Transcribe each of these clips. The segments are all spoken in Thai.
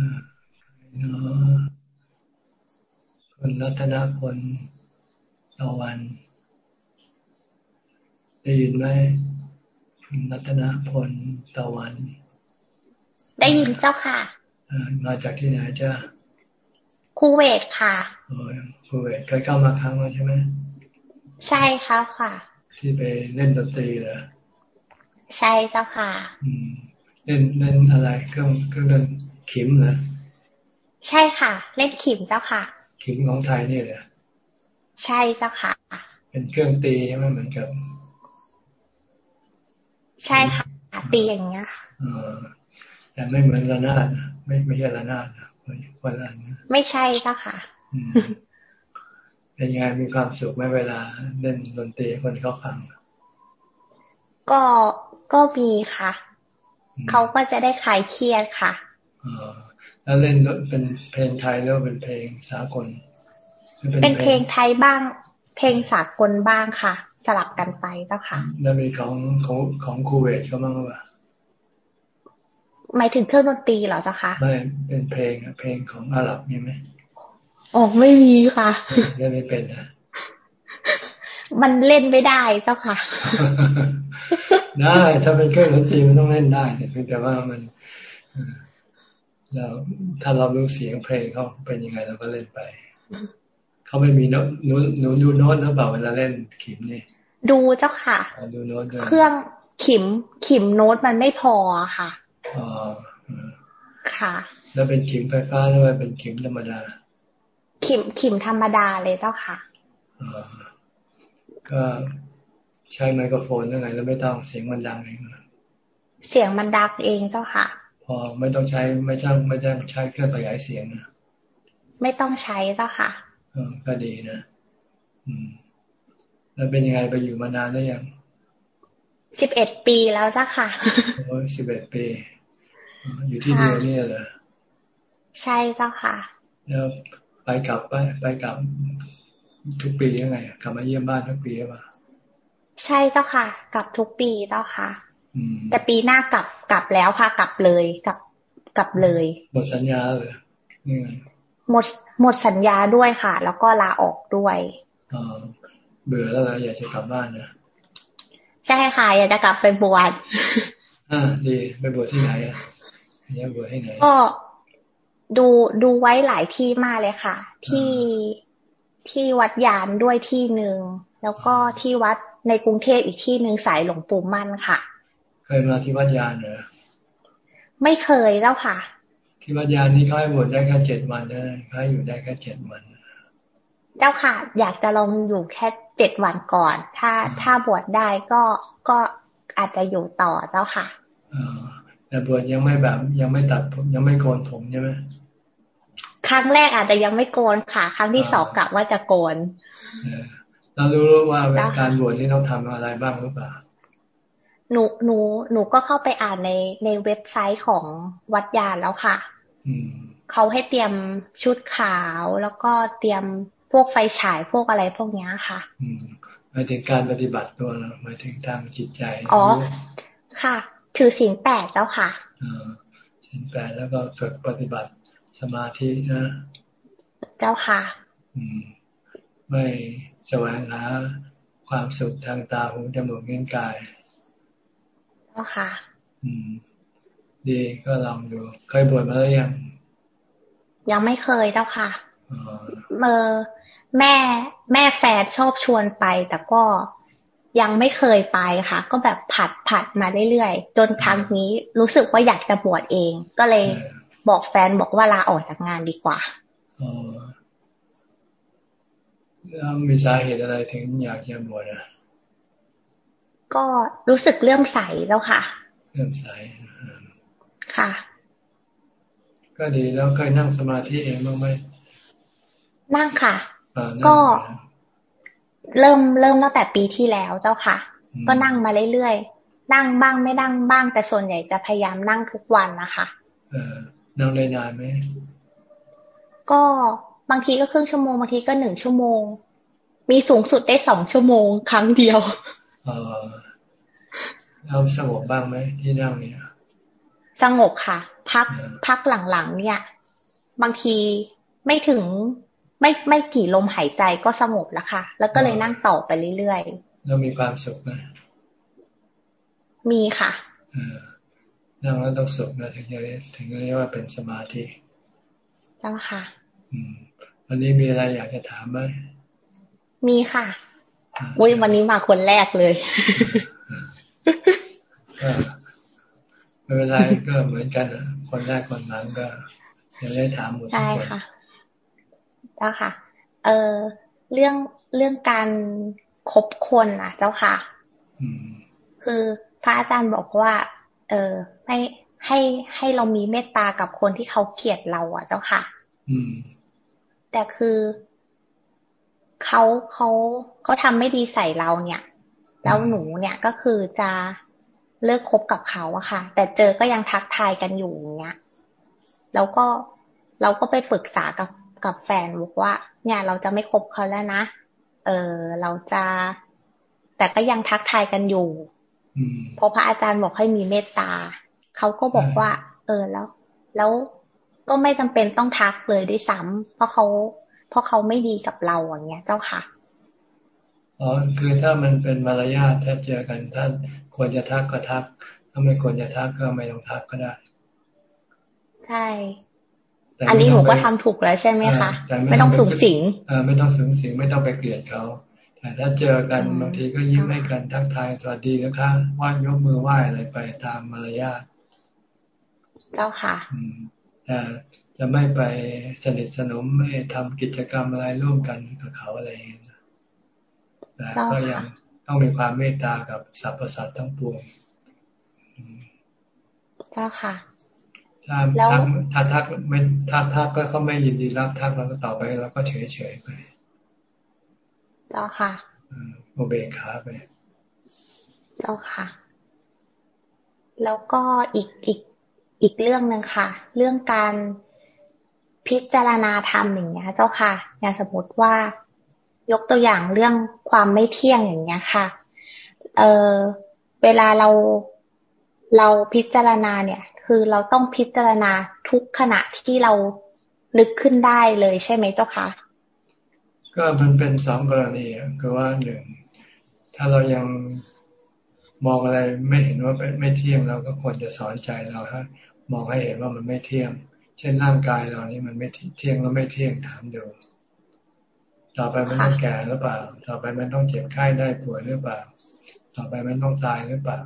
เนาะคุณรัตนพลตะวัน ได้ยินไหมคุณรัตนพลตะวัน ได้ยินเจ้าค่ะมาจากที่ไหนจ้าคูเวตค่ะโอ้ยคูเวตเคยเข้ามาครั้งแล้วใช่ไหมใช่ครับค่ะ ที่ไปเล่นดนตรีเหรอใช่เจ้าค่ะอืมเล่นเล่นอะไรเครื่องเครื่องดน ขิมเหรอใช่ค่ะ เล่นขิมเจ้าค่ะ ขิมของไทยนี่เหรอใช่เจ้าค่ะ เป็นเครื่องตีใช่ไหมเหมือนกับ ใช่ค่ะตีอย่างเงี้ยอ่าแต่ไม่เหมือนระนาดไม่ไม่ใช่ระนาดนะวันละไม่ใช่เจ้าค่ะเป็นยังไงมีความสุขไหมเวลาเล่นดนตรีคนเขาฟัง ก็ก็มีค่ะ เขาก็จะได้คลายเครียดค่ะอ๋อ แล้วเล่นเป็นเพลงไทยแล้วเป็นเพลงสากล เป็นเพลงไทยบ้าง เพลงสากลบ้างค่ะ สลับกันไปเจ้าค่ะ แล้วมีของของของคูเวตก็บ้างหรือเปล่าหมายถึงเครื่องดนตรีเหรอเจ้าคะไม่เป็นเพลงเพลงของอาหรับมีไหมอ๋อไม่มีค่ะเล่นไม่เป็นนะมันเล่นไม่ได้เจ้าค่ะ ได้ถ้าเป็นเครื่องดนตรีมันต้องเล่นได้แต่ว่ามัน เราถ้าเรารู้เสียงเพลงเขาเป็นยังไงเราก็เล่นไป เขาไม่มีโน้ตหนูหนูดูโน้ตหรือเปล่าเวลาเล่นขิมนี่ดูเจ้าค่ะดูโน้ตเครื่องขิมขิมโน้ตมันไม่พอค่ะอ๋อค่ะ แล้วเป็นขิมไฟฟ้าหรือว่าเป็นขิมธรรมดา ขิมขิมธรรมดาเลยเจ้าค่ะอ๋อก็ใช้ไมโครโฟนยังไงแล้วไม่ต้องเสียงมันดังเองเสียงมันดังเองเจ้าค่ะพ อไม่ต้องใช้ไม่ต้องไม่ต้องใช้เครื่องขยายเสียงนะไม่ต้องใช้เจ้าค่ะอก็ดีนะอืม แล้วเป็นยังไงไปอยู่มานานแล้วยังสิบเอ็ดปีแล้วจ้ะค่ะโอ้สิบเอ็ดปี อยู่ที่เดียวนี่เหรอใช่เจ้าค่ะ แล้วไปกลับไปไปกลับทุกปียังไงกลับมาเยี่ยมบ้านทุกปีหรือเปล่าใช่เจ้าค่ะ กลับทุกปีเจ้าค่ะ แต่ปีหน้ากลับกลับแล้วค่ะ กลับเลยกลับกลับเลยหมดสัญญาเลยนี่ไงหมดหมดสัญญาด้วยค่ะ แล้วก็ลาออกด้วยอ๋อเบื่อแล้วนะอยากจะกลับบ้านนะใช่ค่ะอยากจะกลับไปบวชอ่าดีไปบวชที่ไหนอะอยากบวชที่ไหนก็ดูดูไว้หลายที่มากเลยค่ะ ที่ที่วัดยานด้วยที่หนึ่งแล้วก็ที่วัดในกรุงเทพอีกที่หนึ่งสายหลวงปู่มั่นค่ะ เคยมาที่วัดยานเหรอไม่เคยแล้วค่ะ ที่วัดยานนี่เขาให้บวชได้แค่เจ็ดวันนะเขาให้อยู่ได้แค่เจ็ดวันเจ้าค่ะ อยากจะลองอยู่แค่เจ็ดวันก่อน ถ้าถ้าบวชได้ก็ก็อาจจะอยู่ต่อเจ้าค่ะอแต่บวชยังไม่แบบยังไม่ตัดผมยังไม่โกนผมใช่ไหมครั้งแรกอาจจะยังไม่โกนค่ะ ครั้งที่สองกะว่าจะโกนเรารู้ว่าการบวชนี่ต้องทำอะไรบ้างหรือเปล่า หนูหนูหนูก็เข้าไปอ่านในในเว็บไซต์ของวัดยานแล้วค่ะเขาให้เตรียมชุดขาวแล้วก็เตรียมพวกไฟฉายพวกอะไรพวกนี้ค่ะอืมหมายถึงการปฏิบัติตัวหมายถึงทางจิตใจอ๋อค่ะ ถือศีลแปดแล้วค่ะอ่าศีลแปดแล้วก็ฝึกปฏิบัติสมาธินะเจ้าค่ะ อืม ไม่แสวงหาความสุขทางตาหูจมูกเงินกาย เจ้าค่ะ อืม ดีก็ลองดู เคยบวชมาแล้วยัง ยังไม่เคยเจ้าค่ะเมื่อแม่แม่แฟนชอบชวนไป แต่ก็ยังไม่เคยไปค่ะ ก็แบบผัดผัดมาเรื่อยๆ จนครั้งนี้รู้สึกว่าอยากจะบวชเอง ก็เลยบอกแฟนบอกว่าลาออกจากงานดีกว่าอแล้วมีสาเหตุอะไรถึงอยากจะบวชอะ ก็รู้สึกเลื่อมใสแล้วค่ะ เลื่อมใสค่ะ ก็ดีแล้วเคยนั่งสมาธิเองบ้างไหมนั่งค่ะ ก็เริ่มเริ่มตั้งแต่ปีที่แล้วเจ้าค่ะ ก็นั่งมาเรื่อยๆนั่งบ้างไม่นั่งบ้างแต่ส่วนใหญ่จะพยายามนั่งทุกวันนะคะเออนั่งได้นานไหมก็บางทีก็ครึ่งชั่วโมงบางทีก็หนึ่งชั่วโมง มีสูงสุดได้สองชั่วโมงครั้งเดียว เออเราสงบบ้างไหมที่นั่งเนี่ย สงบค่ะ พักพักหลังๆเนี่ย บางทีไม่ถึงไม่ไม่กี่ลมหายใจก็สงบแล้วค่ะ แล้วก็เลยนั่งต่อไปเรื่อยๆแล้วมีความสุขนะมีค่ะนั่งแล้วต้องสุขนะถึงจะถึงจะเรียกว่าเป็นสมาธิใช่ค่ะ อืมวันนี้มีอะไรอยากจะถามไหมมีค่ะ อุ้ยวันนี้มาคนแรกเลยไม่เป็นไรก็เหมือนกันคนแรกคนหลังก็ยังได้ถามหมดทุกคนใช่ค่ะเจ้าค่ะ เออเรื่องเรื่องการคบคนอะ เจ้าค่ะคือพระอาจารย์บอกว่า เออให้ให้ให้เรามีเมตตากับคนที่เขาเกลียดเรา อะ เจ้าค่ะ อืมแต่คือ เขาเขาเขาทำไม่ดีใส่เราเนี่ย แล้วหนูเนี่ยก็คือจะเลิกคบกับเขาอะค่ะ แต่เจอก็ยังทักทายกันอยู่อย่างเงี้ย แล้วก็เราก็ไปปรึกษากับกับแฟนบอกว่า เนี่ยเราจะไม่คบเขาแล้วนะ เออเราจะ แต่ก็ยังทักทายกันอยู่เพราะพระอาจารย์บอกให้มีเมตตาเขาก็บอกว่า เออแล้ว แล้วก็ไม่จำเป็นต้องทักเลยด้วยซ้ำเพราะเขา เพราะเขาไม่ดีกับเราอย่างเงี้ย เจ้าค่ะอ๋อคือถ้ามันเป็นมารยาทถ้าเจอกันท่านควรจะทักก็ทัก ถ้าไม่ควรจะทักก็ไม่ต้องทักก็ได้ ใช่ อันนี้หนูก็ทำถูกแล้วใช่ไหมคะไม่ต้องสูงสิงอ่าไม่ต้องสูงสิงไม่ต้องไปเกลียดเขาแต่ถ้าเจอกันบางทีก็ยิ้มให้กันทักทายสวัสดีนะคะว่ายกมือไหว้อะไรไปตามมารยาทเจ้าค่ะแต่ จะไม่ไปสนิทสนมไม่ทำกิจกรรมอะไรร่วมกันกับเขาอะไรอย่างนี้แต่ก็ยังต้องมีความเมตตากับสรรพสัตว์ทั้งปวงเจ้าค่ะถ้าทักถ้าทักไม่ถ้าทักก็เขาไม่ยินดีรับทักเราก็ต่อไปเราก็เฉยเฉยไปเจ้าค่ะโมเบคขาไปเจ้าค่ะ แล้วก็อีกอีกอีกเรื่องหนึ่งค่ะ เรื่องการ พิจารณาธรรมอย่างเงี้ย เจ้าค่ะอย่างสมมติว่ายกตัวอย่างเรื่องความไม่เที่ยงอย่างเงี้ยค่ะ เออเวลาเราเราพิจารณาเนี่ย คือเราต้องพิจารณาทุกขณะที่เราลึกขึ้นได้เลยใช่ไหมเจ้าคะก็มันเป็นสองกรณีคือว่าหนึ่งถ้าเรายังมองอะไรไม่เห็นว่าไม่เที่ยงเราก็ควรจะสอนใจเราฮะมองให้เห็นว่ามันไม่เที่ยง เช่นร่างกายเรานี่มันไม่เที่ยงแล้วไม่เที่ยงถามดูต่อไปมันต้องแก่หรือเปล่า ต่อไปมันต้องเจ็บไข้ได้ป่วยหรือเปล่า ต่อไปมันต้องตายหรือเปล่า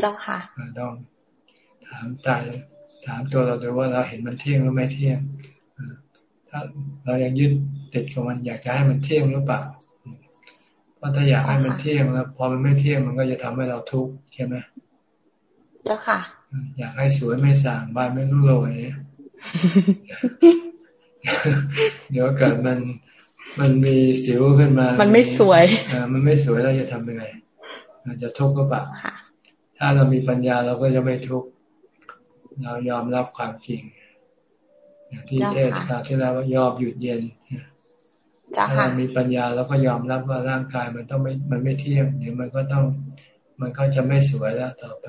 เจ้าค่ะต้องถามใจถามตัวเราดูว่าเราเห็นมันเที่ยงหรือไม่เที่ยงถ้าเรายังยึดติดกับมันอยากจะให้มันเที่ยงหรือเปล่าเพราะถ้าอยากให้มันเที่ยงแล้ว พอมันไม่เที่ยงมันก็จะทำให้เราทุกข์ใช่ไหมเจ้าค่ะ อยากให้สวยไม่สางบ้านไม่รู้โรยเดี๋ยวเกิดมันมันมีสิวขึ้นมา มันไม่สวยอ่ามันไม่สวยเราจะทำยังไงเราจะทุกข์ก็เปล่าถ้าเรามีปัญญาเราก็จะไม่ทุกข์เรายอมรับความจริงอย่างที่เทศนาที่เรายอมหยุดเย็นถ้าเรามีปัญญาเราก็ยอมรับว่าร่างกายมันต้องไม่มันไม่เที่ยงเดี๋ยวมันก็ต้อง มันก็จะไม่สวยแล้วต่อไป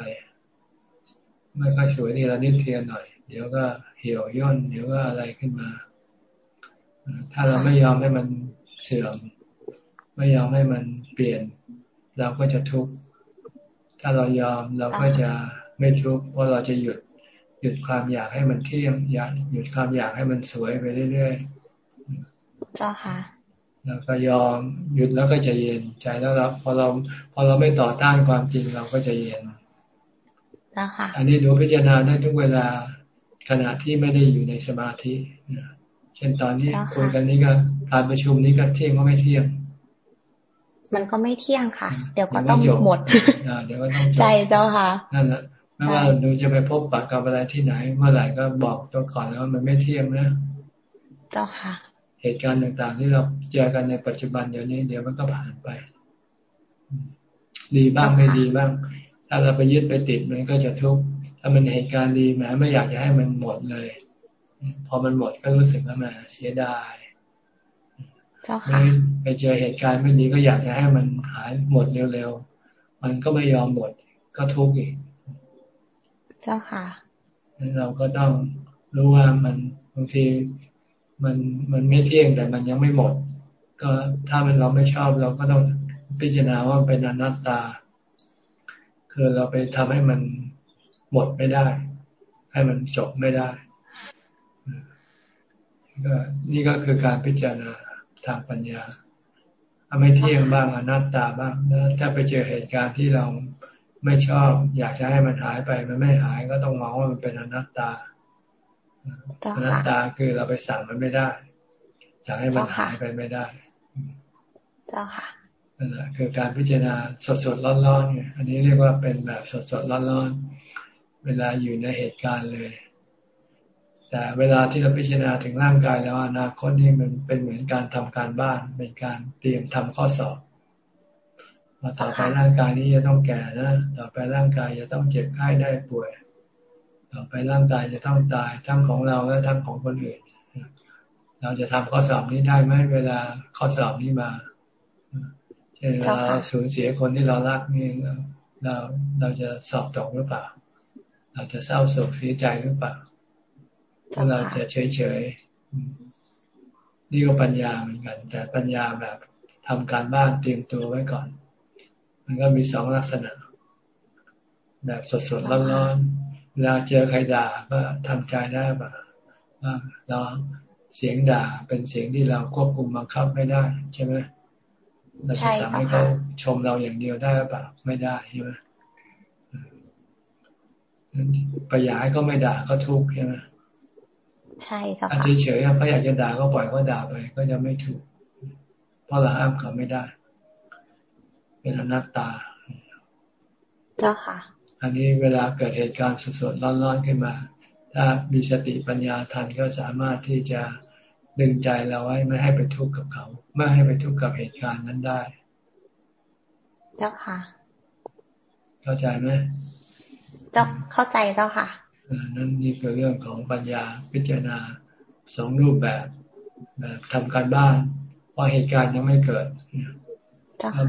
ไม่ค่อยสวยนี่เรานิดเทียนหน่อย เดี๋ยวก็เหี่ยวย่น เดี๋ยวก็อะไรขึ้นมา ถ้าเราไม่ยอมให้มันเสื่อม ไม่ยอมให้มันเปลี่ยน เราก็จะทุกข์ ถ้าเรายอมเราก็จะไม่ทุกข์เพราะเราจะหยุดหยุดความอยากให้มันเที่ยงอยากหยุดความอยากให้มันสวยไปเรื่อยๆ เจ้าค่ะ แล้วก็ยอมหยุดแล้วก็จะเย็นใจแล้วเราพอเราพอเราไม่ต่อต้านความจริงเราก็จะเย็น เจ้าค่ะอันนี้ดูพิจารณาได้ทุกเวลาขณะที่ไม่ได้อยู่ในสมาธิเช่นตอนนี้คุยกันนี้ก็การประชุมนี้ก็เที่ยงก็ไม่เที่ยง มันก็ไม่เที่ยงค่ะ เดี๋ยวก็ต้องหมดเดี๋ยวก็ต้องใจเจ้าค่ะนั่นแหละไม่ว่าหนูจะไปพบปะกับอะไรที่ไหน เมื่อไหร่ก็บอกตัวก่อนแล้วมันไม่เที่ยงนะเจ้าค่ะ เหตุการณ์ต่างๆ ที่เราเจอกันในปัจจุบันเดี๋ยวนี้ เดี๋ยวมันก็ผ่านไป ดีบ้างไม่ดีบ้าง ถ้าเราไปยึดไปติดมันก็จะทุกข์ถ้ามันเหตุการณ์ดีแม้ไม่อยากจะให้มันหมดเลย พอมันหมดก็รู้สึกว่ามันเสียดายไปเจอเหตุการณ์ไม่ดีก็อยากจะให้มันหายหมดเร็วๆ มันก็ไม่ยอมหมดก็ทุกข์อีก เจ้าค่ะเราก็ต้องรู้ว่ามันบางทีมันมันไม่เที่ยงแต่มันยังไม่หมด ก็ถ้ามันเราไม่ชอบเราก็ต้องพิจารณาว่าเป็นอนัตตา คือเราไปทำให้มันหมดไม่ได้ ให้มันจบไม่ได้ก็นี่ก็คือการพิจารณาทางปัญญาไม่เที่ยงบ้างอนัตตาบ้างถ้าไปเจอเหตุการณ์ที่เราไม่ชอบ อยากจะให้มันหายไป มันไม่หายก็ต้องมองว่ามันเป็นอนัตตาอนัตตาคือเราไปสั่งมันไม่ได้สั่งให้มันหายไปไม่ได้ เจ้าค่ะนั่นแหละ คือการพิจารณาสดสดร้อนๆเนี่ยอันนี้เรียกว่าเป็นแบบสดสดร้อนๆ เวลาอยู่ในเหตุการณ์เลย แต่เวลาที่เราพิจารณาถึงร่างกายแล้วอนาคตนี่มันเป็นเหมือนการทำการบ้าน เป็นการเตรียมทำข้อสอบต่อไปร่างกายนี้จะต้องแก่นะ ต่อไปร่างกายจะต้องเจ็บไข้ได้ป่วย ต่อไปร่างกายจะต้องตายทั้งของเราและทั้งของคนอื่น เราจะทำข้อสอบนี้ได้ไหมเวลาข้อสอบนี้มา เช่นเราสูญเสียคนที่เรารักนี่เราเราจะสอบตกหรือเปล่า เราจะเศร้าโศกเสียใจหรือเปล่าเราจะเฉยเฉยนี่ก็ปัญญาเหมือนกัน แต่ปัญญาแบบทำการบ้านเตรียมตัวไว้ก่อน มันก็มีสองลักษณะ แบบสดๆร้อนๆเวลาเจอใครด่าก็ทำใจได้ป่ะว่าเราเสียงด่าเป็นเสียงที่เราควบคุมบังคับไม่ได้ใช่ไหม เราจะสั่งให้เขาชมเราอย่างเดียวได้หรือเปล่าไม่ได้ใช่ไหมไปอยากให้เขาไม่ด่าก็ทุกข์ใช่ไหมใช่ค่ะอาจจะเฉยเขาอยากจะด่าก็ปล่อยเขาด่าไปก็จะไม่ถูก เพราะเราห้ามเขาไม่ได้ เป็นอนัตตา เจ้าค่ะ อันนี้เวลาเกิดเหตุการณ์สดๆร้อนๆขึ้นมา ถ้ามีสติปัญญาทันก็สามารถที่จะ ดึงใจเราไว้ไม่ให้ไปทุกข์กับเขา ไม่ให้ไปทุกข์กับเหตุการณ์นั้นได้ เจ้าค่ะ เข้าใจไหมเจ้าเข้าใจเจ้าค่ะนั่นนี่คือเรื่องของปัญญาพิจารณาสองรูปแบบแบบทำการบ้านเพราะเหตุการณ์ยังไม่เกิด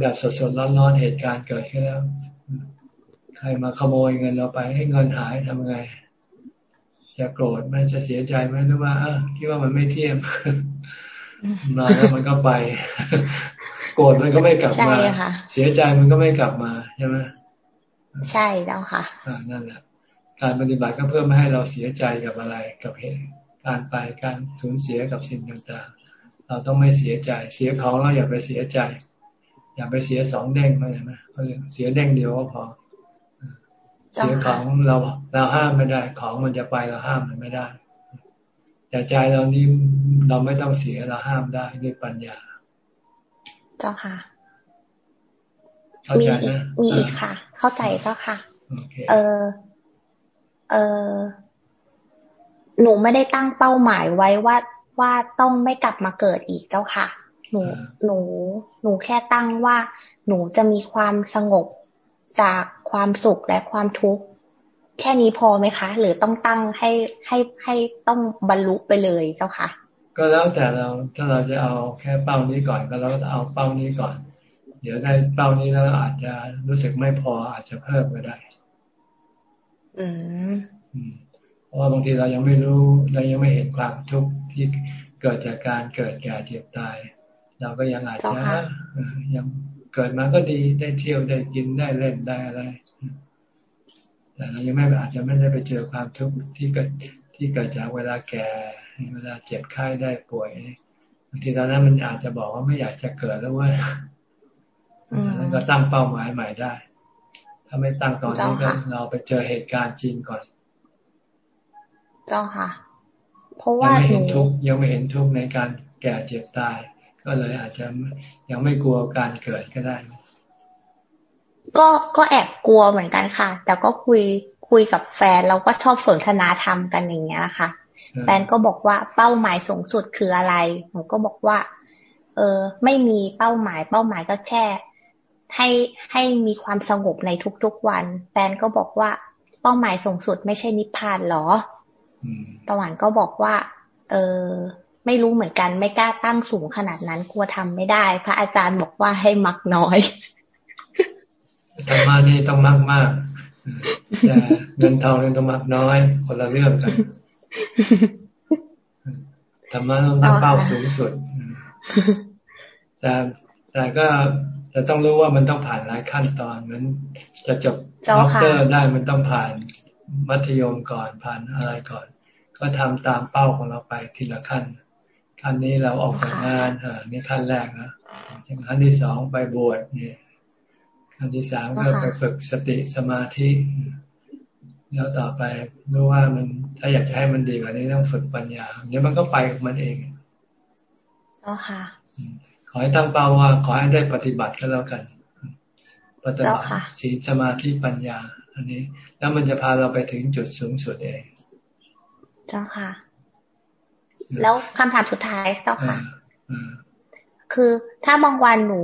แบบสดๆร้อนๆเหตุการณ์เกิดขึ้นแล้ว ใครมาขโมยเงินเราไปให้เงินหายทำไง จะโกรธไหมจะเสียใจไหมหรือว่าเออคิดว่ามันไม่เที่ยงมาแล้วมันก็ไป โกรธมันก็ไม่กลับมาเสียใจมันก็ไม่กลับมาใช่ไหมใช่แล้วค่ะอ่านั่นแหละการปฏิบัติก็เพื่อไม่ให้เราเสียใจกับอะไรกับเหตุการไปการสูญเสียกับสิ่งต่างๆ เราต้องไม่เสียใจ เสียของเราอย่าไปเสียใจ อย่าไปเสียสองเด้งเข้าใจไหมเขาเสียเด้งเดียวก็พอ เสียของเราเราห้ามไม่ได้ ของมันจะไปเราห้ามมันไม่ได้แต่ใจเรานี้เราไม่ต้องเสียเราห้ามได้ด้วยปัญญา เจ้าค่ะเข้าใจนะมีอีกค่ะ เข้าใจเจ้าค่ะ เออ เออหนูไม่ได้ตั้งเป้าหมายไว้ว่าว่าต้องไม่กลับมาเกิดอีกเจ้าค่ะ หนู หนู หนูแค่ตั้งว่า หนูจะมีความสงบจาก ความสุขและความทุกข์แค่นี้พอไหมคะ หรือต้องตั้งให้ให้ให้ต้องบรรลุไปเลยเจ้าค่ะ ก็แล้วแต่เราถ้าเราจะเอาแค่เป้านี้ก่อนก็เราเอาเป้านี้ก่อน เดี๋ยวได้เป้านี้แล้วอาจจะรู้สึกไม่พออาจจะเพิ่มก็ได้ อืมเพราะว่าบางทีเรายังไม่รู้เรายังไม่เห็นความทุกข์ที่เกิดจากการเกิดแก่เจ็บตาย เราก็ยังอาจจะยังเกิดมาก็ดีได้เที่ยวได้กินได้เล่นได้อะไร แต่เรายังไม่อาจจะไม่ได้ไปเจอความทุกข์ที่เกิดที่เกิดจากเวลาแก่ เวลาเจ็บไข้ได้ป่วยบางทีตอนนั้นมันอาจจะบอกว่าไม่อยากจะเกิดแล้วว่าแล้วก็ตั้งเป้าหมายใหม่ได้ ถ้าไม่ตั้งตอนนี้ก็เราไปเจอเหตุการณ์จริงก่อน เจ้าค่ะ เพราะว่ายังไม่เห็นทุกยังไม่เห็นทุกในการแก่เจ็บตาย ก็เลยอาจจะยังไม่กลัวการเกิดก็ได้ ก็ก็แอบกลัวเหมือนกันค่ะ แต่ก็คุยคุยกับแฟนเราก็ชอบสนทนาธรรมกันอย่างเงี้ยค่ะ แฟนก็บอกว่าเป้าหมายสูงสุดคืออะไรหนูก็บอกว่า เออ ไม่มีเป้าหมาย เป้าหมายก็แค่ ให้ให้มีความสงบในทุกๆวัน แฟนก็บอกว่า เป้าหมายสูงสุดไม่ใช่นิพพานหรอตะวันก็บอกว่า เออไม่รู้เหมือนกัน ไม่กล้าตั้งสูงขนาดนั้นกลัวทำไม่ได้ พระอาจารย์บอกว่าให้มักน้อย ธรรมะนี่ต้องมากมากแต่เงินทองเงินสมบัติน้อย คนละเรื่องกันธรรมะต้องตั้งเป้าสูงสุดแต่แต่ก็จะต้องรู้ว่ามันต้องผ่านหลายขั้นตอนเหมือนจะจบด็อกเตอร์ได้มันต้องผ่านมัธยมก่อนผ่านอะไรก่อน ก็ทำตามเป้าของเราไปทีละขั้นขั้นนี้เราออกจากงานอ่านี่ขั้นแรกนะขั้นที่สองไปบวชเนี่ย ขั้นที่สามก็ไปฝึกสติสมาธิแล้วต่อไปรู้ว่ามันถ้าอยากจะให้มันดีกว่านี้ต้องฝึกปัญญาเดี๋ยวมันก็ไปของมันเองอ๋อค่ะ ขอให้ตั้งเป้าว่า ขอให้ได้ปฏิบัติก็แล้วกัน ปฏิบัติศีลสมาธิปัญญา อันนี้ แล้วมันจะพาเราไปถึงจุดสูงสุดเอง เจ้าค่ะ แล้วคำถามสุดท้ายเจ้าค่ะคือถ้าบางวันหนู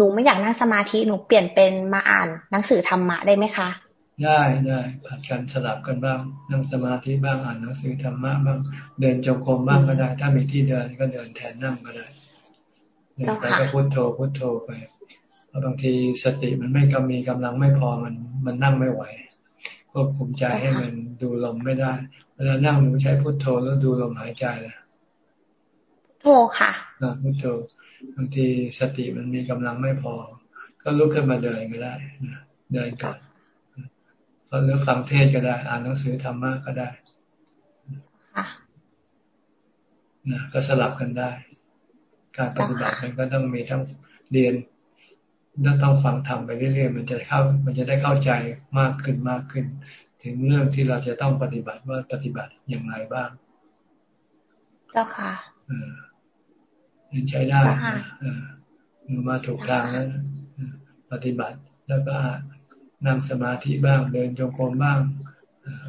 หนูไม่อยากนั่งสมาธิหนูเปลี่ยนเป็นมาอ่านหนังสือธรรมะได้ไหมคะได้ได้ผัดกันสลับกันบ้างนั่งสมาธิบ้างอ่านหนังสือธรรมะบ้างเดินจงกรมบ้างก็ได้ ถ้ามีที่เดินก็เดินแทนนั่งก็ได้เดินไปก็พุโทโธพุโทโธไปเพราะบางทีสติมันไม่กำมีกำลังไม่พอมันมันนั่งไม่ไหวควบคุมใจให้มันดูลมไม่ได้ เวลานั่งหนูใช้พุโทโธแล้วดูลมหายใจเลยโธค่ะพุโทโธ บางทีสติมันมีกำลังไม่พอ ก็ลุกขึ้นมาเดินก็ได้เดินก่อนก็เลือกฟังเทศก็ได้ อ่านหนังสือธรรมะก็ได้นะก็สลับกันได้ การปฏิบัติมันก็ต้องมีทั้งเรียนแล้วต้องฟังธรรมไปเรื่อยๆมันจะเข้า มันจะได้เข้าใจมากขึ้นมากขึ้น ถึงเรื่องที่เราจะต้องปฏิบัติว่าปฏิบัติอย่างไรบ้าง เจ้าค่ะ เออใช้ได้เออมาถูกทางแล้วปฏิบัติแล้วก็นั่งสมาธิบ้างเดินจงกรมบ้าง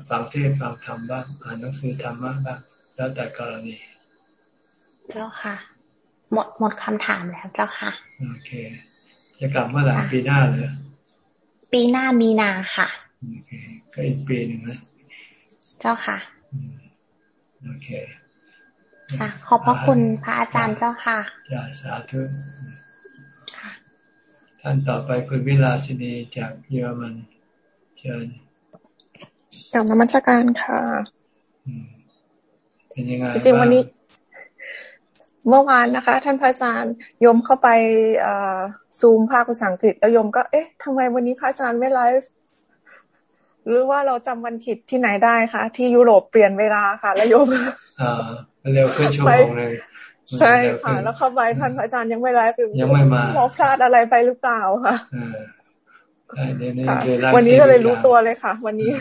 ฟังเทศฟังธรรมบ้างอ่านหนังสือธรรมบ้างแล้วแต่กรณี เจ้าค่ะ หมดหมดคำถามแล้วเจ้าค่ะ โอเค จะกลับเมื่อไหร่ปีหน้าเลยปีหน้ามีนาค่ะโอเคก็อีกปีหนึ่งนะ เจ้าค่ะ โอเค ค่ะ ขอบพระคุณพระอาจารย์เจ้าค่ะอย่าสาธุท่านต่อไปคุณวิลาสินีจากเยอรมันเชิญกลับนมัสการค่ะเป็นยังไงจริงๆวันนี้ เมื่อวานนะคะ ท่านพระอาจารย์ยมเข้าไปซูมภาคภาษาอังกฤษแล้วยมก็เอ๊ะทำไมวันนี้พระอาจารย์ไม่ไลฟ์หรือว่าเราจำวันผิดที่ไหนได้คะที่ยุโรปเปลี่ยนเวลาค่ะ แล้วยมอ่า เร็วขึ้นชั่วโมงเลยใช่ค่ะ แล้วเข้าไปท่านอาจารย์ยังไม่ไลฟ์ยังไม่มาเราพลาดอะไรไปหรือเปล่าค่ะวันนี้ก็เลยรู้ตัวเลยค่ะ วันนี้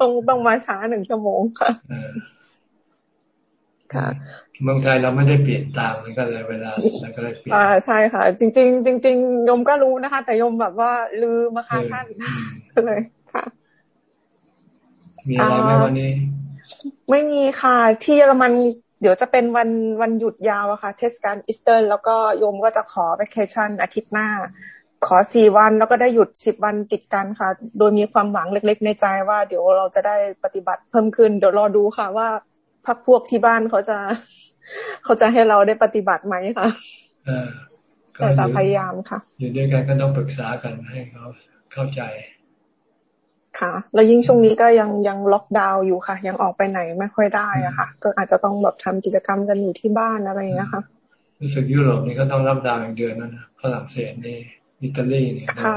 ต้องต้องมาช้าหนึ่งชั่วโมงค่ะค่ะเมืองไทยเราไม่ได้เปลี่ยนตามมันก็เลยเวลาแล้วก็เลยเปลี่ยนอ่าใช่ค่ะ จริงจริงจริงโยมก็รู้นะคะ แต่โยมแบบว่าลืมมาค่ะท่านก็เลยค่ะ มีอะไรไหมวันนี้ ไม่มีค่ะ ที่เยอรมัน เดี๋ยวจะเป็นวันวันหยุดยาวอะค่ะ เทศกาลอีสเตอร์ แล้วก็โยมก็จะขอไปเคชั่นอาทิตย์หน้า ขอสี่วันแล้วก็ได้หยุดสิบวันติดกันค่ะ โดยมีความหวังเล็ก ๆ ในใจว่าเดี๋ยวเราจะได้ปฏิบัติเพิ่มขึ้น เดี๋ยวรอดูค่ะว่าพักพวกที่บ้านเขาจะ เขาจะให้เราได้ปฏิบัติไหมค่ะแต่จะพยายามค่ะอยู่ด้วยกันก็ต้องปรึกษากันให้เขาเข้าใจ ค่ะ แล้วยิ่งช่วงนี้ก็ยังยังล็อกดาวน์อยู่ค่ะ ยังออกไปไหนไม่ค่อยได้อะค่ะ ก็อาจจะต้องแบบทำกิจกรรมกันอยู่ที่บ้านอะไรอย่างเงี้ยค่ะรู้สึกยุโรปนี่ก็ต้องรับดาวน์อีกเดือนนั้นนะฝรั่งเศสนี่อิตาลีนี่ค่ะ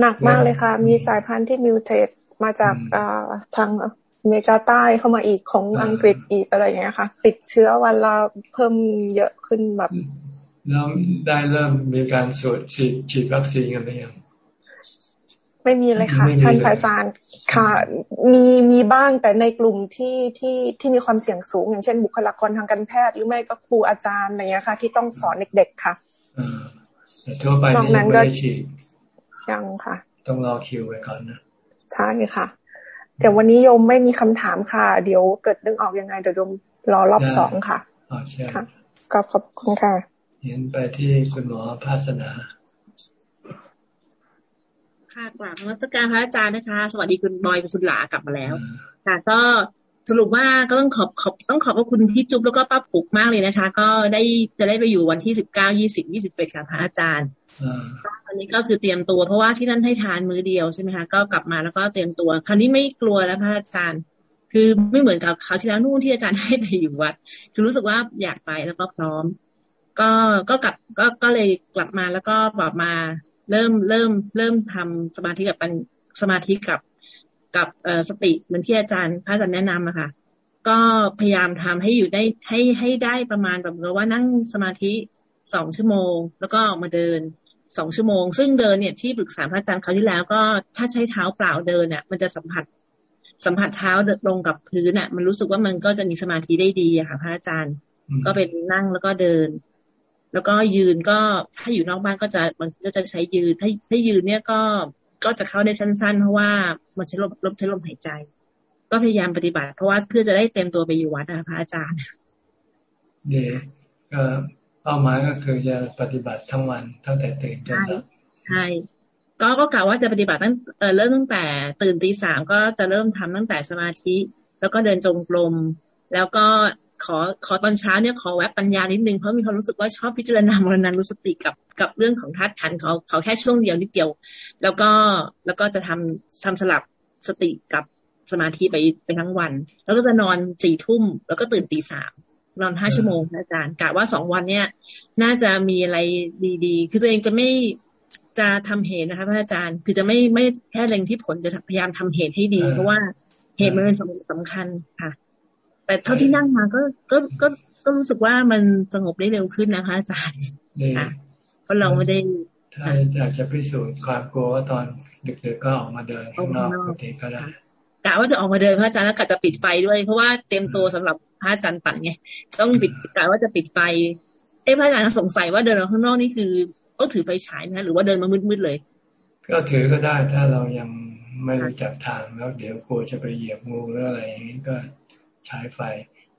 หนักมากเลยค่ะ มีสายพันธุ์ที่มิวเทสมาจากอ่าทางอเมริกาใต้เข้ามาอีกของอังกฤษอีกอะไรอย่างเงี้ยค่ะ ติดเชื้อวันละเพิ่มเยอะขึ้นแบบแล้วได้เริ่มมีการสูดฉีดฉีดวัคซีนกันหรือยัง ไม่มีเลยค่ะท่านอาจารย์ค่ะ มีมีบ้างแต่ในกลุ่มที่ที่ที่มีความเสี่ยงสูง อย่างเช่น บุคลากรทางการแพทย์ หรือไม่ก็ครูอาจารย์อะไรเงี้ยค่ะ ที่ต้องสอนเด็กๆค่ะแต่ทั่วไปนี่ไม่ได้ฉีดยังค่ะ ต้องรอคิวไว้ก่อนนะใช่ค่ะแต่วันนี้โยมไม่มีคำถามค่ะ เดี๋ยวเกิดนึกออกยังไงเดี๋ยวโยมรอรอบสองค่ะอ๋อใช่ค่ะก็ขอบคุณค่ะเห็นไปที่คุณหมอภาสนา ค่ะกลับมาสการพระอาจารย์นะคะ สวัสดีคุณบอยคุณสุลากลับมาแล้ว ค่ะ ก็สรุปว่าก็ต้องขอบขอบต้องขอบพระคุณพี่จุ๊บแล้วก็ป้าปุกมากเลยนะคะ ก็ได้จะได้ไปอยู่วันที่สิบเก้ายี่สิบยี่สิบเอ็ดค่ะพระอาจารย์ตอนนี้ก็คือเตรียมตัวเพราะว่าที่นั่นให้ทานมื้อเดียวใช่ไหมคะก็กลับมาแล้วก็เตรียมตัว คราวนี้ไม่กลัวแล้วพระอาจารย์ คือไม่เหมือนกับคราวที่แล้วนู่นที่อาจารย์ให้ไปอยู่วัด คือรู้สึกว่าอยากไปแล้วก็พร้อม ก็ก็กลับก็ก็เลยกลับมาแล้วก็แบบมา เริ่มเริ่มเริ่มทำสมาธิกับสมาธิกับกับสติเหมือนที่อาจารย์พระอาจารย์แนะนำนะคะก็พยายามทำให้อยู่ได้ให้ให้ได้ประมาณแบบว่านั่งสมาธิสองชั่วโมง แล้วก็ออกมาเดินสองชั่วโมง ซึ่งเดินเนี่ยที่ปรึกษาพระอาจารย์เขาที่แล้ว ก็ถ้าใช้เท้าเปล่าเดินเนี่ยมันจะสัมผัสสัมผัสเท้าลงกับพื้นอะ มันรู้สึกว่ามันก็จะมีสมาธิได้ดีอะค่ะ พระอาจารย์ ก็เป็นนั่งแล้วก็เดิน แล้วก็ยืนก็ถ้าอยู่นอกบ้านก็จะบางทีก็จะใช้ยืนถ้าถ้ายืนเนี่ยก็ก็จะเข้าได้สั้นๆ เพราะว่ามันใช้ลมลมใช้ลมหายใจ ก็พยายามปฏิบัติ เพราะว่าเพื่อจะได้เต็มตัวไปอยู่วัดนะพระอาจารย์ดีก็เป้าหมายก็คือจะปฏิบัติทั้งวันตั้งแต่ตื่นจนหลับใช่ก็ก็กล่าวว่าจะปฏิบัติตั้งเออเริ่มตั้งแต่ตื่นตีสามก็จะเริ่มทำตั้งแต่สมาธิ แล้วก็เดินจงกรมแล้วก็ ขอขอตอนเช้าเนี่ยขอแวบปัญญานิดนึงเพราะมีความรู้สึกว่าชอบพิจารณามรณานุสติกับกับเรื่องของธาตุขันเขาเขาแค่ช่วงเดียวนิดเดียว แล้วก็แล้วก็จะทำทำสลับสติกับสมาธิไปไปทั้งวัน แล้วก็จะนอนสี่ทุ่มแล้วก็ตื่นตีสามนอนห้าชั่วโมงอาจารย์กะว่าสองวันเนี่ย น่าจะมีอะไรดีๆ คือตัวเองจะไม่จะทำเหตุนะคะพระอาจารย์ คือจะไม่ไม่แค่เล็งที่ผลจะพยายามทำเหตุให้ดี เพราะว่าเหตุมันเป็นสำคัญค่ะ แต่เท่าที่นั่งมาก็ก็ก็ก็รู้สึกว่ามันสงบได้เร็วขึ้นนะคะอาจารย์เพราะเราไม่ได้ถ้าอยากจะพิสูจน์ความกลัวว่าตอนดึกๆก็ออกมาเดินข้างนอกปกติก็ได้กะว่าจะออกมาเดินพระอาจารย์แล้วกะจะปิดไฟด้วย เพราะว่าเตรียมตัวสำหรับพระอาจารย์ปั่นไงต้องปิดกะว่าจะปิดไฟเอ้พระอาจารย์สงสัยว่าเดินออกข้างนอกนี่คือต้องถือไฟฉายนะหรือว่าเดินมามืดๆเลย ก็ถือก็ได้ถ้าเรายังไม่รู้จักทางแล้วเดี๋ยวกลัวจะไปเหยียบงูหรืออะไรอย่างนี้ก็ ใช้ไฟ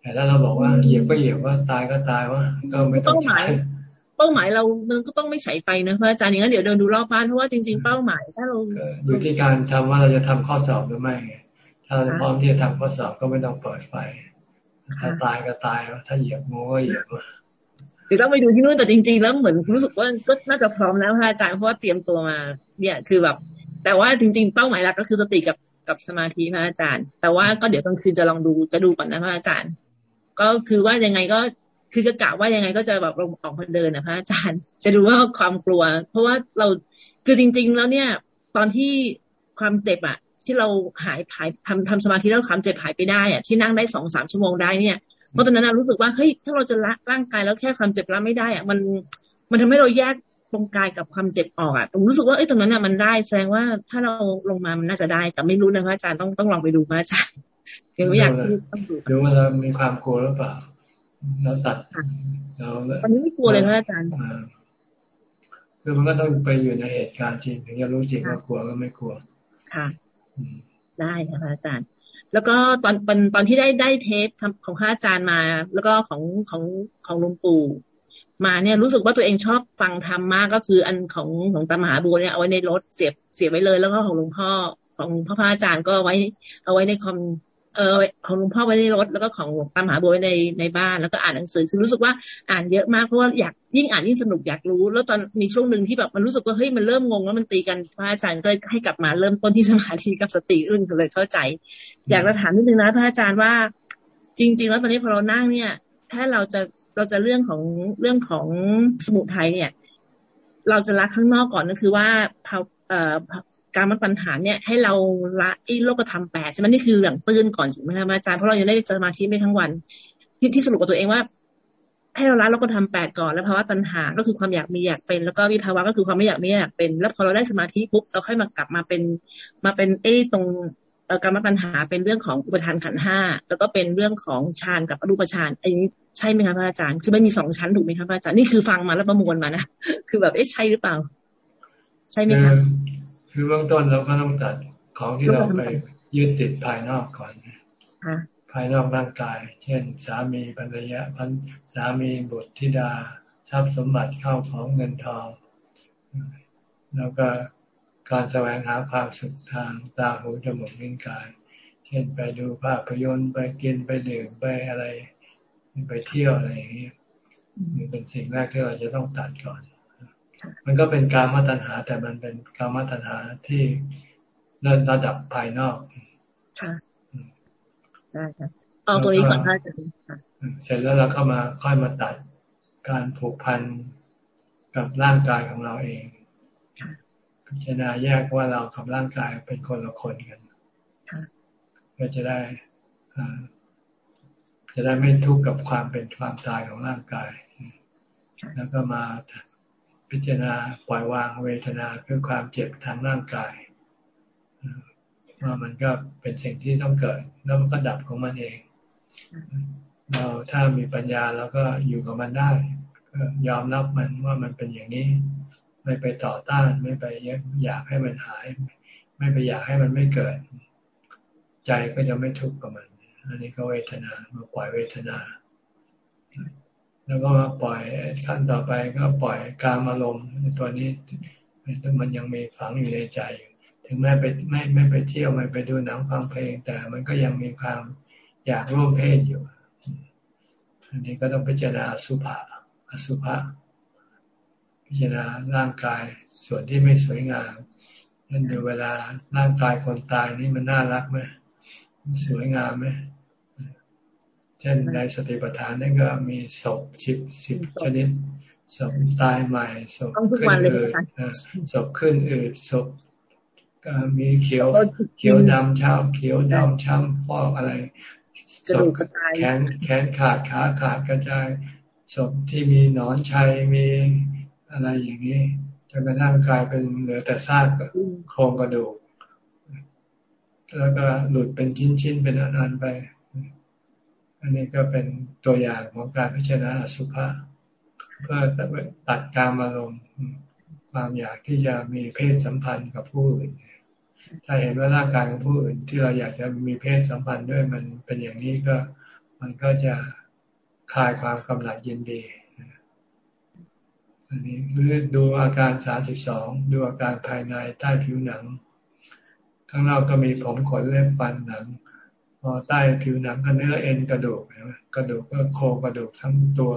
แต่ถ้าเราบอกว่าเหยียบก็เหยียบว่าตายก็ตายว่าก็ไม่ต้องใช้เป้าหมายเรามันก็ต้องไม่ใช้ไฟนะพระอาจารย์อย่างนั้นเดี๋ยวเดินดูรอบบ้านเพราะว่าจริงๆเป้าหมายถ้าเราอยู่ที่การทำว่าเราจะทำข้อสอบหรือไม่ถ้าเราพร้อมที่จะทำข้อสอบก็ไม่ต้องเปิดไฟ ถ้าตายก็ตายถ้าเหยียบงูก็เหยียบเดี๋ยวต้องไปดูที่นู่นแต่จริง ๆ แล้วเหมือนรู้สึกว่าก็น่าจะพร้อมแล้วพระอาจารย์เพราะว่าเตรียมตัวมา เนี่ยคือแบบ แต่ว่าจริง ๆ เป้าหมายหลักก็คือสติกับ กับสมาธิพระอาจารย์ แต่ว่าก็เดี๋ยวกลางคืนจะลองดูจะดูก่อนนะพระอาจารย์ ก็คือว่ายังไงก็คือกะกะว่ายังไงก็จะแบบลงออกมาเดินนะพระอาจารย์ จะดูว่าความกลัว เพราะว่าเราคือจริง ๆ แล้วเนี่ย ตอนที่ความเจ็บอะที่เราหายหายทำทำสมาธิแล้วความเจ็บหายไปได้อะที่นั่งได้สองสามชั่วโมงได้เนี่ยเพราะตอนนั้นรู้สึกว่าเฮ้ยถ้าเราจะละร่างกายแล้วแค่ความเจ็บละไม่ได้อะมันมันทำให้เราแยก ตรงกายกับความเจ็บออกอะผมรู้สึกว่าเอ้ยตรงนั้นอะมันได้แสดงว่าถ้าเราลงมามันน่าจะได้ แต่ไม่รู้นะพระอาจารย์ต้องต้องลองไปดูพระอาจารย์เห็นว่าอยากที่ต้องดูดูว่าเรามีความกลัวหรือเปล่าเราตัดเราตอนนี้ไม่กลัวเลยพระอาจารย์คือมันก็ต้องไปอยู่ในเหตุการณ์จริงถึงจะรู้จริงว่ากลัวก็ไม่กลัวค่ะได้ค่ะพระอาจารย์ แล้วก็ตอนตอนตอนที่ได้ได้เทปของพระอาจารย์มา แล้วก็ของของของหลวงปู่ มาเนี่ยรู้สึกว่าตัวเองชอบฟังธรรมมากก็คืออันของของตามหาบัวเนี่ยเอาไว้ในรถเสียบเสียบไว้เลย แล้วก็ของหลวงพ่อของพ่อพระอาจารย์ก็ไว้ เอาไว้ในคอมเออของหลวงพ่อไว้ในรถแล้วก็ของตามหาบัวไว้ในในบ้านแล้วก็อ่านหนังสือคือรู้สึกว่าอ่านเยอะมากเพราะว่าอยากยิ่งอ่านยิ่งสนุกอยากรู้ แล้วตอนมีช่วงหนึ่งที่แบบมันรู้สึกว่าเฮ้ยมันเริ่มงงแล้วมันตีกันพระอาจารย์ก็ให้กลับมาเริ่มต้นที่สมาธิกับสติอื่นเลยเข้าใจ อยากจะถามนิดนึงนะพระอาจารย์ว่า จริง ๆ แล้วตอนนี้พอเรานั่งเนี่ย ถ้าเราจะ เราจะเรื่องของเรื่องของสมุทัยเนี่ย เราจะละข้างนอกก่อนก็คือว่าเอ่อการมัปัญหาเนี่ยให้เราละไอ้โลกธรรมแปดใช่ไหมนี่คืออย่างตื้นก่อนถูกไหมคะอาจารย์เพราะเรายังได้สมาธิไม่ทั้งวันที่ที่สรุปกับตัวเองว่า ให้เราละโลกธรรมแปดก่อนแล้วภาวะตัณหาก็คือความอยากมีอยากเป็น แล้วก็วิภาวะก็คือความไม่อยากไม่อยากเป็น แล้วพอเราได้สมาธิปุ๊บเราค่อยมากลับมาเป็นมาเป็นเอ้ตรง กรรมปัญหาเป็นเรื่องของอุปทานขันห้าแล้วก็เป็นเรื่องของฌานกับอรูปฌานอันนี้ใช่ไหมคะพระอาจารย์ คือไม่มีสองชั้นถูกไหมคะพระอาจารย์นี่คือฟังมาแล้วประมวลมานะคือแบบเอ๊ะใช่หรือเปล่า ใช่ไหมคะคือเบื้องต้นเราก็ต้องตัดของที่เราไปยึดติดภายนอกก่อนภายนอกร่างกาย เช่น สามีภรรยาพันสามีบุตรธิดาทรัพย์สมบัติเข้าของเงินทอง แล้วก็ การแสวงหาความสุขทางตาหูจมูกลิ้นกาย เช่นไปดูภาพยนตร์ไปกินไปดื่มไปอะไร ไปเที่ยวอะไรอย่างนี้มันเป็นสิ่งแรกที่เราจะต้องตัดก่อน มันก็เป็นการมาตัญหาแต่มันเป็นการมาตัญหาที่ระดับภายนอกค่ะได้ค่ะเอาตัวนี้ก่อนค่ะเสร็จแล้วเราเข้ามาค่อยมาตัดการผูกพันกับร่างกายของเราเอง พิจารณาแยกว่าเรากับร่างกายเป็นคนละคนกันเพื่อจะได้จะได้ไม่ทุกข์กับความเป็นความตายของร่างกาย แล้วก็มาพิจารณาปล่อยวางเวทนาคือความเจ็บทางร่างกายว่ามันก็เป็นสิ่งที่ต้องเกิด แล้วมันก็ดับของมันเอง เราถ้ามีปัญญาแล้วก็อยู่กับมันได้ยอมรับมันว่ามันเป็นอย่างนี้ ไม่ไปต่อต้าน ไม่ไปอยากให้มันหาย ไม่ไปอยากให้มันไม่เกิด ใจก็จะไม่ทุกข์กับมัน อันนี้ก็เวทนามาปล่อยเวทนา แล้วก็มาปล่อยขั้นต่อไปก็ปล่อยการอารมณ์ตัวนี้มันยังมีฝังอยู่ในใจถึงแม้ไปไม่ไม่ไปเที่ยวไม่ไปดูหนังฟังเพลง แต่มันก็ยังมีความอยากร่วมเพศอยู่ อันนี้ก็ต้องพิจารณาสุภาอสุภะ พิจารณาร่างกายส่วนที่ไม่สวยงามนั่นดูเวลาร่างกายคนตายนี่มันน่ารักไหมสวยงามไหมเช่นในสติปัฏฐานนี่ก็มีศพชิบสิบชนิดศพตายใหม่ศพขึ้นอืดศพขึ้นอืดศพก็มีเขียวเขียวดำเช้าเขียวดำช้ำฟอกอะไรศพแขนแขนขาดขาขาดกระจายศพที่มีหนอนชัยมี อะไรอย่างนี้จนกระทั่งกลายเป็นเหลือแต่ซากโครงกระดูก แล้วก็หลุดเป็นชิ้นๆเป็นอันๆไป อันนี้ก็เป็นตัวอย่างของการพิจารณาอสุภะเพื่อตัดการอารมณ์ความอยากที่จะมีเพศสัมพันธ์กับผู้อื่น ถ้าเห็นว่าร่างกายของผู้อื่น ที่เราอยากจะมีเพศสัมพันธ์ด้วยมันเป็นอย่างนี้ก็มันก็จะคลายความกำหนัดยินดี อันนี้คือดูอาการสาสิบสองดูอาการภายในใต้ผิวหนัง ข้างนอกก็มีผมขนเล็บฟันหนัง พอใต้ผิวหนังก็เนื้อเอ็นกระดูกกระดูกก็โครงกระดูกทั้งตัว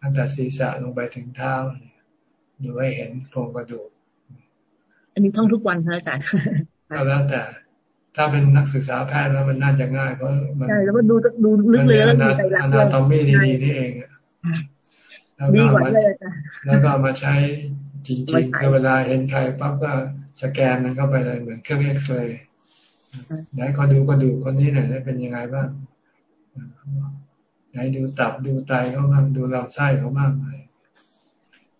ตั้งแต่ศีรษะลงไปถึงเท้าดูให้เห็นโครงกระดูก อันนี้ท่องทุกวันครับอาจารย์ก็แล้วแต่ ถ้าเป็นนักศึกษาแพทย์แล้วมันน่าจะง่ายเพราะมันใช่แล้วมันดูดูลึกเลยแล้วมีใจรักเลยอนาตอมี่ดีๆนี่เอง ดีกว่าเลยแล้วก็มาใช้จริงๆเวลาเห็นใครปั๊บก็สแกนมันเข้าไปเลยเหมือนเครื่องเอ็กซเรย์ไหนเขาดูก็ดูคนนี้หน่อยได้เป็นยังไงบ้างไหนดูตับดูไตเขาบ้างดูลำไส้เขาบ้างอะไร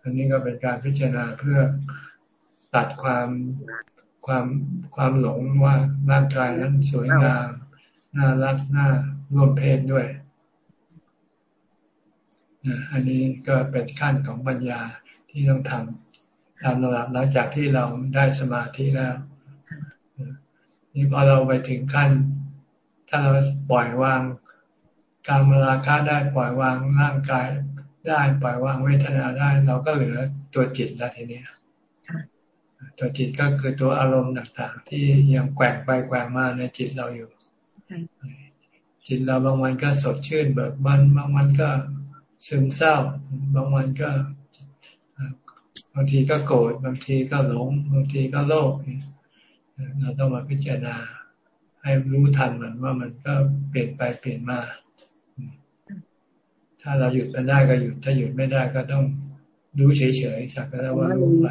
อันนี้ก็เป็นการพิจารณาเพื่อตัดความความความหลงว่าร่างกายนั้นสวยงามน่ารักน่าร่วมเพศด้วย อันนี้ก็เป็นขั้นของปัญญาที่ต้องทำตามระดับหลังจากที่เราได้สมาธิแล้วนี่พอเราไปถึงขั้น ถ้าเราปล่อยวางการมาราคาได้ปล่อยวางร่างกายได้ปล่อยวางเวทนาได้ เราก็เหลือตัวจิตแล้วทีนี้ตัวจิตก็คือตัวอารมณ์ต่างๆ ที่ยังแกว่งไปแกว่งมาในจิตเราอยู่จิตเราบางวันก็สดชื่นเบิกบานบางวันก็ ซึมเศร้า บางวันก็บางทีก็โกรธบางทีก็หลง บางทีก็โลภเราต้องมาพิจารณาให้รู้ทันมันว่ามันก็เปลี่ยนไปเปลี่ยนมา ถ้าเราหยุดมันได้ก็หยุด ถ้าหยุดไม่ได้ก็ต้องรู้เฉยๆสักแต่ว่ารู้ไป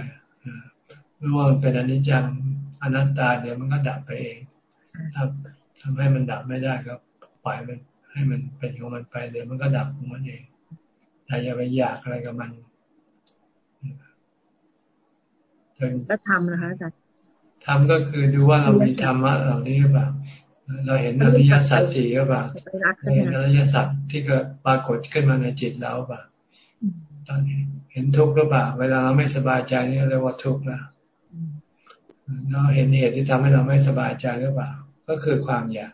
รู้ว่ามันเป็นอนิจจังอนัตตาเดี๋ยวมันก็ดับไปเองถ้าทำให้มันดับไม่ได้ก็ปล่อยมันให้มันเป็นของมันไปเดี๋ยวมันก็ดับของมันเอง แต่อย่าไปอยากอะไรกับมันแล้วทำนะคะอาจารย์ทำก็คือดูว่าเรามีธรรมะเหล่านี้หรือเปล่า เราเห็นอริยสัจสี่หรือเปล่าเห็นอริยสัจที่เกิดปรากฏขึ้นมาในจิตเราเปล่าตอนนี้เห็นทุกข์หรือเปล่า เวลาเราไม่สบายใจนี่เรียกว่าทุกข์แล้วเราเห็นเหตุที่ทำให้เราไม่สบายใจหรือเปล่า ก็คือความอยาก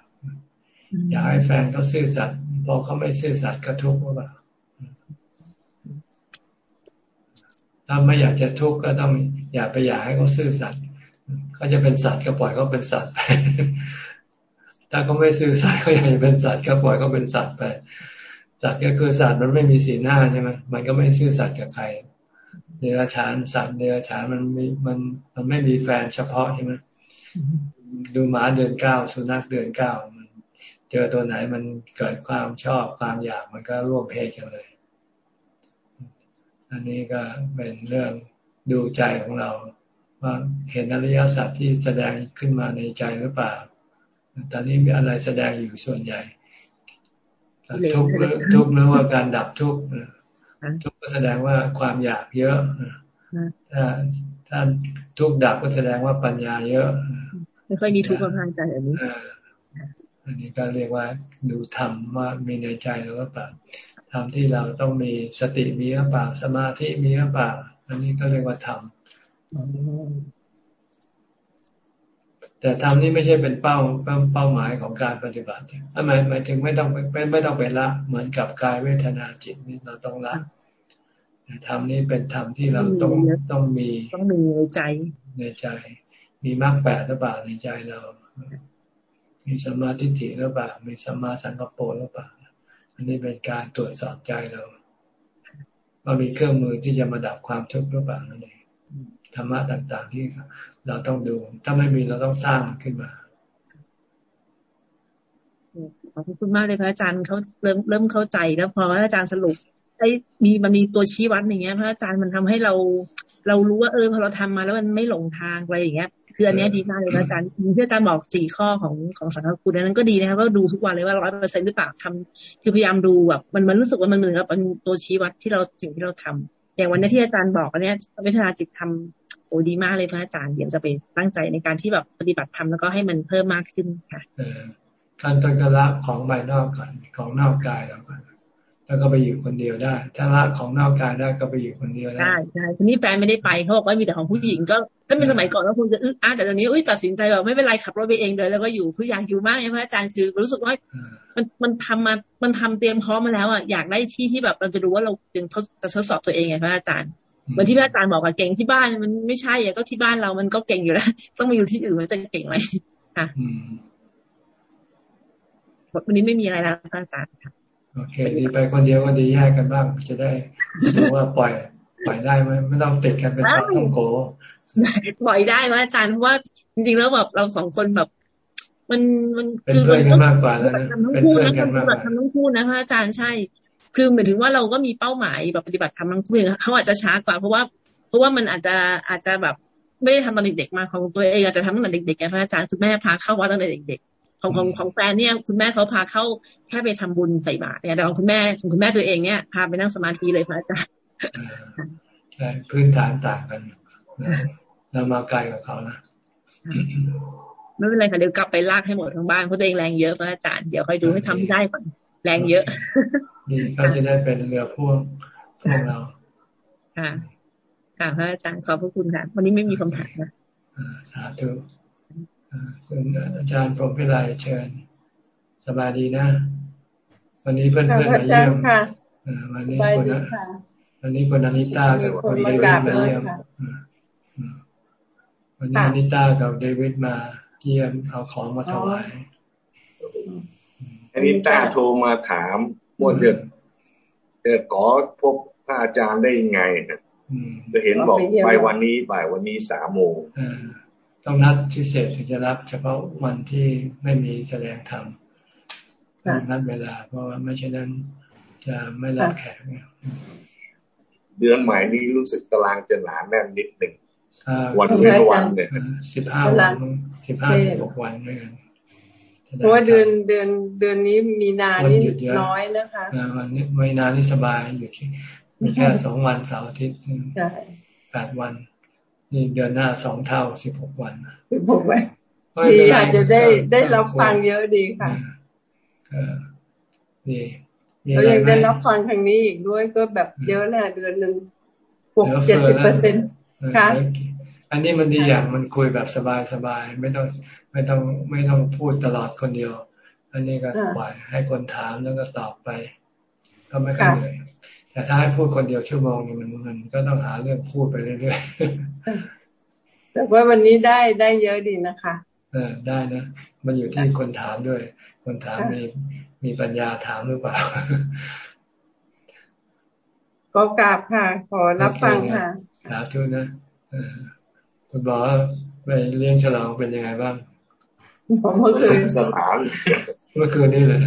อยากให้แฟนเขาซื่อสัตย์พอเขาไม่ซื่อสัตย์ก็ทุกข์หรือเปล่า ถ้าไม่อยากจะทุกข์ก็ต้องอย่าไปอยากให้เขาซื่อสัตย์เขาจะเป็นสัตว์ก็ปล่อยเขาเป็นสัตว์ไปถ้าเขาไม่ซื่อสัตย์เขาอยากจะเป็นสัตว์ก็ปล่อยเขาเป็นสัตว์ไปสัตว์ก็คือสัตว์มันไม่มีสีหน้าใช่ไหมมันก็ไม่ซื่อสัตย์กับใครเดรัจฉานสัตว์เดรัจฉานมันมีมันมันไม่มีแฟนเฉพาะใช่ไหมดูหมาเดือนเก้าสุนัขเดือนเก้ามัน เจอตัวไหนมันเกิดความชอบความอยากมันก็ร่วมเพศกันเลย อันนี้ก็เป็นเรื่องดูใจของเรา ว่าเห็นอริยสัจที่แสดงขึ้นมาในใจหรือเปล่า ตอนนี้มีอะไรแสดงอยู่ส่วนใหญ่ ทุกข์ทุกข์หรือว่าการดับทุกข์ทุกข์ก็แสดงว่าความอยากเยอะถ้าถ้าทุกข์ดับก็แสดงว่าปัญญาเยอะ ไม่ค่อยมีทุกข์กับทางใจอันนี้อันนี้ก็เรียกว่าดูธรรมว่ามีในใจหรือเปล่าธ รรมที่เราต้องมีสติมีหรือเปล่าสมาธิมีหรือเปล่าอันนี้ก็เรียกว่าธรรมแต่ธรรมนี่ไม่ใช่เป็นเป้าเป้าหมายของการปฏิบัติหมายหมายถึงไม่ต้องไม่ไม่ต้องไปละเหมือนกับกายเวทนาจิตนี่เราต้องละธรรมนี่เป็นธรรมที่เราต้องต้องมีต้องมีในใจในใจ มีมรรคแปดหรือเปล่าในใจเรา มีสมาธิถิหรือเปล่ามีสมาสังกปรหรือเปล่า อันนี้เป็นการตรวจสอบใจเราว่ามีเครื่องมือที่จะมาดับความทุกข์หรือเปล่านั่นเองธรรมะต่างๆ ที่เราต้องดู ถ้าไม่มีเราต้องสร้างขึ้นมาขอบคุณมากเลยพระอาจารย์เขาเริ่มเริ่มเข้าใจแล้วพอพระอาจารย์สรุปไอ้มีมันมีตัวชี้วัดอย่างเงี้ย พระอาจารย์มันทำให้เรา เรารู้ว่าเออพอเราทำมาแล้วมันไม่หลงทางอะไรอย่างเงี้ย คืออันนี้ดีมากเลยนะอาจารย์ที่อาจารย์บอกสี่ข้อของของสังฆคุณนั้นก็ดีนะครับว่าดูทุกวันเลยว่าร้อยเปอร์เซ็นต์หรือเปล่าทำคือพยายามดูแบบมันมันรู้สึกว่ามันเหมือนกับเป็นตัวชี้วัดที่เราสิ่งที่เราทำอย่างวันนี้ที่อาจารย์บอกอันนี้วิชาจิตทำโอ้ดีมากเลยพระอาจารย์เดี๋ยวจะไปตั้งใจในการที่แบบปฏิบัติธรรมแล้วก็ให้มันเพิ่มมากขึ้นค่ะการต้นกละของภายนอกก่อนของนอกกายเราก่อน แล้วก็ไปอยู่คนเดียวได้ ถ้าละของนอกกายได้ก็ไปอยู่คนเดียวได้ได้ใช่ทีนี้แฟนไม่ได้ไปเขาบอกว่ามีแต่ของผู้หญิงก็ถ้าเป็นสมัยก่อนก็คงจะอึดอัดแต่ตอนนี้อุ้ยตัดสินใจแบบไม่เป็นไรขับรถไปเองเลยแล้วก็อยู่ผู้อยากอยู่มากพระอาจารย์คือรู้สึกว่ามันมันทำมามันทำเตรียมพร้อมมาแล้วอะอยากได้ที่ที่แบบเราจะดูว่าเราจึงจะทดสอบตัวเองไงพระอาจารย์เหมือนที่พระอาจารย์บอกว่าเก่งที่บ้านมันไม่ใช่อะก็ที่บ้านเรามันก็เก่งอยู่แล้วต้องมาอยู่ที่อื่นมันจะเก่งไหมค่ะวันนี้ไม่มีอะไรแล้วพระอาจารย์ค่ะ โอเค ดีไปคนเดียวก็ดีแยกกันบ้างจะได้รู้ว่าปล่อยปล่อยได้ไหมไม่ต้องติดกันเป็นปากต้องโกปล่อยได้ไหมอาจารย์เพราะว่าจริงๆแล้วแบบเราสองคนแบบ มันมันคือเพื่อนกันมากกว่าแล้วนะเป็นเพื่อนกันมากกว่าทำทั้งคู่นะพระอาจารย์ใช่ คือหมายถึงว่าเราก็มีเป้าหมายแบบปฏิบัติธรรมทั้งคู่เขาอาจจะช้ากว่า เพราะว่า เพราะว่ามันอาจจะอาจจะแบบไม่ได้ทำตอนเด็กๆมาของตัวเองอาจจะทำตั้งแต่เด็กๆไงพระอาจารย์คุณแม่พาเข้าวัดตั้งแต่เด็กๆ ของของของแฟนเนี่ย คุณแม่เขาพาเข้าแค่ไปทำบุญใส่บาตรเนี่ยแต่ของคุณแม่ของคุณแม่ตัวเองเนี่ยพาไปนั่งสมาธิเลยพระอาจารย์ใช่พื้นฐานต่างกันเรามาไกลกับเขานะไม่เป็นไรค่ะเดี๋ยวกลับไปลากให้หมดทั้งบ้านเพราะตัวเองแรงเยอะพระอาจารย์เดี๋ยวค่อยดูให้ทำได้ก่อนแรงเยอะดีเขาจะได้เป็นเรือพ่วงพวกเราค่ะค่ะพระอาจารย์ขอบพระคุณค่ะ วันนี้ไม่มีคำถามนะสาธุ คุณอาจารย์พรหมพิไลเชิญ สบายดีนะ วันนี้เพื่อนเพื่อนมาเยี่ยมวันนี้คนวันนี้คนอนิต้ากับคนเดวิดมาเยี่ยมวันนี้อนิต้ากับเดวิดมาเยี่ยมเอาของมาถวายอนิต้าโทรมาถามว่าเดือดเดขอพบพระอาจารย์ได้ยังไงนะจะเห็นบอกไปวันนี้บ่ายวันนี้สามโมง ต้องนัดพิเศษถึงจะรับ เฉพาะวันที่ไม่มีแสดงธรรมนัดเวลา เพราะว่าไม่เช่นนั้นจะไม่รับแขกเดือนใหม่นี้รู้สึกตารางจะหนาแน่นนิดหนึ่งวันเว้นวันเนี่ยสิบห้าวันสิบห้าสิบหกวันด้วยกันเพราะว่าเดือนเดือนเดือนนี้มีนานี่น้อยนะคะวันนี้มีนานี่สบายอยู่ที่มีแค่สองวันเสาร์อาทิตย์แปดวัน นี่เดือนหน้าสองเท่าสิบหกวันสิบหกวันดีอาจจะได้ได้รับฟังเยอะดีค่ะดีเรายังได้รับฟังทางนี้อีกด้วยก็แบบเยอะนะเดือนหนึ่งหกเจ็ดสิบเปอร์เซ็นต์ค่ะอันนี้มันดีอย่างมันคุยแบบสบายสบายไม่ต้องไม่ต้องไม่ต้องพูดตลอดคนเดียว อันนี้ก็ปล่อยให้คนถามแล้วก็ตอบไป ก็ไม่ค่อยเหนื่อย แต่ถ้าให้พูดคนเดียวชั่วโมงนึงมันมันก็ต้องหาเรื่องพูดไปเรื่อยๆแต่ว่าวันนี้ได้ได้เยอะดีนะคะเออได้นะมันอยู่ที่คนถามด้วย คนถามมีมีปัญญาถามหรือเปล่าก็กราบค่ะ ขอรับฟังค่ะสาธุนะคุณบอกไปเลี้ยงฉลองเป็นยังไงบ้างเมื่อคืนสนานเมื่อคืนนี้เลย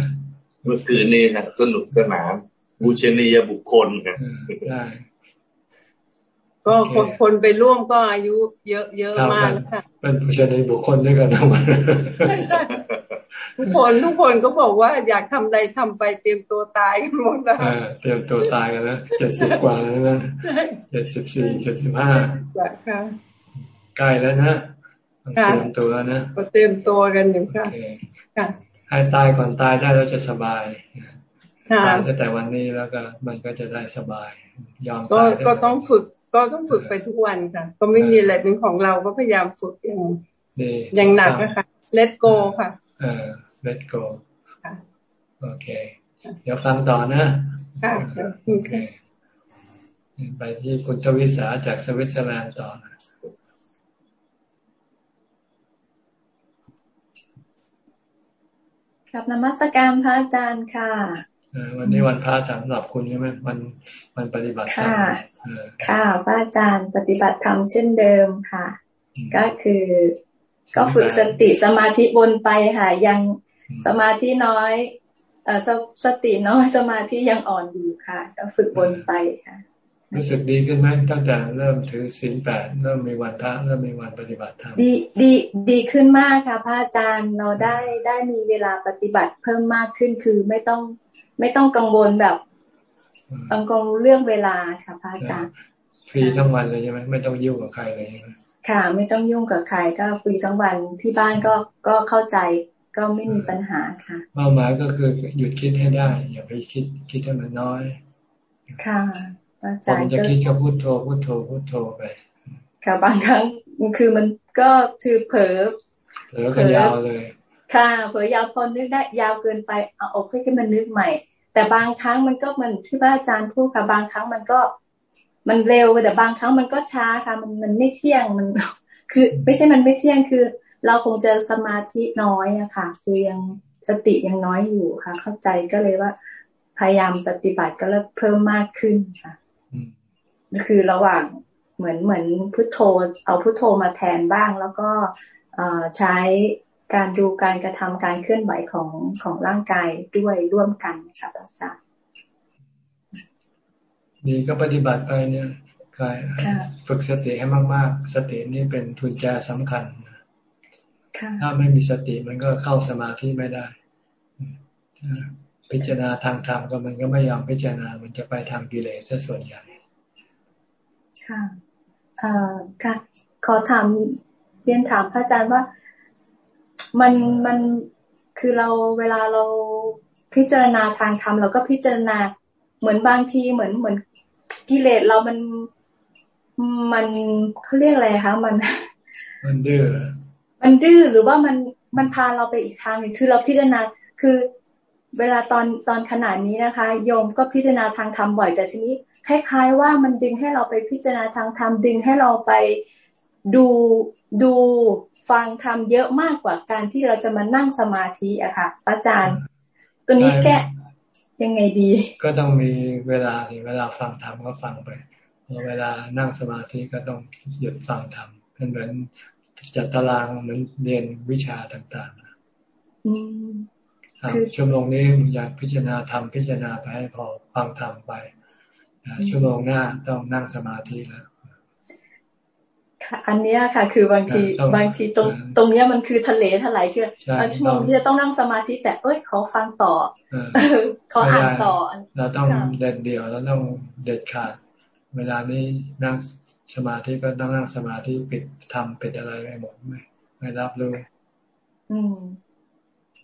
เมื่อคืนนี้นะสนุกสนาน บูชนียบุคคลนะได้ก็คนคนไปร่วมก็อายุเยอะเยอะมากค่ะเป็นผู้ชนีบุคคลด้วยกันทั้งหมดทุกคนทุกคนก็บอกว่าอยากทำใดทำไปเตรียมตัวตายกันหมดแล้วเตรียมตัวตายกันแล้วเจ็ดสิบกว่าแล้วนะเจ็ดสิบสี่เจ็ดสิบห้าใกล้แล้วนะเตรียมตัวนะก็เตรียมตัวกันอยู่ค่ะให้ตายก่อนตายได้แล้วจะสบาย ตายตั้งแต่วันนี้แล้วก็มันก็จะได้สบาย ยอมตายก็ต้องฝึกก็ต้องฝึกไปทุกวันค่ะ ก็ไม่มีอะไรเป็นของเราก็พยายามฝึกอย่างอย่างหนักนะคะ let go ค่ะ เออ let go โอเค เดี๋ยวฟังต่อนะค่ะโอเคไปที่คุณทวิสาจากสวิตเซอร์แลนด์ต่อครับนมัสการพระอาจารย์ค่ะ วันนี้วันพระสำหรับคุณใช่ไหมวันวันปฏิบัติธรรมค่ะพระอาจารย์ปฏิบัติธรรมเช่นเดิมค่ะ ก็คือ ก็ฝึกสติสมาธิบนไปค่ะ ยังสมาธิน้อย เอสสติน้อยสมาธิยังอ่อนอยู่ค่ะ ก็ฝึกบนไปค่ะ รู้สึกดีขึ้นไหมตั้งแต่เริ่มถือศีลแปดเริ่มมีวันพระเริ่มมีวันปฏิบัติธรรมดีดีดีขึ้นมากค่ะพระอาจารย์เราได้ได้มีเวลาปฏิบัติเพิ่มมากขึ้นคือไม่ต้องไม่ต้องกังวลแบบกังวลเรื่องเวลาค่ะพระอาจารย์ฟรีทั้งวันเลยใช่ไหมไม่ต้องยุ่งกับใครเลยใช่ไหมค่ะ ไม่ต้องยุ่งกับใครก็ฟรีทั้งวันที่บ้านก็ก็เข้าใจก็ไม่มีปัญหาค่ะเป้าหมายก็คือหยุดคิดให้ได้ อย่าไปคิดคิดให้มันน้อย ค่ะ อาจารย์จะคิดก็พูดโทพูดโทพูดโทไปค่ะบางครั้งคือมันก็คือเผลอเผลอกันยาวเลย ค่ะเผลอยาวพอนึกได้ยาวเกินไปเอาออกให้มันนึกใหม่ แต่บางครั้งมันก็เหมือนที่อาจารย์พูดค่ะ บางครั้งมันก็มันเร็วแต่บางครั้งมันก็ช้าค่ะ มันมันไม่เที่ยงมัน คือ ไม่ใช่มันไม่เที่ยงคือ เราคงจะสมาธิน้อยอะค่ะ คือยังสติยังน้อยอยู่ค่ะ เข้าใจก็เลยว่า พยายามปฏิบัติก็เริ่มเพิ่มมากขึ้นค่ะ ก็คือระหว่างเหมือนเหมือนพุทโธ เอาพุทโธมาแทนบ้าง แล้วก็ใช้การดูการกระทำการเคลื่อนไหวของของร่างกายด้วยร่วมกันค่ะอาจารย์ดีก็ปฏิบัติไปเนี่ยกายฝึกสติให้มาก ๆ สตินี่เป็นทุนแจสำคัญถ้าไม่มีสติมันก็เข้าสมาธิไม่ได้ พิจารณาทางธรรมก็มันก็ไม่ยอมพิจารณา มันจะไปทางกิเลสซะส่วนใหญ่ ค่ะเอ่อค่ะ ขอถามเรียนถามพระอาจารย์ว่ามันมันคือเราเวลาเราพิจารณาทางธรรมเราก็พิจารณาเหมือนบางทีเหมือนเหมือนกิเลสเรามันมันเขาเรียกอะไรคะมัน มันดื้อมันดื้อหรือว่ามันมันพาเราไปอีกทางหนึ่งคือเราพิจารณาคือ เวลาตอนตอนขนาดนี้นะคะ โยมก็พิจารณาทางธรรมบ่อยแต่ทีนี้ คล้าย ๆ ว่ามันดึงให้เราไปพิจารณาทางธรรมดึงให้เราไปดูดูฟังธรรมเยอะมากกว่าการที่เราจะมานั่งสมาธิอะค่ะ อาจารย์ ตัวนี้แก้ยังไงดี ก็ต้องมีเวลาเวลาฟังธรรมก็ฟังไปเวลานั่งสมาธิก็ต้องหยุดฟังธรรมเป็นเหมือนจัดตารางเหมือนเรียนวิชาต่างๆอืม ชั่วโมงนี้อยากพิจารณาทำพิจารณาไปให้พอฟังทำไปชั่วโมงหน้าต้องนั่งสมาธิแล้วอันนี้ค่ะ คือบางทีบางทีตรงตรงเนี้ยมันคือทะเลทลายคือชั่วโมงที่จะต้องนั่งสมาธิแต่เอ้ยขอฟังต่อขออ่านต่อเราต้องเด็ดเดี่ยวแล้วต้องเด็ดขาด เวลานี้นั่งสมาธิก็ต้องนั่งสมาธิปิดทำปิดอะไรไปหมดไม่ไม่รับรู้อืม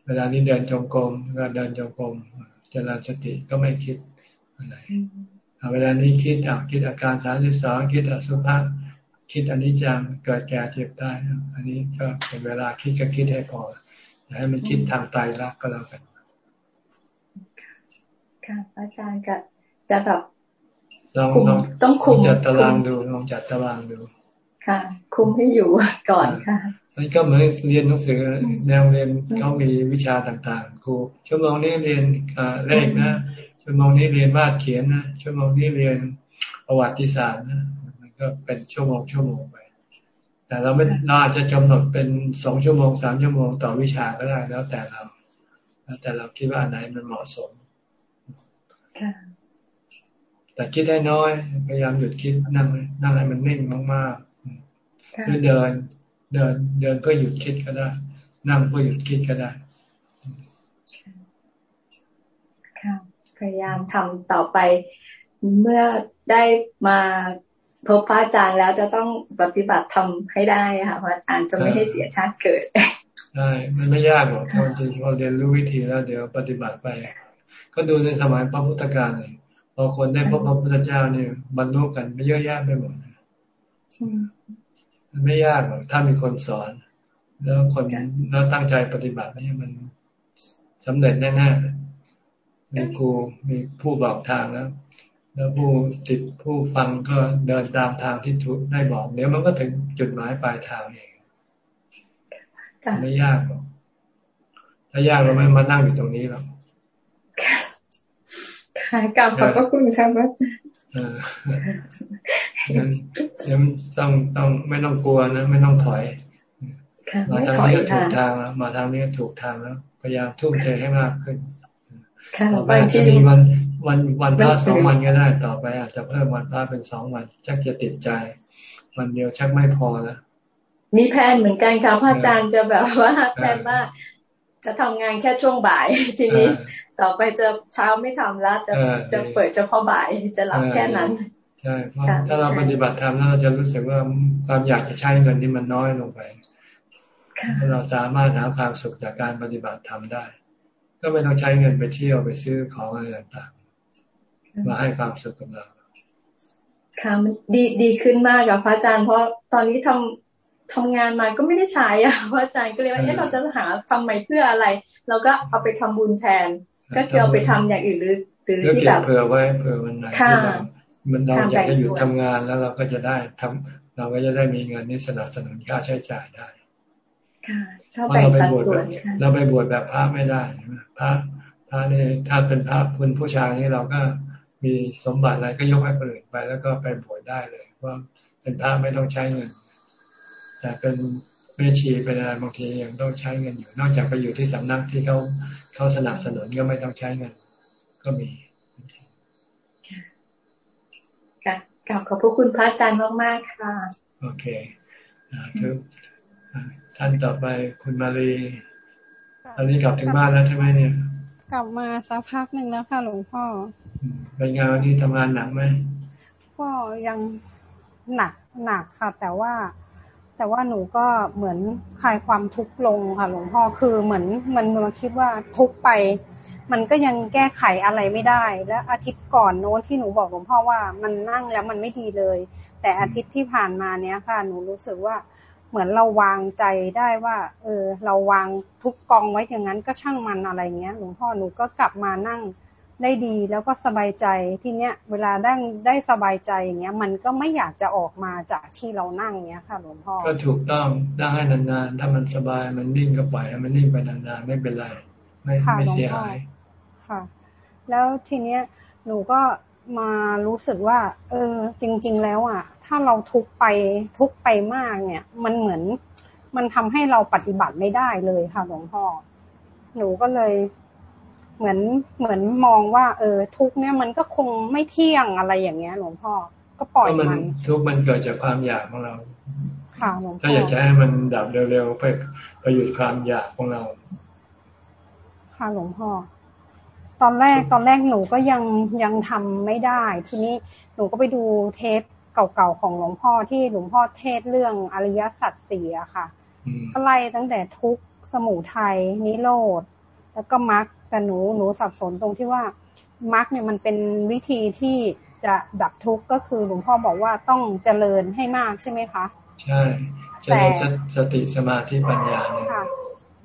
เวลานี้เดินจงกรมก็เดินจงกรมเจริญสติก็ไม่คิดอะไรเวลานี้คิดอะคิดอาการสามสิบสองคิดอสุภะคิดอันนี้จังเกิดแก่เจ็บตายอันนี้ก็เป็นเวลาคิดก็คิดให้พออย่าให้มันคิดทางตายรักก็แล้วกันค่ะอาจารย์ก็จะแบบลองลองต้องคุมจัดตารางดูลองจัดตารางดู ค่ะ คุมให้อยู่ก่อนค่ะ มันก็เหมือนเรียนหนังสือแนวเรียนเขามีวิชาต่างๆ ครูชั่วโมงนี้เรียนเลขนะชั่วโมงนี้เรียนวาดเขียนนะชั่วโมงนี้เรียนประวัติศาสตร์นะมันก็เป็นชั่วโมงชั่วโมงไปแต่เราไม่เราอาจจะกำหนดเป็นสองชั่วโมงสามชั่วโมงต่อวิชาก็ได้แล้วแต่เราแล้วแต่เราคิดว่าอันไหนมันเหมาะสมแต่คิดได้น้อย พยายามหยุดคิดนั่งนั่งให้มันนิ่งมากๆหรือเดิน เดินเดินเพื่อหยุดคิดก็ได้ นั่งเพื่อหยุดคิดก็ได้ค่ะพยายามทำต่อไป เมื่อได้มาพบพระอาจารย์แล้วจะต้องปฏิบัติทำให้ได้ค่ะพระอาจารย์จะไม่ให้เสียชาติเกิดได้มันไม่ยากหรอกพอจริงพอเรียนรู้วิธีแล้ว เดี๋ยวปฏิบัติไป ก็ดูในสมัยพระพุทธกาลเลยพอคนได้พบพระพุทธเจ้าเนี่ยบรรลุกันไม่เยอะแยะไปหมด มันไม่ยากหรอกถ้ามีคนสอน แล้วคนแล้วตั้งใจปฏิบัตินี่มันสำเร็จแน่ๆมีครูมีผู้บอกทางแล้วแล้วผู้ติดผู้ฟังก็เดินตามทางที่ถูกได้บอกเดี๋ยวมันก็ถึงจุดหมายปลายทางเองไม่ยากหรอกถ้ายากเราไม่มานั่งอยู่ตรงนี้หรอกค่ะกลับขอบพระคุณครับอาจารย์ ยังยังต้องต้องไม่ต้องกลัวนะ ไม่ต้องถอยมาทางนี้ถูกทางแล้วมาทางนี้ถูกทางแล้ว พยายามทุ่มเทให้มากขึ้นต่อไปจะมีวันวันวันพระสองวันก็ได้ต่อไป อาจจะเพิ่มวันพระเป็นสองวันชักจะติดใจ วันเดียวชักไม่พอแล้วมีแผนเหมือนกันค่ะพระอาจารย์จะแบบว่าแผนว่าจะทำงานแค่ช่วงบ่าย ทีนี้ต่อไปจะเช้าไม่ทำแล้วจะจะเปิดเฉพาะบ่ายจะหลับแค่นั้น ใช่เพราะถ้าเราปฏิบัติธรรมแล้วเราจะรู้สึกว่าความอยากจะใช้เงินที่มันน้อยลงไปเราสามารถหาความสุขจากการปฏิบัติธรรมได้ ก็ไม่ต้องใช้เงินไปเที่ยวไปซื้อของอะไรต่างๆ มาให้ความสุขกับเราค่ะมันดีดีขึ้นมากกับพระอาจารย์ เพราะตอนนี้ทำทำงานมาก็ไม่ได้ใช้อะพระอาจารย์ก็เลยว่าเอ๊ะเราจะหาทำไมเพื่ออะไร เราก็เอาไปทำบุญแทน ก็คือเอาไปทำอย่างอื่นหรือหรือที่แบบเผื่อไว้เผื่อมันไหน มันเราอยากจะหยุดทำงานแล้วเราก็จะได้ทำเราก็จะได้มีเงินนี้สนับสนุนค่าใช้จ่ายได้ค่ะชอบแบ่งสัดส่วนเราไปบวชแบบพระไม่ได้พระพระนี่ถ้าเป็นพระคุณผู้ชายนี่เราก็มีสมบัติอะไรก็ยกให้คนอื่นไปแล้วก็ไปบวชได้เลยว่าเป็นพระไม่ต้องใช้เงิน แต่เป็นเมชีเป็นอะไรบางทียังต้องใช้เงินอยู่ นอกจากไปอยู่ที่สำนักที่เขาเขาสนับสนุนก็ไม่ต้องใช้เงิน ก็มีค่ะ กลับขอบพระคุณพระอาจารย์มากๆค่ะ โอเคทุกท่านต่อไปคุณมาลีตอนนี้กลับถึงบ้านแล้วใช่ไหมเนี่ย กลับมาสักพักหนึ่งแล้วค่ะหลวงพ่อเป็นงานวันนี้ทำงานหนักไหมก็ยังหนักหนักค่ะ แต่ว่า แต่ว่าหนูก็เหมือนคลายความทุกข์ลงค่ะหลวงพ่อคือเหมือนมันมาคิดว่าทุกไป มันก็ยังแก้ไขอะไรไม่ได้ และอาทิตย์ก่อนโน้นที่หนูบอกหลวงพ่อว่ามันนั่งแล้วมันไม่ดีเลย แต่อาทิตย์ที่ผ่านมาเนี้ยค่ะ หนูรู้สึกว่าเหมือนเราวางใจได้ว่า เออ เราวางทุกกองไว้อย่างนั้นก็ช่างมันอะไรเงี้ย หลวงพ่อหนูก็กลับมานั่ง ได้ดีแล้วก็สบายใจที่เนี้ยเวลาได้ได้สบายใจอย่างเงี้ย มันก็ไม่อยากจะออกมาจากที่เรานั่งเนี้ยค่ะหลวงพ่อก็ถูกต้องได้ให้นานๆ ถ้ามันสบายมันนิ่งก็ปล่อยให้มันนิ่งไปนานๆไม่เป็นไรไม่ไม่เสียหายค่ะ แล้วทีเนี้ยหนูก็มารู้สึกว่า เออ จริง ๆ แล้วอะ ถ้าเราทุกไปทุกไปมากเนี่ย มันเหมือนมันทำให้เราปฏิบัติไม่ได้เลยค่ะหลวงพ่อหนูก็เลย เหมือนเหมือนมองว่า เออ ทุกเนี่ยมันก็คงไม่เที่ยงอะไรอย่างเงี้ย หลวงพ่อก็ปล่อยมัน ทุกมันเกิดจากความอยากของเราค่ะหลวงพ่อถ้าอยากจะให้มันดับเร็วๆไปไปหยุดความอยากของเรา ค่ะหลวงพ่อตอนแรกตอนแรกหนูก็ยังยังทำไม่ได้ ทีนี้หนูก็ไปดูเทปเก่าๆของหลวงพ่อที่หลวงพ่อเทศเรื่องอริยสัจสี่อะค่ะก็ไล่ตั้งแต่ทุกสมุทัยนิโรธแล้วก็มรรค แต่หนูหนูสับสนตรงที่ว่ามรรคเนี่ยมันเป็นวิธีที่จะดับทุกข์ก็คือหลวงพ่อบอกว่าต้องเจริญให้มากใช่ไหมคะ ใช่เจริญสติสมาธิปัญญาค่ะ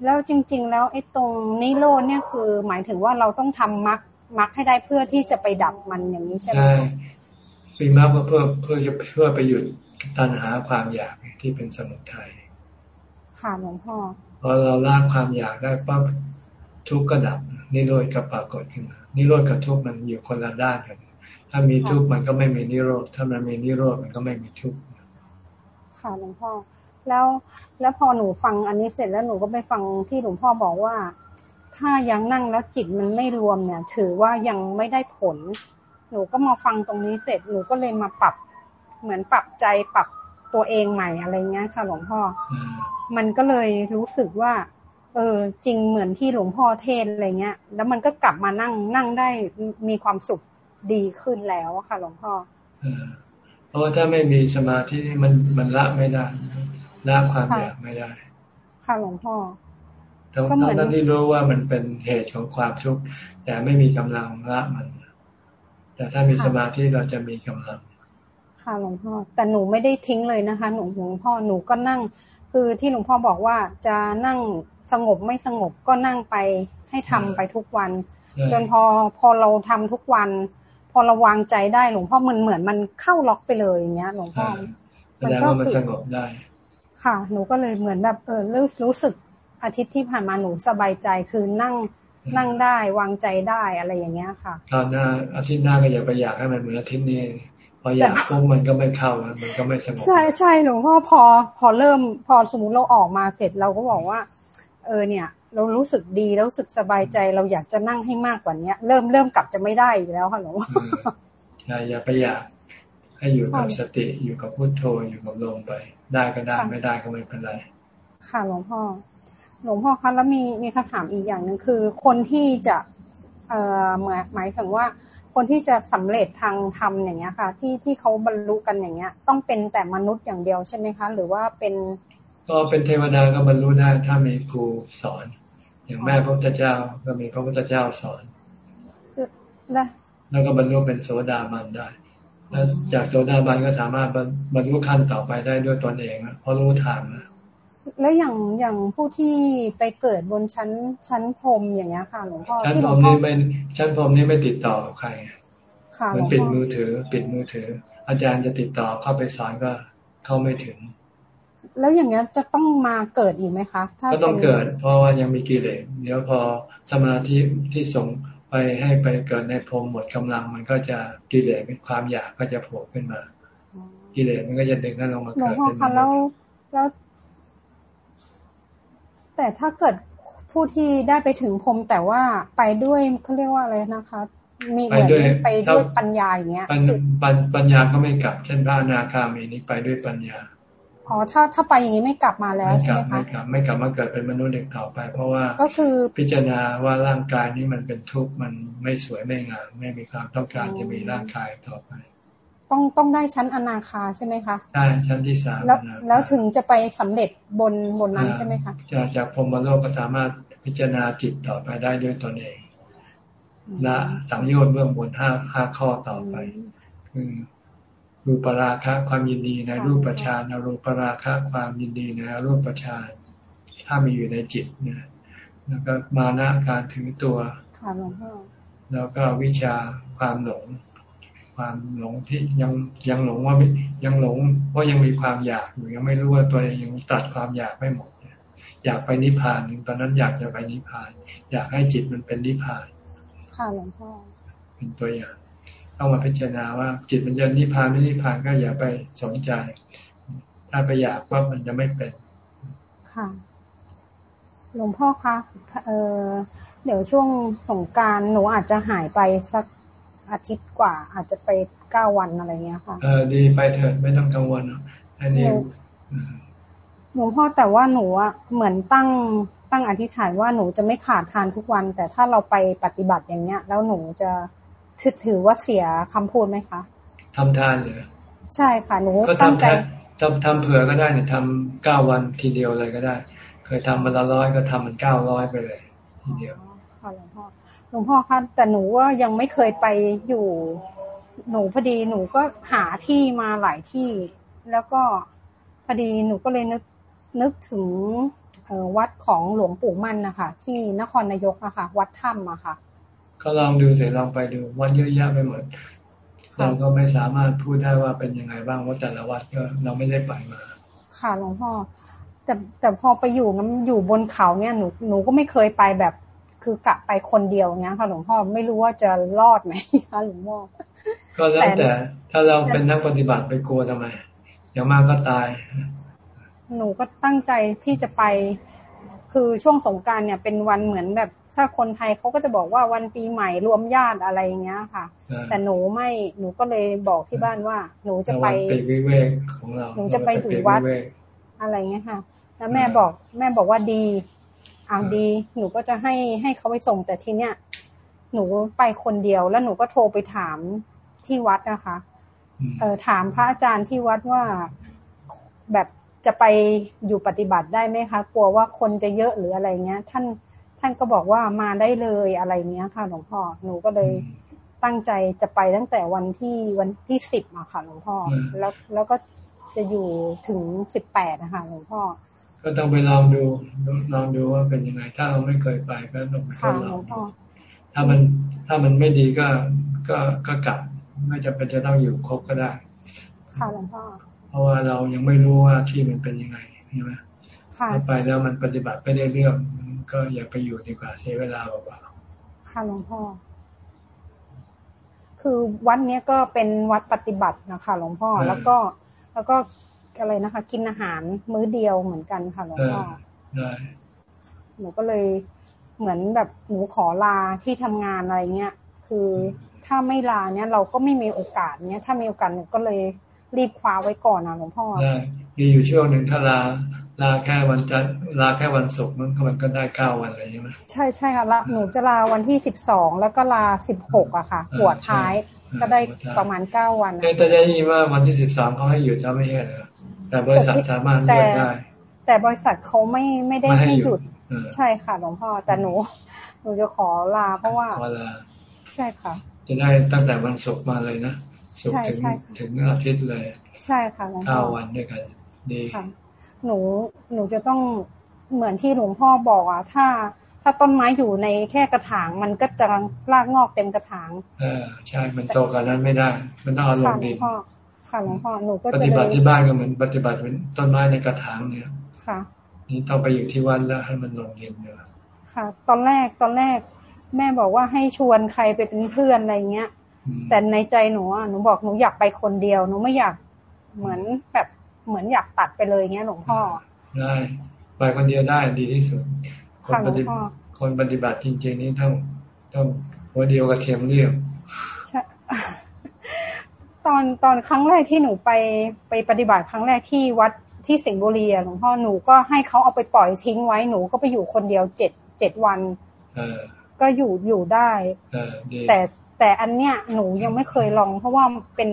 แล้วจริง ๆ แล้วไอ้ตรงนิโรธเนี่ยคือ หมายถึงว่าเราต้องทำมรรคมรรคให้ได้เพื่อที่จะไปดับมันอย่างนี้ใช่ไหมใช่ปีมรรคเพื่อเพื่อจะเพื่อไปหยุดตัณหาความอยากที่เป็นสมุทัยค่ะหลวงพ่อพอเราละความอยากได้ปั๊บ ทุกข์ก็ดับนิโรธก็ปรากฏขึ้นมานิโรธกับทุกข์มันอยู่คนละด้านกัน ถ้ามีทุกข์มันก็ไม่มีนิโรธถ้ามันมีนิโรธมันก็ไม่มีทุกข์ค่ะหลวงพ่อแล้วแล้วพอหนูฟังอันนี้เสร็จแล้วหนูก็ไปฟังที่หลวงพ่อบอกว่า ถ้ายังนั่งแล้วจิตมันไม่รวมเนี่ย ถือว่ายังไม่ได้ผล หนูก็มาฟังตรงนี้เสร็จหนูก็เลยมาปรับ เหมือนปรับใจปรับตัวเองใหม่อะไรเงี้ยค่ะหลวงพ่อ มันก็เลยรู้สึกว่า เออจริงเหมือนที่หลวงพ่อเทศอะไรเงี้ย แล้วมันก็กลับมานั่งนั่งได้มีความสุขดีขึ้นแล้วค่ะ หลวงพ่อเพราะว่าถ้าไม่มีสมาธินี่มันมันละไม่ได้ละความอยากไม่ได้ ค่ะหลวงพ่อทั้งทั้งที่รู้ว่ามันเป็นเหตุของความทุกข์แต่ไม่มีกำลังละมัน แต่ถ้ามีสมาธิเราจะมีกำลัง ค่ะหลวงพ่อแต่หนูไม่ได้ทิ้งเลยนะคะ หนูหลวงพ่อหนูก็นั่ง คือที่หลวงพ่อบอกว่าจะนั่งสงบไม่สงบก็นั่งไปให้ทำไปทุกวัน จนพอพอเราทำทุกวัน พอเราวางใจได้หลวงพ่อมันเหมือนมันเข้าล็อกไปเลยอย่างเงี้ย หลวงพ่อมันก็มันสงบได้ ค่ะ หนูก็เลยเหมือนแบบเออรู้รู้สึกอาทิตย์ที่ผ่านมาหนูสบายใจคือนั่งนั่งได้วางใจได้อะไรอย่างเงี้ยค่ะคราวหน้าอาทิตย์หน้าก็อย่าไปอยากให้มันเหมือนอาทิตย์นี้ พออยากฟุ้งมันก็ไม่เข้าแล้วมันก็ไม่สงบ ใช่ใช่หลวงพ่อพอ พอเริ่มพอสมมติเราออกมาเสร็จเราก็บอกว่า เออเนี่ย เรารู้สึกดีแล้วรู้สึกสบายใจเราอยากจะนั่งให้มากกว่าเนี้ย เริ่มเริ่มกลับจะไม่ได้แล้วค่ะหลวงพ่ออย่าไปอยากให้อยู่กับสติอยู่กับพุทโธอยู่กับลมไปได้ก็ได้ไม่ได้ก็ไม่เป็นไรค่ะหลวงพ่อ หลวงพ่อคะแล้วมีมีคำถามอีกอย่างหนึ่งคือ คนที่จะเอ่อหมายหมายถึงว่า คนที่จะสำเร็จทางธรรมอย่างเงี้ยค่ะ ที่ที่เขาบรรลุกันอย่างเงี้ย ต้องเป็นแต่มนุษย์อย่างเดียวใช่ไหมคะ หรือว่าเป็น ก็เป็นเทวดาก็บรรลุได้ถ้ามีครูสอน อย่างแม่พระพุทธเจ้าก็มีพระพุทธเจ้าสอนแล้วก็บรรลุเป็นโสดาบันได้แล้วจากโสดาบันก็สามารถบรรลุขั้นต่อไปได้ด้วยตนเองเพราะรู้ทางนะ แล้วอย่างอย่างผู้ที่ไปเกิดบนชั้นชั้นพรมอย่างเงี้ยค่ะหลวงพ่อชั้นพรมนี่ไม่ชั้นพรมนี่ไม่ติดต่อกับใครค่ะมันปิดมือถือ ปิดมือถือ อาจารย์จะติดต่อเข้าไปสอนก็เข้าไม่ถึง แล้วอย่างเงี้ยจะต้องมาเกิดอีกไหมคะก็ต้องเกิด เพราะว่ายังมีกิเลสเดี๋ยวพอสมาธิที่ส่งไปให้ไปเกิดในพรมหมดกำลัง มันก็จะกิเลสเป็นความอยากก็จะโผล่ขึ้นมา กิเลสมันก็จะดึงให้ลงมาเกิดเป็นมนุษย์แล้วแต่ถ้าเกิดผู้ที่ได้ไปถึงพรมแต่ว่าไปด้วยเขาเรียกว่าอะไรนะคะ มีเหมือนไปด้วยปัญญาอย่างเงี้ยปัญญาก็ไม่กลับ เช่นพระนาคามีนี้ไปด้วยปัญญาอ๋อถ้าถ้าไปอย่างนี้ไม่กลับมาแล้วใช่ไหมคะไม่กลับไม่กลับมาเกิดเป็นมนุษย์เด็กต่อไป เพราะว่าก็คือพิจารณาว่าร่างกายนี้มันเป็นทุกข์มันไม่สวยไม่งามไม่มีความต้องการจะมีร่างกายต่อไป ต้องต้องได้ชั้นอนาคาใช่ไหมคะได้ชั้นที่สามแล้วแล้วถึงจะไปสำเร็จบนบนนั้นใช่ไหมคะจากจากพรมโลกก็สามารถพิจารณาจิตต่อไปได้ด้วยตนเองละสังโยชน์เบื้องบนห้าห้าข้อต่อไปคือรูปราคะความยินดีในรูปประชานรูปราคะความยินดีในรูปประชานถ้ามีอยู่ในจิตเนี่ยแล้วก็มานะการถือตัวแล้วก็วิชาความหลง ความหลงที่ยังยังหลงว่ายังหลงเพราะยังมีความอยากอยู่ยังไม่รู้ว่าตัวเองยังตัดความอยากไม่หมดอยากไปนิพพานตอนนั้นอยากจะไปนิพพาน อยากให้จิตมันเป็นนิพพาน ค่ะหลวงพ่อเป็นตัวอย่างต้องมาพิจารณาว่า จิตมันจะนิพพานไม่นิพพานก็อย่าไปสนใจ ถ้าไปอยากว่ามันจะไม่เป็น ค่ะ หลวงพ่อคะเออเดี๋ยวช่วงสงการหนูอาจจะหายไปสัก อาทิตย์กว่า อาจจะไปเก้าวันอะไรเงี้ยค่ะ เออดีไปเถิดไม่ต้องกังวลอันนี้หลวงพ่อแต่ว่าหนูอะเหมือนตั้งตั้งอธิษฐานว่าหนูจะไม่ขาดทานทุกวัน แต่ถ้าเราไปปฏิบัติอย่างเงี้ย แล้วหนูจะถือว่าเสียคำพูดไหมคะทำทานเลยใช่ค่ะหนูตั้งใจทำทำเผื่อก็ได้เนี่ยทำเก้าวันทีเดียวเลยก็ได้ เคยทำมันละร้อยก็ทำมันเก้าร้อยไปเลย ทีเดียวค่ะหลวงพ่อ หลวงพ่อคะแต่หนูว่ายังไม่เคยไปอยู่ หนูพอดีหนูก็หาที่มาหลายที่ แล้วก็พอดีหนูก็เลยนึกนึกถึงวัดของหลวงปู่มั่นนะคะที่นครนายกอะค่ะ วัดถ้ำอะค่ะ ก็ลองดูเสร็จลองไปดูวัดเยอะแยะไปหมดเราก็ไม่สามารถพูดได้ว่าเป็นยังไงบ้างว่าแต่ละวัดก็เราไม่ได้ไปมา ค่ะหลวงพ่อแแต่แต่พอไปอยู่งั้นอยู่บนเขาเนี่ยหนูหนูก็ไม่เคยไปแบบ คือกะไปคนเดียวเงี้ยค่ะหลวงพ่อไม่รู้ว่าจะรอดไหมคะหลวงพ่อก็แล้วแต่ถ้าเราเป็นนักปฏิบัติไปกลัวทำไมอย่างมากก็ตาย หนูก็ตั้งใจที่จะไป คือช่วงสงการเนี่ย เป็นวันเหมือนแบบถ้าคนไทยเขาก็จะบอกว่าวันปีใหม่รวมญาติอะไรเงี้ยค่ะ แต่หนูไม่หนูก็เลยบอกที่บ้านว่า หนูจะไปไปวิเวกของเราหนูจะไปอยู่วัดอะไรเงี้ยค่ะ แล้วแม่บอกแม่บอกว่าดีเอาดี หนูก็จะให้ให้เขาไปส่งแต่ทีเนี้ยหนูไปคนเดียว แล้วหนูก็โทรไปถามที่วัดนะคะ เออถามพระอาจารย์ที่วัดว่าแบบจะไปอยู่ปฏิบัติได้ไหมคะ กลัวว่าคนจะเยอะหรืออะไรเงี้ย ท่านท่านก็บอกว่ามาได้เลยอะไรเนี้ยค่ะหลวงพ่อหนูก็เลยตั้งใจจะไปตั้งแต่วันที่วันที่สิบอะค่ะหลวงพ่อแล้วแล้วก็จะอยู่ถึงสิบแปดนะคะหลวงพ่อ ก็ต้องไปลองดูลองดูว่าเป็นยังไง ถ้าเราไม่เคยไปก็ต้องไปลองถ้ามันถ้ามันไม่ดีก็ก็ก็กลับ ไม่จำเป็นจะต้องอยู่ครบก็ได้ค่ะหลวงพ่อเพราะว่าเรายังไม่รู้ว่าที่มันเป็นยังไงใช่ไหมถ้าไปแล้วมันปฏิบัติไม่ได้เรื่องก็อย่าไปอยู่ดีกว่าเสียเวลาเปล่าๆค่ะหลวงพ่อคือวัดเนี้ยก็เป็นวัดปฏิบัตินะคะหลวงพ่อแล้วก็แล้วก็ อะไรนะคะ กินอาหารมื้อเดียวเหมือนกันค่ะหลวงพ่อได้หนูก็เลยเหมือนแบบหนูขอลาที่ทำงานอะไรเงี้ยคือถ้าไม่ลาเนี่ยเราก็ไม่มีโอกาสเนี้ยถ้ามีโอกาสหนูก็เลยรีบคว้าไว้ก่อนนะหลวงพ่อได้มีอยู่ช่วงหนึ่งถ้าลาลาแค่วันจันทร์ลาแค่วันศุกร์มันก็มันก็ได้เก้าวันอะไรใช่ไหมใช่ใช่ค่ะละหนูจะลาวันที่สิบสองแล้วก็ลาสิบหกอะค่ะหัวท้ายก็ได้ประมาณเก้าวันแต่ได้ยินว่าวันที่สิบสามเขาให้หยุดจะไม่ใช่เหรอ แต่บริษัทสามารถเลือกได้ แต่บริษัทเขาไม่ไม่ได้ให้หยุด ใช่ค่ะหลวงพ่อ แต่หนู หนูจะขอลาเพราะว่าใช่ค่ะ จะได้ตั้งแต่วันศุกร์มาเลยนะศุกร์ถึงถึงอาทิตย์เลย ใช่ค่ะหลวงพ่อเก้าวันด้วยกัน ดีค่ะหนูหนูจะต้องเหมือนที่หลวงพ่อบอกอะถ้า ถ้าต้นไม้อยู่ในแค่กระถาง มันก็จะรากงอกเต็มกระถาง เออ ใช่มันโตกันนั้นไม่ได้ มันต้องเอาลงดิน ค่ะหลวงพ่อหนูก็ปฏิบัติที่บ้านก็เหมือนปฏิบัติเป็นต้นไม้ในกระถางเนี่ย ค่ะ นี่ต้องไปอยู่ที่วัดแล้วให้มันลงดินเนี่ยค่ะ ตอนแรกตอนแรก แม่บอกว่าให้ชวนใครไปเป็นเพื่อนอะไรเงี้ย แต่ในใจหนูอะหนูบอกหนูอยากไปคนเดียวหนูไม่อยากเหมือนแบบเหมือนอยากตัดไปเลยเงี้ยหลวงพ่อได้ไปคนเดียวได้ดีที่สุด คนปฏิบัติคนปฏิบัติจริงๆนี่ต้องต้องหัวเดียวกับเทียมเรียบใช่ ตอนตอนครั้งแรกที่หนูไปไปปฏิบัติครั้งแรกที่วัดที่สิงห์บุรีหลวงพ่อหนูก็ให้เขาเอาไปปล่อยทิ้งไว้หนูก็ไปอยู่คนเดียวเจ็ดเจ็ดวันก็อยู่อยู่ได้แต่แต่อันเนี้ยหนูยังไม่เคยลอง เพราะว่าเป็น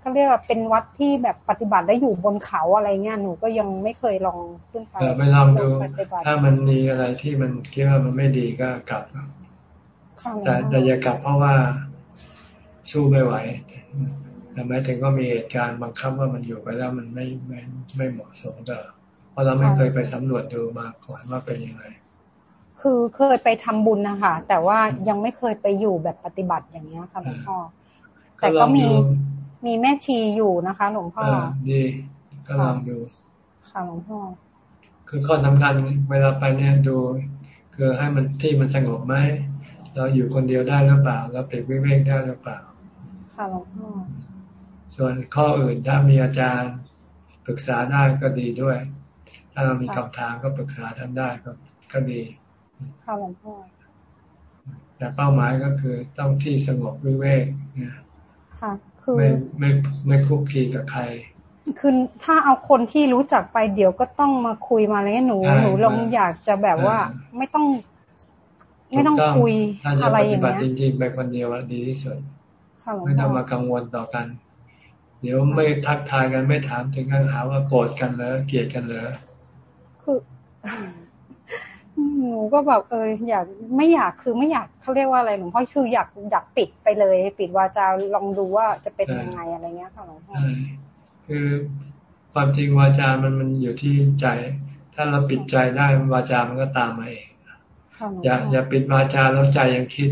เขาเรียกว่าเป็นวัดที่แบบปฏิบัติได้อยู่บนเขาอะไรเงี้ยหนูก็ยังไม่เคยลองขึ้นไปไปลองดูถ้ามันมีอะไรที่มันคิดว่ามันไม่ดีก็กลับแต่แต่อย่ากลับเพราะว่าสู้ไม่ไหว แต่หมายถึงว่ามีเหตุการณ์บังคับว่ามันอยู่ไปแล้วมันไม่ไม่ไม่เหมาะสมก็เพราะเราไม่เคยไปสำรวจดูมาก่อนว่าเป็นยังไง คือเคยไปทำบุญนะคะแต่ว่ายังไม่เคยไปอยู่แบบปฏิบัติอย่างเนี้ยค่ะหลวงพ่อแต่ก็มีมีแม่ชีอยู่นะคะหลวงพ่อดีก็ลองดูค่ะหลวงพ่อคือข้อสำคัญเวลาไปเนี่ยดู คือให้มันที่มันสงบไหมเราอยู่คนเดียวได้หรือเปล่า เราเปรกวิเวกได้หรือเปล่า ค่ะหลวงพ่อ ส่วนข้ออื่นถ้ามีอาจารย์ปรึกษาได้ก็ดีด้วย ถ้าเรามีคำถามก็ปรึกษาท่านได้ก็ก็ดี ค่ะหลวงพ่อ แต่เป้าหมายก็คือต้องที่สงบวิเวกเนี่ยค่ะ คือไม่ไม่ไม่คุกคีกับใคร คือถ้าเอาคนที่รู้จักไปเดี๋ยวก็ต้องมาคุยมาอะไรเงี้ยหนู หนูลองอยากจะแบบว่าไม่ต้อง ไม่ต้องคุยอะไรอย่างเงี้ยจริงๆไปคนเดียวดีที่สุดไม่ต้องมากังวลต่อกัน เดี๋ยวไม่ทักทายกันไม่ถามถึงกันหาว่าโกรธกันแล้วเกลียดกันแล้วคือหนูก็แบบเอออยากไม่อยากคือไม่อยากเขาเรียกว่าอะไรหลวงพ่อคืออยากอยากปิดไปเลย ปิดวาจาลองดูว่าจะเป็นยังไงอะไรเงี้ยค่ะหลวงพ่อคือความจริงวาจามันมันอยู่ที่ใจ ถ้าเราปิดใจได้วาจามันก็ตามมาเองอย่าอย่าปิดวาจาแล้วใจยังคิด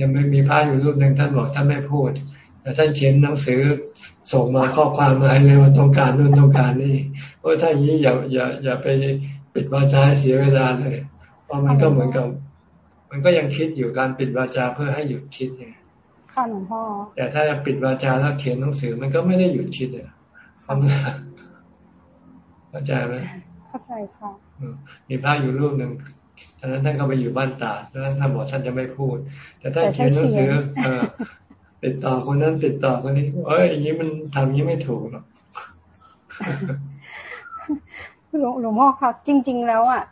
ยังไม่มีพระอยู่รูปหนึ่งท่านบอกท่านไม่พูด แต่ท่านเขียนหนังสือส่งมาข้อความมาให้เลยว่าต้องการนู่นต้องการนี่โอ้ถ้าอย่างนี้อย่าอย่าอย่าไปปิดวาจาเสียเวลาเลย เพราะมันก็เหมือนกับ มันก็ยังคิดอยู่การปิดวาจาเพื่อให้หยุดคิดไงค่ะหลวงพ่อแต่ถ้าปิดวาจาแล้วเขียนหนังสือมันก็ไม่ได้หยุดคิดเนี่ยความเข้าใจไหมเข้าใจค่ะมีพระอยู่รูปหนึ่งฉะนั้นท่านก็ไปอยู่บ้านตาแล้วท่านบอกท่านจะไม่พูด แต่ท่านเขียนหนังสือ ติดต่อคนนั้นติดต่อคนนี้ เอ้ยอย่างนี้มันทำนี้ไม่ถูกหรอกหลวงหลวงพ่อค่ะจริง ๆ แล้วอะ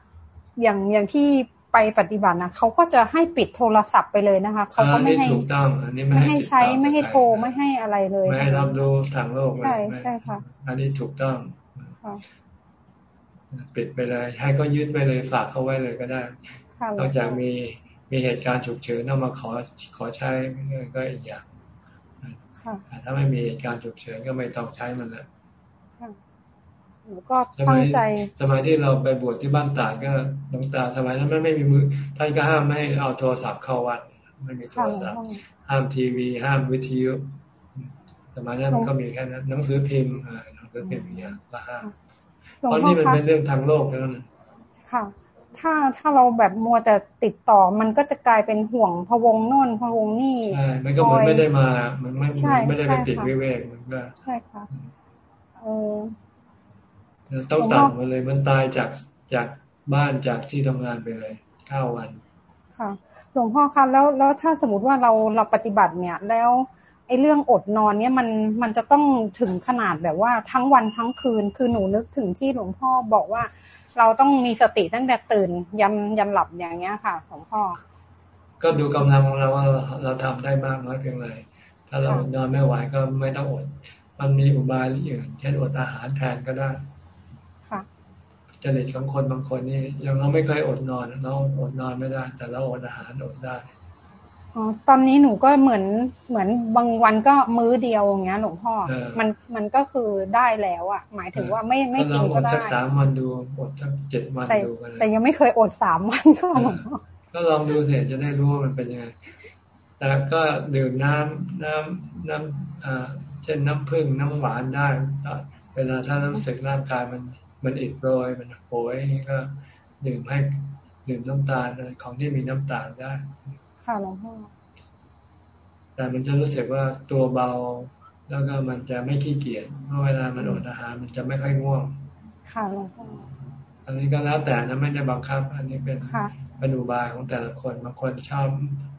อย่างอย่างที่ไปปฏิบัตินะเขาก็จะให้ปิดโทรศัพท์ไปเลยนะคะเขาก็ไม่ให้ถูกต้องอันนี้ไม่ให้ใช้ไม่ให้โทรไม่ให้อะไรเลยไม่ให้รับรู้ทางโลกใช่ใช่ค่ะ อันนี้ถูกต้องปิดไปเลย ให้เขายึดไปเลยฝากเขาไว้เลยก็ได้นอกจากมีมีเหตุการณ์ฉุกเฉินเอามาขอขอใช้ก็อีกอย่าง ถ้าไม่มีเหตุการณ์ฉุกเฉินก็ไม่ต้องใช้มันแล้วหนูก็ตั้งใจ สมัยที่เราไปบวชที่บ้านตากก็หลวงตาสมัยนั้นไม่มีมือท่านก็ห้ามไม่ให้เอาโทรศัพท์เข้าวัดไม่มีโทรศัพท์ ห้ามทีวี ห้ามวิทยุสมัยนั้นก็มีแค่นั้นหนังสือพิมพ์หนังสือพิมพ์อย่างเงี้ยก็ห้ามเพราะนี่มันเป็นเรื่องทางโลกแล้วนะค่ะ ถ้าถ้าเราแบบมัวแต่ติดต่อ มันก็จะกลายเป็นห่วงพวงโน่นพวงนี่ใช่มันก็เหมือนไม่ได้มา มันไม่ไม่ได้เป็นติดวิเวกมันก็ใช่ค่ะเออต้องตัดมาเลย มันตายจากจากบ้านจากที่ทำงานไปเลยเก้าวัน ค่ะ หลวงพ่อคะแล้วแล้วถ้าสมมติว่าเราเราปฏิบัติเนี่ย แล้ว ไอ้เรื่องอดนอนเนี่ยมันมันจะต้องถึงขนาดแบบว่าทั้งวันทั้งคืน คือหนูนึกถึงที่หลวงพ่อบอกว่า เราต้องมีสติตั้งแต่ตื่นยันยันหลับอย่างเงี้ยค่ะหลวงพ่อ ก็ดูกำลังของเราว่าเราทำได้มากน้อยเพียงไรถ้าเรานอนไม่ไหวก็ไม่ต้องอด มันมีอุบายอื่นเช่นอดอาหารแทนก็ได้จริตของคนบางคนนี่ยังเราไม่เคยอดนอนเราอดนอนไม่ได้ แต่เราอดอาหารอดได้อ๋อ ตอนนี้หนูก็เหมือนเหมือนบางวันก็มื้อเดียวอย่างเงี้ยหลวงพ่อ มันมันก็คือได้แล้วอะ หมายถึงว่าไม่ไม่กินก็ได้สักสามวันดูอดสักเจ็ดวันดูกันแต่ยังไม่เคยอดสามวันก็หลวงพ่อก็ลองดูเสร็จจะได้รู้ว่ามันเป็นยังไงแต่ก็ดื่มน้ำน้ำน้ำอ่าเช่นน้ำผึ้งน้ำหวานได้เวลาถ้ารู้สึกร่างกายมันมันอิดโรยมันโหยก็ดื่มให้ดื่มน้ำตาลของที่มีน้ำตาลได้ ค่ะหลวงพ่อแต่มันจะรู้สึกว่าตัวเบา แล้วก็มันจะไม่ขี้เกียจเมื่อเวลามันอดอาหารมันจะไม่ค่อยง่วง ค่ะหลวงพ่ออันนี้ก็แล้วแต่นะไม่ได้บังคับ อันนี้เป็นเป็นอุบายของแต่ละคนบางคนชอบ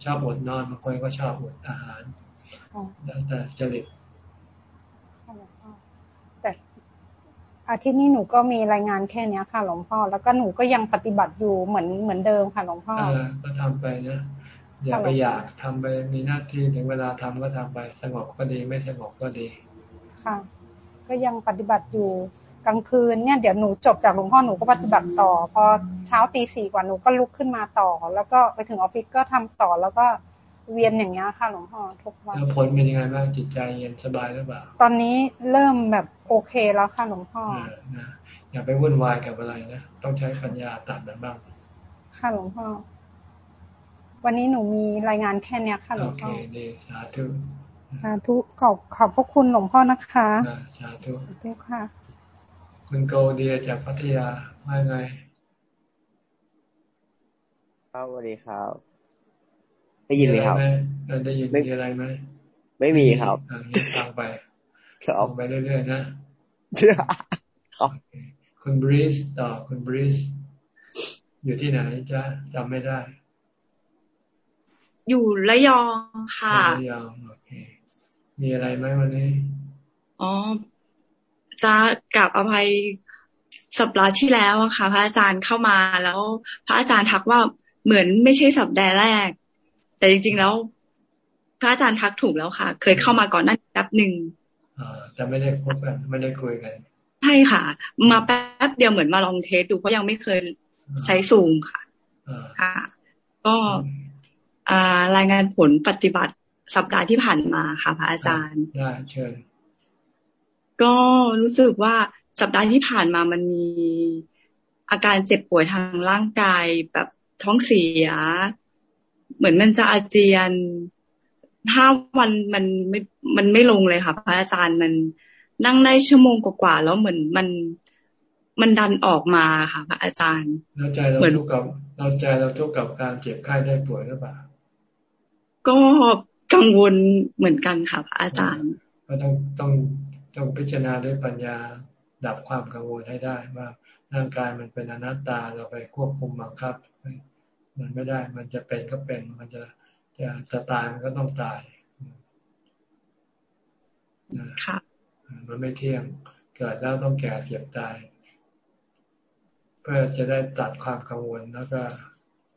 ชอบอดนอนบางคนก็ชอบอดอาหารแต่จริตอาทิตย์นี้หนูก็มีรายงานแค่เนี้ยค่ะหลวงพ่อ แล้วก็หนูก็ยังปฏิบัติอยู่เหมือนเหมือนเดิมค่ะหลวงพ่อก็ทำไปนะ อย่าไปอยากทำไปมีหน้าที่ถึงเวลาทำก็ทำไป สงบก็ดีไม่สงบก็ดี ค่ะ ก็ยังปฏิบัติอยู่กลางคืนเนี่ยเดี๋ยวหนูจบจากหลวงพ่อหนูก็ปฏิบัติต่อ พอเช้าตีสี่กว่าหนูก็ลุกขึ้นมาต่อ แล้วก็ไปถึงออฟฟิศก็ทำต่อแล้วก็เวียนอย่างเงี้ยค่ะหลวงพ่อทุกวันแล้วผลเป็นยังไงบ้างจิตใจเย็นสบายหรือเปล่า ตอนนี้เริ่มแบบโอเคแล้วค่ะหลวงพ่ออย่าไปวุ่นวายกับอะไรนะต้องใช้ปัญญาตัดมันบ้างค่ะหลวงพ่อ วันนี้หนูมีรายงานแค่นี้ค่ะหลวงพ่อโอเคดีสาธุสาธุขอบขอบพระคุณหลวงพ่อนะคะสาธุสาธุค่ะ คุณโกเดียจากพัทยาว่าไงครับสวัสดีครับได้ยินไหมครับได้ยินมีอะไรไหมไม่มีครับฟังไปครับไปเรื่อยๆนะครับคุณบริสต่อคุณบริสอยู่ที่ไหนจ๊ะจำไม่ได้ อยู่ระยองค่ะระยองโอเคมีอะไรไหมวันนี้อ๋อจะกลับอภัยสัปดาห์ที่แล้วค่ะ พระอาจารย์เข้ามาแล้ว พระอาจารย์ทักว่าเหมือนไม่ใช่สัปดาห์แรก แต่จริง ๆ แล้ว พระอาจารย์ทักถูกแล้วค่ะ เคยเข้ามาก่อนนั้นแป๊บหนึ่งแต่ไม่ได้พบกันไม่ได้คุยกันใช่ค่ะ มาแป๊บเดียวเหมือนมาลองเทสดูเพราะยังไม่เคยใช้ซูมค่ะค่ะ ก็ รายงานผลปฏิบัติสัปดาห์ที่ผ่านมาค่ะพระอาจารย์ได้เชิญก็รู้สึกว่าสัปดาห์ที่ผ่านมามันมีอาการเจ็บป่วยทางร่างกายแบบท้องเสีย เหมือนมันจะอาเจียนห้าวันมันไม่ มันไม่ลงเลยค่ะพระอาจารย์มันนั่งได้ชั่วโมงกว่าๆแล้วเหมือนมันมันดันออกมาค่ะพระอาจารย์เราใจเราทุกข์กับเราใจเราทุกข์กับการเจ็บไข้ได้ป่วยหรือเปล่า ก็กังวลเหมือนกันค่ะพระอาจารย์ ก็ต้องต้องต้องพิจารณาด้วยปัญญาดับความกังวลให้ได้ว่าร่างกายมันเป็นอนัตตาเราไปควบคุมบังคับ มันไม่ได้ มันจะเป็นก็เป็น มันจะจะจะตายมันก็ต้องตายค่ะมันไม่เที่ยงเกิดแล้วต้องแก่เจ็บตาย เพื่อจะได้ตัดความกังวลแล้วก็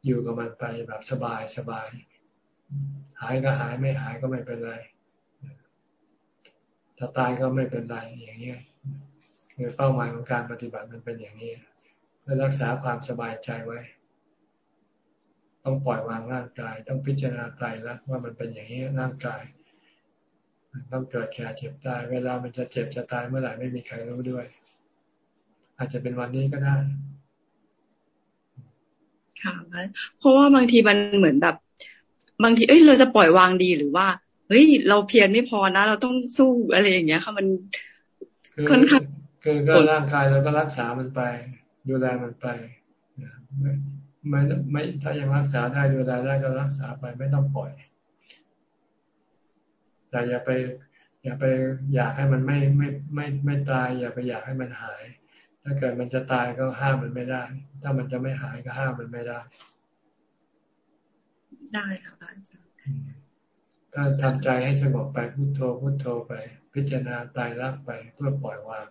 อยู่กับมันไปแบบสบายสบาย หายก็หายไม่หายก็ไม่เป็นไร ถ้าตายก็ไม่เป็นไรอย่างเงี้ยคือเป้าหมายของการปฏิบัติมันเป็นอย่างนี้เพื่อรักษาความสบายใจไว้ ต้องปล่อยวางร่างกาย ต้องพิจารณาใจแล้วว่ามันเป็นอย่างนี้ร่างกายต้องเกิดแก่เจ็บตาย เวลามันจะเจ็บจะตายเมื่อไหร่ไม่มีใครรู้ด้วย อาจจะเป็นวันนี้ก็ได้ค่ะเพราะว่าบางทีมันเหมือนแบบ บางทีเอ้ยเราจะปล่อยวางดีหรือว่าเฮ้ยเราเพียรไม่พอนะ เราต้องสู้อะไรอย่างเงี้ยค่ะมันค่อนข้างคือก็ร่างกายเราก็รักษามันไป ดูแลมันไปไม่ไม่ไม่ถ้ายังรักษาได้ดูแลได้ก็รักษาไปไม่ต้องปล่อยแต่อย่าไป อย่าไปอยากให้มันไม่ไม่ไม่ไม่ตาย อย่าไปอยากให้มันหาย ถ้าเกิดมันจะตายก็ห้ามมันไม่ได้ ถ้ามันจะไม่หายก็ห้ามมันไม่ได้ ได้ค่ะอาจารย์ก็ทำใจให้สงบไปพุโทโธพุโทโธไป พิจารณาตายรักไปเพื่อปล่อยวาง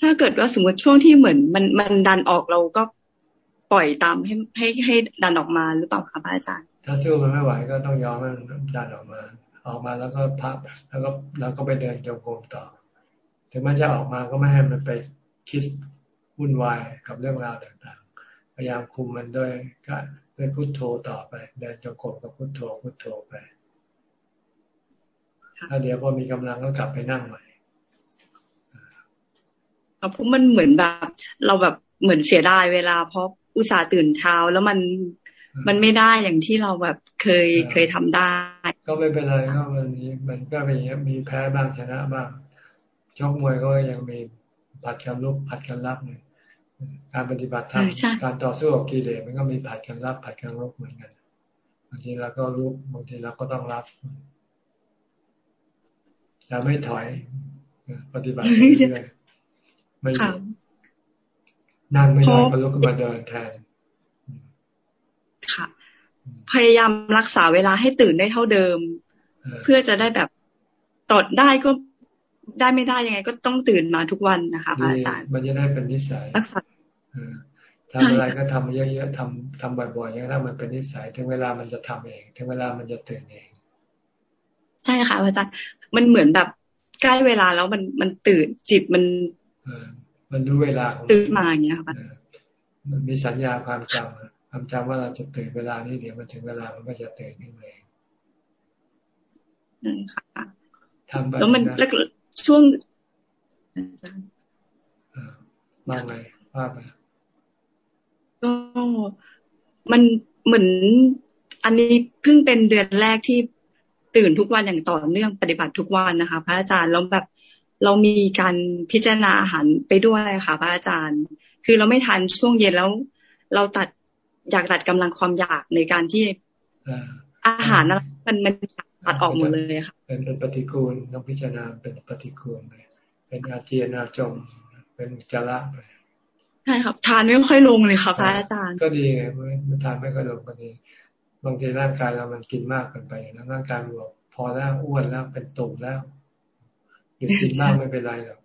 ถ้าเกิดว่าสมมติช่วงที่เหมือน มันมันดันออกเราก็ปล่อยตามให้ให้ให้ดันออกมาหรือเปล่าคะอาจารย์ ถ้าสู้มันไม่ไหวก็ต้องยอมมันดันออกมา ออกมาแล้วก็พับแล้วก็แล้วก็ไปเดินจงกรมต่อ ถึงมันจะออกมาก็ไม่ให้มันไปคิดวุ่นวายกับเรื่องราวต่างๆ พยายามคุมมันด้วยก็ ด้วยพุโทโธต่อไปเดินจงกรมกับพุโทโธพุโทโธไปถ้าเดี๋ยวพอมีกำลังก็กลับไปนั่งใหม่เพราะมันเหมือนแบบ เราแบบเหมือนเสียดายเวลา เพราะอุตส่าห์ตื่นเช้าแล้วมันมันไม่ได้อย่างที่เราแบบเคยเคยทำได้ ก็ไม่เป็นไรก็มันมันก็เป็นอย่างนี้มีแพ้บ้างชนะบ้างชกมวยก็ยังมีผัดกันลุกผัดกันรับเนี่ย การปฏิบัติธรรมการต่อสู้กับกิเลสมันก็มีผัดกันรับผัดกันลุกเหมือนกันบางทีเราก็ลุกบางทีเราก็ต้องรับอย่าไม่ถอยปฏิบัติเรื่อยไม่นั่งไม่ได้ก็ลุกขึ้นมาเดินแทนค่ะ พยายามรักษาเวลาให้ตื่นได้เท่าเดิม เพื่อจะได้แบบตอดได้ก็ได้ไม่ได้ยังไง ก็ต้องตื่นมาทุกวันนะคะพระอาจารย์มันจะได้เป็นนิสัยรักษา ทำอะไรก็ทำเยอะๆทำทำบ่อยๆอย่างนั้นมันเป็นนิสัย ถึงเวลามันจะทำเอง ถึงเวลามันจะตื่นเอง ใช่ค่ะอาจารย์มันเหมือนแบบใกล้เวลาแล้วมันมันตื่นจิตมันมันรู้เวลาตื่นมาอย่างเงี้ยค่ะมันมีสัญญาความจำความจำว่าเราจะตื่นเวลานี้เดี๋ยวมันถึงเวลามันก็จะตื่นขึ้นเองนั่นค่ะทำไปแล้วมันแล้วช่วงมาไงว่าไป ก็มันเหมือนอันนี้เพิ่งเป็นเดือนแรกที่ตื่นทุกวันอย่างต่อเนื่องปฏิบัติทุกวันนะคะ พระอาจารย์แล้วแบบเรามีการพิจารณาอาหารไปด้วยค่ะ พระอาจารย์ คือเราไม่ทานช่วงเย็นแล้ว เราตัดอยากตัดกำลังความอยากในการที่อาหารนั้นมันมันตัดออกหมดเลยค่ะ เป็นเป็นปฏิกูลต้องพิจารณาเป็นปฏิกูลไปเป็นอาเจียนอาจมเป็นจระไป ใช่ครับ ทานไม่ค่อยลงเลยค่ะพระอาจารย์ ก็ดีไงมันทานไม่ค่อยลงก็ดีบางทีร่างกายเรามันกินมากเกินไปแล้วร่างกายมันบอกพอแล้วอ้วนแล้วเป็นตุ่มแล้วยุดกินมากไม่เป็นไรหรอก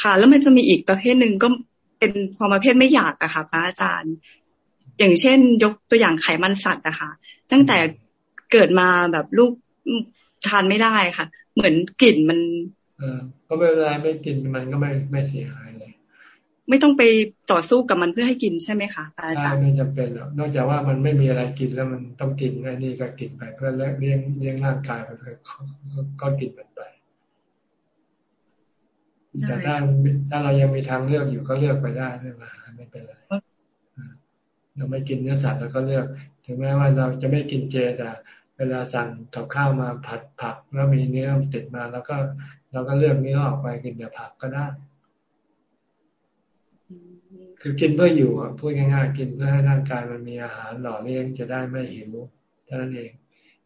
ค่ะ แล้วมันจะมีอีกประเภทหนึ่งก็เป็นพอประเภทไม่อยากอะค่ะพระอาจารย์ อย่างเช่น ยกตัวอย่างไขมันสัตว์อะค่ะตั้งแต่เกิดมาแบบลูกทานไม่ได้ค่ะ เหมือนกลิ่นมันเออ ก็ไม่เป็นไรไม่กินมันก็ไม่ไม่เสียหายเลยไม่ต้องไปต่อสู้กับมันเพื่อให้กินใช่ไหมคะอาจารย์ไม่จำเป็นหรอกนอกจากว่ามันไม่มีอะไรกินแล้วมันต้องกินไอ้นี่ก็กินไปเพื่อเลี้ยงเลี้ยงร่างกายไปก็กินมันไปแต่ถ้าถ้าเรายังมีทางเลือกอยู่ก็เลือกไปได้ไม่มาไม่เป็นไรเราไม่กินเนื้อสัตว์เราก็เลือก ถึงแม้ว่าเราจะไม่กินเจแต่เวลาสั่งกับข้าวมาผัดผักแล้วมีเนื้อติดมา แล้วก็ เราก็เลือกเนื้อออกไปกินแต่ผักก็ได้ คือกินเพื่ออยู่อะพูดง่ายๆกินเพื่อให้ร่างกายมันมีอาหารหล่อเลี้ยงจะได้ไม่หิวเท่านั้นเอง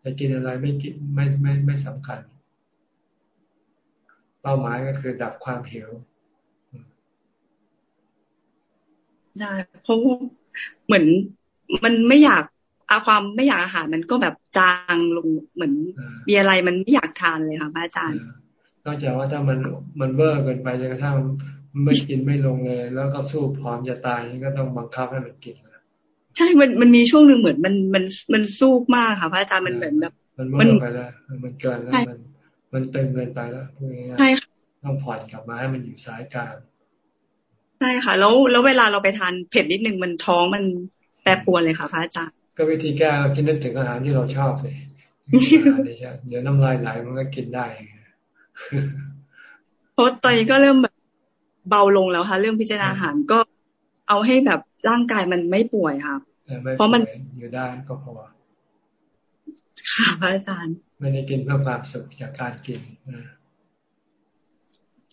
จะกินอะไรไม่กินไม่ไม่ไม่สำคัญ เป้าหมายก็คือดับความหิวได้เพราะเหมือนมันไม่อยากอาความไม่อยากอาหารมันก็แบบจางลงเหมือนมีอะไรมันไม่อยากทานเลยค่ะพระอาจารย์ นอกจากว่าถ้ามันมันเบอร์เกินไปจนกระทั่งไม่กินไม่ลงเลย แล้วก็สู้พร้อมจะตายนี่ก็ต้องบังคับให้มันกินใช่ มันมันมีช่วงหนึ่งเหมือนมันมันมันสู้มากค่ะพระอาจารย์มันเหมือนแบบ มันเบอร์ไปแล้ว มันเกินแล้วมันมันเต็มเกินไปแล้วพูดง่ายๆใช่ค่ะต้องผ่อนกลับมาให้มันอยู่สายกลางใช่ค่ะ แล้วแล้วเวลาเราไปทานเผ็ดนิดนึงมันท้องมันแปรปรวนเลยค่ะพระอาจารย์ก็วิธีแก้กินนึกถึงอาหารที่เราชอบเลยเดี๋ยวน้ำลายไหลมันก็กินได้ เพราะตอนนี้ก็เริ่มแบบเบาลงแล้วค่ะ เรื่องพิจารณาอาหารก็เอาให้แบบร่างกายมันไม่ป่วยค่ะเพราะมันอยู่ได้ก็พอค่ะพระอาจารย์ ไม่ได้กินเพื่อความสุขจากการกิน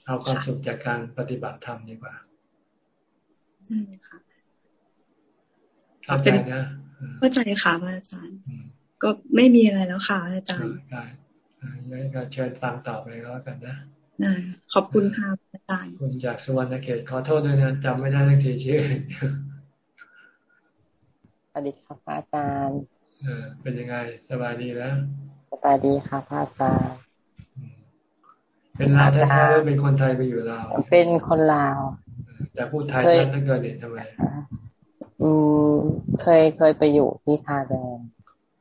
เอาความสุขจากการปฏิบัติธรรมดีกว่าใช่ค่ะเข้าใจนะเข้าใจค่ะอาจารย์ ก็ไม่มีอะไรแล้วค่ะอาจารย์ ได้งั้นก็เชิญฟังต่อไปแล้วกันนะขอบคุณค่ะอาจารย์คุณจากสุวรรณเขตขอโทษด้วยนะจำไม่ได้ทังทีชื่อสวัสดีครับอาจารย์เออเป็นยังไงสบายดีแล้วสบายดีค่ะพระอาจารย์เป็นลาวแท้ๆหรือเป็นคนไทยไปอยู่ลาวเป็นคนลาว แต่พูดไทยชัดตั้งเกินเนี่ยทำไมอืมเคยเคยไปอยู่ที่คาแดง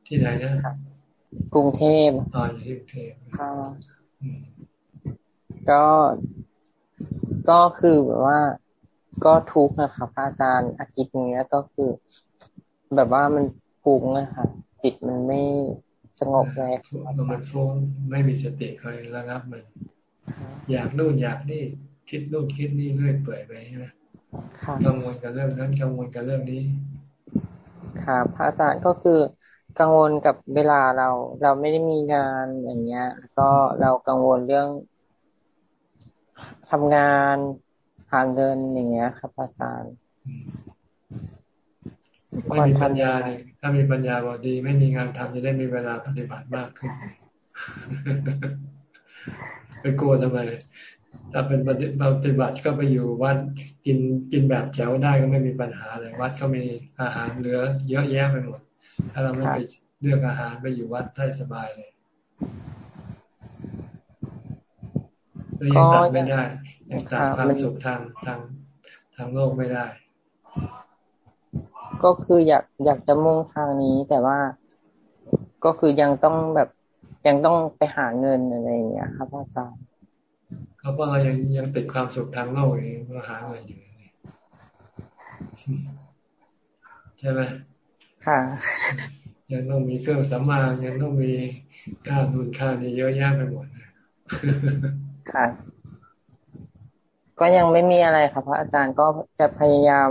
ที่ไหนนะ กรุงเทพอ๋ออยู่ที่กรุงเทพค่ะก็ก็คือแบบว่าก็ทุกข์นะครับอาจารย์อาทิตย์นี้ก็คือ แบบว่ามันฟุ้งนะคะจิตมันไม่สงบเลยมันฟุ้งไม่มีสติคอยระงับมัน อยากนู่นอยากนี่คิดนู่นคิดนี่เรื่อยเปื่อยไปใช่ไหมกังวลกับเรื่องนั้นกังวลกับเรื่องนี้ค่ะพระอาจารย์ก็คือ กังวลกับเวลาเรา เราไม่ได้มีงานอย่างเงี้ย ก็เรากังวลเรื่องทำงานหาเงินอย่างเงี้ย ครับอาจารย์ไม่มีปัญญาถ้ามีปัญญาบอดี ไม่มีงานทำจะได้มีเวลาปฏิบัติมากขึ้นไปกลัวทำไมถ้าเป็นปฏิบัติก็ไปอยู่วัดกินกินแบบแจ๋วได้ก็ไม่มีปัญหาเลยวัดเขามีอาหารเหลือ เยอะแยะไปหมด ถ้าเราไม่ไปเลือกอาหารไปอยู่วัดได้สบายเลยยังตัดไม่ได้ยังตัดความสุขทางทางทางโลกไม่ได้ ก็คืออยากอยากจะมุ่งทางนี้แต่ว่าก็คือยังต้องแบบยังต้องไปหาเงินอะไรอย่างเงี้ยครับอาจารย์เขาบอกเรายังยังติดความสุขทางโลกเองเราหาเงินอยู่ใช่ไหม ค่ะยังต้องมีเครื่องสำอางยังต้องมีค่านุนค่านี้เยอะแยะไปหมดค่ะ ก็ยังไม่มีอะไรครับพระอาจารย์ก็จะพยายาม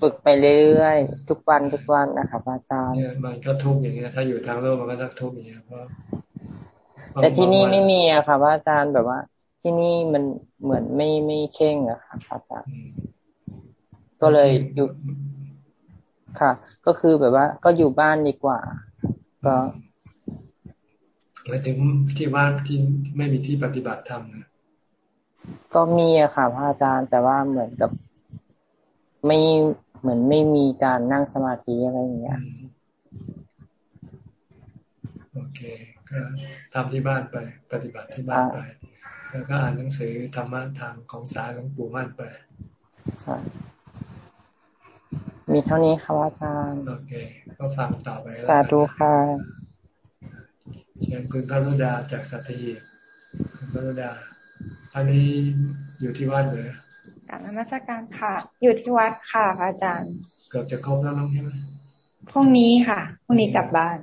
ฝึกไปเรื่อยๆทุกวันทุกวันนะครับอาจารย์เนี่ยมันก็ทุกอย่างเงี้ย ถ้าอยู่ทางโลกมันก็ต้องทุกอย่างเงี้ยเพราะแต่ที่นี่ไม่มีอะค่ะพระอาจารย์แบบว่า ที่นี่มันเหมือนไม่ไม่เข่งอะค่ะอาจารย์ก็เลยอยู่ ค่ะ ก็คือแบบว่า ก็อยู่บ้านดีกว่า ก็หมายถึงที่บ้านที่ไม่มีที่ปฏิบัติธรรมนะก็มีอะค่ะพระอาจารย์ แต่ว่าเหมือนกับไม่เหมือนไม่มีการนั่งสมาธิอะไรอย่างเงี้ยโอเคก็ทำที่บ้านไป ปฏิบัติที่บ้านไป แล้วก็อ่านหนังสือธรรมะทางของสายหลวงปู่มั่นไปใช่ มีเท่านี้ครับอาจารย์โอเคก็ฟังต่อไปสาธุค่ะเชิญคุณพระรุดาจากสัตหีบคุณพระรุดาอันนี้อยู่ที่วัดเลยการนมัสการค่ะ อยู่ที่วัดค่ะพระอาจารย์เกือบจะครบแล้วมั้งใช่ไหมพรุ่งนี้ค่ะพรุ่งนี้กลับบ้าน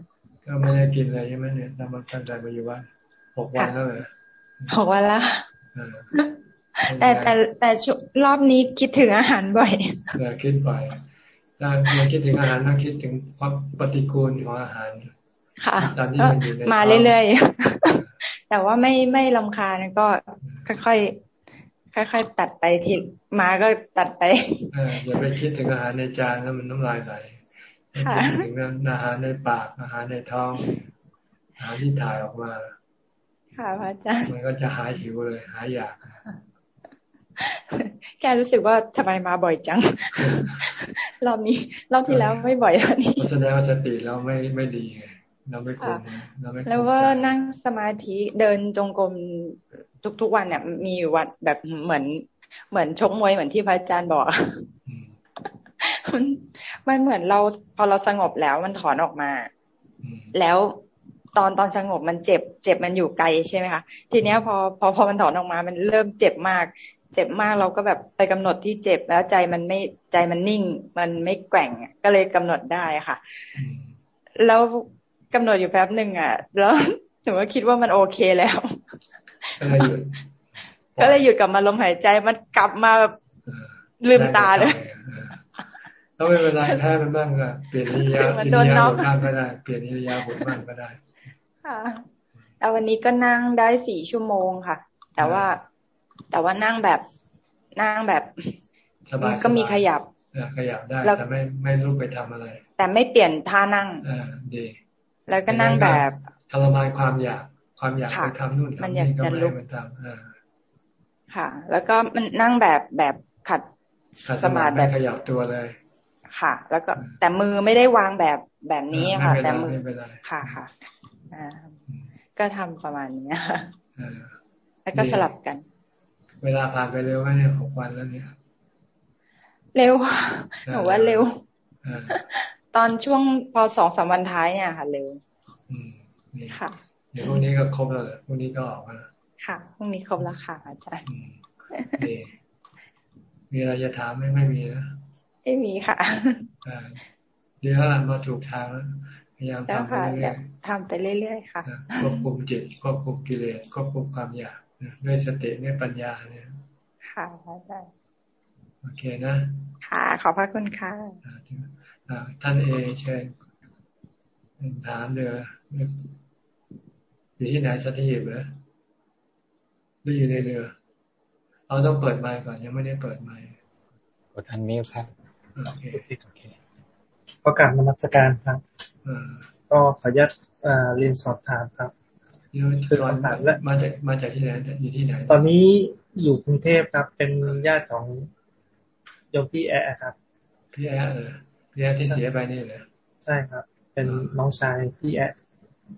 ก็ไม่ได้กินอะไรใช่ไหมเนี่ยทำมาตั้งใจมาอยู่วัดหกวันแล้วเหรอบอกว่าละแต่แต่แต่รอบนี้คิดถึงอาหารบ่อยเออคิดบ่อย ถ้าเราคิดถึงอาหารต้องคิดถึงความปฏิกูลของอาหาร ค่ะตอนนี้มันอยู่ในมาเรื่อยๆ แต่ว่าไม่ไม่ลำคาญก็ค่อยๆค่อยๆตัดไปทีมาก็ตัดไปอย่าไปคิดถึงอาหารในจานแล้วมันน้ำลายไหลคิดถึงอาหารในปากอาหารในท้องอาหารที่ถ่ายออกมา ค่ะพระอาจารย์มันก็จะหายหิวเลย หายอยาก แกรู้สึกว่าทำไมมาบ่อยจัง รอบนี้รอบที่แล้วไม่บ่อยแล้วนี่แสดงว่าสติเราไม่ไม่ดีไงเราไม่คุมเราไม่แล้วก็นั่งสมาธิเดินจงกรมทุกๆวันเนี่ยมีอยู่วันแบบเหมือน เหมือนชกมวยเหมือนที่พระอาจารย์บอกมันเหมือนเราพอเราสงบแล้วมันถอนออกมา แล้วตอนตอนสงบมันเจ็บ เจ็บมันอยู่ไกลใช่ไหมคะทีเนี้ยพอพอพอมันถอนออกมา มันเริ่มเจ็บมาก เจ็บมากเราก็แบบไปกำหนดที่เจ็บแล้วใจมันไม่ใจมันนิ่ง มันไม่แกว่งก็เลยกำหนดได้ค่ะ แล้วกำหนดอยู่แป๊บหนึ่งอะ แล้วหนูก็คิดว่ามันโอเคแล้วก็เลยหยุดกับมาลมหายใจมันกลับมาแบบลืมตาเลยแล้วไม่เป็นไรแพ้มันบ้างก็เปลี่ยนนิยาอินยาบทบ้างก็ได้เปลี่ยนนิยาบทบ้างก็ได้ค่ะแต่วันนี้ก็นั่งได้สี่ชั่วโมงค่ะ แต่ว่า แต่ว่านั่งแบบนั่งแบบก็มีขยับขยับได้แต่ไม่ไม่ลุกไปทำอะไร แต่ไม่เปลี่ยนท่านั่งอ่าดี แล้วก็นั่งแบบทรมานความอยากความอยากไปทำนู่นทำนี่ก็ไม่ให้มันทำค่ะ แล้วก็มันนั่งแบบแบบขัดสมาธิแบบขยับตัวเลย ค่ะ แล้วก็แต่มือไม่ได้วางแบบแบบนี้ค่ะ แต่มือค่ะค่ะอ่าก็ทำประมาณนี้ค่ะแล้วก็สลับกัน เวลาผ่านไปเร็วไหมเนี่ยหกวันแล้วเนี่ย เร็วหนูว่าเร็วตอนช่วงพอสองสามวันท้ายเนี่ยค่ะเร็วค่ะเดี๋ยวพรุ่งนี้ก็ครบแล้วพรุ่งนี้ก็ออกแล้วค่ะพรุ่งนี้ครบแล้วค่ะอาจารย์มีอะไรจะถามไหมไม่มีนะไม่มีค่ะเดี๋ยวเรามาถูกทางแล้วพยายามทำไปเรื่อยๆทำไปเรื่อยๆค่ะควบคุมจิตควบคุมกิเลสควบคุมความอยาก ด้วยสติด้วยปัญญาเนี่ย ค่ะอาจารย์โอเคนะ ค่ะ ขอบพระคุณค่ะท่านเอเชิญถามเรืออยู่ที่ไหนสัตหีบเหรอหรืออยู่ในเรือ เราต้องเปิดไมค์ก่อนยังไม่ได้เปิดไมค์กดอันมิวครับโอเคโอเคประกาศนมัสการครับก็ขออนุญาตเรียนสอบถามครับ คือตอนถามและมาจากมาจากที่ไหนอยู่ที่ไหน ตอนนี้อยู่กรุงเทพครับ เป็นญาติของโยมพี่แอะครับ พี่แอะเออพี่แอะที่เสียไปนี่เลยใช่ครับ เป็นน้องชายพี่แอะ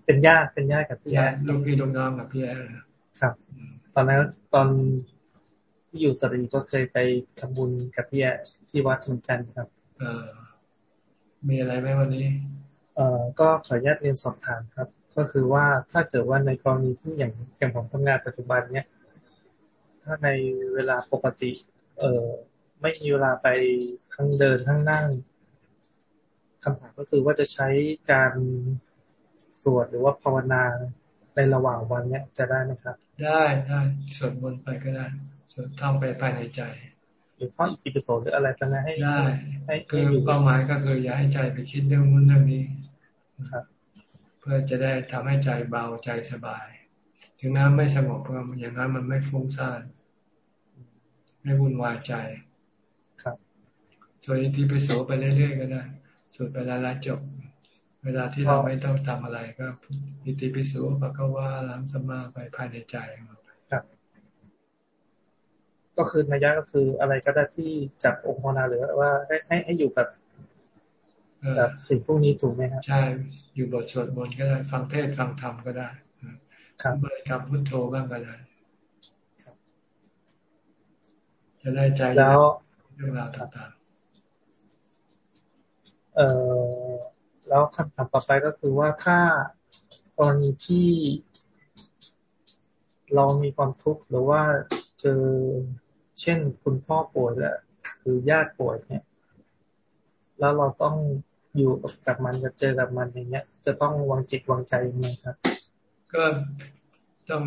เป็นญาติเป็นญาติกับพี่แอะลูกพี่ลูกน้องกับพี่แอะครับ ตอนนั้นตอนที่อยู่สระบุรีก็เคยไปทำบุญกับพี่แอะที่วัดเหมือนกันครับ เออมีอะไรไหมวันนี้ เอ่อก็ขออนุญาตเรียนสอบถามครับ ก็คือว่าถ้าเกิดว่าในกรณีที่อย่างอย่างผมทำงานปัจจุบันเนี้ยถ้าในเวลาปกติ เออไม่มีเวลาไปทั้งเดินทั้งนั่งคำถามก็คือว่าจะใช้การสวดหรือว่าภาวนาในระหว่างวันเนี้ยจะได้ไหมครับ ได้ได้สวดมนต์ไปก็ได้สวดท่องไปภายในใจหรือท่องอิติปิโสหรืออะไรก็ได้ให้ได้คือเป้าหมายก็คืออย่าให้ใจไปคิดเรื่องนู้นเรื่องนี้ครับ พื่อจะได้ทำให้ใจเบาใจสบาย ถึงแม้ไม่สงบก็อย่างนั้นมันไม่ฟุ้งซ่านไม่วุ่นวายใจ ครับส่วนอิติปิโสไปเรื่อยๆก็ได้สวดไปแล้วจบ เวลาที่เราไม่ต้องทำอะไรก็อิติปิโสก็ว่าล้างสมาไปภายในใจก็คือนัยยะก็คืออะไรก็ได้ที่จากองค์ภาวนาหรือว่าให้ให้ให้อยู่กับ แบบสิ่งพวกนี้ถูกไหมครับ ใช่ อยู่บทสวดมนต์ก็ได้ ฟังเทศฟังธรรมก็ได้ครับบริกรรมพุทโธบ้างก็ได้จะได้ใจแล้วเรื่องราวต่างๆเอ่อแล้วคำถามต่อไปก็คือว่าถ้ากรณีที่เรามีความทุกข์หรือว่าเจอเช่นคุณพ่อป่วยแล้วหรือญาติป่วยเนี่ย แล้วเราต้อง อยู่กับมันจะเจอกับมันอย่างเงี้ย จะต้องวางจิตวางใจยังไงครับ ก็ต้อง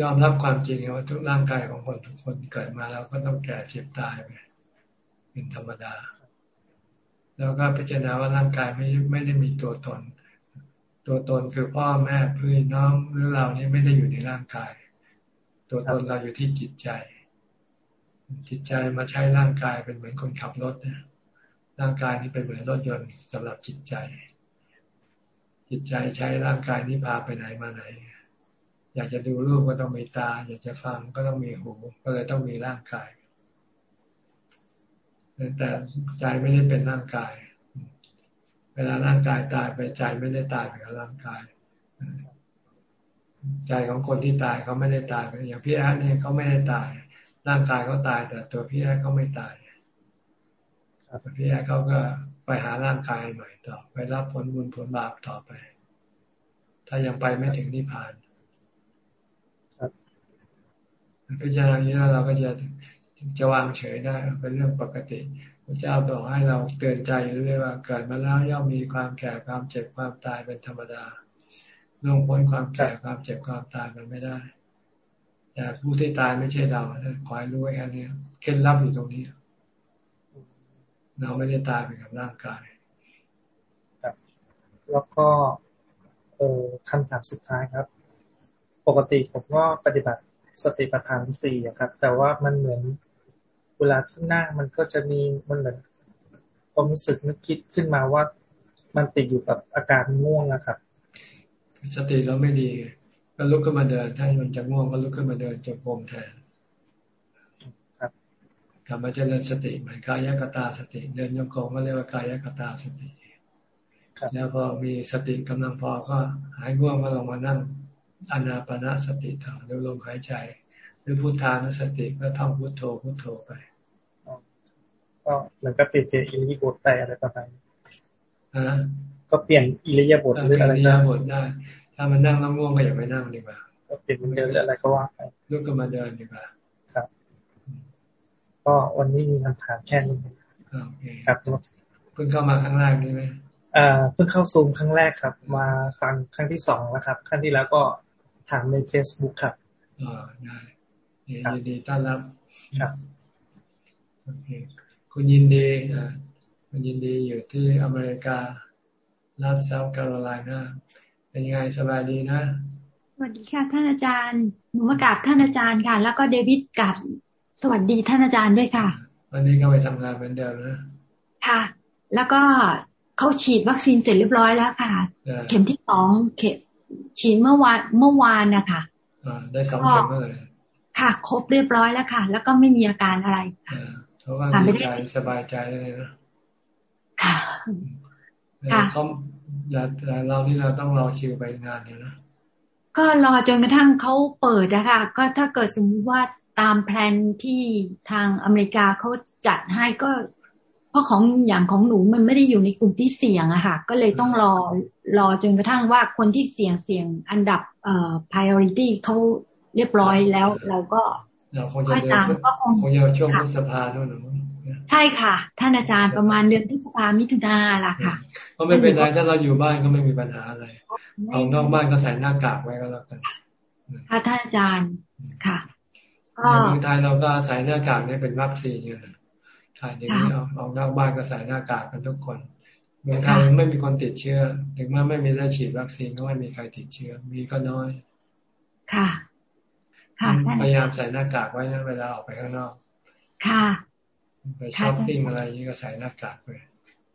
ยอมรับความจริงว่าทุกร่างกายของคนทุกคนเกิดมาแล้วก็ต้องแก่เจ็บตายไปเป็นธรรมดา แล้วก็พิจารณาว่าร่างกายไม่ไม่ได้มีตัวตน ตัวตนคือพ่อแม่พี่น้องหรือเรานี่ไม่ได้อยู่ในร่างกาย ตัวตนเราอยู่ที่จิตใจ จิตใจมาใช้ร่างกายเป็นเหมือนคนขับรถนะ ร่างกายนี้เป็นเหมือนรถยนต์สำหรับจิตใจ จิตใจใช้ร่างกายนี้พาไปไหนมาไหน อยากจะดูรูปก็ต้องมีตา อยากจะฟังก็ต้องมีหู ก็เลยต้องมีร่างกาย แต่ใจไม่ได้เป็นร่างกาย เวลาร่างกายตายไปใจไม่ได้ตายไปกับร่างกาย ใจของคนที่ตายเขาไม่ได้ตายอย่างพี่แอ๊ดเนี่ยเขาไม่ได้ตาย ร่างกายเขาตายแต่ตัวพี่แอ๊ดเขาไม่ตาย พี่แอ๊ดเขาก็ไปหาร่างกายใหม่ต่อ ไปรับผลบุญผลบาปต่อไป ถ้ายังไปไม่ถึงนิพพานพิจารณานี้แล้วเราก็จะจะวางเฉยได้เป็นเรื่องปกติพระเจ้าบอกให้เราเตือนใจเรื่อยว่าเกิดมาแล้วย่อมมีความแก่ความเจ็บความตายเป็นธรรมดาล่วงพ้นความแก่ความเจ็บความตายมันไม่ได้แต่ผู้ที่ตายไม่ใช่เราคอยรู้แค่นี้เคล็ดลับอยู่ตรงนี้ เราไม่ได้ตายไปกับร่างกายแล้วก็เออคำถามสุดท้ายครับ ปกติผมก็ปฏิบัติสติปัฏฐานสี่ครับ แต่ว่ามันเหมือนเวลาที่นั่งมันก็จะมีมันเหมือนความรู้สึกนึกคิดขึ้นมาว่ามันติดอยู่กับอาการง่วงนะครับ สติเราไม่ดีก็ลุกขึ้นมาเดินถ้ามันจะง่วงก็ลุกขึ้นมาเดินจงกรมแทนครับ กลับมาเจริญสติเหมือนกายกตาสติ เดินโยกงก็เรียกว่ากายกตาสติแล้วพอมีสติกำลังพอก็หายง่วงก็ลงมานั่งอนาปนาสติต่อดูลมหายใจ หรือพุทธานุสติก็ท่องพุทโธพุทโธไปก็เหมือนก็เปลี่ยนอิริยาบถไปอะไรประมาณฮะก็เปลี่ยนอิริยาบถหรืออะไรอิริยาบถได้ ถ้ามันนั่งแล้วง่วงก็อย่าไปนั่งดีกว่าก็เปลี่ยนเดินอะไรก็ว่าไปลุกก็มาเดินดีกว่าครับ ก็วันนี้มีคำถามแค่นี้ครับเพิ่งเข้ามาครั้งแรกนี่ไหมอ่าเพิ่งเข้าซูมครั้งแรกครับ มาฟังครั้งที่สองแล้วครับ ครั้งที่แล้วก็ถามในเฟซบุ๊กครับอ่าได้ยินดีต้อนรับครับโอเคคุณยินดีอ่าคุณยินดีอยู่ที่อเมริการัฐเซาท์แคโรไลนาเป็นยังไงสบายดีนะสวัสดีค่ะท่านอาจารย์หนูมากราบท่านอาจารย์ค่ะ แล้วก็เดวิดกราบ สวัสดีท่านอาจารย์ด้วยค่ะ วันนี้ก็ไปทำงานเหมือนเดิมนะ ค่ะ แล้วก็เขาฉีดวัคซีนเสร็จเรียบร้อยแล้วค่ะ เข็มที่สองเข็มฉีดเมื่อวานเมื่อวานนะคะได้สองเข็มเลยค่ะ ครบเรียบร้อยแล้วค่ะ แล้วก็ไม่มีอาการอะไรค่ะเขาว่าดีใจสบายใจเลยนะค่ะค่ะเขาแต่เรานี่เราต้องรอคิวไปงานเนี่ยนะก็รอจนกระทั่งเขาเปิดนะคะก็ถ้าเกิดสมมติว่า ตามแผนที่ทางอเมริกาเขาจัดให้ก็ เพราะของอย่างของหนูมันไม่ได้อยู่ในกลุ่มที่เสี่ยงอะค่ะ ก็เลยต้องรอรอจนกระทั่งว่าคนที่เสี่ยงเสี่ยงอันดับเอ่อ priority เขาเรียบร้อยแล้ว เราก็ค่อยตามก็คงคงจะช่วงพฤษภาโน่นใช่ค่ะ ท่านอาจารย์ประมาณเดือนพฤษภามิถุนาล่ะค่ะก็ไม่เป็นไรถ้าเราอยู่บ้านก็ไม่มีปัญหาอะไรเอานอกบ้านก็ใส่หน้ากากไว้ก็แล้วกันค่ะท่านอาจารย์ค่ะ ในเมืองไทยเราก็ใส่หน้ากากนี่เป็นวัคซีนอยู่ใช่ทีนี้เอาเอานอกบ้านก็ใส่หน้ากากกันทุกคนเมืองไทยไม่มีคนติดเชื้อ ถึงแม้ไม่มีได้ฉีดวัคซีนก็ไม่มีใครติดเชื้อ มีก็น้อย ค่ะ ค่ะ พยายามใส่หน้ากากไว้นะเวลาออกไปข้างนอก ค่ะ ไปช้อปปิ้งอะไรนี้ก็ใส่หน้ากากไป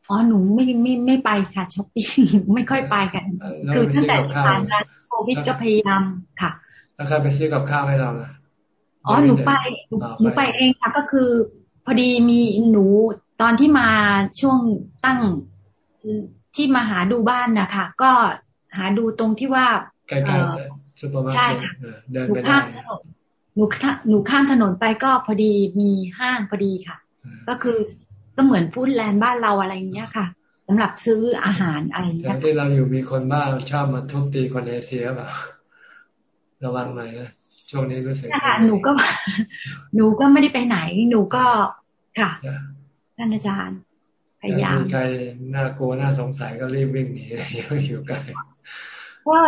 อ๋อ หนูไม่ไม่ไม่ไปค่ะช้อปปิ้งไม่ค่อยไปกัน คือตั้งแต่ผ่านมาโควิดก็พยายามค่ะ แล้วใครไปซื้อกับข้าวให้เราล่ะ อ๋อหนูไปหนูไปเองค่ะก็คือ พอดีมีหนูตอนที่มาช่วงตั้งที่มาหาดูบ้านนะคะก็หาดูตรงที่ว่าใกล้ๆซูเปอร์มาร์เก็ตหนูข้ามถนนหนูหนูข้ามถนนไปก็พอดีมีห้างพอดีค่ะ ก็คือก็เหมือน Foodland บ้านเราอะไรเงี้ยค่ะสำหรับซื้ออาหารอะไรเงี้ยที่เราอยู่มีคนบ้าชอบมาทุบตีคนเอเชียแบบระวังหน่อยนะ ช่วงนี้รู้สึกค่ะหนูก็ หนูก็ไม่ได้ไปไหน หนูก็ค่ะท่านอาจารย์พยายามใครน่ากลัวน่าสงสัยก็รีบวิ่งหนีอย่าอยู่ใกล้ว่า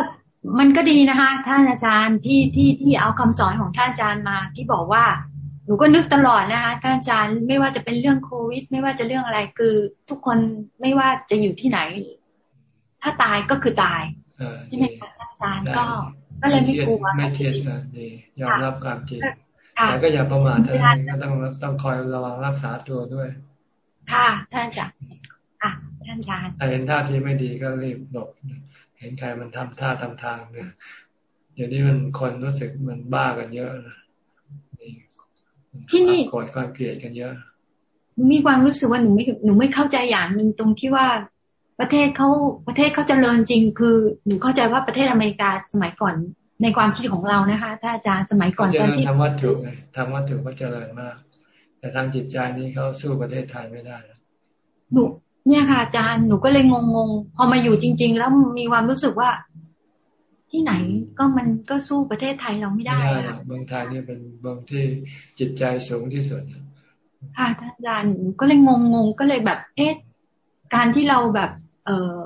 มันก็ดีนะคะ ท่านอาจารย์ที่ที่ที่เอาคำสอนของท่านอาจารย์มา ที่บอกว่าเนูก็นึกตลอดนะคะท่านอาจารย์ไม่ว่าจะเป็นเรื่องโควิด ไม่ว่าจะเรื่องอะไรคือ ทุกคนไม่ว่าจะอยู่ที่ไหน ถ้าตายก็คือตายใช่ไหมคะท่านอาจารย์ก็ ก็เลยไม่กลัวไม่เทียดดียอมรับความจริงแต่ก็อย่าประมาทท่านก็ต้องต้องคอยระวังรักษาตัวด้วย ค่ะ ท่านอาจารย์อะท่านอาจารย์เห็นท่าทีไม่ดีก็รีบหลบเห็นใครมันทำท่าทำทางเนี่ยเดี๋ยวนี้มันคนรู้สึกมันบ้ากันเยอะที่นี่กดความเกลียดกันเยอะ มีความรู้สึกว่าหนูไม่หนูไม่เข้าใจอย่างหนึ่งตรงที่ว่า ประเทศเขาประเทศเขาเจริญจริง คือหนูเข้าใจว่าประเทศอเมริกาสมัยก่อนในความคิดของเรานะคะ ถ้าอาจารย์สมัยก่อนตอนที่ทำวัตถุไงทำวัตถุก็เจริญมาก แต่ทางจิตใจนี้เขาสู้ประเทศไทยไม่ได้หนูเนี่ยค่ะอาจารย์หนูก็เลยงงงพอมาอยู่จริง ๆ แล้วมีความรู้สึกว่า ที่ไหนก็มันก็สู้ประเทศไทยเราไม่ได้ค่ะเมืองไทยนี่เป็นเมืองที่จิตใจสูงที่สุดค่ะท่านอาจารย์ก็เลยงงงก็เลยแบบ เอ๊ะการที่เราแบบ เอ่อ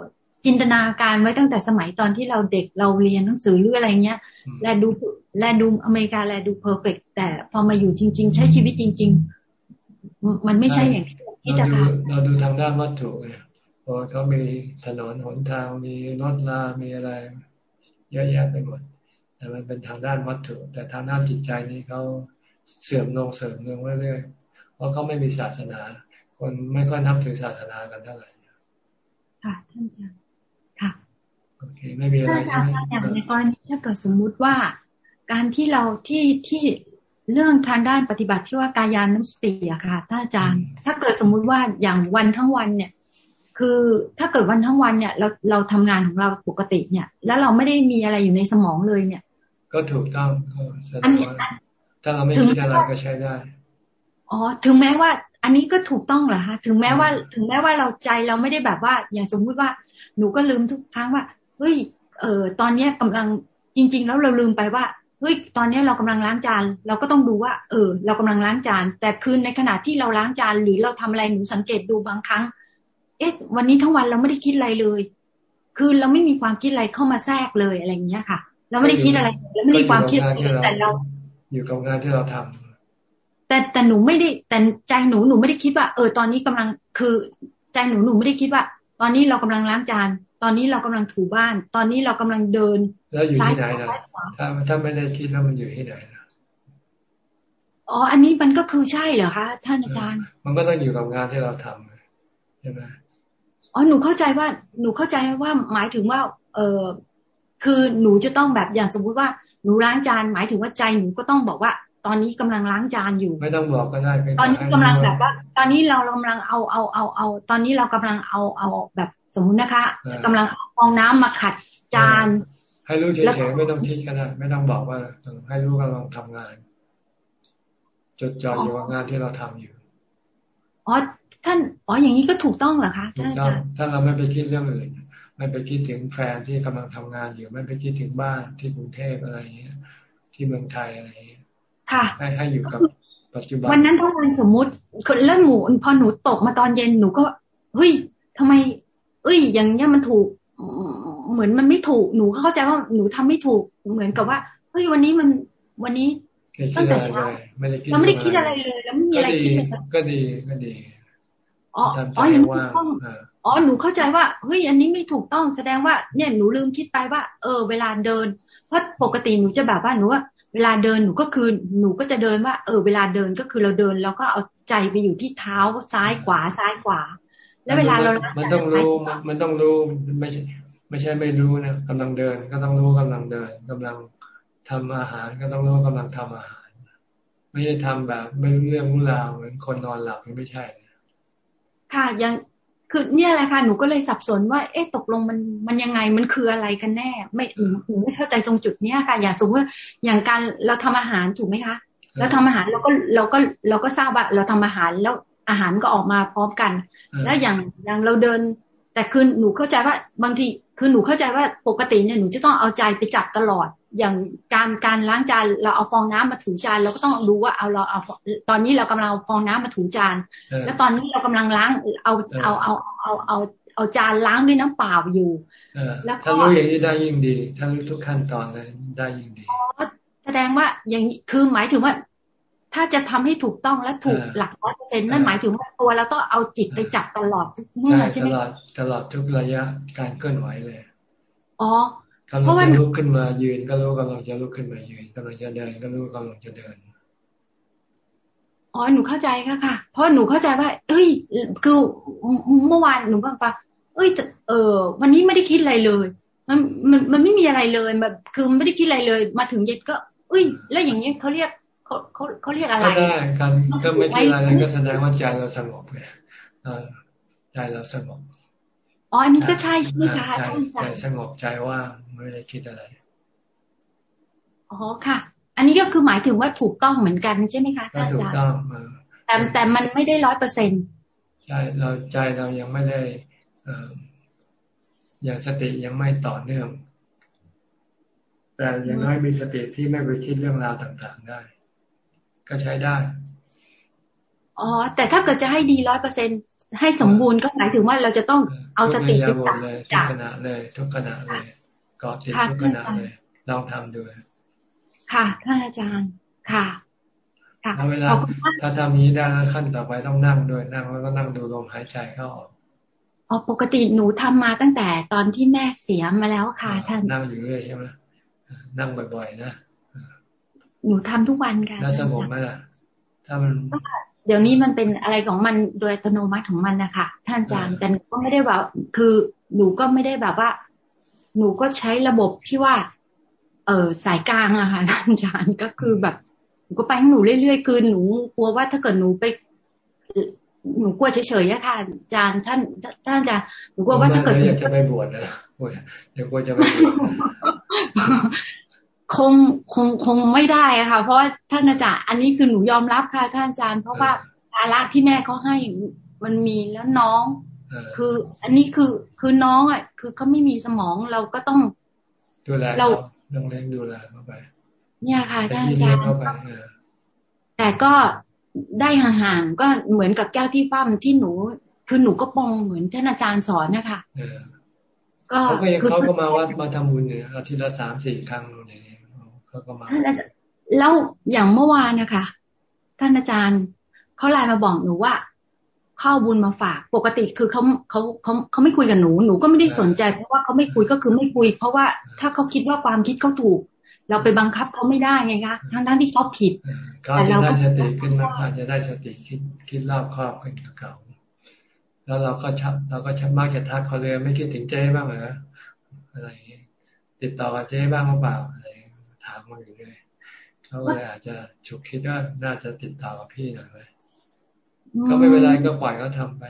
จินตนาการไว้ตั้งแต่สมัยตอนที่เราเด็กเราเรียนหนังสือหรืออะไรเงี้ยและดูและดูอเมริกาและดูเพอร์เฟกแต่พอมาอยู่จริง ๆ ใช้ชีวิตจริง ๆ มันไม่ใช่อย่างที่คิดอะค่ะเราดูทางด้านวัตถุไงพอเขามีถนนหนทางมีรถลามีอะไร เยอะแยะไปหมด แต่มันเป็นทางด้านวัตถุ แต่ทางด้านจิตใจนี้เขาเสื่อมลงเสื่อมลงเรื่อยๆเพราะเขาไม่มีศาสนา คนไม่ค่อยนับถือศาสนากันเท่าไหร่ ค่ะท่านอาจารย์ค่ะโอเคไม่มีอะไรใช่ไหมอย่างในกรณีถ้าเกิดสมมุติว่า การที่เราที่ที่เรื่องทางด้านปฏิบัติที่ว่ากายานุสติอะค่ะท่านอาจารย์ ถ้าเกิดสมมุติว่าอย่างวันทั้งวันเนี่ย คือถ้าเกิดวันทั้งวันเนี่ย เราเราทำงานของเราปกติเนี่ย แล้วเราไม่ได้มีอะไรอยู่ในสมองเลยเนี่ย ก็ถูกต้องอันนี้ถ้าเราไม่คิดอะไรก็ใช้ได้อ๋อถึงแม้ว่า อันนี้ก็ถูกต้องเหรอคะถึงแม้ว่าถึงแม้ว่าเราใจเราไม่ได้แบบว่า อย่างสมมุติว่าหนูก็ลืมทุกครั้งว่าเฮ้ยเออตอนเนี้ยกำลังจริง ๆ แล้วเราลืมไปว่าเฮ้ยตอนนี้เรากำลังล้างจาน เราก็ต้องดูว่า เออ เรากำลังล้างจาน แต่คืนในขณะที่เราล้างจานหรือเราทำอะไรหนูสังเกตดูบางครั้ง เอ๊ะ วันนี้ทั้งวันเราไม่ได้คิดอะไรเลย คือเราไม่มีความคิดอะไรเข้ามาแทรกเลยอะไรอย่างเงี้ยค่ะ เราไม่ได้คิดอะไรเราไม่มีความคิดแต่เรา อยู่กับงานที่เราทำ แต่แต่หนูไม่ได้แต่ใจหนูหนูไม่ได้คิดว่า เออตอนนี้กำลังคือใจหนูหนูไม่ได้คิดว่า ตอนนี้เรากำลังล้างจาน ตอนนี้เรากำลังถูบ้าน ตอนนี้เรากำลังเดินแล้วอยู่ที่ไหนนะถ้าถ้าไม่ได้คิดแล้วมันอยู่ที่ไหนอ๋อ อันนี้มันก็คือใช่เหรอคะท่านอาจารย์ มันก็ต้องอยู่กับงานที่เราทำใช่ไหมอ๋อหนูเข้าใจว่าหนูเข้าใจว่าหมายถึงว่า เออคือหนูจะต้องแบบอย่างสมมุติว่าหนูล้างจานหมายถึงว่าใจหนูก็ต้องบอกว่า ตอนนี้กำลังล้างจานอยู่ ไม่ต้องบอกก็ได้ตอนนี้กำลังแบบว่า ตอนนี้เรากำลังเอาเอาเอาเอา ตอนนี้เรากำลังเอาเอาแบบสมมุตินะคะกำลังเอาฟองน้ำมาขัดจาน ให้รู้เฉยๆไม่ต้องคิดก็ได้ไม่ต้องบอกว่าให้รู้กำลังทำงาน จดจ่ออยู่กับงานที่เราทำอยู่อ๋อท่านอ๋ออย่างนี้ก็ถูกต้องเหรอคะถูกต้องถ้าเราไม่ไปคิดเรื่องอื่นไม่ไปคิดถึงแฟนที่กำลังทำงานอยู่ ไม่ไปคิดถึงบ้านที่กรุงเทพอะไรอย่างเงี้ย ที่เมืองไทยอะไรอย่างเงี้ย ค่ะให้ให้อยู่กับปัจจุบันวันนั้นถ้าวันสมมุติคนเล่นหมูพอหนูตกมาตอนเย็นหนูก็เฮ้ยทำไม เอ้ย อย่างเงี้ยมันถูก เหมือนมันไม่ถูกหนูเข้าใจว่าหนูทำไม่ถูกเหมือนกับว่าเฮ้ยวันนี้มันวันนี้ตั้งแต่เช้าเราไม่ได้คิดอะไรเลย แล้วไม่มีอะไรคิดเลยก็ดีก็ดีอ๋ออ๋ออย่างนี้ถูกต้องอ๋อหนูเข้าใจว่าเฮ้ยอันนี้ไม่ถูกต้องแสดงว่าเนี่ยหนูลืมคิดไปว่า เออ เวลาเดิน เพราะปกติหนูจะแบบว่าหนูว่า เวลาเดินหนูก็คือหนูก็จะเดินว่า เออ เวลาเดินก็คือเราเดินแล้วก็เอาใจไปอยู่ที่เท้าซ้ายขวาซ้ายขวา แล้วเวลาเรามันต้องรู้มันต้องรู้ไม่ใช่ไม่ใช่ไม่รู้นะกำลังเดินก็ต้องรู้กำลังเดินกำลังทำอาหารก็ต้องรู้กำลังทำอาหาร ไม่ใช่ทำแบบ ไม่รู้เรื่องรู้ราวเหมือนคนนอนหลับไม่ใช่ค่ะยัง คือเนี่ยแหละค่ะหนูก็เลยสับสนว่า เอ๊ะตกลงมันมันยังไงมันคืออะไรกันแน่ ไม่หนูไม่เข้าใจตรงจุดเนี้ยค่ะ อย่างสมมติว่าอย่างการเราทำอาหารถูกไหมคะเราทำอาหารเราก็เราก็เราก็ทราบว่าเราทำอาหารแล้วอาหารก็ออกมาพร้อมกัน แล้วอย่างอย่างเราเดิน แต่คือหนูเข้าใจว่าบางทีคือหนูเข้าใจว่าปกติเนี่ยหนูจะต้องเอาใจไปจับตลอด อย่างการการล้างจานเราเอาฟองน้ำมาถูจานเราก็ต้องดูว่าเอาเราเอาตอนนี้เรากำลังเอาฟองน้ำมาถูจาน แล้วตอนนี้เรากำลังล้างเอาเอาเอาเอาเอาเอาจานล้างด้วยน้ำเปล่าอยู่แล้วถ้ารู้อย่างนี้ได้ยิ่งดี ถ้ารู้ทุกขั้นตอนเลยได้ยิ่งดีแสดงว่าอย่างนี้คือหมายถึงว่า ถ้าจะทำให้ถูกต้องและถูกหลักร้อยเปอร์เซ็นต์นั่นหมายถึงว่าตัวเราต้องเอาจิตไปจับตลอดเมื่อใช่ไหมตลอดตลอดทุกระยะการเคลื่อนไหวเลยอ๋อ เพราะว่าลุกขึ้นมายืนก็รู้กำลังจะลุกขึ้นมายืนกำลังจะเดินก็รู้กำลังจะเดินอ๋อหนูเข้าใจค่ะค่ะ เพราะหนูเข้าใจว่า เอ้ย คือเมื่อวานหนูบอกว่าเอ้ยเออวันนี้ไม่ได้คิดอะไรเลย มันมันมันไม่มีอะไรเลยแบบคือไม่ได้คิดอะไรเลย มาถึงเย็นก็ เอ้ย แล้วอย่างเงี้ยเขาเรียกเขาเขาเขาเรียกอะไรก็ได้การก็ไม่คิดอะไรก็แสดงว่าใจเราสงบไงใจเราสงบ อ๋ออันนี้ก็ใช่ใช่ไหมคะใจใจสงบใจว่าไม่ได้คิดอะไรอ๋อค่ะ อันนี้ก็คือหมายถึงว่าถูกต้องเหมือนกันใช่ไหมคะอาจารย์ถูกต้องแต่แต่มันไม่ได้ร้อยเปอร์เซ็นต์ใช่เราใจเรายังไม่ได้อย่างสติยังไม่ต่อเนื่อง แต่ยังน้อยมีสติที่ไม่ไปคิดเรื่องราวต่างๆได้ ก็ใช้ได้อ๋อแต่ถ้าเกิดจะให้ดีร้อยเปอร์เซ็นให้สมบูรณ์ก็หมายถึงว่าเราจะต้อง เอาสติไปจับทุกขณะเลย ทุกขณะเลยเกาะติดทุกขณะเลยลองทำดูค่ะท่านอาจารย์ค่ะค่ะเวลาถ้าทำนี้ได้ขั้นต่อไปต้องนั่งด้วยนั่งแล้วก็นั่งดูลมหายใจเข้าออกอ๋อปกติหนูทำมาตั้งแต่ตอนที่แม่เสียมาแล้วค่ะ ท่านนั่งอยู่เรื่อยใช่ไหมนั่งบ่อยๆนะหนูทำทุกวันค่ะแล้วสงบไหมล่ะ ถ้ามัน เดี๋ยวนี้มันเป็นอะไรของมันโดยอัตโนมัติของมันนะคะท่านอาจารย์แต่ก็ไม่ได้แบบคือหนูก็ไม่ได้แบบว่า หนูก็ใช้ระบบที่ว่า เออสายกลางอะค่ะท่านอาจารย์ก็คือแบบหนูก็ไปของหนูเรื่อยๆคือหนูกลัวว่าถ้าเกิดหนูไป หนูกลัวเฉยๆอะค่ะอาจารย์ท่านท่านจะหนูกลัวว่าถ้าเกิดสมมติจะไปบวชนะเดี๋ยวกลัวจะไปบวช คงคงคงไม่ได้อะค่ะ เพราะว่าท่านอาจารย์อันนี้คือหนูยอมรับค่ะท่านอาจารย์ เพราะว่าภาระที่แม่เขาให้มันมีแล้วน้อง คือ อันนี้คือคือน้องอะ คือเขาไม่มีสมองเราก็ต้องดูแลเราต้องเลี้ยงดูแลเข้าไป เนี่ยค่ะท่านอาจารย์แต่ก็ได้ห่างๆก็เหมือนกับแก้วที่ปั้มที่หนู คือหนูก็ปองเหมือนท่านอาจารย์สอนนะคะก็เขาก็ยังเขาก็มาวัดมาทำบุญเนี่ยอาทิตย์ละสามสี่ครั้งเนี่ย เขาก็มาแล้วอย่างเมื่อวานนะคะท่านอาจารย์เขาไลน์มาบอกหนูว่าเข้าบุญมาฝากปกติคือเขาเขาเขาเขาไม่คุยกับหนูหนูก็ไม่ได้สนใจ เพราะว่าเขาไม่คุยก็คือไม่คุย เพราะว่าถ้าเขาคิดว่าความคิดเขาถูก เราไปบังคับเขาไม่ได้ไงคะทั้งนั้นที่เขาผิดแต่เราได้สติขึ้นมาอาจจะได้สติคิดคิดรอบครอบขึ้นกับเขาแล้วเราก็ชับเราก็ชับมากจะทักเขาเลยไม่คิดถึงเจ๊บ้างเหรออะไรติดต่อกับเจ๊บ้างหรือเปล่าอะไรถา มมาอยู่เลยเขาเลยอาจจะฉุกคิดว่าน่าจะติดต่อกับพี่หน่อยเลยก็ไม่เป็นไรก็ปล่อยเขาทาไป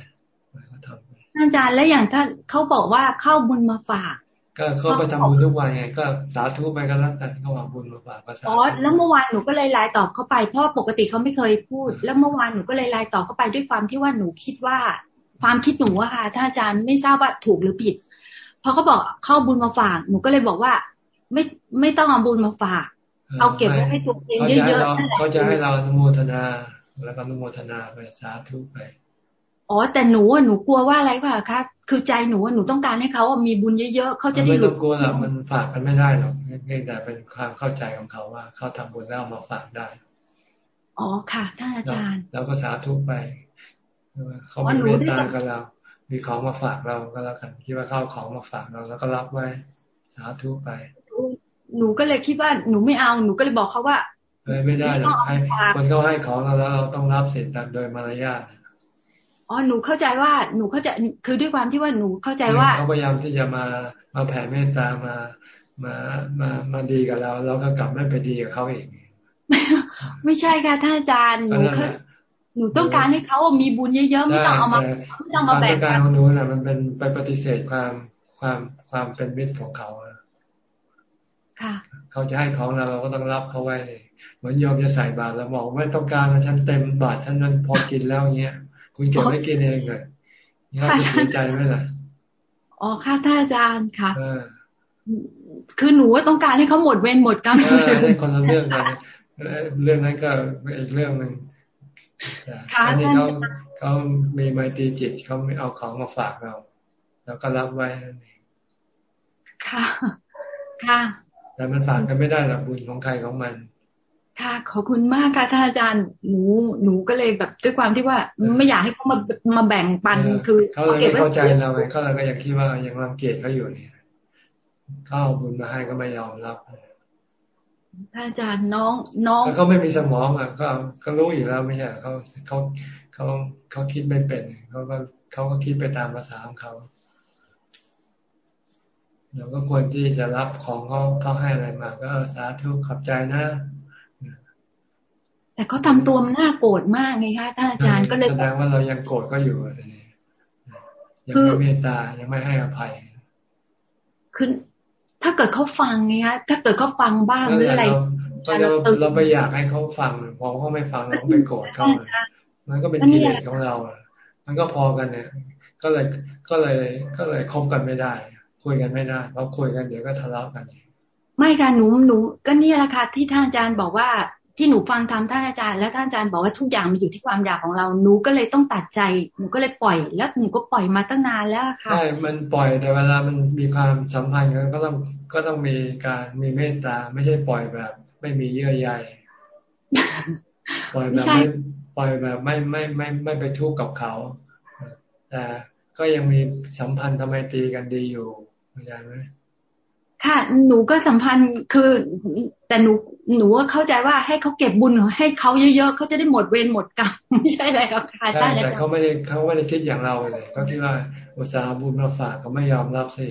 ปล่อยเขาทำไปอาจารย์แล้วอย่างท่านเขาบอกว่าเข้าบุญมาฝาก ก็เขาไปทำบุญทุกวันไงก็สาธุไปกันแล้วกันเขาว่าบุญมาฝากภาษาอ๋อแล้วเมื่อวานหนูก็เลยไลน์ตอบเข้าไปเพราะปกติเขาไม่เคยพูด แล้วเมื่อวานหนูก็เลยไลน์ตอบเข้าไปด้วยความที่ว่าหนูคิดว่า ความคิดหนูอะค่ะท่านอาจารย์ไม่ทราบว่าถูกหรือผิดพอเขาบอกเข้าบุญมาฝากหนูก็เลยบอกว่า ไม่ไม่ต้องเอาบุญมาฝาก เอาเก็บไว้ให้ตัวเองเยอะๆเขาจะให้เราโมทนา แล้วก็นุโมทนาไปสาธุไปอ๋อแต่หนูอะหนูกลัวว่าอะไรป่ะคะคือใจหนูอะหนูต้องการให้เขามีบุญเยอะๆเขาจะได้ไม่ต้องกลัวหรอกมันฝากกันไม่ได้หรอกเพียงแต่เป็นความเข้าใจของเขาว่า เขาทำบุญแล้วมาฝากได้ อ๋อค่ะท่านอาจารย์แล้วก็สาธุไปเขามีเมตตากับเรา มีของมาฝากเราก็แล้วกันคิดว่าเขาของมาฝากเราแล้วก็รับไว้ สาธุไป หนูก็เลยคิดว่าหนูไม่เอาหนูก็เลยบอกเขาว่าไม่ได้หรอกให้คนเขาให้ของเราแล้วเราต้องรับเสร็จตามโดยมารยาทอ๋อหนูเข้าใจว่าหนูเข้าใจคือด้วยความที่ว่าหนูเข้าใจว่าเขาพยายามที่จะมามาแผ่เมตตามามามามาดีกับเราเราก็กลับไม่ไปดีกับเขาเองไม่ใช่ค่ะท่านอาจารย์หนูหนูต้องการให้เขามีบุญเยอะๆไม่ต้องเอามาไม่ต้องมาแบ่งการของหนูน่ะมันเป็นไปปฏิเสธความความความเป็นมิตรของเขาค่ะ เขาจะให้ของเราเราก็ต้องรับเขาไว้ เหมือนยอมจะใส่บาตรแล้วบอกไม่ต้องการแล้วฉันเต็มบาตรฉันนั้นพอกินแล้วเงี้ย คุณเก็บไม่กินเองเลยนี่เขาจะเสียใจไหมล่ะอ๋อค่ะท่านอาจารย์ค่ะคือหนูว่าต้องการให้เขาหมดเวรหมดกรรมเลยคนละเรื่องกันเรื่องนั้นก็อีกเรื่องหนึ่งอันนี้เขาเขามีไมตรีจิตเขาไม่เอาของมาฝากเรา แล้วก็รับไว้นั่นเองค่ะ ค่ะ แต่มันฝากกันไม่ได้หรอกบุญของใครของมัน ค่ะ ขอบคุณมากค่ะท่านอาจารย์หนูหนูก็เลยแบบด้วยความที่ว่าไม่อยากให้เขามามาแบ่งปันคือเขาเลยไม่เข้าใจเราไงเขาเลยก็ยังคิดว่ายังรังเกียจเขาอยู่เนี่ยเขาเอาบุญมาให้ก็ไม่ยอมรับท่านอาจารย์น้องน้องเขาไม่มีสมองอะก็ก็รู้อยู่แล้วไม่ใช่เขาเขาเขาเขาคิดไม่เป็นเขาก็เขาก็คิดไปตามภาษาของเขา เราก็ควรที่จะรับของเขาเขาให้อะไรมา ก็สาธุขอบใจนะ แต่เขาทาตัวมันน่าโกรธมากไงคะท่านอาจารย์ก็เลยแสดงว่าเรายังโกรธก็อยู่ยังไม่เมตตายังไม่ให้อภัยคือถ้าเกิดเขาฟังไงคะถ้าเกิดเขาฟังบ้างหรืออะไรเราเราไปอยากให้เขาฟังพอเขาไม่ฟังเราไปโกรธเขามันก็เป็นกิเลสของเรา มันก็พอกันเนี่ย ก็เลยก็เลยก็เลยคบกันไม่ได้ คุยกันไม่ได้เพราะคุยกันเดี๋ยวก็ทะเลาะกันไม่ค่ะหนูหนูก็นี่แหละค่ะที่ท่านอาจารย์บอกว่าที่หนูฟังทำท่านอาจารย์ แล้วท่านอาจารย์บอกว่าทุกอย่างมันอยู่ที่ความอยากของเราหนูก็เลยต้องตัดใจหนูก็เลยปล่อย แล้วหนูก็ปล่อยมาตั้งนานแล้วค่ะใช่มันปล่อยแต่เวลามันมีความสัมพันธ์กันก็ต้องก็ต้องมีการมีเมตตาไม่ใช่ปล่อยแบบ ไม่มีเยื่อใยปล่อยแบบไม่ปล่อยแบบไม่ไม่ไม่ไม่ไปทุกข์กับเขาแต่ก็ยังมีสัมพันธ์ทำไมตีกันดีอยู่ เข้าใจไหมค่ะ หนูก็สัมพันธ์คือ แต่หนูหนูเข้าใจว่าให้เขาเก็บบุญให้เขาเยอะๆเขาจะได้หมดเวรหมดกรรมไม่ใช่อะไรหรอกค่ะใช่แต่เขาไม่ได้เขาไม่ได้คิดอย่างเราเลยเขาคิดว่าอุตสาห์บุญมาฝากเขาไม่ยอมรับสิ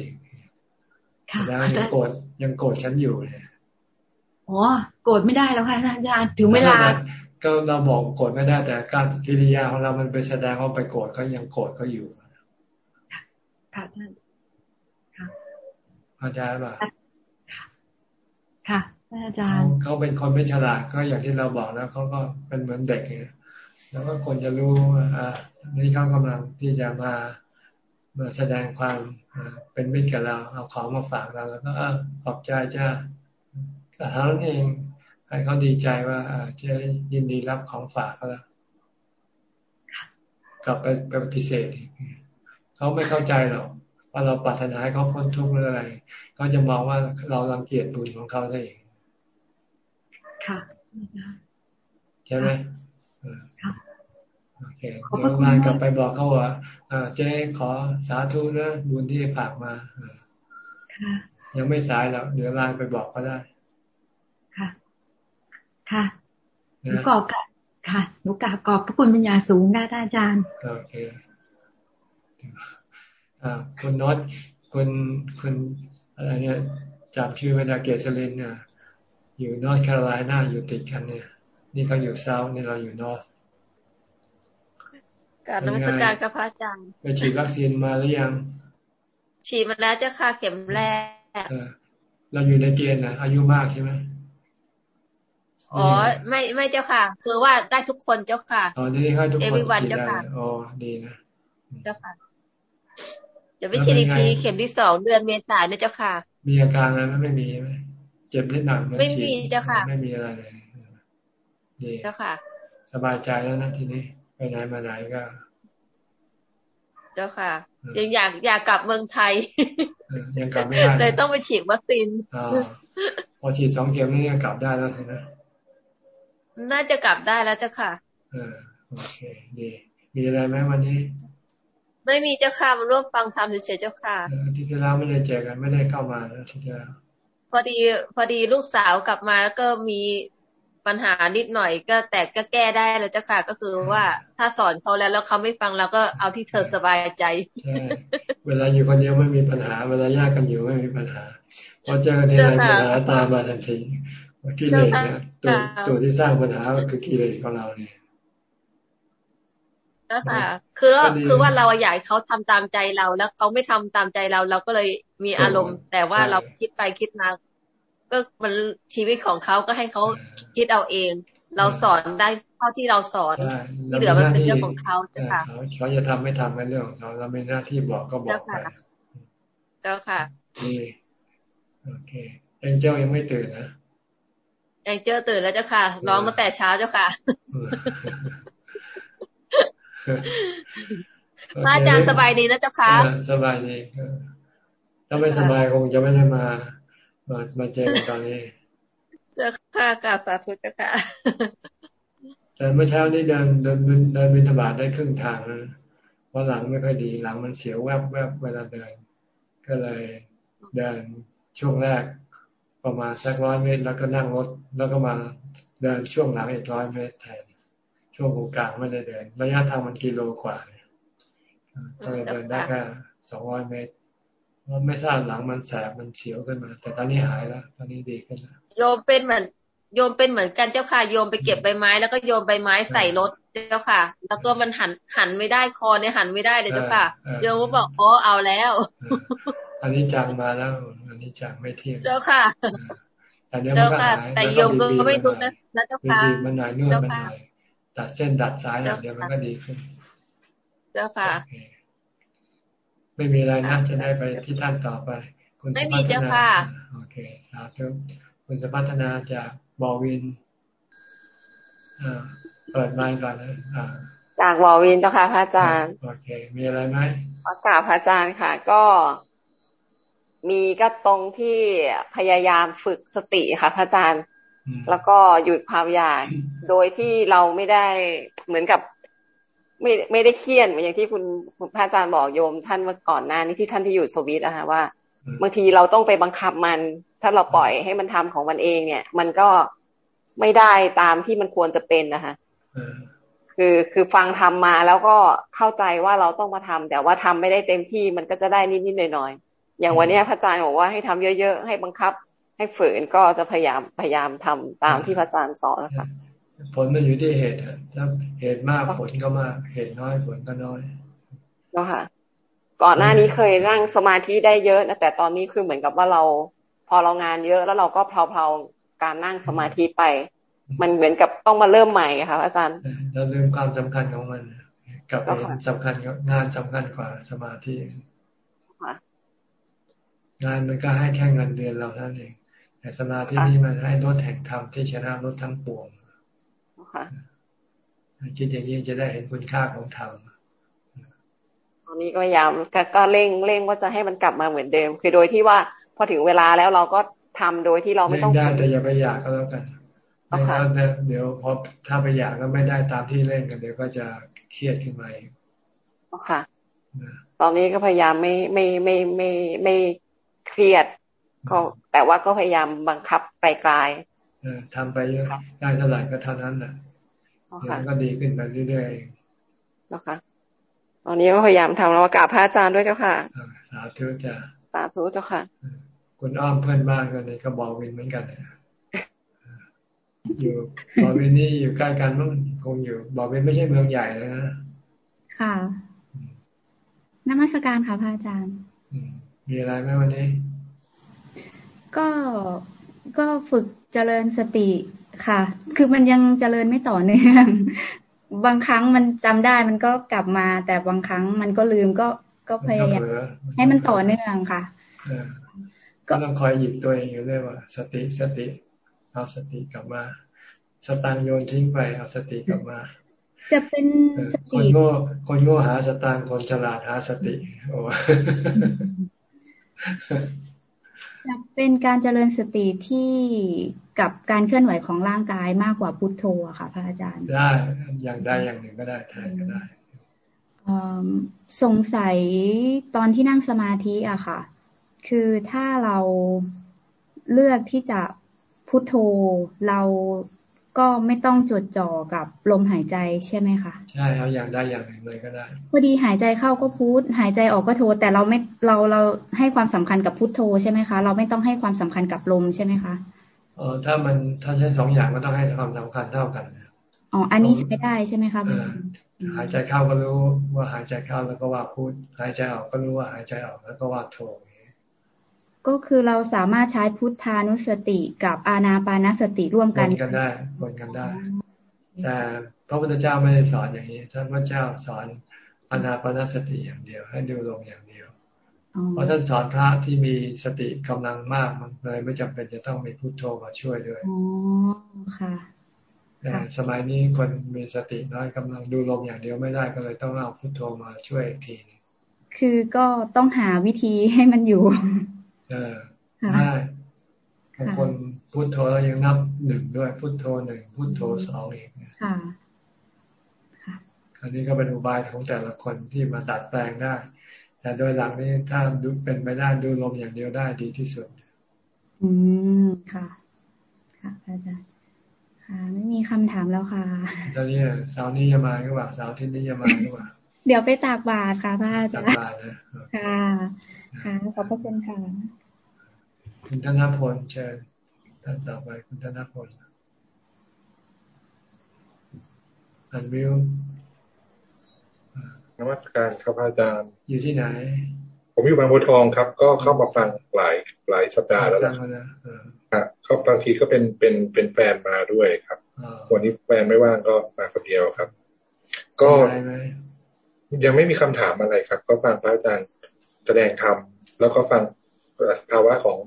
แล้วยังโกรธยังโกรธฉันอยู่เลยอ๋อโกรธไม่ได้แล้วค่ะอาจารย์ถึงเวลา ก็เราบอกโกรธไม่ได้แต่การกิริยาของเรามันไปแสดงว่าไปโกรธเขายังโกรธเขาอยู่ค่ะท่าน เข้าใจป่ะค่ะอาจารย์เขาเป็นคนไม่ฉลาดก็อย่างที่เราบอกแล้วเขาก็เป็นเหมือนเด็กไงแล้วก็ควรจะรู้อ่านี่เขากำลังที่จะมามาแสดงความเป็นมิตรกับเราเอาของมาฝากเราแล้วก็ขอบใจจ้าก็เท่านั้นเองให้เขาดีใจว่าจะยินดีรับของฝากเขาแล้วกลับไปปฏิเสธเขาไม่เข้าใจหรอก ว่าเราปรารถนาให้เขาพ้นทุกข์หรืออะไรเขาจะมองว่าเราลังเกียจบุญของเขาได้เองค่ะใช่ไหมโอเคเดี๋ยวงานกลับไปบอกเขาว่าเจ๊ขอสาธุนะบุญที่ฝากมายังไม่สายแล้วเดี๋ยวไลน์ไปบอกก็ได้ ค่ะ ค่ะหนูกอบค่ะหนูกราบกอบพระคุณปัญญาสูงได้อาจารย์ โอเค คุณน็อตคุณคุณอะไรเนี่ยจับชื่อเวลาเกษรินเนี่ยอยู่นอร์ทแคโรไลนาอยู่ติดกันเนี่ย นี่เขาอยู่ South นี่เราอยู่ Northการนมัสการกับพระอาจารย์ไปฉีดวัคซีนมาหรือยัง ฉีดมาแล้วเจ้าค่ะเข็มแรกเราอยู่ในเกณฑ์นะอายุมากใช่ไหมอ๋อไม่ไม่เจ้าค่ะ คือว่าได้ทุกคนเจ้าค่ะอ๋อนี่ให้ทุกคนเอวิวันเจ้าค่ะอ๋อดีนะเจ้าค่ะเดี๋ยวไปฉีดอีกทีเข็มที่สองเดือนเมษายนนะเจ้าค่ะ มีอาการอะไรไม่มีไหมเจ็บนิดหน่อยไม่มีเจ้าค่ะ ไม่มีอะไรเลยดีเจ้าค่ะ สบายใจแล้วนะทีนี้ไปไหนมาไหนก็ เจ้าค่ะ ยังอยากอยากกลับเมืองไทยยังกลับไม่ได้เลยต้องไปฉีดวัคซีนพอฉีดสองเข็มนี่ยังกลับได้แล้วใช่ไหมน่าจะกลับได้แล้วเจ้าค่ะเออโอเคดีมีอะไรไหมวันนี้ ไม่มีเจ้าค่ะมาร่วมฟังธรรมเฉยๆเจ้าค่ะที่ที่แล้วไม่ได้เจอกันไม่ได้เข้ามาแล้วที่แล้วพอดีพอดีลูกสาวกลับมาแล้วก็มีปัญหานิดหน่อยก็แต่ก็แก้ได้แล้วเจ้าค่ะ ก็คือว่าถ้าสอนเขาแล้วแล้วเขาไม่ฟังเราก็เอาที่เธอสบายใจใช่เวลาอยู่คนเดียวไม่มีปัญหา เวลาแยกกันอยู่ไม่มีปัญหาพอเจอกันทีไรปัญหาตามมาทันทีกิเลสเนี่ยตัวตัวที่สร้างปัญหาก็คือกิเลสของเราเนี่ย ก็ค่ะ คือว่าคือว่าเราอยากเขาทำตามใจเรา แล้วเขาไม่ทำตามใจเรา เราก็เลยมีอารมณ์ แต่ว่าเราคิดไปคิดมา ก็มันชีวิตของเขาก็ให้เขาคิดเอาเอง เราสอนได้เท่าที่เราสอนที่เหลือมันเป็นเรื่องของเขาจ้ะค่ะเขาจะทำไม่ทำเป็นเรื่องของเขาเราไม่หน้าที่บอกก็บอกไปเจ้าค่ะดีโอเคเอ็นเจลยังไม่ตื่นนะเอ็นเจลตื่นแล้วเจ้าค่ะร้องตั้งแต่เช้าเจ้าค่ะ พระอาจารย์สบายดีนะเจ้าค่ะสบายดีถ้าไม่สบายคงจะไม่ได้มา มามาเจอกันตอนนี้ เจ้าค่ะกาสาธุเจ้าค่ะแต่เมื่อเช้านี้เดินเดินเดินบินธบาตได้ครึ่งทางนะเพราะหลังไม่ค่อยดีหลังมันเสียวแวบแวบเวลาเดิน ก็เลยเดินช่วงแรกประมาณสักร้อยเมตร แล้วก็นั่งรถแล้วก็มาเดินช่วงหลังอีกร้อยเมตรแทน ช่วงกลางไม่ได้เดิน ระยะทางมันกิโลกว่าก็เลยเดินได้แค่สองร้อยเมตรไม่ทราบหลังมันแสบมันเสียวขึ้นมา แต่ตอนนี้หายแล้ว ตอนนี้ดีขึ้นแล้วโยมเป็นเหมือนโยมเป็นเหมือนกันเจ้าค่ะโยมไปเก็บใบไม้ แล้วก็โยมใบไม้ใส่รถเจ้าค่ะ แล้วก็มันหันหันไม่ได้คอเนี่ยหันไม่ได้เลยเจ้าค่ะโยมก็บอกอ๋อเอาแล้ว อันนี้จังมาแล้ว อันนี้จังไม่เที่ยงเจ้าค่ะแต่เดี๋ยวมันก็หายแต่โยมก็ไม่ทุกนะนะเจ้าค่ะมันหน่อยนวดมันหน่อย ตัดเส้นดัดสายเดี๋ยวมันก็ดีขึ้น เจ้าค่ะ ไม่มีอะไรนะจะได้ไปที่ท่านต่อไป คุณไม่มีเจ้าค่ะ โอเคสาธุคุณจะพัฒนาจากบอวินอ่าเปิดไมค์ก่อนนะอ่าจากบอวินเจ้าค่ะพระอาจารย์ โอเค มีอะไรไหมอากาศพระอาจารย์ค่ะ ก็มีก็ตรงที่พยายามฝึกสติค่ะพระอาจารย์ แล้วก็หยุดความอยาก โดยที่เราไม่ได้เหมือนกับ ไม่ไม่ได้เครียดเหมือนอย่างที่คุณพระอาจารย์บอกโยม ท่านเมื่อก่อนหน้านี้ที่ท่านที่อยู่สวิตอะค่ะว่า บางทีเราต้องไปบังคับมัน ถ้าเราปล่อยให้มันทำของมันเองเนี่ย มันก็ไม่ได้ตามที่มันควรจะเป็นนะคะคือคือฟังทำมาแล้วก็เข้าใจว่าเราต้องมาทำแต่ว่าทำไม่ได้เต็มที่มันก็จะได้นิดๆหน่อยๆอย่างวันนี้พระอาจารย์บอกว่าให้ทำเยอะๆให้บังคับ ให้ฝืนก็จะพยายามพยายามทำตามที่พระอาจารย์สอนนะคะผลมันอยู่ที่เหตุถ้าเหตุมากผลก็มาก เหตุน้อยผลก็น้อยก็ค่ะ ก่อนหน้านี้เคยนั่งสมาธิได้เยอะนะแต่ตอนนี้คือเหมือนกับว่าเรา พอเรางานเยอะแล้วเราก็เพลาๆการนั่งสมาธิไป มันเหมือนกับต้องมาเริ่มใหม่ค่ะอาจารย์เราลืมความสำคัญของมัน กับสำคัญงานสำคัญกว่าสมาธิงานมันก็ให้แค่เงินเดือนเราเท่านั้นเอง แต่สมาธินี่มันให้รถแห่งธรรมที่ชนะรถทั้งปวงค่ะคิดอย่างนี้จะได้เห็นคุณค่าของธรรมตอนนี้ก็พยายามก็เร่งเร่งว่าจะให้มันกลับมาเหมือนเดิม คือโดยที่ว่าพอถึงเวลาแล้วเราก็ทำโดยที่เราไม่ต้องได้แต่อย่าไปอยากก็แล้วกันเพราะเดี๋ยวพอถ้าไปอยากก็ไม่ได้ตามที่เล่นกันเดี๋ยวก็จะเครียดขึ้นมาอีกค่ะ ตอนนี้ก็พยายามไม่ไม่ไม่ไม่ไม่เครียด ก็แต่ว่าก็พยายามบังคับไกลๆทำไปเยอะได้เท่าไหร่ก็เท่านั้นแหละเดี๋ยวก็ดีขึ้นไปเรื่อยๆนะคะตอนนี้ก็พยายามทำแล้วกราบพระอาจารย์ด้วยเจ้าค่ะสาธุจ้ะสาธุเจ้าค่ะ คุณอ้อมเพื่อนบ้านกันนี่ก็บอกวินเหมือนกันอยู่บอกวินนี่อยู่ใกล้กันมั้งคงอยู่บอกวินไม่ใช่เมืองใหญ่เลยนะค่ะนมัสการค่ะพระอาจารย์มีอะไรไหมวันนี้ ก็ก็ฝึกเจริญสติค่ะ คือมันยังเจริญไม่ต่อเนื่อง บางครั้งมันจำได้มันก็กลับมา แต่บางครั้งมันก็ลืมก็ก็พยายามให้มันต่อเนื่องค่ะก็ต้องคอยหยิบตัวเองอยู่เรื่อยว่า สติสติเอาสติกลับมา สตางโยนทิ้งไปเอาสติกลับมา จะเป็นสติคนโง่คนโง่หาสตางคนฉลาดหาสติโอ้ จะเป็นการเจริญสติที่กับการเคลื่อนไหวของร่างกายมากกว่าพุทโธอะค่ะ พระอาจารย์ ได้อย่างใดอย่างหนึ่งก็ได้แทนก็ได้สงสัยตอนที่นั่งสมาธิอะค่ะ คือถ้าเราเลือกที่จะพุทโธเรา ก็ไม่ต้องจดจ่อกับลมหายใจใช่ไหมคะใช่เอาอย่างได้อย่างหนึ่งเลยก็ได้พอดีหายใจเข้าก็พุทหายใจออกก็โทแต่เราไม่เราเราให้ความสำคัญกับพุทโธใช่ไหมคะเราไม่ต้องให้ความสำคัญกับลมใช่ไหมคะเออถ้ามันถ้าใช้สองอย่างก็ต้องให้ความสำคัญเท่ากันอ๋ออันนี้ใช้ได้ใช่ไหมคะหายใจเข้าก็รู้ว่าหายใจเข้าแล้วก็ว่าพุทหายใจออกก็รู้ว่าหายใจออกแล้วก็ว่าโท ก็คือเราสามารถใช้พุทธานุสติกับอานาปานสติร่วมกันกันได้คนกันได้ แต่พระพุทธเจ้าไม่ได้สอนอย่างนี้ท่านพระเจ้าสอนอานาปานสติอย่างเดียว ให้ดูลงอย่างเดียวเพราะท่านสอนพระที่มีสติกำลังมากมันเลยไม่จำเป็นจะต้องมีพุทโธมาช่วยด้วยอ๋อค่ะแต่สมัยนี้คนมีสติน้อยกำลังดูลมอย่างเดียวไม่ได้ก็เลยต้องเอาพุทโธมาช่วยอีกทีคือก็ต้องหาวิธีให้มันอยู่ เออได้บางคนพุทโธแล้วยังนับหนึ่งด้วย พุทโธหนึ่งพุทโธสองอีกค่ะอันนี้ก็เป็นอุบายของแต่ละคนที่มาดัดแปลงได้ แต่โดยหลักนี้ถ้าดูเป็นไปได้ดูลมอย่างเดียวได้ดีที่สุด อืมค่ะ ค่ะอาจารย์ค่ะ ไม่มีคำถามแล้วค่ะตอนนี้สาวนี้จะมาหรือเปล่าสาวที่นี้จะมาหรือเปล่าเดี๋ยวไปตากบาตรค่ะพระอาจารย์ตากบาตรนะค่ะ ค่ะขอบพระคุณค่ะคุณธนพลเชิญท่านต่อไปคุณธนพลอันวิวนมัสการครับอาจารย์ อยู่ที่ไหน ผมอยู่บางบัวทองครับ ก็เข้ามาฟังหลายหลายสัปดาห์แล้วนะครับเขาบางทีก็เป็นเป็นเป็นแฟนมาด้วยครับ วันนี้แฟนไม่ว่างก็มาคนเดียวครับ ก็ยังไม่มีคำถามอะไรครับ ก็ฟังพระอาจารย์ แสดงธรรมแล้วก็ฟังสภาวะของ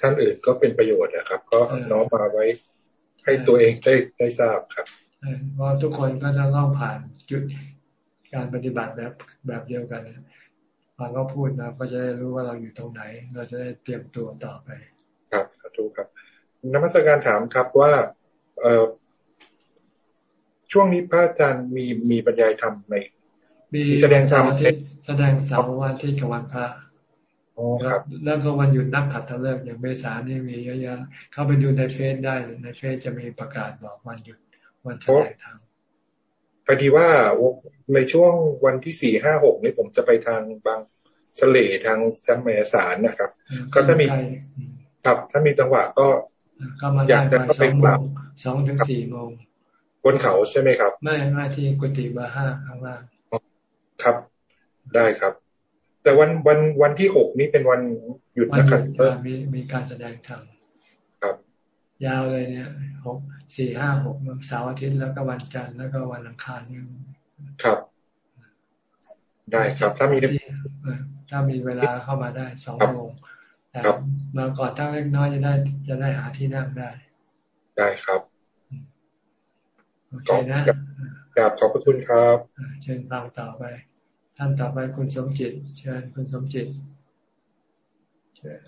ท่านอื่นก็เป็นประโยชน์นะครับ ก็น้อมมาไว้ให้ตัวเองได้ได้ทราบครับเพราะทุกคนก็จะต้องผ่านจุดการปฏิบัติแบบแบบเดียวกันฟังก็พูดนะก็จะได้รู้ว่าเราอยู่ตรงไหน เราจะได้เตรียมตัวต่อไป ครับถูกครับนักมัสการถามครับว่าเออช่วงนี้พระอาจารย์มีมีบรรยายธรรมในมีแสดงธรรมที่ แสดงสาววันที่กับวันพระครับแล้วก็วันหยุดนักขัตฤกษ์อย่างเมษานี่มีเยอะๆเข้าไปดูในเฟซได้ในเฟซจะมีประกาศบอกวันหยุดวันแสดงธรรมพอดีว่าในช่วงวันที่สี่ห้าหกนี้ผมจะไปทางบางสเลทางแซมเมสารนะครับ ก็ถ้ามีครับถ้ามีจังหวะก็อยากจะก็ไปกลับสองถึงสี่โมงบนเขาใช่ไหมครับ ไม่ไม่ที่กุฏิบาห้าข้างล่างครับ ได้ครับ แต่วันวันวันที่หกนี้เป็นวันหยุดนะครับมีมีการแสดงธรรมครับ ยาวเลยเนี่ยหกสี่ห้าหกเสาร์อาทิตย์แล้วก็วันจันทร์แล้วก็วันอังคารนี่ครับ ได้ครับ ถ้ามีถ้ามีเวลาเข้ามาได้สองโมงแต่มาก่อนตั้งเล็กน้อยจะได้จะได้หาที่นั่งได้ ได้ครับโอเคนะกราบขอบพระคุณครับ เชิญฟังต่อไป ท่านต่อไปคุณสมจิต เชิญคุณสมจิตเชิญ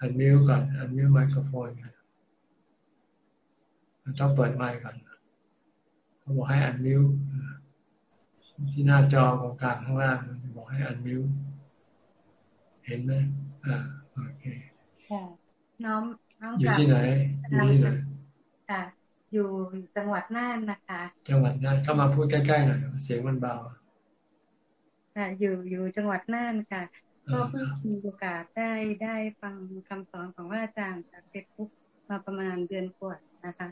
อันมิวก่อนอันมิวไมโครโฟนมันต้องเปิดไมค์ก่อนเขาบอกให้อันมิวที่หน้าจอตรงกลางข้างล่างบอกให้อันมิวเห็นไหมอ่าโอเคค่ะน้องน้องอยู่ที่ไหนอยู่ที่ไหนค่ะอยู่จังหวัดน่านนะคะ จังหวัดน่านเข้ามาพูดใกล้ๆหน่อยเสียงมันเบา ค่ะอยู่อยู่จังหวัดน่านค่ะ ก็เพิ่งมีโอกาสได้ได้ฟังคำสอนของว่าอาจารย์จากเฟซบุ๊กมาประมาณเดือนกว่านะคะ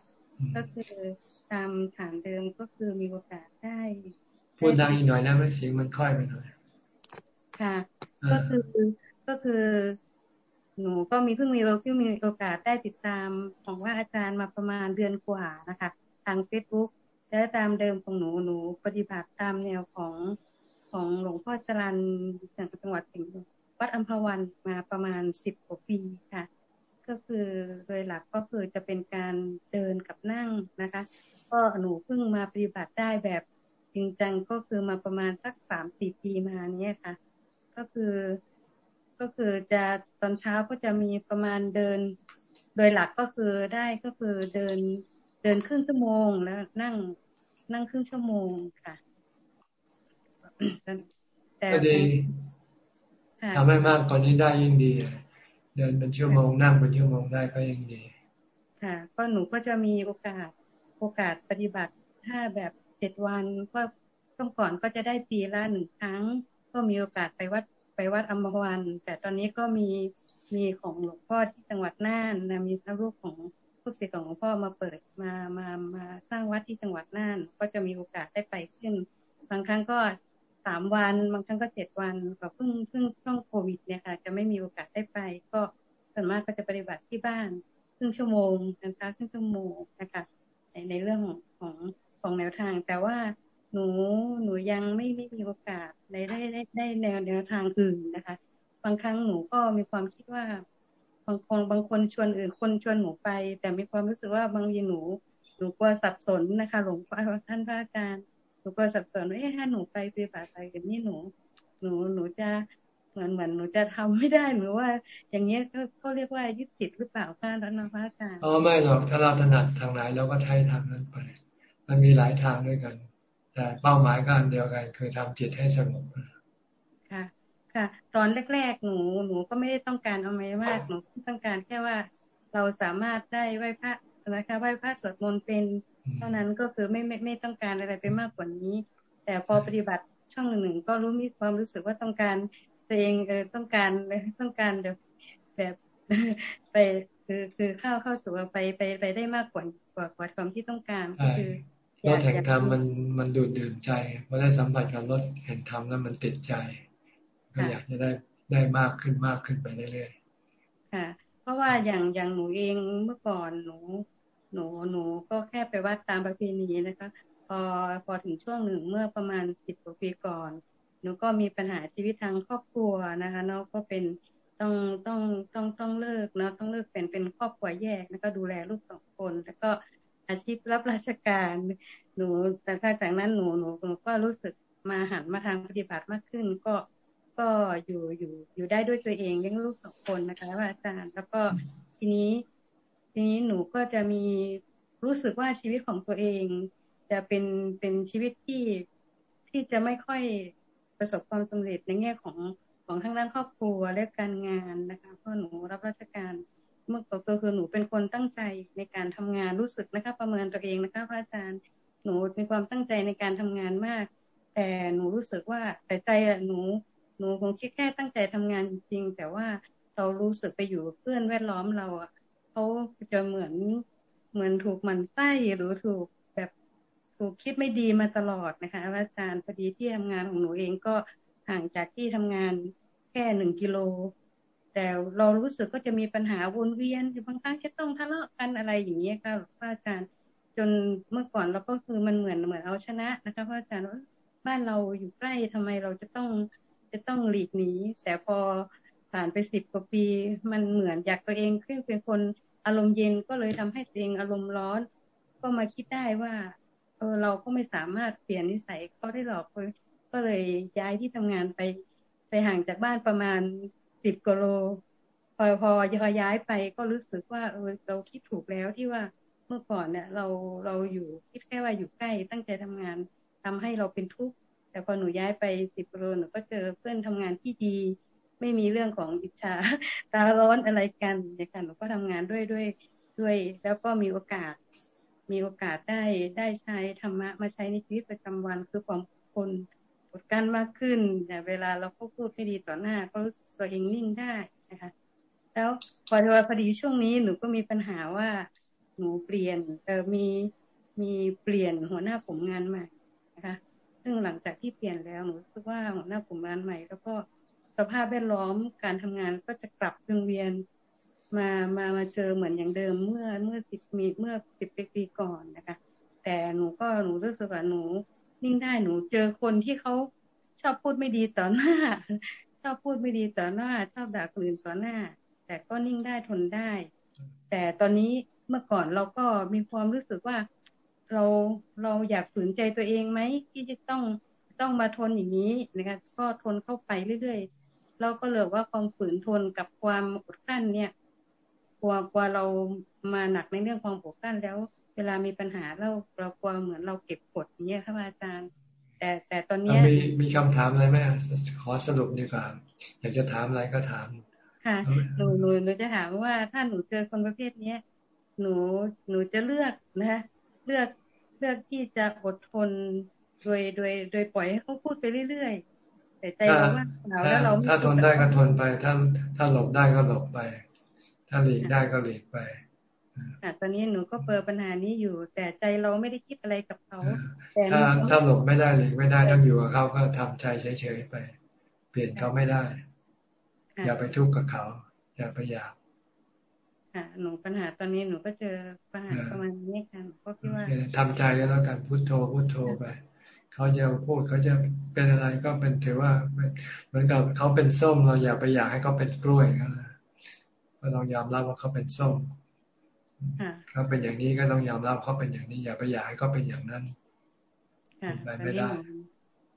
ก็คือตามฐานเดิมก็คือมีโอกาสได้ พูดดังอีกหน่อยนะไม่เสียงมันค่อยไปหน่อยค่ะ ก็คือก็คือหนูก็มีเพิ่งมีเพิ่งมีโอกาสได้ติดตามของว่าอาจารย์มาประมาณเดือนกว่านะคะ ทางเฟซบุ๊กและตามเดิมของหนูหนูปฏิบัติตามแนวของ ของหลวงพ่อจรันจังหวัดสิงห์วัดอัมพวันมาประมาณสิบกว่าปีค่ะ ก็คือโดยหลักก็คือจะเป็นการเดินกับนั่งนะคะ ก็หนูเพิ่งมาปฏิบัติได้แบบจริงจังก็คือมาประมาณสักสามสี่ปีมาเนี้ยค่ะ ก็คือก็คือจะตอนเช้าก็จะมีประมาณเดิน โดยหลักก็คือได้ก็คือเดินเดินครึ่งชั่วโมงแล้วนั่งนั่งครึ่งชั่วโมงค่ะ แต่ดีทำให้มากกว่านี้ได้ยิ่งดี เดินเป็นชั่วโมงนั่งเป็นชั่วโมงได้ก็ยิ่งดี ค่ะ ก็หนูก็จะมีโอกาสโอกาสปฏิบัติถ้าแบบเจ็ดวันก็ต้องก่อนก็จะได้ปีละหนึ่งครั้ง ก็มีโอกาสไปวัดไปวัดอัมพวัน แต่ตอนนี้ก็มีมีของหลวงพ่อที่จังหวัดน่านนะมีพระรูปของลูกศิษย์ของหลวงพ่อมาเปิดมามามาสร้างวัดที่จังหวัดน่าน ก็จะมีโอกาสได้ไปขึ้น บางครั้งก็ สามวัน บางครั้งก็เจ็ดวันก็เพิ่งเพิ่งช่วงโควิดเนี่ยค่ะ จะไม่มีโอกาสได้ไป ก็ส่วนมากก็จะปฏิบัติที่บ้านครึ่งชั่วโมงนะคะครึ่งชั่วโมงนะคะในในเรื่องของของแนวทาง แต่ว่าหนูหนูยังไม่ไม่มีโอกาสได้ได้ได้ได้แนวแนวทางอื่นนะคะ บางครั้งหนูก็มีความคิดว่า บางคนบางคนชวนอื่นคนชวนหนูไป แต่มีความรู้สึกว่าบางทีหนูหนูกลัวสับสนนะคะ หลวงพ่อท่านพระอาจารย์ หนูกลัวสับสนว่าถ้าหนูไปปฏิบัติอะไรอย่างนี้หนู หนูหนูจะเหมือนเหมือนหนูจะทำไม่ได้หรือว่า อย่างเงี้ยก็ก็เรียกว่ายึดติดหรือเปล่าคะท่านนะพระอาจารย์อ๋อไม่หรอกถ้าเราถนัดทางไหนเราก็ใช้ทางนั้นไป มันมีหลายทางด้วยกัน แต่เป้าหมายก็อันเดียวกันคือทำจิตให้สงบค่ะ ค่ะ ตอนแรกๆหนูหนูก็ไม่ได้ต้องการเอาไม้มากหนูต้องการแค่ว่าเราสามารถได้ไหว้พระนะคะไหว้พระสวดมนต์เป็น เท่านั้นก็คือไม่ไม่ไม่ต้องการอะไรไปมากกว่านี้ แต่พอปฏิบัติช่องหนึ่งก็รู้มีความรู้สึกว่าต้องการตัวเองเออต้องการต้องการแบบแบบไปคือคือเข้าเข้าสู่ไปไปไปได้มากกว่ากว่ากว่าความที่ต้องการก็คือรถแห่งธรรมมันมันดูดดื่มใจพอได้สัมผัสกับรถแห่งธรรมแล้วมันติดใจ ก็อยากจะได้ได้มากขึ้นมากขึ้นไปเรื่อยๆค่ะ เพราะว่าอย่างอย่างหนูเองเมื่อก่อนหนู หนูหนูก็แค่ไปวัดตามประเพณีนะคะ พอพอถึงช่วงหนึ่งเมื่อประมาณสิบกว่าปีก่อน หนูก็มีปัญหาชีวิตทางครอบครัวนะคะเนาะก็เป็นต้องต้องต้องต้องเลิกเนาะต้องเลิกเป็นเป็นครอบครัวแยกแล้วก็ดูแลลูกสองคน แล้วก็อาชีพรับราชการ หนูแต่จากนั้นหนูหนูหนูก็รู้สึกมาหันมาทางปฏิบัติมากขึ้น ก็ก็อยู่อยู่อยู่ได้ด้วยตัวเองเลี้ยงลูกสองคนนะคะอาจารย์ แล้วก็ทีนี้ ทีนี้หนูก็จะมีรู้สึกว่าชีวิตของตัวเอง จะเป็นเป็นชีวิตที่ที่จะไม่ค่อยประสบความสำเร็จในแง่ของของทางด้านครอบครัวและการงานนะคะเพราะหนูรับราชการเมื่อก็คือหนูเป็นคนตั้งใจในการทำงานรู้สึกนะคะ ประเมินตัวเองนะคะพระอาจารย์หนูมีความตั้งใจในการทำงานมาก แต่หนูรู้สึกว่าแต่ใจหนูหนูคงคิดแค่ตั้งใจทำงานจริง แต่ว่าเรารู้สึกไปอยู่เพื่อนแวดล้อมเราอะ เขาจะเหมือนเหมือนถูกหมันไส้หรือถูกแบบถูกคิดไม่ดีมาตลอดนะคะอาจารย์พอดีที่ทำงานของหนูเองก็ห่างจากที่ทำงานแค่หนึ่งกิโล แต่เรารู้สึกก็จะมีปัญหาวนเวียนบางครั้งจะต้องทะเลาะกันอะไรอย่างนี้ค่ะพระอาจารย์ จนเมื่อก่อนเราก็คือมันเหมือนเหมือนเอาชนะนะคะพระอาจารย์ว่าบ้านเราอยู่ใกล้ทำไมเราจะต้องจะต้องหลีกหนีแต่พอผ่านไปสิบกว่าปี มันเหมือนอยากตัวเองขึ้นเป็นคน อารมณ์เย็นก็เลยทำให้ตัวเองอารมณ์ร้อน ก็มาคิดได้ว่า เออเราก็ไม่สามารถเปลี่ยนนิสัยเขาได้หรอกก็เลยย้ายที่ทำงานไป ไปห่างจากบ้านประมาณสิบกิโลพอพอพอย้ายไปก็รู้สึกว่า เออเราคิดถูกแล้วที่ว่าเมื่อก่อนเนี่ย เราเราอยู่คิดแค่ว่าอยู่ใกล้ตั้งใจทำงานทำให้เราเป็นทุกข์แต่พอหนูย้ายไปสิบกิโลหนูก็เจอเพื่อนทำงานที่ดี ไม่มีเรื่องของอิจฉาตาร้อนอะไรกันเนี่ยค่ะหนูก็ทำงานด้วยด้วยด้วย แล้วก็มีโอกาส มีโอกาสได้ได้ใช้ธรรมะมาใช้ในชีวิตประจำวัน คือความคนอดกั้นมากขึ้นแต่เวลาเราพูดไม่ดีต่อหน้า ก็รู้สึกตัวเองนิ่งได้นะคะแล้วพอพอดีช่วงนี้หนูก็มีปัญหาว่า หนูเปลี่ยนเออมีมีเปลี่ยนหัวหน้าผมงานใหม่นะคะ ซึ่งหลังจากที่เปลี่ยนแล้วหนูคิดว่าหัวหน้าผมงานใหม่ แล้วก็ สภาพแวดล้อมการทำงานก็จะกลับเวียนมามามาเจอเหมือนอย่างเดิมเมื่อเมื่อสิบมีเมื่อสิบปีก่อนนะคะ แต่หนูก็หนูรู้สึกว่าหนู นิ่งได้หนูเจอคนที่เขาชอบพูดไม่ดีต่อหน้า ชอบพูดไม่ดีต่อหน้า ชอบด่าคนอื่นต่อหน้า แต่ก็นิ่งได้ทนได้ แต่ตอนนี้เมื่อก่อนเราก็มีความรู้สึกว่าเราเราอยากฝืนใจตัวเองไหมที่จะต้องต้องมาทนอย่างนี้นะคะก็ทนเข้าไปเรื่อยๆ เราก็เลยว่าความฝืนทนกับความอดกลั้นเนี่ยกลัวกลัวเรามาหนักในเรื่องความปกกั้นแล้ว เวลามีปัญหาเราเรากลัวเหมือนเราเก็บกดอย่างเงี้ยครับอาจารย์ แต่แต่ตอนนี้มีมีคำถามอะไรไหมขอสรุปดีกว่าอยากจะถามอะไรก็ถาม ค่ะหนูหนูหนูจะถามว่าถ้าหนูเจอคนประเภทเนี้ยหนูหนูจะเลือกนะเลือกเลือกที่จะอดทนโดยโดยโดยปล่อยให้เขาพูดไปเรื่อยๆ แต่ใจเราว่าเราแล้วเราถ้าทนได้ก็ทนไป ถ้าถ้าหลบได้ก็หลบไป ถ้าหลีกได้ก็หลีกไปอ่ตอนนี้หนูก็เปิดปัญหานี้อยู่ แต่ใจเราไม่ได้คิดอะไรกับเขาแต่ถ้าถ้าหลบไม่ได้หลีกไม่ได้ต้องอยู่กับเขาก็ทำใจเฉยๆไป เปลี่ยนเขาไม่ได้ อย่าไปทุกข์กับเขา อย่าไปอยากค่ะหนูปัญหาตอนนี้หนูก็เจอปัญหาประมาณนี้ค่ะก็คิดว่าทำใจแล้วกันพุโทโธพุโทโธไป เขาจะพูดเขาจะเป็นอะไรก็เป็นถือว่าเหมือนกับเขาเป็นส้ม เราอย่าไปอยากให้เขาเป็นกล้วยก็แล้วก็ต้องยอมรับว่าเขาเป็นส้มเขาเป็นอย่างนี้ก็ต้องยอมรับเขาเป็นอย่างนี้ อย่าไปอยากให้เขาเป็นอย่างนั้นไปไม่ได้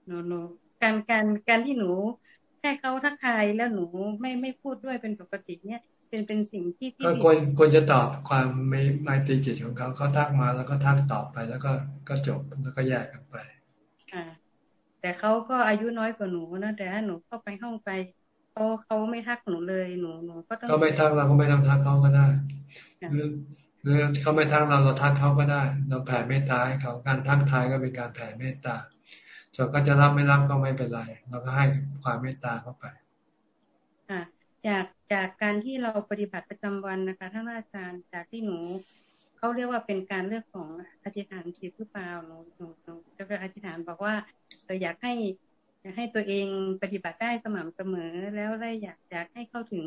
หนูหนูการการการที่หนูแค่เขาทักทายแล้วหนูไม่ไม่พูดด้วยเป็นปกติเนี่ยเป็นเป็นสิ่งที่ที่ก็ควรควรจะตอบความไม่ไม่ตีจิตของเขาเขาทักมาแล้วก็ทักตอบไปแล้วก็ก็จบแล้วก็แยกกันไป อ่าแต่เขาก็อายุน้อยกว่าหนูนะแต่ถ้าหนูเข้าไปห้องไปเขาเขาไม่ทักหนูเลยหนูหนูก็ต้องเขาไม่ทักเราก็ไม่ต้องทักเขาก็ได้หรือหรือเขาไม่ทักเราเราทักเขาก็ได้ เราแผ่เมตตาให้เขาการทักทายก็เป็นการแผ่เมตตาส่วนก็จะรับไม่รับก็ไม่เป็นไรเราก็ให้ความเมตตาเข้าไปอ่าจากจากการที่เราปฏิบัติประจำวันนะคะท่านอาจารย์จากที่หนู เขาเรียกว่าเป็นการเลือกของอธิษฐานจิตหรือเปล่าหนูหนูหนูจะเป็นอธิษฐานบอกว่าเราอยากให้อยากให้ตัวเองปฏิบัติได้สม่ำเสมอ แล้วได้อยากอยากให้เข้าถึง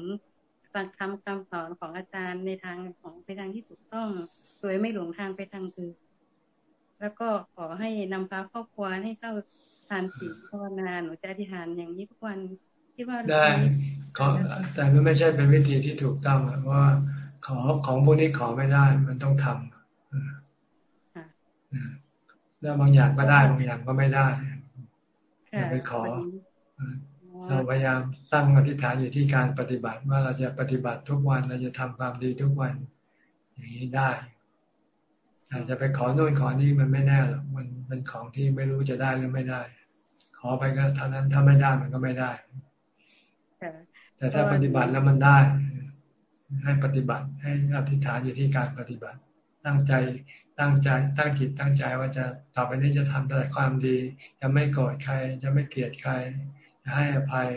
ฟังคำคำสอนของอาจารย์ในทางของในทางที่ถูกต้องโดยไม่หลงทางไปทางอื่นแล้วก็ขอให้นำพาครอบครัวให้เข้าทานศีลภาวนาหนูจะอธิษฐานอย่างนี้ทุกวันที่ว่าได้แต่มันไม่ใช่เป็นวิธีที่ถูกต้องเพราะว่า ขอของพวกนี้ขอไม่ได้ มันต้องทำแล้วบางอย่างก็ได้บางอย่างก็ไม่ได้อย่าไปขอเราพยายามตั้งอธิษฐานอยู่ที่การปฏิบัติว่าเราจะปฏิบัติทุกวันเราจะทำความดีทุกวัน อย่างนี้ได้อาจจะไปขอโน่นขอนี่มันไม่แน่หรอกมันเป็นของที่ไม่รู้จะได้หรือไม่ได้ ขอไปก็เท่านั้นถ้าไม่ได้มันก็ไม่ได้แต่ถ้าปฏิบัติแล้วมันได้ ให้ปฏิบัติ ให้อธิษฐานอยู่ที่การปฏิบัติ ตั้งใจตั้งใจตั้งจิตตั้งใจว่าจะต่อไปนี้จะทำแต่ความดี จะไม่โกรธใคร จะไม่เกลียดใคร จะให้อภัย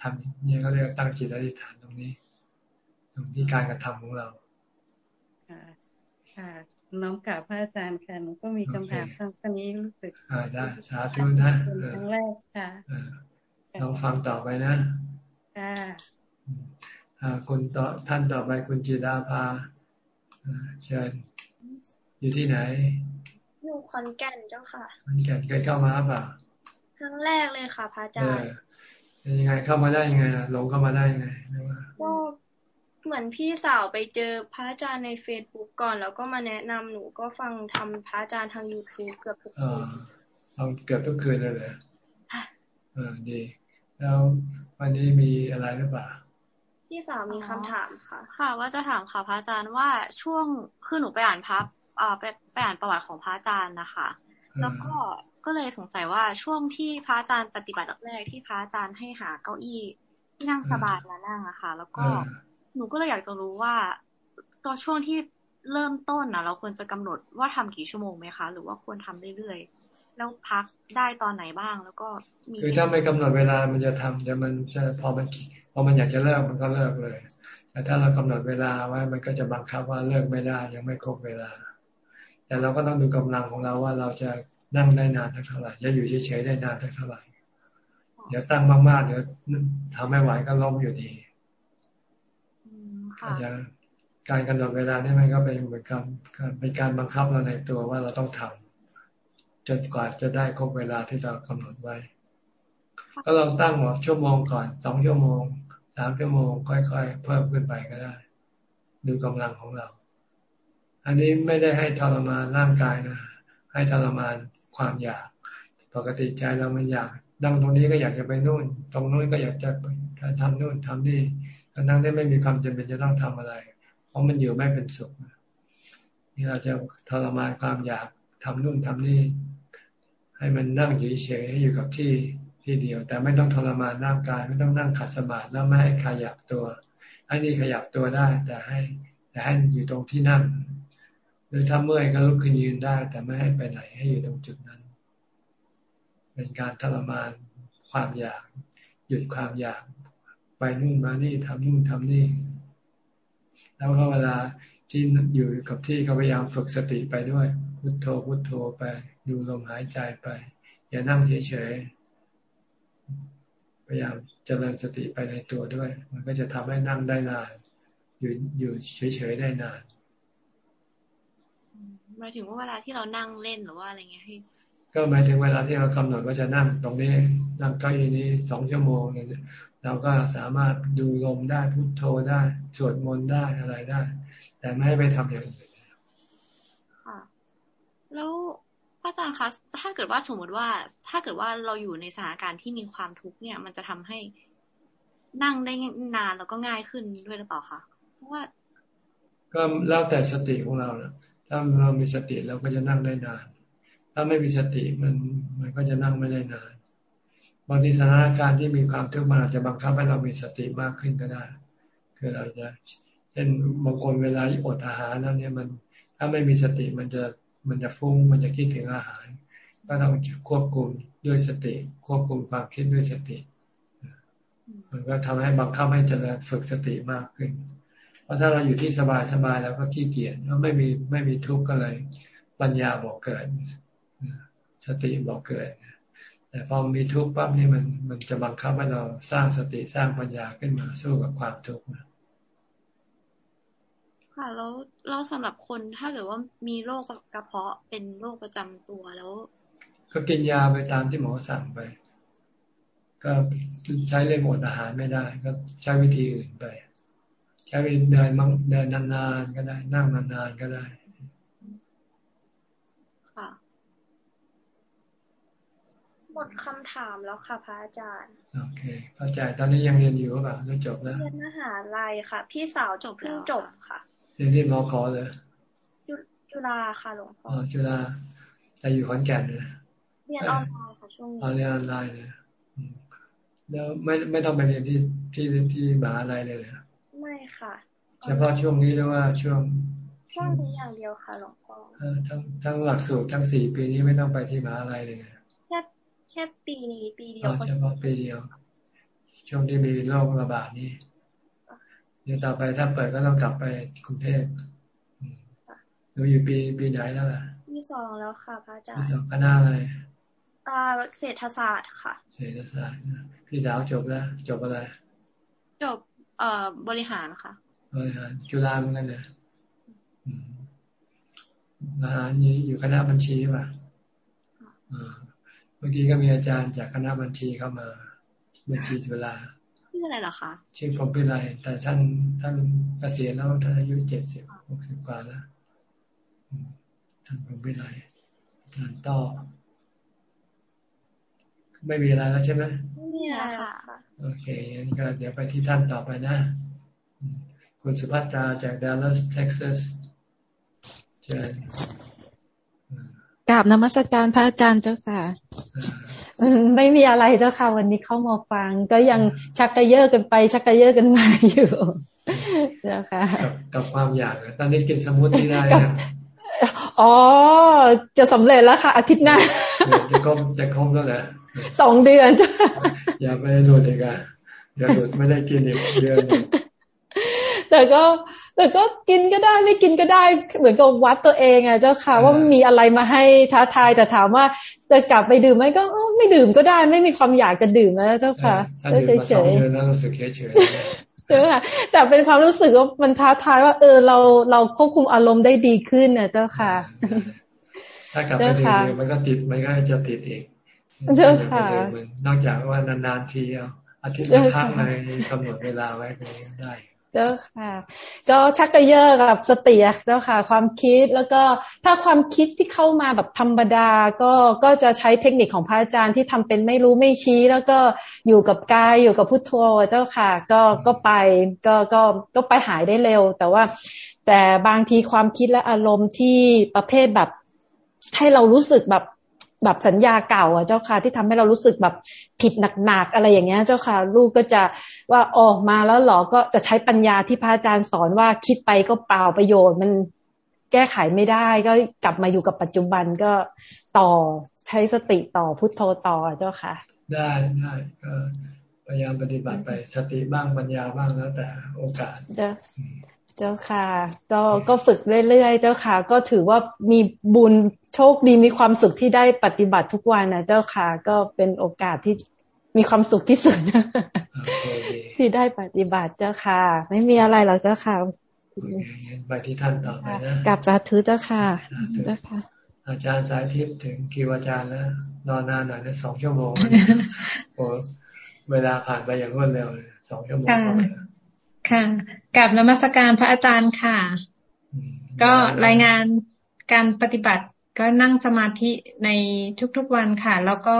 ทำนี่เขาเรียกตั้งจิตอธิษฐานตรงนี้ ตรงที่การกระทำของเราค่ะน้องกราบพระอาจารย์ค่ะหนูก็มีคำถามทางนี้รู้สึกอ่าได้สาธุนะครั้งแรกค่ะลองฟังต่อไปนะค่ะ คุณต่อท่านต่อไปคุณจีดาภาเชิญอยู่ที่ไหน อยู่ขอนแก่นเจ้าค่ะขอนแก่นเคยเข้ามาป่ะครั้งแรกเลยค่ะพระอาจารย์เป็นยังไงเข้ามาได้ยังไงหลงเข้ามาได้ยังไงก็เหมือนพี่สาวไปเจอพระอาจารย์ในเฟซบุ๊กก่อน แล้วก็มาแนะนำหนูก็ฟังทำพระอาจารย์ทางยูทูบเกือบทุกคืนฟังเกือบทุกคืนเลยเลยอ่าดี แล้ววันนี้มีอะไรหรือเปล่า พี่สาวมีคำถามค่ะ ค่ะว่าจะถามค่ะพระอาจารย์ว่าช่วงคือหนูไปอ่านพระอ่าไปไปอ่านประวัติของพระอาจารย์นะคะ แล้วก็ก็เลยสงสัยว่าช่วงที่พระอาจารย์ปฏิบัติแรกที่พระอาจารย์ให้หาเก้าอี้ที่นั่งสบายมานั่งอะค่ะ แล้วก็หนูก็เลยอยากจะรู้ว่าตอนช่วงที่เริ่มต้นนะเราควรจะกำหนดว่าทำกี่ชั่วโมงไหมคะ หรือว่าควรทำเรื่อยๆแล้วพักได้ตอนไหนบ้างแล้วก็มีคือถ้าไม่กำหนดเวลามันจะทำเดี๋ยวมันจะพอมันพ อมันอยากจะเลิกมันก็เลิกเลย แต่ถ้าเรากำหนดเวลาไว้มันก็จะบังคับว่าเลิกไม่ได้ ยังไม่ครบเวลา แต่เราก็ต้องดูกำลังของเราว่าเราจะนั่งได้นานเท่าไหร่จะอยู่เฉยๆได้นานเท่าไหร่เดี๋ยวตั้งมากๆเดี๋ยวทำไม่ไหวก็ล้มอยู่ดีอาจจะการกำหนดเวลานี่มันก็เป็นเหมือนกับเป็นการบังคับเราในตัวว่าเราต้องทำจนกว่าจะได้ครบเวลาที่เรากำหนดไว้ ก็ลองตั้งหมดชั่วโมงก่อนสองชั่วโมง สามชั่วโมงค่อยๆ เพิ่มขึ้นไปก็ได้ ดูกำลังของเรา อันนี้ไม่ได้ให้ทรมานร่างกายนะ ให้ทรมานความอยาก ปกติใจเรามันอยาก ดังตรงนี้ก็อยากจะไปนู่น ตรงนู้นก็อยากจะไปทำนู่นทำนี่ทั้งที่ไม่มีความจำเป็นจะต้องทำอะไร เพราะมันอยู่ไม่เป็นสุขนี่เราจะทรมานความอยากทำนู่นทำนี่ให้มันนั่งเฉยๆให้อยู่กับที่ ทีเดียว แต่ไม่ต้องทรมานร่างกายไม่ต้องนั่งขัดสมาธิแล้วไม่ให้ขยับตัว ให้นี่ขยับตัวได้ แต่ให้แต่ให้อยู่ตรงที่นั่งหรือถ้าเมื่อยก็ลุกขึ้นยืนได้ แต่ไม่ให้ไปไหนให้อยู่ตรงจุดนั้น เป็นการทรมานความอยาก หยุดความอยาก ไปนู่นมานี่ทำนู่นทำนี่ แล้วก็เวลาที่อยู่กับที่ก็พยายามฝึกสติไปด้วย พุโทโธพุโทโธไป ดูลมหายใจไป อย่านั่งเฉยๆ พยายามเจริญสติไปในตัวด้วย มันก็จะทำให้นั่งได้นาน อยู่อยู่เฉยๆได้นานหมายถึงว่าเวลาที่เรานั่งเล่นหรือว่าอะไรเงี้ยให้ก็หมายถึงเวลาที่เรากำหนดว่าจะนั่งตรงนี้นั่งเก้าอี้นี้สองชั่วโมงเนี่ยเราก็สามารถดูลมได้พุโทโธได้สวดมนต์ได้อะไรได้ แต่ไม่ให้ไปทำอย่างอื่นค่ะแล้วพระ อาจารย์คะ ถ้าเกิดว่าสมมติว่า ถ้าเกิดว่าเราอยู่ในสถานการณ์ที่มีความทุกข์เนี่ย มันจะทำให้นั่งได้นานแล้วก็ง่ายขึ้นด้วยหรือเปล่าคะ เพราะว่า ก็แล้วแต่สติของเราแหละถ้าเรามีสติเราก็จะนั่งได้นาน ถ้าไม่มีสติมันมันก็จะนั่งไม่ได้นาน บางทีสถานการณ์ที่มีความทุกข์มันอาจจะบังคับให้เรามีสติมากขึ้นก็ได้ คือเราจะ เช่นบางคนเวลาอดอาหารแล้วเนี่ยมัน ถ้าไม่มีสติมันจะ มันจะฟุ้งมันจะคิดถึงอาหาร ก็ต้องควบคุมด้วยสติ ควบคุมความคิดด้วยสติ มันก็ทำให้บังคับให้เจริญฝึกสติมากขึ้น เพราะถ้าเราอยู่ที่สบายสบายแล้วก็ขี้เกียจแล้วไม่มีไม่มีทุกข์ก็เลยปัญญาบอกเกิด สติบอกเกิดแต่พอมีทุกข์ปั๊บนี่มันมันจะบังคับให้เราสร้างสติสร้างปัญญาขึ้นมาสู้กับความทุกข์นะ ค่ะ แล้วเราสำหรับคนถ้าเกิดว่ามีโรคกระเพาะเป็นโรคประจำตัวแล้ว ก็กินยาไปตามที่หมอสั่งไป ก็ใช้เรื่องอดอาหารไม่ได้ ก็ใช้วิธีอื่นไป ใช้วิธีเดินมั่งเดินนานๆก็ได้ นั่งนานๆก็ได้ค่ะหมดคำถามแล้วค่ะพระอาจารย์ โอเคเข้าใจตอนนี้ยังเรียนอยู่หรือเปล่าหรือจบแล้วเรียนมหาลัยค่ะ พี่สาวจบเพิ่งจบค่ะ เรียนที่มอคอเลยจุฬาค่ะหลวงพ่ออ๋อจุฬาแต่อยู่ขอนแก่นเลยเรียนออนไลน์ค่ะช่วงนี้อ๋อเรียนออนไลน์เลยแล้วไม่ไม่ต้องไปเรียนที่ที่ที่มหาลัยเลยเลยไม่ค่ะเฉพาะช่วงนี้หรือว่าช่วง ช่วงนี้อย่างเดียวค่ะหลวงพ่อทั้งทั้งหลักสูตรทั้งสี่ปีนี้ไม่ต้องไปที่มหาลัยเลยแค่แค่ปีนี้ปีเดียอ๋วอเฉพาะปีเดียว ช่วงที่มีโรคระบาดนี้เดี๋ยวต่อไปถ้าเปิดก็ต้องกลับไปกรุงเทพหนูอยู่ปีปีไหนแล้วล่ะปีสองแล้วค่ะพระอาจารปีย์สองคณะอะไรอ่าเศรษฐศาสตร์ค่ะ เศรษฐศาสตร์พี่สาวจบแล้ว จบอะไร จบเอ่อบริหารค่ะ บริหารจุฬาเหมือนกันเนี่ยมหานี้อยู่คณะบัญชีป่ะเมื่อกี้ก็มีอาจารย์จากคณะบัญชีเข้ามาบัญชีจุฬา ชื่ออะไรเหรอคะชื่อผมพิไลแต่ท่านท่านเกษียณแล้วท่านอายุเจ็ดสิบหกสิบกว่าแล้วท่านผมพิไลอาจารย์ต่อไม่มีอะไรแล้วใช่ไหมไม่มีอะไรค่ะ โอเคงั้นก็เดี๋ยวไปที่ท่านต่อไปนะ คุณสุภัตราจากดัลลัสเท็กซัสเชิญกราบนมัสการพระอาจารย์เจ้าค่ะ ไม่มีอะไรเจ้าค่ะวันนี้เข้ามาฟัง ก็ยังชักกระเยาะกันไป ชักกระเยาะกันมาอยู่เจ้าค่ะกับความอยากตอนนี้กินสมุนที่ได้นะอ๋อ จะสำเร็จแล้วค่ะ อาทิตย์หน้า จะครบจะครบแล้วแหละสองเดือนจ้ะอย่าไปหลุดอีกอะอย่าหลุดไม่ได้กินอีกเดือน แต่ก็ แต่ก็กินก็ได้ไม่กินก็ได้ เหมือนกับวัดตัวเองอะเจ้าค่ะ ว่ามีอะไรมาให้ท้าทายแต่ถามว่าจะกลับไปดื่มไหมก็ไม่ดื่มก็ได้ ไม่มีความอยากจะดื่มนะเจ้าค่ะถ้าดื่มมาสองเดือนแล้วรู้สึกเฉยเฉยเจ้าค่ะแต่เป็นความรู้สึกว่ามันท้าทายว่า เออเราเราควบคุมอารมณ์ได้ดีขึ้นนะเจ้าค่ะ ถ้ากลับไปดื่มมันก็ติดมันก็จะติดอีกเจ้าค่ะนอกจากว่านานๆทีเอาอาทิตย์ละครั้งอะไรกำหนดเวลาไว้ก็ได้เจ้าค่ะ ก็ชักกระเยาะกับสติเจ้าค่ะ ความคิดแล้วก็ถ้าความคิดที่เข้ามาแบบธรรมดา ก็ก็จะใช้เทคนิคของพระอาจารย์ที่ทำเป็นไม่รู้ไม่ชี้ แล้วก็อยู่กับกายอยู่กับพุทโธเจ้าค่ะ ก็ก็ไปก็ก็ก็ไปหายได้เร็ว แต่ว่า แต่บางทีความคิดและอารมณ์ที่ประเภทแบบให้เรารู้สึกแบบ แบบสัญญาเก่าอะเจ้าค่ะ ที่ทำให้เรารู้สึกแบบผิดหนักๆอะไรอย่างเงี้ย เจ้าค่ะ ลูกก็จะว่าออกมาแล้วหรอก็จะใช้ปัญญาที่พระอาจารย์สอนว่าคิดไปก็เปล่าประโยชน์ มันแก้ไขไม่ได้ก็กลับมาอยู่กับปัจจุบันก็ต่อใช้สติต่อพุทโธต่อเจ้าค่ะ ได้ได้ก็พยายามปฏิบัติไปสติบ้างปัญญาบ้างแล้วแต่โอกาส เจ้าเจ้าค่ะ ก็ก็ฝึกเรื่อยๆ เจ้าค่ะ ก็ถือว่ามีบุญโชคดีมีความสุขที่ได้ปฏิบัติทุกวันนะเจ้าค่ะ ก็เป็นโอกาสที่มีความสุขที่สุด ที่ได้ปฏิบัติเจ้าค่ะ ไม่มีอะไรหรอกเจ้าค่ะไปที่ท่านต่อไปนะกับสาธุเจ้าค่ะเจ้าค่ะ อาจารย์สายทิพย์ถึงคิวอาจารย์แล้วรอนานหน่อยนะสองชั่วโมงโอ้เวลาผ่านไปอย่างรวดเร็วเลยสองชั่วโมง ค่ะกับนมัสการพระอาจารย์ค่ะ ก็รายงานการปฏิบัติก็นั่งสมาธิในทุกๆวันค่ะ แล้วก็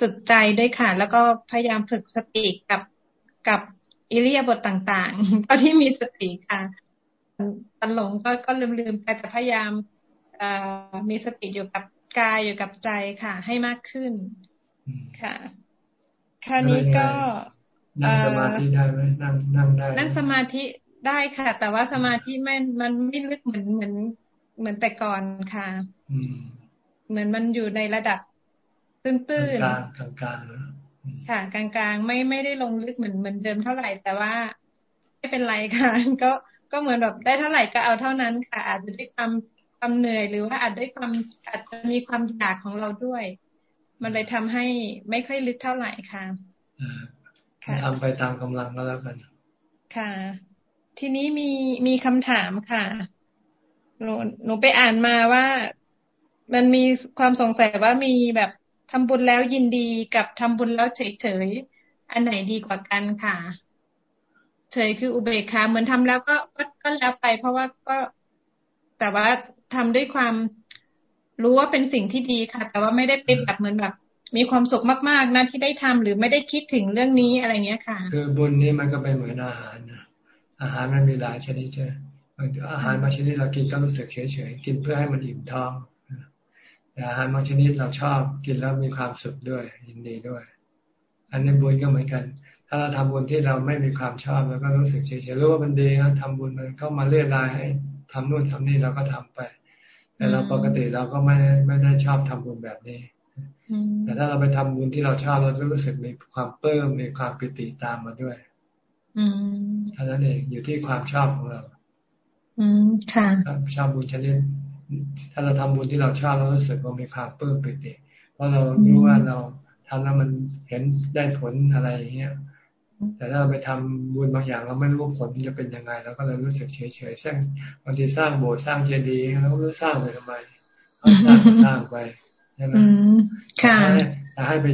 ฝึกใจด้วยค่ะ แล้วก็พยายามฝึกสติกับกับอิเลียบทต่างๆก็ที่มีสติค่ะตันหลงก็ก็ลืมๆไปแต่พยายามมีสติอยู่กับกายอยู่กับใจค่ะ ให้มากขึ้นค่ะคราวนี้ก็ นั่งสมาธิได้ไหมนั่งนั่งได้ นั่งสมาธิได้ค่ะ แต่ว่าสมาธิมันมันไม่ลึกเหมือนเหมือนเหมือนแต่ก่อนค่ะเหมือนมันอยู่ในระดับตื้นตื้นกลางกลางค่ะ กลางกลางไม่ไม่ได้ลงลึกเหมือนเหมือนเดิมเท่าไหร่ แต่ว่าไม่เป็นไรค่ะ ก็ก็เหมือนแบบได้เท่าไหร่ก็เอาเท่านั้นค่ะ อาจจะด้วยความความเหนื่อยหรือว่าอาจด้วยความอาจจะมีความอยากของเราด้วย มันเลยทำให้ไม่ค่อยลึกเท่าไหร่ค่ะ ทำไปตามกำลังก็แล้วกัน ค่ะ ทีนี้มีมีคำถามค่ะ หนูหนูไปอ่านมาว่ามันมีความสงสัยว่ามีแบบทำบุญแล้วยินดีกับทำบุญแล้วเฉยๆอันไหนดีกว่ากันค่ะ เฉยคืออุเบกขาเหมือนทำแล้วก็ก็แล้วไป เพราะว่าก็แต่ว่าทำด้วยความรู้ว่าเป็นสิ่งที่ดีค่ะ แต่ว่าไม่ได้เป็นแบบเหมือนแบบ มีความสุขมากๆนะที่ได้ทำหรือไม่ได้คิดถึงเรื่องนี้อะไรเงี้ยค่ะ คือบุญนี่มันก็เป็นเหมือนอาหารนะอาหารมันมีหลายชนิดใช่อาหารบางชนิดเรากินก็รู้สึกเฉยๆกินเพื่อให้มันอิ่มท้องแต่อาหารบางชนิดเราชอบกินแล้วมีความสุขด้วยยินดีด้วย อันนี้บุญก็เหมือนกัน ถ้าเราทำบุญที่เราไม่มีความชอบแล้วก็รู้สึกเฉยๆรู้ว่ามันดีนะทำบุญมันก็มาเรียรายให้ทำนู่นทำนี่เราก็ทำไป แต่เราปกติเราก็ไม่ไม่ได้ชอบทำบุญแบบนี้ แต่ถ้าเราไปทำบุญที่เราชอบเราจะรู้สึกมีความเพิ่มมีความปิติตามมาด้วยเท่านั้นเองอยู่ที่ความชอบของเรา อืมค่ะชอบบุญชนิดถ้าเราทำบุญที่เราชอบเรารู้สึกว่ามีความเพิ่มปิติเพราะเรารู้ว่าเราทำแล้วมันเห็นได้ผลอะไรอย่างเงี้ยแต่ถ้าเราไปทำบุญบางอย่างเราไม่รู้ผลจะเป็นยังไงเราก็เลยรู้สึกเฉยเฉยสร้างบางทีสร้างโบสถ์สร้างเจดีย์เราก็รู้สร้างไปทำไมสร้างสร้างไปใช่ไหมค่ะแต่ให้ไป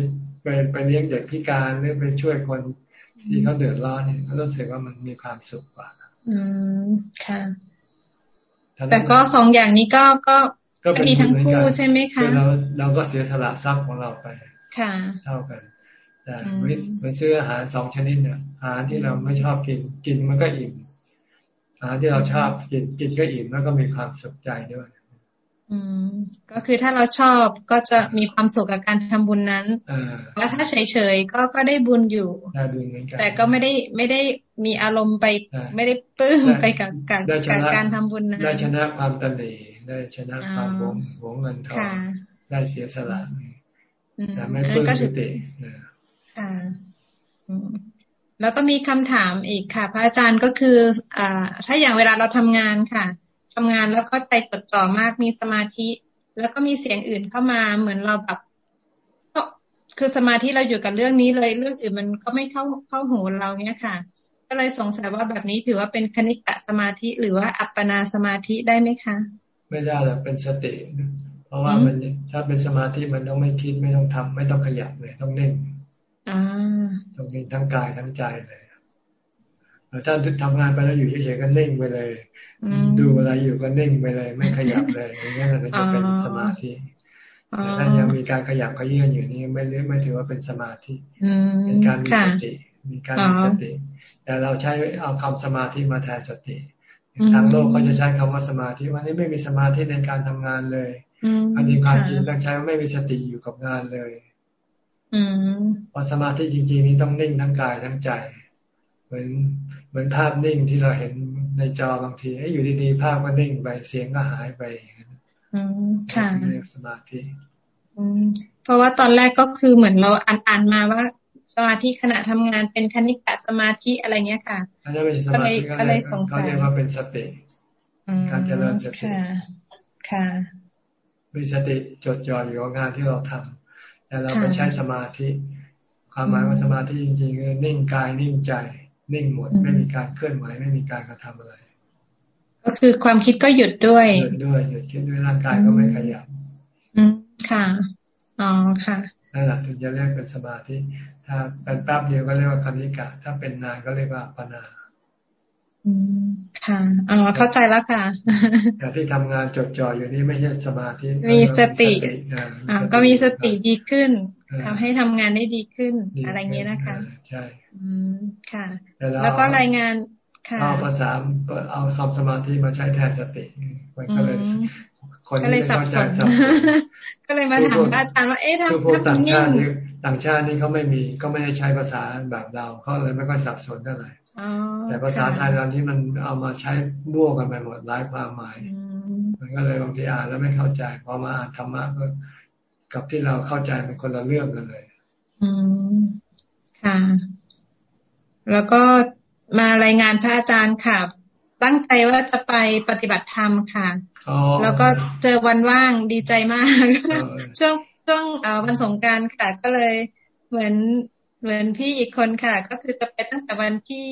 ไปไปเลี้ยงเด็กพิการหรือไปช่วยคนที่เขาเดือดร้อนเนี่ยเขารู้สึกว่ามันมีความสุขกว่า อืมค่ะ แต่ก็สองอย่างนี้ก็ก็ดีทั้งคู่ใช่ไหมคะเราเราก็เสียสละทรัพย์ของเราไป ค่ะ เท่ากันแต่เหมือนซื้ออาหารสองชนิดเนี่ยอาหารที่เราไม่ชอบกินกินมันก็อิ่มอาหารที่เราชอบกินกินก็อิ่มแล้วก็มีความสุขใจด้วย อืมก็คือถ้าเราชอบก็จะมีความสุขกับการทำบุญนั้นแล้วถ้าเฉยๆก็ก็ได้บุญอยู่ได้บุญเหมือนกันแต่ก็ไม่ได้ไม่ได้มีอารมณ์ไป ไม่ได้ปลื้มไปกับกับกับการทำบุญนั้นได้ชนะความตันหนีได้ชนะความหวงหวงเงินทองได้เสียสละแต่ไม่ปลื้มปิติค่ะแล้วก็มีคำถามอีกค่ะ พระอาจารย์ก็คืออ่าถ้าอย่างเวลาเราทำงานค่ะ ทำงานแล้วก็ใจจดจ่อมากมีสมาธิ แล้วก็มีเสียงอื่นเข้ามาเหมือนเราแบบก็คือสมาธิเราอยู่กับเรื่องนี้เลยเรื่องอื่นมันก็ไม่เข้าเข้าหูเราเนี้ยค่ะ ก็เลยสงสัยว่าแบบนี้ถือว่าเป็นคณิกะสมาธิหรือว่าอัปปนาสมาธิได้ไหมคะ ไม่ได้หรอกเป็นสติ เพราะว่ามันถ้าเป็นสมาธิมันต้องไม่คิดไม่ต้องทำไม่ต้องขยับเลยต้องนิ่งตรงนี้ทั้งกายทั้งใจเลยถ้าทำงานไปแล้วอยู่เฉยๆก็นิ่งไปเลย ดูอะไรอยู่ก็นิ่งไปเลย ไม่ขยับเลยอย่างนี้มันจะเป็นสมาธิแต่ถ้ายังมีการขยับขยื่นอยู่นี่ไม่เรียกไม่ถือว่าเป็นสมาธิเป็นการมีสติมีการมีสติ แต่เราใช้เอาคำสมาธิมาแทนสติทางโลกเขาจะใช้คำว่าสมาธิวันนี้ไม่มีสมาธิในการทำงานเลยอันนี้ความจริงต้องใช้ไม่มีสติอยู่กับงานเลยพอสมาธิจริง ๆ นี้ต้องนิ่งทั้งกายทั้งใจ เหมือนเหมือนภาพนิ่งที่เราเห็น ในจอบางทีอยู่ดีๆภาพก็นิ่งไปเสียงก็หายไปอย่างนั้นค่ะเรียกสมาธิเพราะว่าตอนแรกก็คือเหมือนเราอ่านๆมาว่าสมาธิขณะทำงานเป็นคณิกะสมาธิอะไรเงี้ยค่ะก็เลยก็เลยสงสัยเขาเรียกว่าเป็นสติการเจริญสติค่ะ มีสติจดจ่ออยู่กับงานที่เราทำแต่เราไปใช้สมาธิ ความหมายว่าสมาธิจริงๆคือนิ่งกายนิ่งใจ นิ่งหมดไม่มีการเคลื่อนไหวไม่มีการกระทำอะไร ก็คือความคิดก็หยุดด้วยหยุดด้วยหยุดคิดด้วยร่างกายก็ไม่ขยับอืมค่ะอ๋อค่ะนั่นแหละถึงจะเรียกเป็นสมาธิถ้าเป็นแป๊บเดียวก็เรียกว่าคณิกะ ถ้าเป็นนานก็เรียกว่าปนาอืมคค่ะอ๋อเข้าใจแล้วค่ะแต่ที่ทำงานจดจ่ออยู่นี่ไม่ใช่สมาธิมีสติอ่าก็มีสติดีขึ้น ทำให้ทำงานได้ดีขึ้นอะไรเงี้ยนะคะใช่อืมค่ะ แล้วก็รายงานค่ะเอาภาษาเอาคำสมาธิมาใช้แทนสติมันก็เลยคนก็เลยสับสนก็เลยมาถามอาจารย์ว่าเอ๊ะทำพวกต่างชาติต่างชาตินี่เขาไม่มีก็ไม่ได้ใช้ภาษาแบบเราเขาเลยไม่ค่อยสับสนเท่าไหร่แต่ภาษาไทยตอนที่มันเอามาใช้มั่วกันไปหมดหลายความหมาย มันก็เลยบางทีอ่านแล้วไม่เข้าใจพอมาอ่านธรรมะก็ กับที่เราเข้าใจเป็นคนละเรื่องกันเลย อืมค่ะ แล้วก็มารายงานพระอาจารย์ค่ะ ตั้งใจว่าจะไปปฏิบัติธรรมค่ะแล้วก็เจอวันว่างดีใจมาก ช่วงช่วงวันสงการค่ะ ก็เลยเหมือนเหมือนพี่อีกคนค่ะ ก็คือจะไปตั้งแต่วันที่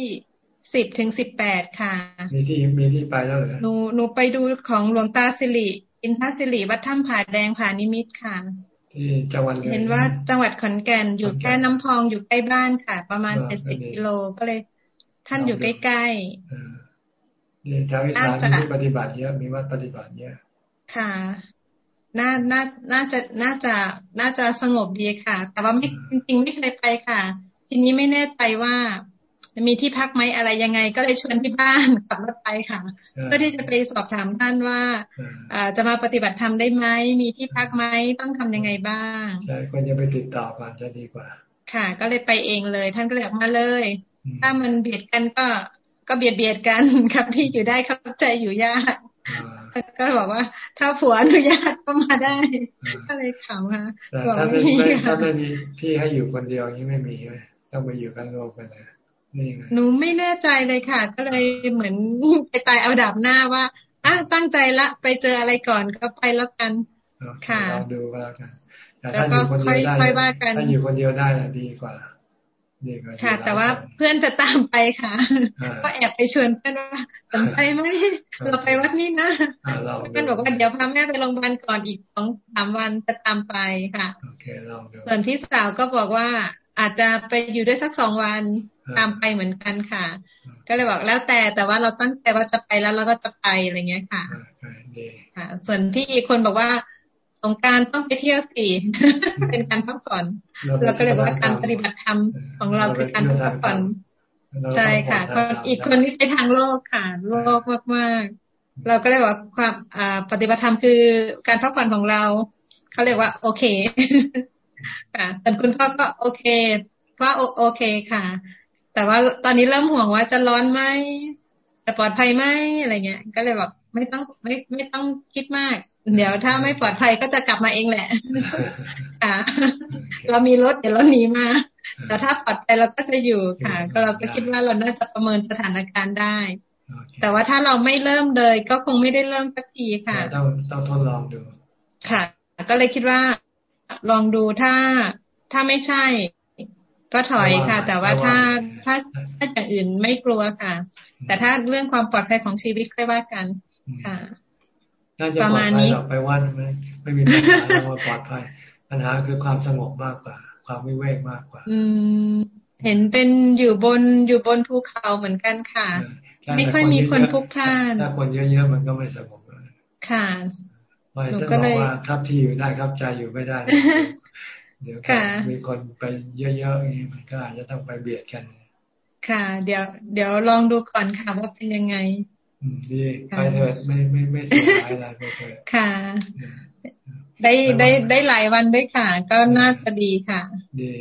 สิบถึงสิบแปดค่ะ มีที่มีที่ไปแล้วเหรอหนูหนูไปดูของหลวงตาสิริ อินทสิริวัดถ้ำผาแดงผานิมิตค่ะที่จังหวัดเห็นว่าจังหวัดขอนแก่นอยู่แค่น้ำพองอยู่ใกล้บ้านค่ะ ประมาณเจ็ดสิบกิโลก็เลย ท่านอยู่ใกล้ๆนี่แถวอีสานมีปฏิบัติเยอะมีวัดปฏิบัติเยอะค่ะน่าน่าน่าจะน่าจะน่าจะสงบดีค่ะ แต่ว่าไม่จริงๆไม่เคยไปค่ะ ทีนี้ไม่แน่ใจว่า จะมีที่พักไหมอะไรยังไง ก็เลยชวนที่บ้านขับรถไปค่ะ เพื่อที่จะไปสอบถามท่านว่าอ่าจะมาปฏิบัติธรรมได้ไหมมีที่พักไหมต้องทำยังไงบ้างใช่ควรจะไปติดต่อก่อนจะดีกว่า ค่ะ ก็เลยไปเองเลย ท่านก็เลยออกมาเลย ถ้ามันเบียดกันก็ก็เบียดเบียดกันครับที่อยู่ได้เข้าใจอยู่ยากก็บอกว่า ถ้าผัวอนุญาตก็มาได้ ก็เลยขำค่ะถ้าไม่ถ้าไม่มีที่ให้อยู่คนเดียวนี้ไม่มีไหมต้องไปอยู่กันโลกกันนะนี่ หนูไม่แน่ใจเลยค่ะ ก็เลยเหมือนไปตายเอาดับหน้าว่าอะตั้งใจละไปเจออะไรก่อนก็ไปแล้วกันค่ะลองดูก็แล้วกันแต่ถ้าอยู่คนเดียวได้ถ้าอยู่คนเดียวได้ดีกว่าค่ะ แต่ว่าเพื่อนจะตามไปค่ะ ก็แอบไปชวนเพื่อนว่าสนใจไหมเราไปวัดนี้นะเพื่อนบอกว่าเดี๋ยวพาแม่ไปโรงพยาบาลก่อนอีกสองสามวันจะตามไปค่ะส่วนพี่สาวก็บอกว่า อาจจะไปอยู่ด้วยสักสองวันตามไปเหมือนกันค่ะ ก็เลยบอกแล้วแต่แต่ว่าเราตั้งใจว่าจะไปแล้วเราก็จะไปอะไรเงี้ยค่ะค่ะ ส่วนพี่อีกคนบอกว่าสงการต้องไปเที่ยวสี่เป็นการพักผ่อนเราก็เรียกว่าการปฏิบัติธรรมของเราคือการพักผ่อนใช่ค่ะคนอีกคนนี้ไปทางโลกค่ะ โลกมากๆ เราก็เลยว่าความปฏิบัติธรรมคือการพักผ่อนของเราเขาเรียกว่า โอเค ค่ะแต่คุณพ่อก็โอเคว่าโอเคค่ะ แต่ว่าตอนนี้เริ่มห่วงว่าจะร้อนไหมจะปลอดภัยไหมอะไรเงี้ย ก็เลยแบบไม่ต้องไม่ไม่ต้องคิดมาก เดี๋ยวถ้าไม่ปลอดภัยก็จะกลับมาเองแหละค่ะ เรามีรถเดี๋ยวเราหนีมา แต่ถ้าปลอดภัยเราก็จะอยู่ค่ะ ก็เราก็คิดว่าเราน่าจะประเมินสถานการณ์ได้ แต่ว่าถ้าเราไม่เริ่มเลย ก็คงไม่ได้เริ่มสักทีค่ะ ต้องต้องทดลองดู ค่ะ ก็เลยคิดว่า ลองดูถ้าถ้าไม่ใช่ ก็ถอยค่ะ แต่ว่าถ้าถ้าถ้าอย่างอื่นไม่กลัวค่ะ แต่ถ้าเรื่องความปลอดภัยของชีวิตค่อยว่ากันค่ะน่าจะปลอดภัยหรอกไปวัดไม่ไม่มีปัญหาเรื่องว่าปลอดภัยปัญหาคือความสงบมากกว่า ความวิเวกมากกว่า อืม เห็นเป็นอยู่บนอยู่บนภูเขาเหมือนกันค่ะ ไม่ค่อยมีคนพลุกพล่านถ้าคนเยอะๆมันก็ไม่สงบค่ะ ไม่ต้องบอกว่าครับที่อยู่ได้ครับใจอยู่ไม่ได้ เดี๋ยวมีคนไปเยอะๆอย่างนี้มันก็อาจจะต้องไปเบียดกัน ค่ะ เดี๋ยว เดี๋ยวลองดูก่อนค่ะว่าเป็นยังไงดีไปเถิดไม่ไม่ไม่เสียหายอะไรไปเถิดค่ะ ได้ได้ได้หลายวันด้วยค่ะ ก็น่าจะดีค่ะ ดี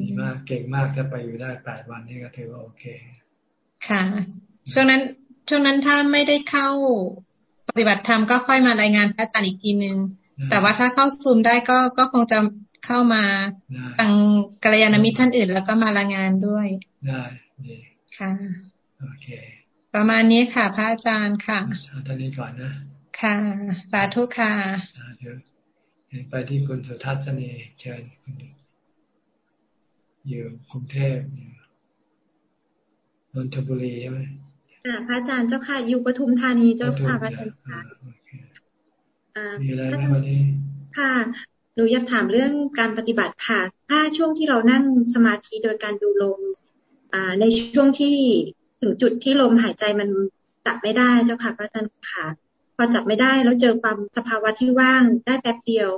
ดีมากเก่งมากถ้าไปอยู่ได้แปดวันนี่ก็ถือว่าโอเค ค่ะ ช่วงนั้นช่วงนั้นถ้าไม่ได้เข้าป ฏิบัติธรรมก็ค่อยมารายงานพระอาจารย์อีกทีนึง แต่ว่าถ้าเข้าซูมได้ก็ก็คงจะเข้ามาทางกัลยาณมิตรท่านอื่น แล้วก็มารายงานด้วยได้ดีค่ะโอเคประมาณนี้ค่ะ พระอาจารย์ค่ะท่านนี้ก่อนนะค่ะ สาธุค่ะเดี๋ยวไปที่คุณสุทัศนีเชิญอยู่กรุงเทพนนทบุรีใช่ไหมอ่า พระอาจารย์เจ้าค่ะอยู่ปทุมธานีเจ้าค่ะพระอาจารย์ค่ะมีอะไรไหมวันนี้ค่ะหนูอยากถามเรื่องการปฏิบัติค่ะ ถ้าช่วงที่เรานั่งสมาธิโดยการดูลม อ่า ในช่วงที่ถึงจุดที่ลมหายใจมันจับไม่ได้เจ้าค่ะพระอาจารย์ค่ะ พอจับไม่ได้แล้วเจอความสภาวะที่ว่างได้แป๊บเดียว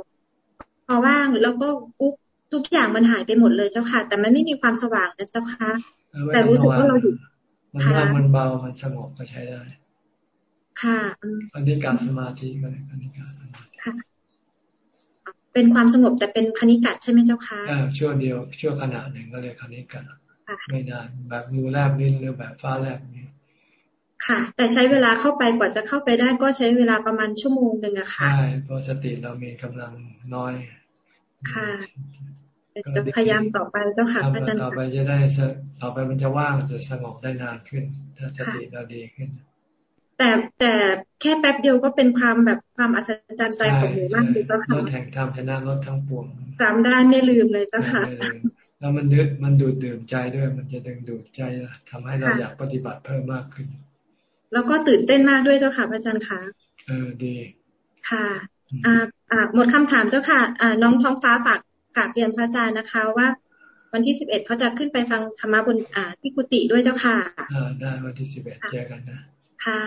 พอว่างแล้วก็ปุ๊บทุกอย่างมันหายไปหมดเลยเจ้าค่ะ แต่มันไม่มีความสว่างนะเจ้าค่ะ แต่รู้สึกว่าเราอยู่ มันว่างมันเบามันสงบก็ใช้ได้ ค่ะอันนี้การสมาธิก็เลยอันนี้การค่ะ เป็นความสงบแต่เป็นคณิกะใช่ไหมเจ้าค่ะช่วงเดียวช่วงขณะหนึ่งก็เลยคณิกะไม่นานแบบงูแลบลิ้นหรือแบบฟ้าแลบนี้ค่ะ แต่ใช้เวลาเข้าไปกว่าจะเข้าไปได้ก็ใช้เวลาประมาณชั่วโมงหนึ่งอะค่ะใช่เพราะสติเรามีกำลังน้อยค่ะ จะพยายามต่อไปเจ้าค่ะอาจารย์ต่อไปจะได้ต่อไปมันจะว่างจะสงบได้นานขึ้นถ้าสติเราดีขึ้น แต่แต่แค่แป๊บเดียวก็เป็นความแบบความอัศจรรย์ใจของหนูมากเลยเจ้าค่ะรถแห่งธรรมชนะรถทั้งปวงจำได้ไม่ลืมเลยเจ้าค่ะแล้วมันดึดมันดูดดื่มใจด้วย มันจะดึงดูดใจทำให้เราอยากปฏิบัติเพิ่มมากขึ้น แล้วก็ตื่นเต้นมากด้วยเจ้าค่ะอาจารย์คะเออดี ค่ะ อ่าอ่าหมดคำถามเจ้าค่ะ อ่าน้องท้องฟ้าฝาก กราบเรียนพระอาจารย์นะคะ ว่า วันที่สิบเอ็ดเขาจะขึ้นไปฟังธรรมะบนอ่าที่กุฏิด้วยเจ้าค่ะอ่าได้วันที่สิบเอ็ดเจอกันนะค่ะ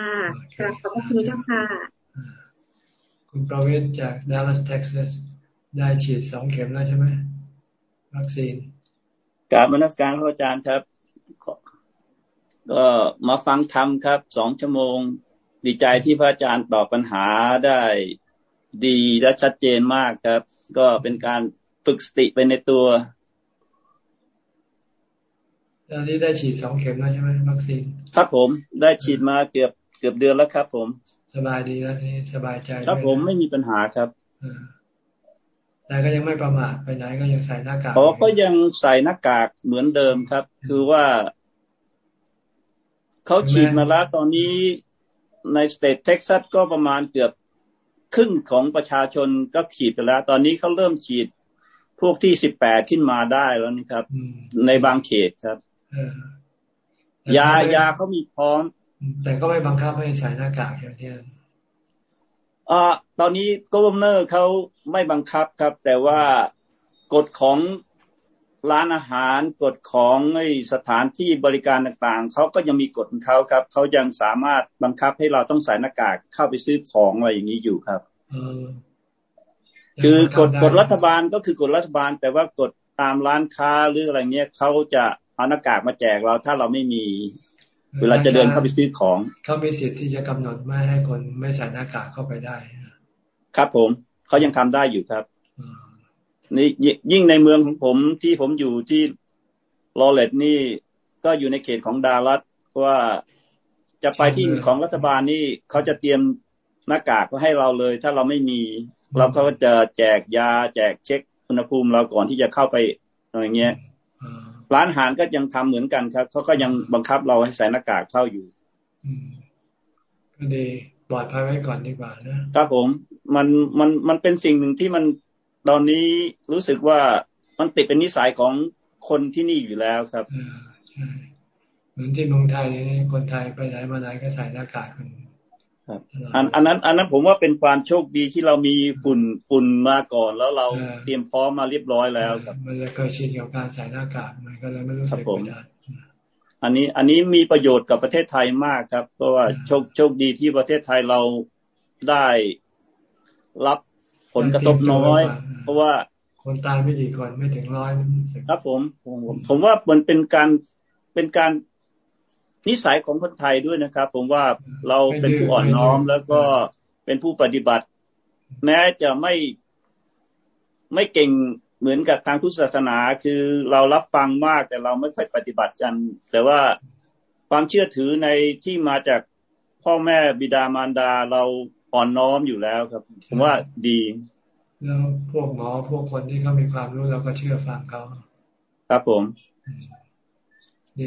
กราบขอบคุณเจ้าค่ะคุณประเวศจากดัลลัสเท็กซัสได้ฉีดสองเข็มแล้วใช่ไหมวัคซีนกราบมนัสการพระอาจารย์ครับก็มาฟังธรรมครับสองชั่วโมง ดีใจที่พระอาจารย์ตอบปัญหาได้ดีและชัดเจนมากครับ ก็เป็นการ ฝึกสติไปในตัวตอนนี้ได้ฉีดสองเข็มแล้วใช่ไหมวัคซีนครับผมได้ฉีดมาเกือบเกือบเดือนแล้วครับ ผม สบายดีแล้วนี่สบายใจ ครับผมไม่มีปัญหาครับแต่ก็ยังไม่ประมาทไปไหนก็ยังใส่หน้ากากอ๋อก็ยังใส่หน้ากากเหมือนเดิมครับ คือว่าเขาฉีดมาแล้วตอนนี้ใน state เท็กซัสก็ประมาณเกือบครึ่งของประชาชนก็ฉีดไปแล้ว ตอนนี้เขาเริ่มฉีด พวกที่สิบแปดขึ้นมาได้แล้วนะครับ ในบางเขตครับยายาเขามีพร้อม แต่ก็ไม่บังคับให้ใส่หน้ากากอย่างที่อ่าตอนนี้ governor เขาไม่บังคับครับ แต่ว่ากฎของร้านอาหารกฎของไอ้สถานที่บริการต่างๆเขาก็ยังมีกฎของเขาครับเขายังสามารถบังคับให้เราต้องใส่หน้ากากเข้าไปซื้อของอะไรอย่างนี้อยู่ครับ คือกฎกฎรัฐบาลก็คือกฎรัฐบาล แต่ว่ากฎตามร้านค้าหรืออะไรเงี้ยเขาจะเอาหน้ากากมาแจกเราถ้าเราไม่มี เวลาจะเดินเข้าไปซื้อของเขามีสิทธิ์ที่จะกำหนดไม่ให้คนไม่ใส่หน้ากากเข้าไปได้ ครับผมเขายังทำได้อยู่ครับนี่ยิ่งในเมืองของผมที่ผมอยู่ที่ลอเลตนี่ก็อยู่ในเขตของดารัสว่าจะไปที่ของรัฐบาลนี่เขาจะเตรียมหน้ากากให้เราเลย ถ้าเราไม่มี เราก็จะแจกยา แจกเช็คอุณหภูมิเราก่อนที่จะเข้าไปอะไรเงี้ยร้านอาหารก็ยังทำเหมือนกันครับเขาก็ยังบังคับเราให้ใส่หน้ากากเข้าอยู่ก็ดีปลอดภัยไว้ก่อนดีกว่านะครับผมมันมันมันเป็นสิ่งหนึ่งที่มันตอนนี้รู้สึกว่ามันติดเป็นนิสัยของคนที่นี่อยู่แล้วครับเหมือนที่เมืองไทยคนไทยไปไหนมาไหนก็ใส่หน้ากากกัน อันอันนั้น อันนั้นผมว่าเป็นความโชคดีที่เรามีฝุ่นฝุ่นมาก่อนแล้วเราเตรียมพร้อมมาเรียบร้อยแล้วครับมันเลยเคยชินกับการใส่หน้ากากมันก็เลยไม่รู้สึกไม่ได้อันนี้อันนี้มีประโยชน์กับประเทศไทยมากครับ เพราะว่าโชคโชคดีที่ประเทศไทยเราได้รับผลกระทบน้อย เพราะว่าคนตายไม่ดีคนไม่ถึงร้อยครับผมผมผมว่ามันเป็นการเป็นการ นิสัยของคนไทยด้วยนะครับ ผมว่าเราเป็นผู้อ่อนน้อมแล้วก็เป็นผู้ปฏิบัติ แม้จะไม่ไม่เก่งเหมือนกับทางพุทธศาสนาคือเรารับฟังมากแต่เราไม่ค่อยปฏิบัติกัน แต่ว่าความเชื่อถือในที่มาจากพ่อแม่บิดามารดาเราอ่อนน้อมอยู่แล้วครับผมว่าดีแล้วพวกหมอพวกคนที่เขามีความรู้เราก็เชื่อฟังเขาครับผม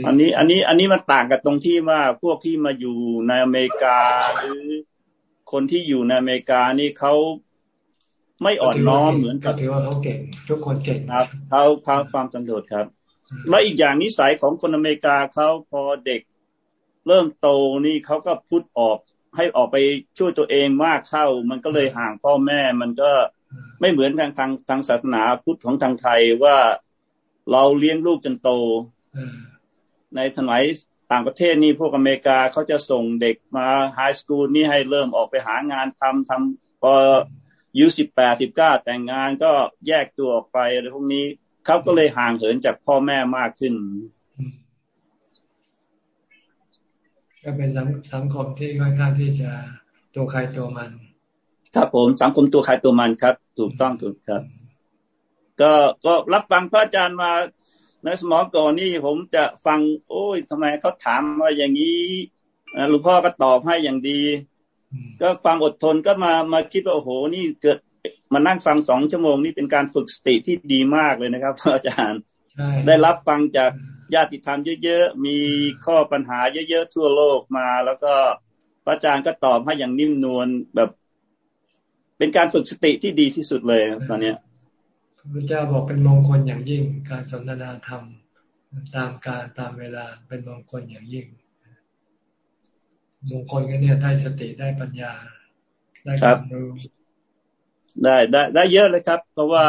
อันนี้ อันนี้ อันนี้มันต่างกับตรงที่ว่าพวกที่มาอยู่ในอเมริกาหรือคนที่อยู่ในอเมริกานี่เขาไม่อ่อนน้อมเหมือนกับถือว่าเขาเก่ง ทุกคนเก่งครับเขาเขาความสำเร็จครับ และอีกอย่างนิสัยของคนอเมริกาเขาพอเด็กเริ่มโตนี่เขาก็พุทออกให้ออกไปช่วยตัวเองมากเข้า มันก็เลยห่างพ่อแม่ มันก็ไม่เหมือนทางทางทางศาสนาพุทธของทางไทยว่าเราเลี้ยงลูกจนโต ในสมัยต่างประเทศนี่พวกอเมริกาเขาจะส่งเด็กมาไฮสคูลนี่ให้เริ่มออกไปหางานทำทำพออายุสิบแปดสิบเก้าแต่งงานก็แยกตัวออกไปอะไรพวกนี้เขาก็เลยห่างเหินจากพ่อแม่มากขึ้น ก็เป็นสังคมที่ค่อนข้างที่จะตัวใครตัวมัน ครับผมสังคมตัวใครตัวมันครับ ถูกต้องถูกครับ ก็ก็รับฟังพระอาจารย์มา ในสมองก่อนนี่ผมจะฟัง โอ้ยทำไมเขาถามว่าอย่างนี้หลวงพ่อก็ตอบให้อย่างดี ก็ความอดทนก็มามาคิดว่าโอ้โหนี่เกิดมานั่งฟังสองชั่วโมงนี่เป็นการฝึกสติที่ดีมากเลยนะครับพระอาจารย์ได้รับฟังจากญาติธรรมเยอะๆ มีข้อปัญหาเยอะๆทั่วโลกมา แล้วก็พระอาจารย์ก็ตอบให้อย่างนิ่มนวลแบบ เป็นการฝึกสติที่ดีที่สุดเลยตอนเนี้ย พระเจ้าบอกเป็นมงคลอย่างยิ่ง การสนทนาธรรมตามการตามเวลาเป็นมงคลอย่างยิ่ง มงคลก็เนี่ยได้สติได้ปัญญา ได้ความรู้ได้ได้ได้เยอะเลยครับ เพราะว่า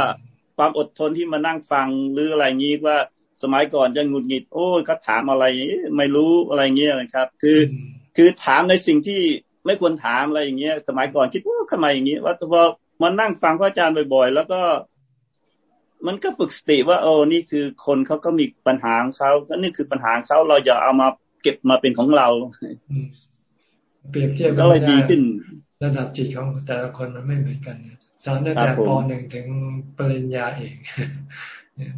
ความอดทนที่มานั่งฟังหรืออะไรงี้ว่าสมัยก่อนจะหงุดหงิด โอ้ยเขาถามอะไร ไม่รู้อะไรเงี้ยนะครับ คือ คือถามในสิ่งที่ไม่ควรถามอะไรอย่างเงี้ย สมัยก่อนคิดว่าทำไมอย่างเงี้ยว่าพอมานั่งฟังพระอาจารย์บ่อย ๆ แล้วก็ มันก็ฝึกสติว่าโอ้นี่คือคนเขาก็มีปัญหาของเขาก็นี่คือปัญหาเขาเราอย่าเอามาเก็บมาเป็นของเราเปรียบเทียบก็เลยดีขึ้น ระดับจิตของแต่ละคนมันไม่เหมือนกันสอนตั้งแต่ปหนึ่งถึงปริญญาเอก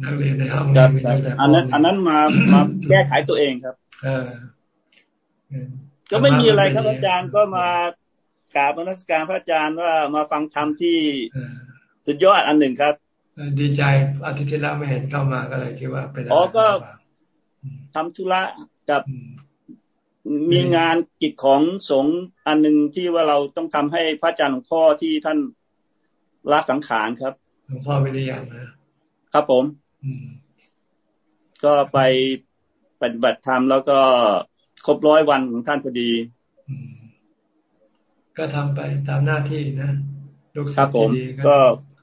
นักเรียนในห้องนี้มีตั้งแต่อันนั้น อันนั้นมามาแก้ไขตัวเองครับ เออก็ไม่มีอะไรครับอาจารย์ก็มากราบมรสการพระอาจารย์ว่ามาฟังธรรมที่สุดยอดอันหนึ่งครับ ดีใจอาทิตย์ที่แล้วไม่เห็นเข้ามาก็เลยคิดว่าเป็นอ๋อก็ทำธุระกับมีงานกิจของสงฆ์อันหนึ่งที่ว่าเราต้องทำให้พระอาจารย์หลวงพ่อที่ท่านละสังขารครับหลวงพ่อวิริยังนะครับผมก็ไปปฏิบัติธรรมแล้วก็ครบร้อยวันของท่านพอดีก็ทำไปตามหน้าที่นะลูกศิษย์ที่ดีก็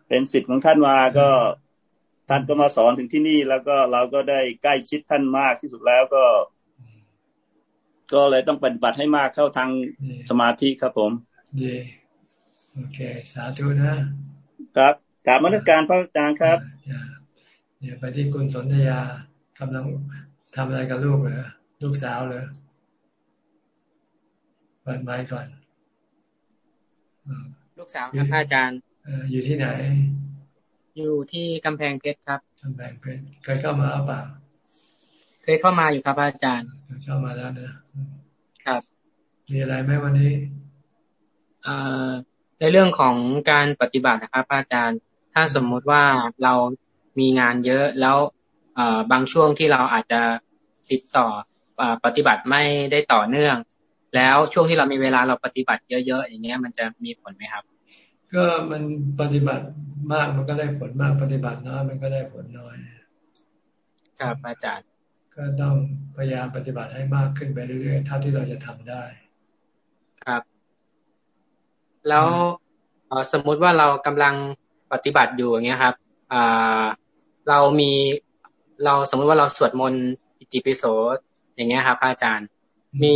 เป็นสิทธิ์ของท่านมาก็ท่านก็มาสอนถึงที่นี่แล้วก็เราก็ได้ใกล้ชิดท่านมากที่สุดแล้วก็ ก็เลยต้องปฏิบัติให้มากเข้าทางสมาธิครับผมดีโอเค สาธุนะครับกราบมรดการพระอาจารย์ครับเดี๋ยวไปที่คุณสนธยากำลังทำอะไรกับลูกเหรอลูกสาวเหรอเปิดไม้ก่อน ลูกสาวครับอาจารย์ อยู่ที่ไหน อยู่ที่กำแพงเพชรครับกำแพงเพชรเคยเข้ามาหรือเปล่าเคยเข้ามาอยู่ครับอาจารย์เข้ามาแล้วนะครับ มีอะไรไหมวันนี้เอ่อในเรื่องของการปฏิบัตินะครับอาจารย์ ถ้าสมมุติว่าเรามีงานเยอะแล้วบางช่วงที่เราอาจจะติดต่อปฏิบัติไม่ได้ต่อเนื่อง แล้วช่วงที่เรามีเวลาเราปฏิบัติเยอะๆอย่างเงี้ยมันจะมีผลไหมครับ ก็มันปฏิบัติมากมันก็ได้ผลมากปฏิบัติน้อยมันก็ได้ผลน้อย ครับอาจารย์ ก็ต้องพยายามปฏิบัติให้มากขึ้นไปเรื่อยๆเท่าที่เราจะทำได้ ครับ แล้วสมมุติว่าเรากำลังปฏิบัติอยู่อย่างเงี้ยครับเรามีเราสมมติว่าเราสวดมนต์อิติปิโสอย่างเงี้ยครับอาจารย์ มี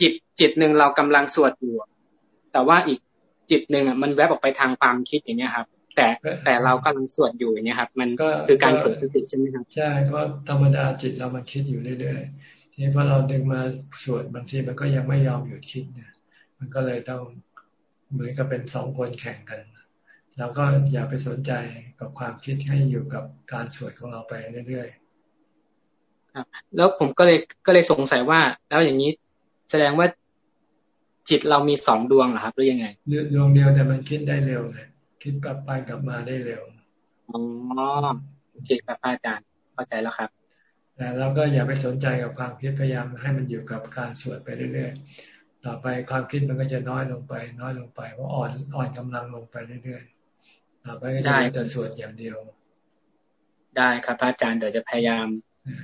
จิตจิตหนึ่งเรากำลังสวดอยู่ แต่ว่าอีกจิตหนึ่งอะมันแวบออกไปทางความคิดอย่างเงี้ยครับ แต่แต่เรากำลังสวดอยู่อย่างเงี้ยครับ มันคือการฝึกสติใช่ไหมครับ ใช่เพราะธรรมดาจิตเรามันคิดอยู่เรื่อยๆทีนี้พอเราดึงมาสวดบางทีมันก็ยังไม่ยอมหยุดคิดเนี่ยมันก็เลยต้องเหมือนกับเป็นสองคนแข่งกันเราก็อย่าไปสนใจกับความคิดให้อยู่กับการสวดของเราไปเรื่อยๆครับ แล้วผมก็เลยก็เลยสงสัยว่า แล้วอย่างนี้แสดงว่า จิตเรามีสองดวงเหรอครับหรือยังไงดวงเดียวแต่มันคิดได้เร็วเลยคิดกลับไปกลับมาได้เร็วอ๋อโอเคครับอาจารย์เข้าใจแล้วครับแต่เราก็อย่าไปสนใจกับความคิดพยายามให้มันอยู่กับการสวดไปเรื่อยๆ ต่อไปความคิดมันก็จะน้อยลงไป น้อยลงไปเพราะอ่อนอ่อนกำลังลงไปเรื่อยๆ ต่อไปก็จะแต่สวดอย่างเดียว ได้ครับอาจารย์เดี๋ยวจะพยายาม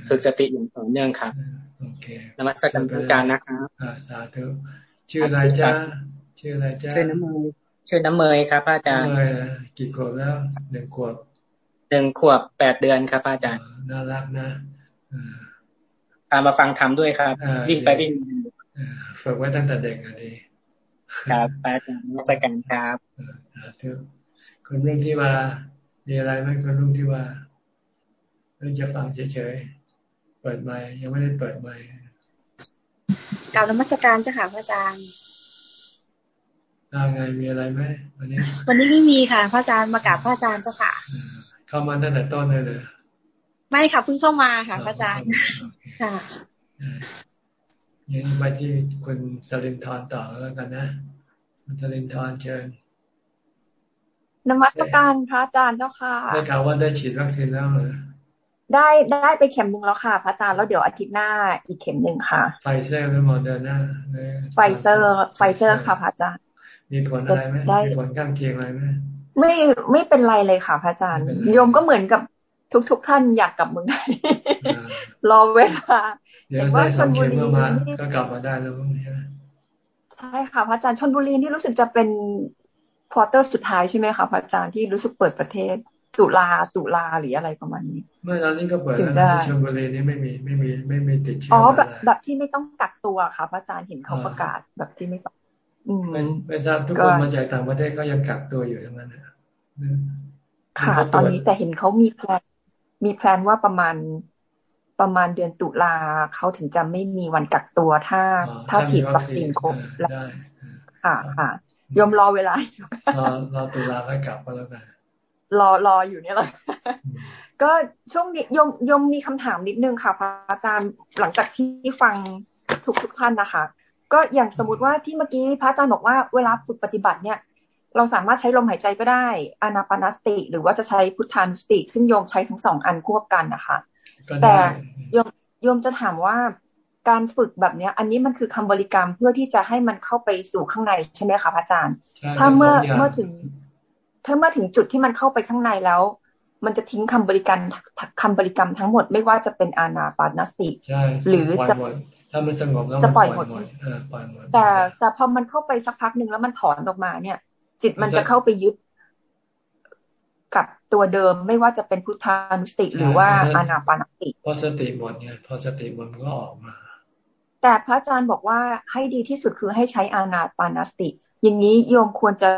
ฝึกสติอย่างต่อเนื่องครับโอเคนมัสการอาจารย์นะครับสาธุ ชื่ออะไรจ้าชื่ออะไรจ้าชื่อน้ำเมยชื่อน้ำเมยครับอาจารย์น้ำเมยกี่ขวบแล้วหนึ่งขวบหนึ่งขวบแปดเดือนครับอาจารย์น่ารักนะคามาฟังธรรมด้วยครับวิ่งไปวิ่งฝึกไว้ตั้งแต่เด็กอันนี้ครับไปตามนักการครับคุณรุ่งที่ว่ามีอะไรไหมคุณรุ่งที่ว่าเรื่องจะฟังเฉยๆเปิดไมยังไม่ได้เปิดไม กล่าวนมัสการเจ้าค่ะพระอาจารย์ไงมีอะไรไหมวันนี้ วันนี้ไม่มีค่ะ พระอาจารย์มากราบพระอาจารย์เจ้าค่ะ เข้ามาตั้งแต่ต้นเลยเลยไม่ค่ะเพิ่งเข้ามาค่ะพระอาจารย์ค่ะยังไปที่คุณสลินทร์ต่อแล้วกันนะคุณสลินทร์เชิญนมัสการพระอาจารย์เจ้าค่ะได้ข่าวว่าได้ฉีดวัคซีนแล้วเหรอ ได้ได้ไปเข็มหนึ่งแล้วค่ะพระอาจารย์แล้วเดี๋ยวอาทิตย์หน้าอีกเข็มหนึ่งค่ะไฟเซอร์หรือโมเดอร์นาไฟเซอร์ไฟเซอร์ค่ะพระอาจารย์มีผลอะไรไหมมีผลข้างเคียงอะไรไหมไม่ไม่เป็นไรเลยค่ะพระอาจารย์โยมก็เหมือนกับทุกทุกท่านอยากกลับเมืองไทยรอเวลาเดี๋ยวได้สองเข็มมาก็กลับมาได้แล้วใช่ค่ะพระอาจารย์ชลบุรีนี่รู้สึกจะเป็น quarter สุดท้ายใช่ไหมคะพระอาจารย์ที่รู้สึกเปิดประเทศ ตุลาตุลาหรืออะไรประมาณนี้ เมื่อตอนนี้ก็เปิดแล้วที่ชลบุรีนี่ไม่มีไม่มีไม่มีติดเชื้ออ๋อแบบแบบที่ไม่ต้องกักตัวค่ะพระอาจารย์เห็นเขาประกาศแบบที่ไม่ต้องไม่ไม่ทราบทุกคนมาจากต่างประเทศก็ยังกักตัวอยู่ทั้งนั้นค่ะตอนนี้แต่เห็นเขามี plan มี plan ว่าประมาณประมาณเดือนตุลาเขาถึงจะไม่มีวันกักตัวถ้าถ้าฉีดวัคซีนครบแล้วค่ะค่ะยมรอเวลาอยู่รอรอตุลาให้กลับมาแล้วกัน รอรออยู่เนี่ยแหละก็ช่วงนี้ยมยมมีคำถามนิดนึงค่ะพระอาจารย์หลังจากที่ฟังทุกทุกท่านนะคะ ก็อย่างสมมติว่าที่เมื่อกี้พระอาจารย์บอกว่าเวลาฝึกปฏิบัติเนี่ย เราสามารถใช้ลมหายใจก็ได้อนาปานสติ หรือว่าจะใช้พุทธานุสติ ซึ่งโยมใช้ทั้งสองอันควบกันนะคะ แต่โยมโยมจะถามว่าการฝึกแบบเนี้ย อันนี้มันคือคำบริกรรมเพื่อที่จะให้มันเข้าไปสู่ข้างในใช่ไหมคะพระอาจารย์ ถ้าเมื่อเมื่อถึง ถ้าเมื่อถึงจุดที่มันเข้าไปข้างในแล้ว มันจะทิ้งคำบริกรรมคำบริกรรมทั้งหมดไม่ว่าจะเป็นอานาปานสติหรือจะถ้ามันสงบแล้วจะปล่อยหมดแต่แต่พอมันเข้าไปสักพักหนึ่งแล้วมันถอนออกมาเนี่ย จิตมันจะเข้าไปยึดกับตัวเดิมไม่ว่าจะเป็นพุทธานุสติ หรือว่าอานาปานสติพอสติหมดเนี่ยพอสติหมดก็ออกมา แต่พระอาจารย์บอกว่าให้ดีที่สุดคือให้ใช้อานาปานสติ อย่างนี้โยมควรจะ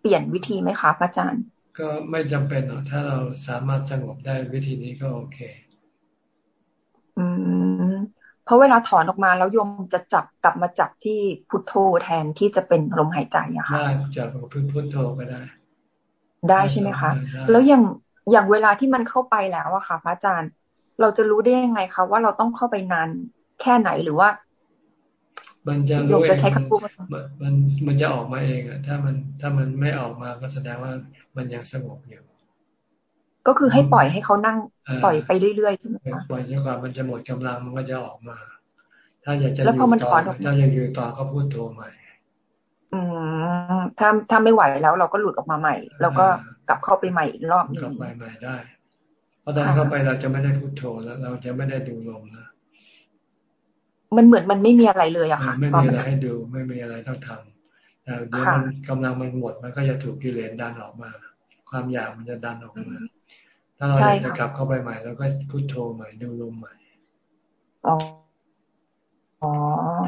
เปลี่ยนวิธีไหมคะพระอาจารย์ ก็ไม่จำเป็นหรอกถ้าเราสามารถสงบได้วิธีนี้ก็โอเค อืม เพราะเวลาถอนออกมาแล้วโยมจะจับกลับมาจับที่พุทโธแทนที่จะเป็นลมหายใจอะค่ะได้จับพุทพุทโธก็ได้ ได้ใช่ไหมคะแล้วอย่างอย่างเวลาที่มันเข้าไปแล้วอะค่ะพระอาจารย์ เราจะรู้ได้ยังไงคะว่าเราต้องเข้าไปนานแค่ไหนหรือว่า มันจะรู้เองมันมันมันจะออกมาเองอะถ้ามันถ้ามันไม่ออกมาก็แสดงว่ามันยังสงบอยู่ก็คือให้ปล่อยให้เขานั่งปล่อยไปเรื่อยๆใช่ไหมคะปล่อยจนกว่ามันจะหมดกำลังมันก็จะออกมา ถ้าอยากจะแล้วพอมันถอนถ้าอยากอยู่ต่อก็พูดโทรใหม่อืมถ้าถ้าไม่ไหวแล้วเราก็หลุดออกมาใหม่ แล้วก็กลับเข้าไปใหม่อีกรอบนึงกลับไปใหม่ได้เพราะตอนเข้าไปเราจะไม่ได้พูดโทรแล้ว เราจะไม่ได้ดูลมแล้ว มันเหมือนมันไม่มีอะไรเลยอะค่ะไม่มีอะไรให้ดูไม่มีอะไรต้องทำแต่เดี๋ยวมันกำลังมันหมดมันก็จะถูกกิเลสดันออกมา ความอยากมันจะดันออกมา ถ้าเราอยากจะกลับเข้าไปใหม่ แล้วก็พุทโธใหม่ดูลมใหม่อ๋อ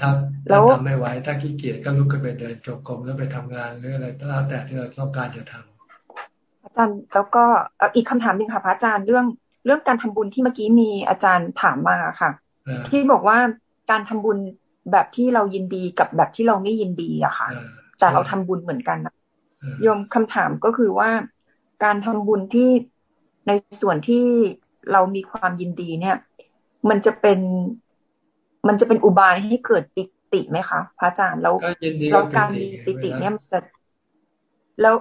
ถ้าถ้าทำไม่ไหวถ้าขี้เกียจก็ลุกขึ้นไปเดินจบกรมแล้วไปทำงานหรืออะไรก็แล้วแต่ที่เราต้องการจะทำอาจารย์แล้วก็อีกคำถามหนึ่งค่ะพระอาจารย์เรื่องเรื่องการทำบุญที่เมื่อกี้มีอาจารย์ถามมาค่ะ ที่บอกว่า การทำบุญแบบที่เรายินดีกับแบบที่เราไม่ยินดีอะค่ะ แต่เราทำบุญเหมือนกันนะโยมคำถามก็คือว่า การทำบุญที่ในส่วนที่เรามีความยินดีเนี่ย มันจะเป็น มันจะเป็นอุบายให้เกิดปิติไหมคะพระอาจารย์แล้วแล้วการมีปิติเนี่ยมันจะแล้ว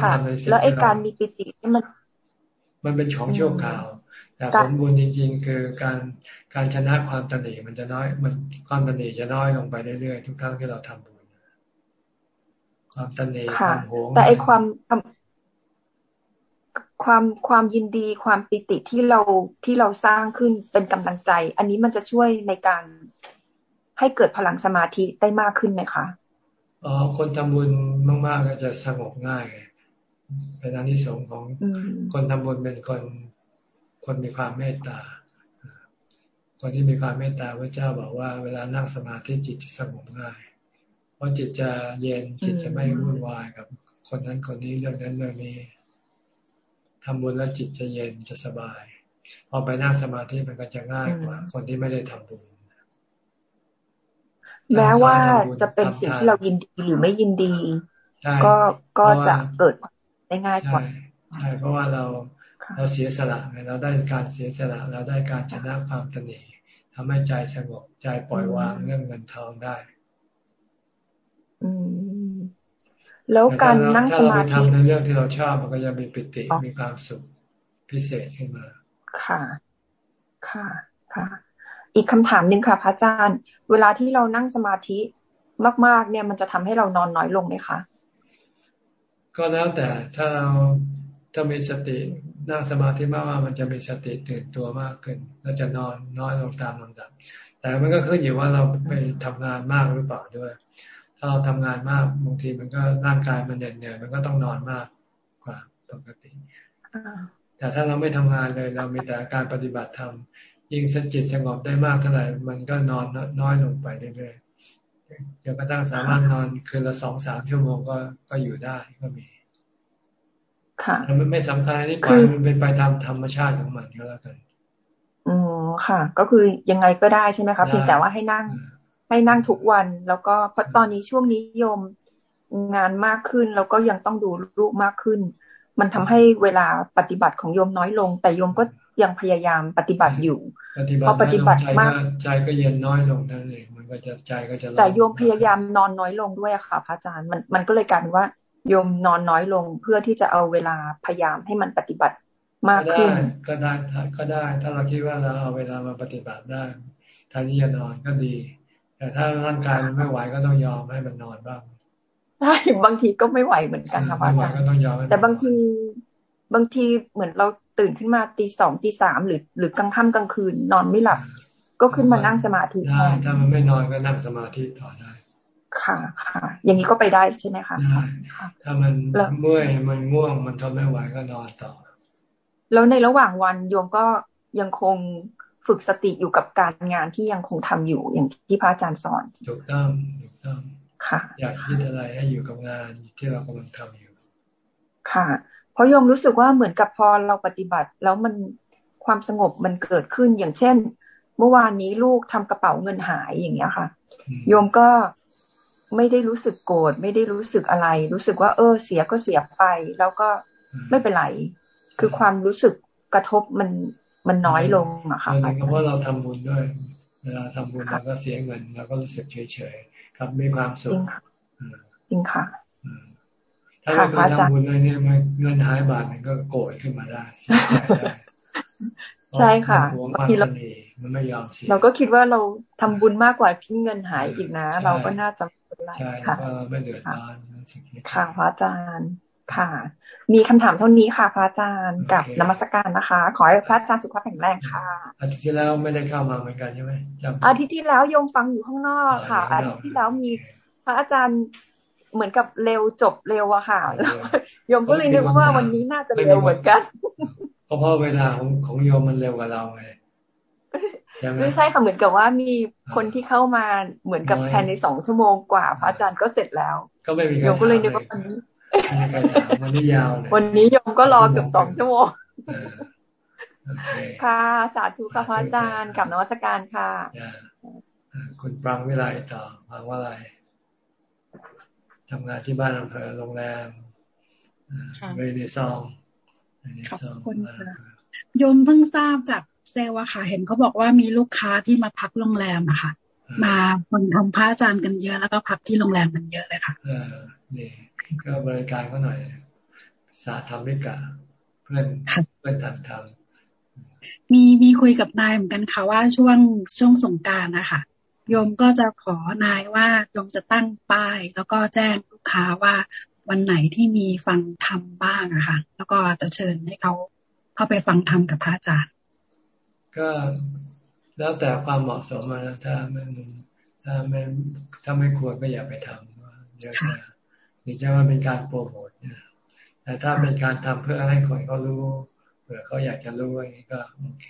ค่ะ แล้วไอ้การมีปิติเนี่ยมัน มันเป็นของโชคข่าว แต่ผลบุญจริง ๆ คือการการชนะความตนีมันจะน้อย มันความตนีจะน้อยลงไปเรื่อยๆทุกครั้งที่เราทำบุญความตนีความโหงแต่ไอความความความยินดีความปิติที่เราที่เราสร้างขึ้นเป็นกำลังใจ อันนี้มันจะช่วยในการให้เกิดพลังสมาธิได้มากขึ้นไหมคะอ๋อคนทำบุญมากๆก็จะสงบง่ายเป็นอนิสงส์ของคนทำบุญเป็นคน คนมีความเมตตา คนที่มีความเมตตาพระเจ้าบอกว่าเวลานั่งสมาธิจิตจะสงบง่าย เพราะจิตจะเย็นจิตจะไม่วุ่นวายกับ คนนั้นคนนี้เรื่องนั้นเรื่องนี้ทำบุญแล้วจิตจะเย็นจะสบาย พอไปนั่งสมาธิมันก็จะง่ายกว่า คนที่ไม่ได้ทำบุญแม้ว่าจะเป็นสิ่งที่เรายินดีหรือไม่ยินดี ก็ก็จะเกิดได้ง่ายกว่าใช่เพราะว่าเรา เราเสียสละเราได้การเสียสละเราได้การชนะความตนีทำให้ใจสงบใจปล่อยวางเรื่องเงินทองได้ อืม แล้วการนั่งสมาธิถ้าเราไปทำในเรื่องที่เราชอบมันก็จะมีปิติมีความสุขพิเศษขึ้นมา ค่ะ ค่ะ ค่ะ อีกคำถามหนึ่งค่ะพระอาจารย์ เวลาที่เรานั่งสมาธิมาก ๆ เนี่ย มันจะทำให้เรานอนน้อยลงไหมคะ ก็แล้วแต่ถ้าเราถ้ามีสติ นั่งสมาธิมากๆมันจะมีสติตื่นตัวมากขึ้นแล้วจะนอนน้อยลงตามลำดับ แต่มันก็ขึ้นอยู่ว่าเราไปทำงานมากหรือเปล่าด้วย ถ้าเราทำงานมากบางทีมันก็ร่างกายมันเหนื่อยมันก็ต้องนอนมากกว่าปกติแต่ถ้าเราไม่ทำงานเลยเรามีแต่การปฏิบัติธรรมยิ่งสจิตสงบได้มากเท่าไหร่มันก็นอนน้อยลงไปเรื่อยๆเดี๋ยวก็ตั้งสามารถนอนคืนละสองสามชั่วโมงก็ก็อยู่ได้ก็มี ค่ะมันไม่สำคัญนี่ปล่อยมันเป็นไปตามธรรมชาติของมันก็แล้วกันอืมค่ะ ก็คือยังไงก็ได้ใช่ไหมคะเพียงแต่ว่าให้นั่ง ให้นั่งทุกวัน แล้วก็เพราะตอนนี้ช่วงนี้โยมงานมากขึ้น แล้วก็ยังต้องดูลูกมากขึ้น มันทำให้เวลาปฏิบัติของโยมน้อยลง แต่โยมก็ยังพยายามปฏิบัติอยู่พอปฏิบัติมากใจก็เย็นน้อยลงนั่นเองมันก็จะใจก็จะแต่โยมพยายามนอนน้อยลงด้วยอะค่ะพระอาจารย์มันมันก็เลยกลายเป็นว่า โยมนอนน้อยลงเพื่อที่จะเอาเวลาพยายามให้มันปฏิบัติมากขึ้น ก็ได้ก็ได้ ถ้าเราคิดว่าเราเอาเวลามาปฏิบัติได้ท่านี้จะนอนก็ดี แต่ถ้าร่างกายมันไม่ไหวก็ต้องยอมให้มันนอนบ้างใช่บางทีก็ไม่ไหวเหมือนกันค่ะอาจารย์แต่บางทีบางทีเหมือนเราตื่นขึ้นมาตีสองตีสามหรือหรือกลางค่ำกลางคืนนอนไม่หลับ ก็ขึ้นมานั่งสมาธิได้ถ้ามันไม่นอนก็นั่งสมาธิต่อได้ ค่ะค่ะ อย่างนี้ก็ไปได้ใช่ไหมคะได้ถ้ามันเมื่อยมันง่วงมันทนไม่ไหวก็นอนต่อ แล้วในระหว่างวันโยมก็ยังคงฝึกสติอยู่กับการงานที่ยังคงทำอยู่อย่างที่พระอาจารย์สอนถูกต้องถูกต้องค่ะ อยากคิดอะไรให้อยู่กับงานที่เรากำลังทำอยู่ ค่ะ เพราะโยมรู้สึกว่าเหมือนกับพอเราปฏิบัติ แล้วมันความสงบมันเกิดขึ้นอย่างเช่น เมื่อวานนี้ลูกทำกระเป๋าเงินหายอย่างเงี้ยค่ะ โยมก็ ไม่ได้รู้สึกโกรธไม่ได้รู้สึกอะไร รู้สึกว่า เออ เสียก็เสียไป แล้วก็ไม่เป็นไรคือความรู้สึกกระทบมันมันน้อยลงอะค่ะเพราะเราทำบุญด้วย เวลาทำบุญเราก็เสียเงินเราก็รู้สึกเฉยเฉยครับมีความสุขจริงค่ะถ้าเราเคยทำบุญเลยเนี่ยเงินหายบาทมันก็โกรธขึ้นมาได้เสียใจได้ใช่ค่ะบางทีเรามันไม่ยอมเสียเราก็คิดว่าเราทำบุญมากกว่าที่เงินหายอีกนะ เราก็น่าจะ ไรค่ะไม่เดือดร้อนค่ะพระอาจารย์ค่ะ มีคำถามเท่านี้ค่ะพระอาจารย์กับนมัสการนะคะ ขอให้พระอาจารย์สุขภาพแข็งแรงค่ะ อาทิตย์ที่แล้วไม่ได้เข้ามาเหมือนกันใช่ไหมอาทิตย์ที่แล้วโยมฟังอยู่ข้างนอกค่ะ อาทิตย์ที่แล้วมีพระอาจารย์เหมือนกับเร็วจบเร็วอะค่ะโยมก็เลยนึกว่าวันนี้น่าจะเร็วเหมือนกันเพราะเวลาของของโยมมันเร็วกว่าเราไง ไม่ใช่ค่ะเหมือนกับว่ามีคนที่เข้ามาเหมือนกับแทนในสองชั่วโมงกว่า พระอาจารย์ก็เสร็จแล้ว ก็ไม่มีโยมก็เลยนึกว่าวันนี้วันนี้ยาววันนี้โยมก็รอเกือบสองชั่วโมงค่ะสาธุค่ะพระอาจารย์กับนวัตการค่ะคุณปรังวิไลต่อฟังว่าอะไรทำงานที่บ้านอำเภอโรงแรมเวนิซองขอบคุณค่ะโยมเพิ่งทราบจาก เซลล์อะค่ะ เห็นเขาบอกว่ามีลูกค้าที่มาพักโรงแรมอะค่ะ มาคนทำพระอาจารย์กันเยอะแล้วก็พักที่โรงแรมกันเยอะเลยค่ะเออนี่ก็บริการเขาหน่อย สาธรรมิกาเพื่อนเพื่อนทางธรรมมีมีคุยกับนายเหมือนกันค่ะว่าช่วงช่วงสงการนะคะโยมก็จะขอนายว่าโยมจะตั้งป้าย แล้วก็แจ้งลูกค้าว่าวันไหนที่มีฟังธรรมบ้างอะค่ะ แล้วก็จะเชิญให้เขาเข้าไปฟังธรรมกับพระอาจารย์ ก็แล้วแต่ความเหมาะสมนะถ้ามันถ้าไม่ถ้าไม่ควรก็อย่าไปทำเยอะนะนี่จะว่าเป็นการโปรโมทนะแต่ถ้าเป็นการทำเพื่อให้คนเขารู้เผื่อเขาอยากจะรู้อย่างนี้ก็โอเค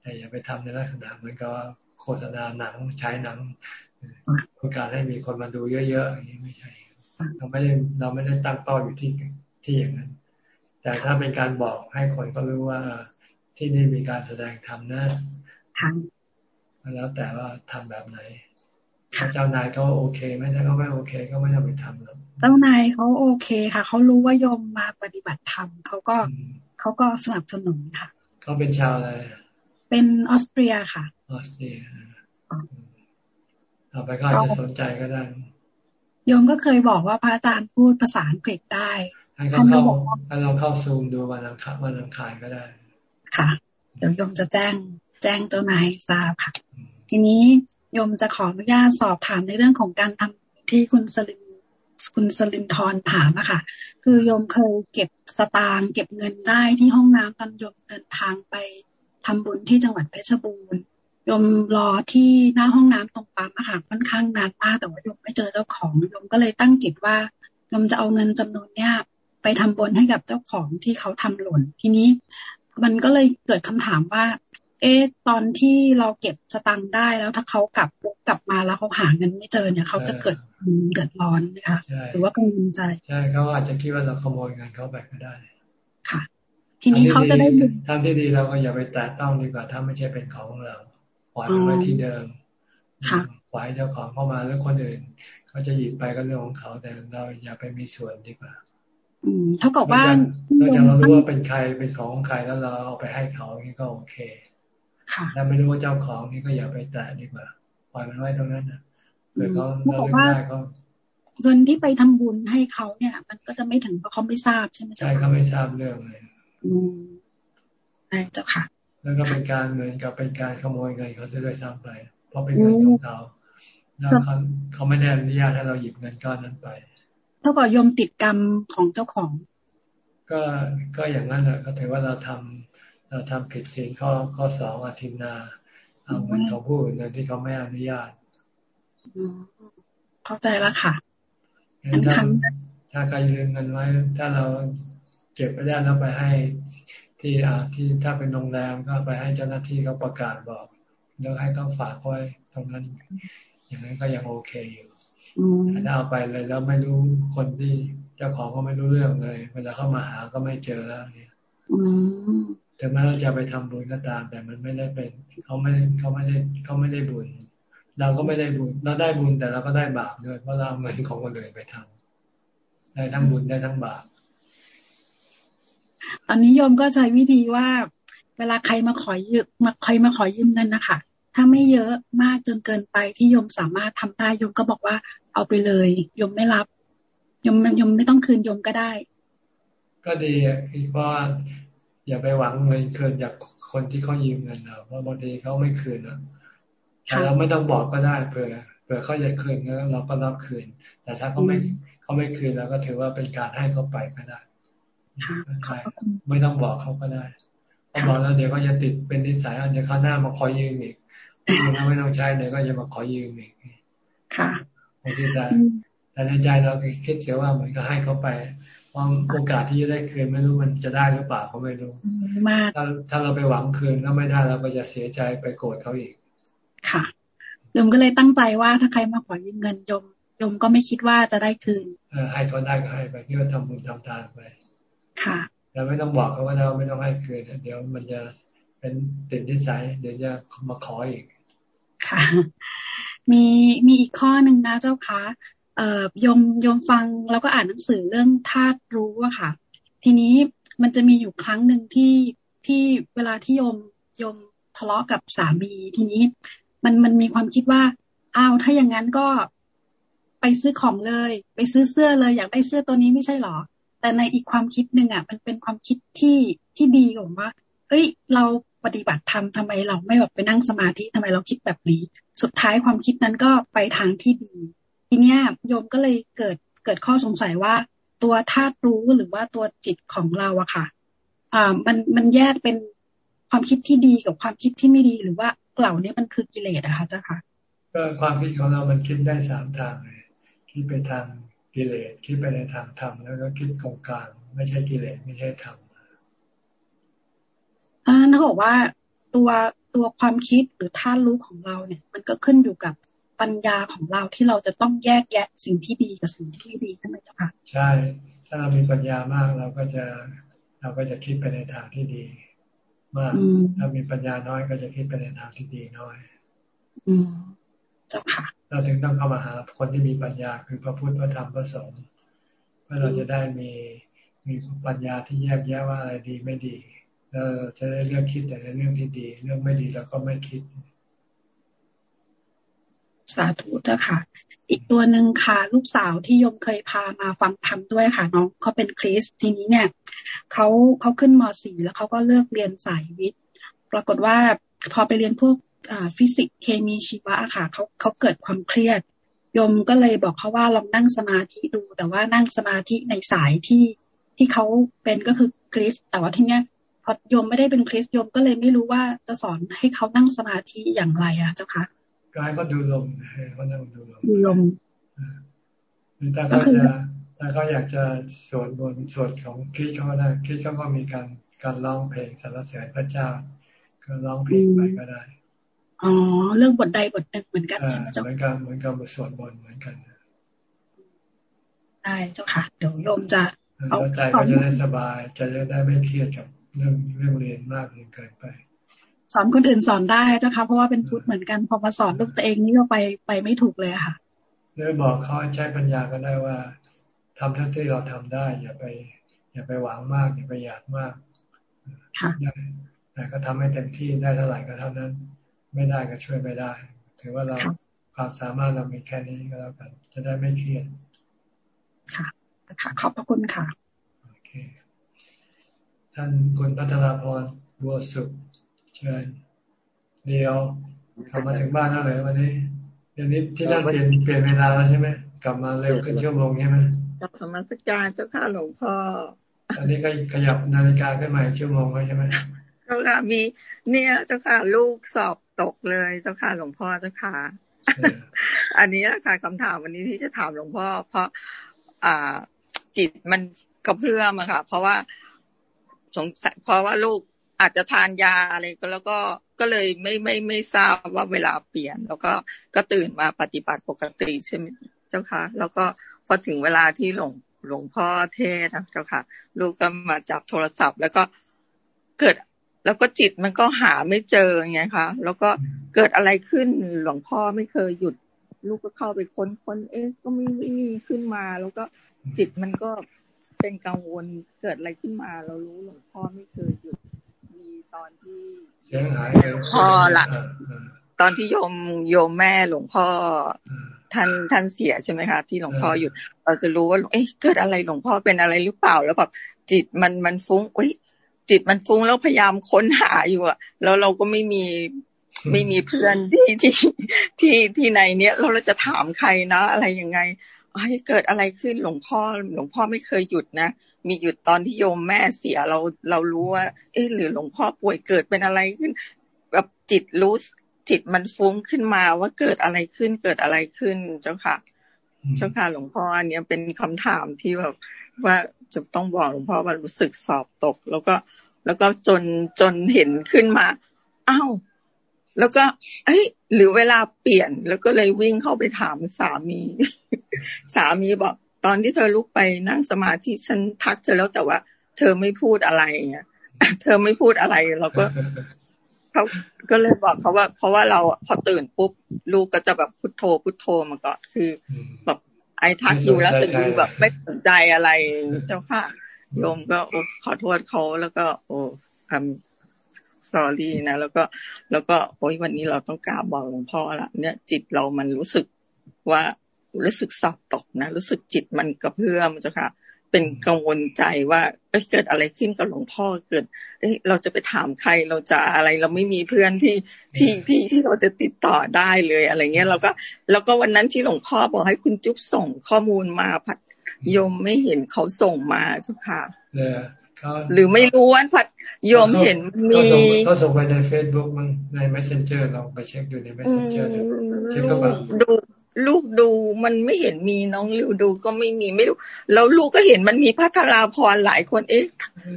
แต่อย่าไปทำในลักษณะเหมือนกับโฆษณาหนังใช้หนังต้องการให้มีคนมาดูเยอะๆอย่างนี้ไม่ใช่ เราไม่ได้เราไม่ได้ตั้งเป้าอยู่ที่ที่อย่างนั้น แต่ถ้าเป็นการบอกให้คนก็รู้ว่า ที่นี่มีการแสดงธรรมนะแล้วแต่ว่าทำแบบไหนถ้าเจ้านายเขาโอเคไหมถ้าเขาไม่โอเค ก็ไม่ต้องไปทำหรอกเจ้านายเขาโอเคค่ะเขารู้ว่าโยมมาปฏิบัติธรรมเขาก็เขาก็สนับสนุนค่ะเขาเป็นชาวอะไรเป็นออสเตรียค่ะออสเตรียต่อไปก็จะสนใจก็ได้โยมก็เคยบอกว่าพระอาจารย์พูดภาษาอังกฤษได้ให้เขาเข้าให้เราเข้าซูมดูวันอังคารวันอังคารก็ได้ ค่ะ เดี๋ยวโยมจะแจ้งแจ้งเจ้านายทราบค่ะ ทีนี้โยมจะขออนุญาตสอบถามในเรื่องของการทำที่คุณสลิมคุณสลินทรถามอะค่ะ คือโยมเคยเก็บสตางค์เก็บเงินได้ที่ห้องน้ำตอนโยมเดินทางไปทำบุญที่จังหวัดเพชรบูรณ์โยมรอที่หน้าห้องน้ำตรงปั๊มอาหารค่อนข้างนานมากแต่ว่าโยมไม่เจอเจ้าของโยมก็เลยตั้งจิตว่าโยมจะเอาเงินจำนวนเนี้ยไปทำบุญให้กับเจ้าของที่เขาทำหล่น ทีนี้ มันก็เลยเกิดคำถามว่า เอ๊ะตอนที่เราเก็บสตังค์ได้แล้วถ้าเขากลับกลับมาแล้วเขาหาเงินไม่เจอเนี่ยเขาจะเกิดเดือดร้อนนะคะหรือว่ากังวลใจใช่เขาอาจจะคิดว่าเราขโมยเงินเขาไปก็ได้ ค่ะ ทีนี้เขาจะได้ทางที่ดีเราก็อย่าไปแตะต้องดีกว่าถ้าไม่ใช่เป็นของเราปล่อยมันไว้ที่เดิมปล่อยเจ้าของเข้ามาแล้วคนอื่นเขาจะหยิบไปก็เรื่องของเขาแต่เราอย่าไปมีส่วนดีกว่าอืม เท่ากับว่าเราจะเรารู้ว่าเป็นใครเป็นของใครแล้วเราเอาไปให้เขานี่ก็โอเค ค่ะถ้าไม่รู้ว่าเจ้าของนี่ก็อย่าไปแตะดีกว่าปล่อยมันไว้ตรงนั้นนะเผื่อเขาเราเลือกได้เขาเงินที่ไปทำบุญให้เขาเนี่ย มันก็จะไม่ถึงเพราะเขาไม่ทราบใช่ไหมใช่เขาไม่ทราบเรื่องเลยอืมใช่เจ้าค่ะ แล้วก็เป็นการเหมือนกับเป็นการขโมยเงินเขาจะด้วยซ้ำไปเพราะเป็นเงินของเขาแล้วเขาเขาไม่ได้อนุญาตให้เราหยิบเงินก้อนนั้นไป เท่ากับยมติดกรรมของเจ้าของ ก็ก็อย่างนั้นแหละก็ถือว่าเราทำเราทำผิดศีลข้อข้อสองอาทินนาเอาเงินของผู้อื่นเงินที่เขาไม่อนุญาตเข้าใจแล้วค่ะถ้าถ้าใครลืมเงินไว้ ถ้าเราเก็บไปได้แล้วไปให้ที่อ่าที่ถ้าเป็นโรงแรมก็ไปให้เจ้าหน้าที่เขาประกาศบอก แล้วให้เขาฝากไว้ตรงนั้น อย่างนั้นก็ยังโอเคอยู่ ถ้าเอาไปเลยแล้วไม่รู้คนที่เจ้าของก็ไม่รู้เรื่องเลย เวลาเข้ามาหาก็ไม่เจอแล้วเนี่ยถึงแม้เราจะไปทำบุญก็ตาม แต่มันไม่ได้เป็นเขาไม่เขาไม่ได้เขาไม่ได้บุญ เราก็ไม่ได้บุญ เราได้บุญแต่เราก็ได้บาปด้วยเพราะเราเอาเงินของคนอื่นไปทำได้ทั้งบุญได้ทั้งบาปตอนนี้โยมก็ใช้วิธีว่า เวลาใครมาขอยืมมาใครมาขอยืมเงินนะคะ ถ้าไม่เยอะมากจนเกินไปที่โยมสามารถทำได้โยมก็บอกว่าเอาไปเลยโยมไม่รับโยมโยมไม่ต้องคืนโยมก็ได้ ก็ดีอะคือว่าอย่าไปหวังเงินคืนจากคนที่เขายืมเงินเราเพราะบางทีเขาไม่คืนอะแต่เราไม่ต้องบอกก็ได้เผื่อเผื่อเขาจะคืนแล้วเราก็รับคืน แต่ถ้าเขาไม่เขาไม่คืนเราก็ถือว่าเป็นการให้เขาไปก็ได้ไม่ต้องบอกเขาก็ได้พอบอกแล้วเดี๋ยวก็จะติดเป็นนิสัยอันเดี๋ยวเขาหน้ามาขอยืมอีกถ้า ไม่ต้องใช้เดี๋ยวก็จะมาขอยืมอีกค่ะในที่ใจแต่ในใจเราคิดเสียว่าเหมือนก็ให้เขาไปเพราะโอกาสที่จะได้คืนไม่รู้มันจะได้หรือเปล่าเขาไม่รู้ถ้าถ้าเราไปหวังคืนแล้วไม่ได้เราก็จะเสียใจไปโกรธเขาอีก ค่ะโยมก็เลยตั้งใจว่าถ้าใครมาขอยืมเงินโยมโยมก็ไม่คิดว่าจะได้คืนเออให้เขาได้ก็ให้ไปที่ว่าทำบุญทำทานไป ค่ะเราไม่ต้องบอกเขาว่าเราไม่ต้องให้คืนเดี๋ยวมันจะ เป็นติดนิสัย เดี๋ยวจะมาขออีก ค่ะ มีมีอีกข้อหนึ่งนะเจ้าคะเอ่อยมยมฟังแล้วก็อ่านหนังสือเรื่องธาตุรู้อะค่ะ ทีนี้มันจะมีอยู่ครั้งหนึ่งที่ที่เวลาที่ยมยมทะเลาะกับสามี ทีนี้มันมันมีความคิดว่าอ้าวถ้าอย่างนั้นก็ไปซื้อของเลย ไปซื้อเสื้อเลยอยากได้เสื้อตัวนี้ไม่ใช่หรอ แต่ในอีกความคิดหนึ่งอะ มันเป็นความคิดที่ที่ดีของว่าเฮ้ย เรา ปฏิบัติธรรมทำไมเราไม่แบบไปนั่งสมาธิทำไมเราคิดแบบนี้ สุดท้ายความคิดนั้นก็ไปทางที่ดี ทีเนี้ยโยมก็เลยเกิดเกิดข้อสงสัยว่า ตัวธาตุรู้หรือว่าตัวจิตของเราอะค่ะอ่ามันมันแยกเป็นความคิดที่ดีกับความคิดที่ไม่ดีหรือว่าเหล่านี้มันคือกิเลสอะคะเจ้าค่ะก็ความคิดของเรามันคิดได้สามทางเลยคิดไปทางกิเลสคิดไปในทางธรรมแล้วก็คิดกองกลางไม่ใช่กิเลสไม่ใช่ธรรม อันนั้นเขาบอกว่าตัวตัวความคิดหรือท่านรู้ของเราเนี่ย มันก็ขึ้นอยู่กับปัญญาของเราที่เราจะต้องแยกแยะสิ่งที่ดีกับสิ่งที่ไม่ดีใช่ไหมเจ้าค่ะใช่ ถ้าเรามีปัญญามากเราก็จะเราก็จะคิดไปในทางที่ดี มากถ้ามีปัญญาน้อยก็จะคิดไปในทางที่ดีน้อย อืมเจ้าค่ะ เราถึงต้องเข้ามาหาคนที่มีปัญญาคือพระพุทธพระธรรมพระสงฆ์เพื่อเราจะได้มีมีปัญญาที่แยกแยะว่าอะไรดีไม่ดี เราจะได้เลือกคิดแต่ในเรื่องที่ดี เรื่องไม่ดีเราก็ไม่คิด สาธุเจ้าค่ะ อีกตัวหนึ่งค่ะ ลูกสาวที่ยมเคยพามาฟังธรรมด้วยค่ะ น้องเขาเป็นคริสทีนี้เนี่ยเขาเขาขึ้นม .4 แล้วเขาก็เลือกเรียนสายวิทย์ ปรากฏว่าพอไปเรียนพวกฟิสิกส์เคมีชีวะค่ะเขาเขาเกิดความเครียดยมก็เลยบอกเขาว่าลองนั่งสมาธิดู แต่ว่านั่งสมาธิในสายที่ที่เขาเป็นก็คือคริสแต่ว่าทีเนี้ย พอยมไม่ได้เป็นคริสยมก็เลยไม่รู้ว่าจะสอนให้เขานั่งสมาธิอย่างไรอะเจ้าคะกายก็ดูลมให้เขานั่งดูลมดูลมหรือถ้าเขาจะถ้าเขาอยากจะสวดบนสวดของคริสเขาได้คริสเขาก็มีการการร้องเพลงสรรเสริญพระเจ้า ก็ร้องเพลงไปก็ได้อ๋อเรื่องบทใดบทหนึ่งเหมือนกันใช่ไหมเจ้าเหมือนกันเหมือนกันบทสวดบนเหมือนกันได้เจ้าค่ะ เดี๋ยวโยมจะเอาใจก็จะได้สบาย จะได้ไม่เครียดกับ เรื่องเรื่องเรียนมากจนเกินไป สอนคนอื่นสอนได้เจ้าค่ะเพราะว่าเป็นพุทธเหมือนกันพอมาสอนลูกตัวเองนี่ก็ไปไปไม่ถูกเลยค่ะเรือบอกเขาใช้ปัญญาก็ได้ว่าทำเท่าที่เราทำได้ อย่าไป อย่าไปหวังมาก อย่าไปอยากมากค่ะแต่ก็ทำให้เต็มที่ได้เท่าไหร่ก็เท่านั้น ไม่ได้ก็ช่วยไม่ได้ ถือว่าเราความสามารถเรามีแค่นี้ก็แล้วกัน จะได้ไม่เครียดค่ะค่ะขอบพระคุณค่ะโอเค ท่านคุณพัทรพรบัวสุข เชิญเดียวกลับมาถึงบ้านแล้วเลยวันนี้เดี๋ยวนี้ที่นั่นเปลี่ยนเปลี่ยนเวลาแล้วใช่ไหมกลับมาเร็วขึ้นชั่วโมงใช่ไหมกลับธรรมสการเจ้าค่ะหลวงพ่ออันนี้ก็ขยับนาฬิกาขึ้นมาชั่วโมงแล้วใช่ไหมเจ้าค่ะมี เนี่ยเจ้าค่ะลูกสอบตกเลยเจ้าค่ะหลวงพ่อเจ้าค่ะ อันนี้ค่ะคำถามวันนี้ที่จะถามหลวงพ่อ เพราะ อ่าจิตมันกระเพื่อมอะค่ะ เพราะว่า สงสัยเพราะว่าลูกอาจจะทานยาอะไรก็แล้วก็ก็เลยไม่ไม่ไม่ทราบว่าเวลาเปลี่ยน แล้วก็ก็ตื่นมาปฏิบัติปกติใช่ไหมเจ้าค่ะ แล้วก็พอถึงเวลาที่หลวงหลวงพ่อเทศนะเจ้าค่ะ ลูกก็มาจับโทรศัพท์ แล้วก็เกิด แล้วก็จิตมันก็หาไม่เจอไงคะแล้วก็เกิดอะไรขึ้นหลวงพ่อไม่เคยหยุด ลูกก็เข้าไปค้นค้นเอ๊ะก็ไม่ไม่มีขึ้นมา แล้วก็จิตมันก็ เป็นกังวลเกิดอะไรขึ้นมา เรารู้หลวงพ่อไม่เคยหยุดมีตอนที่เสียงหายพ่อละตอนที่โยมโยมแม่หลวงพ่อท่านท่านเสียใช่ไหมคะที่หลวงพ่อหยุด เราจะรู้ว่าเอ๊ะเกิดอะไรหลวงพ่อเป็นอะไรหรือเปล่าแล้วแบบจิตมันมันฟุ้งเอ้ยจิตมันฟุ้งแล้วพยายามค้นหาอยู่อะแล้วเราก็ไม่มีไม่มีเพื่อนที่ที่ที่ที่ในเนี้ยเราเราจะถามใครนะอะไรยังไง ให้เกิดอะไรขึ้นหลวงพ่อหลวงพ่อไม่เคยหยุดนะมีหยุดตอนที่โยมแม่เสียเราเรารู้ว่า เอ๊ะหรือหลวงพ่อป่วยเกิดเป็นอะไรขึ้นแบบจิตรู้จิตมันฟุ้งขึ้นมาว่าเกิดอะไรขึ้นเกิดอะไรขึ้นเจ้าค่ะ เจ้าค่ะหลวงพ่ออันนี้เป็นคำถามที่แบบว่าจะต้องบอกหลวงพ่อว่ารู้สึกสอบตก แล้วก็แล้วก็จนจนเห็นขึ้นมาอ้าวแล้วก็ เอ้ย หรือเวลาเปลี่ยนแล้วก็เลยวิ่งเข้าไปถามสามี สามีบอก ตอนที่เธอลุกไปนั่งสมาธิฉันทักเธอแล้วแต่ว่า เธอไม่พูดอะไรเงี้ยเธอไม่พูดอะไรเราก็เขาก็เลยบอกเขาว่า เพราะว่าเราพอตื่นปุ๊บลูกก็จะแบบพุทโธพุทโธมาก่อนคือแบบไอ้ทักอยู่แล้วแต่ดูแบบไม่สนใจอะไรเจ้าค่ะโยมก็ขอโทษเขาแล้วก็ โอ้ทำสอรี่นะแล้วก็ แล้วก็โอ้ยวันนี้เราต้องกราบบอกหลวงพ่อละเนี่ยจิตเรามันรู้สึกว่า รู้สึกสอบตกนะ รู้สึกจิตมันกระเพื่อมจ้ะค่ะ เป็นกังวลใจว่าเกิดอะไรขึ้นกับหลวงพ่อเกิดเอ้เราจะไปถามใครเราจะอะไรเราไม่มีเพื่อนที่ที่ที่ที่เราจะติดต่อได้เลยอะไรเงี้ยเราก็แล้วก็วันนั้นที่หลวงพ่อบอกให้คุณจุ๊บส่งข้อมูลมาพัดโยมไม่เห็นเขาส่งมาเจ้าค่ะหรือไม่รู้ว่าพัดโยมเห็นมีเขาส่งไปในเฟซบุ๊กมั้งใน messenger เราไปเช็คดูใน messenger เช็คก็แบบดู ลูกดูมันไม่เห็นมีน้องลิวดูก็ไม่มีไม่รู้แล้วลูกก็เห็นมันมีพัทราพรหลายคนเอ๊ะ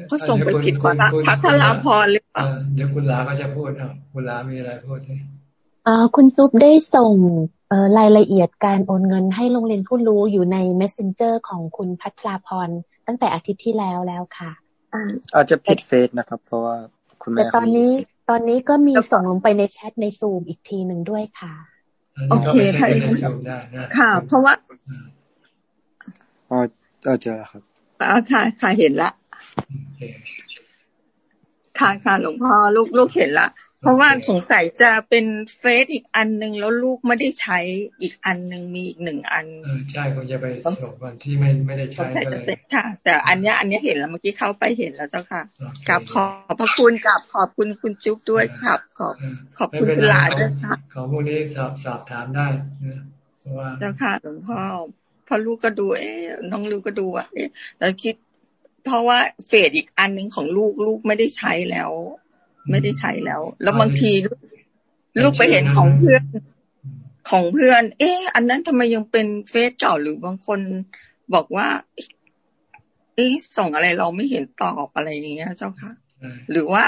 เขาส่งไปผิดคนละพัทราพรหรือเปล่าเดี๋ยวคุณลาก็จะพูดอะคุณลามีอะไรพูดไหมอ่าคุณซุปได้ส่งเอ่อรายละเอียดการโอนเงินให้โรงเรียนผู้รู้อยู่ใน messenger ของคุณพัทราพรตั้งแต่อาทิตย์ที่แล้วแล้วค่ะอาจจะผิดเฟซนะครับ เพราะว่าคุณแม่แต่ตอนนี้ตอนนี้ก็มีส่งลงไปในแชทในซูมอีกทีหนึ่งด้วยค่ะ โอเคค่ะค่ะ เพราะว่าอ๋อเจอแล้วครับอ๋อค่ะ ค่ะเห็นละค่ะค่ะหลวงพ่อลูกลูกเห็นละ เพราะว่าสงสัยจะเป็นเฟซอีกอันหนึ่งแล้วลูกไม่ได้ใช้อีกอันหนึ่งมีอีกหนึ่งอันใช่คงจะไปส่งวันที่ไม่ไม่ได้ใช้ก็เลยค่ะ แต่อันนี้อันนี้เห็นแล้วเมื่อกี้เข้าไปเห็นแล้วเจ้าค่ะกับขอบพระคุณกับขอบคุณคุณจุ๊บด้วยครับ ขอบขอบคุณหลานด้วยค่ะของพวกนี้สอบสอบถามได้นะเพราะว่าเจ้าค่ะหลวงพ่อพอลูกก็ดู เอ๊น้องลูกก็ดูอะเอ๊ะแล้วคิด เพราะว่าเฟสอีกอันหนึ่งของลูกลูกไม่ได้ใช้แล้ว ไม่ได้ใช้แล้ว แล้วบางทีลูกไปเห็นของเพื่อนของเพื่อน เอ๊ะ อันนั้นทำไมยังเป็นเฟซเก่าหรือบางคนบอกว่า เอ๊ะ ส่งอะไรเราไม่เห็นตอบอะไรอย่างเงี้ย เจ้าค่ะ หรือว่า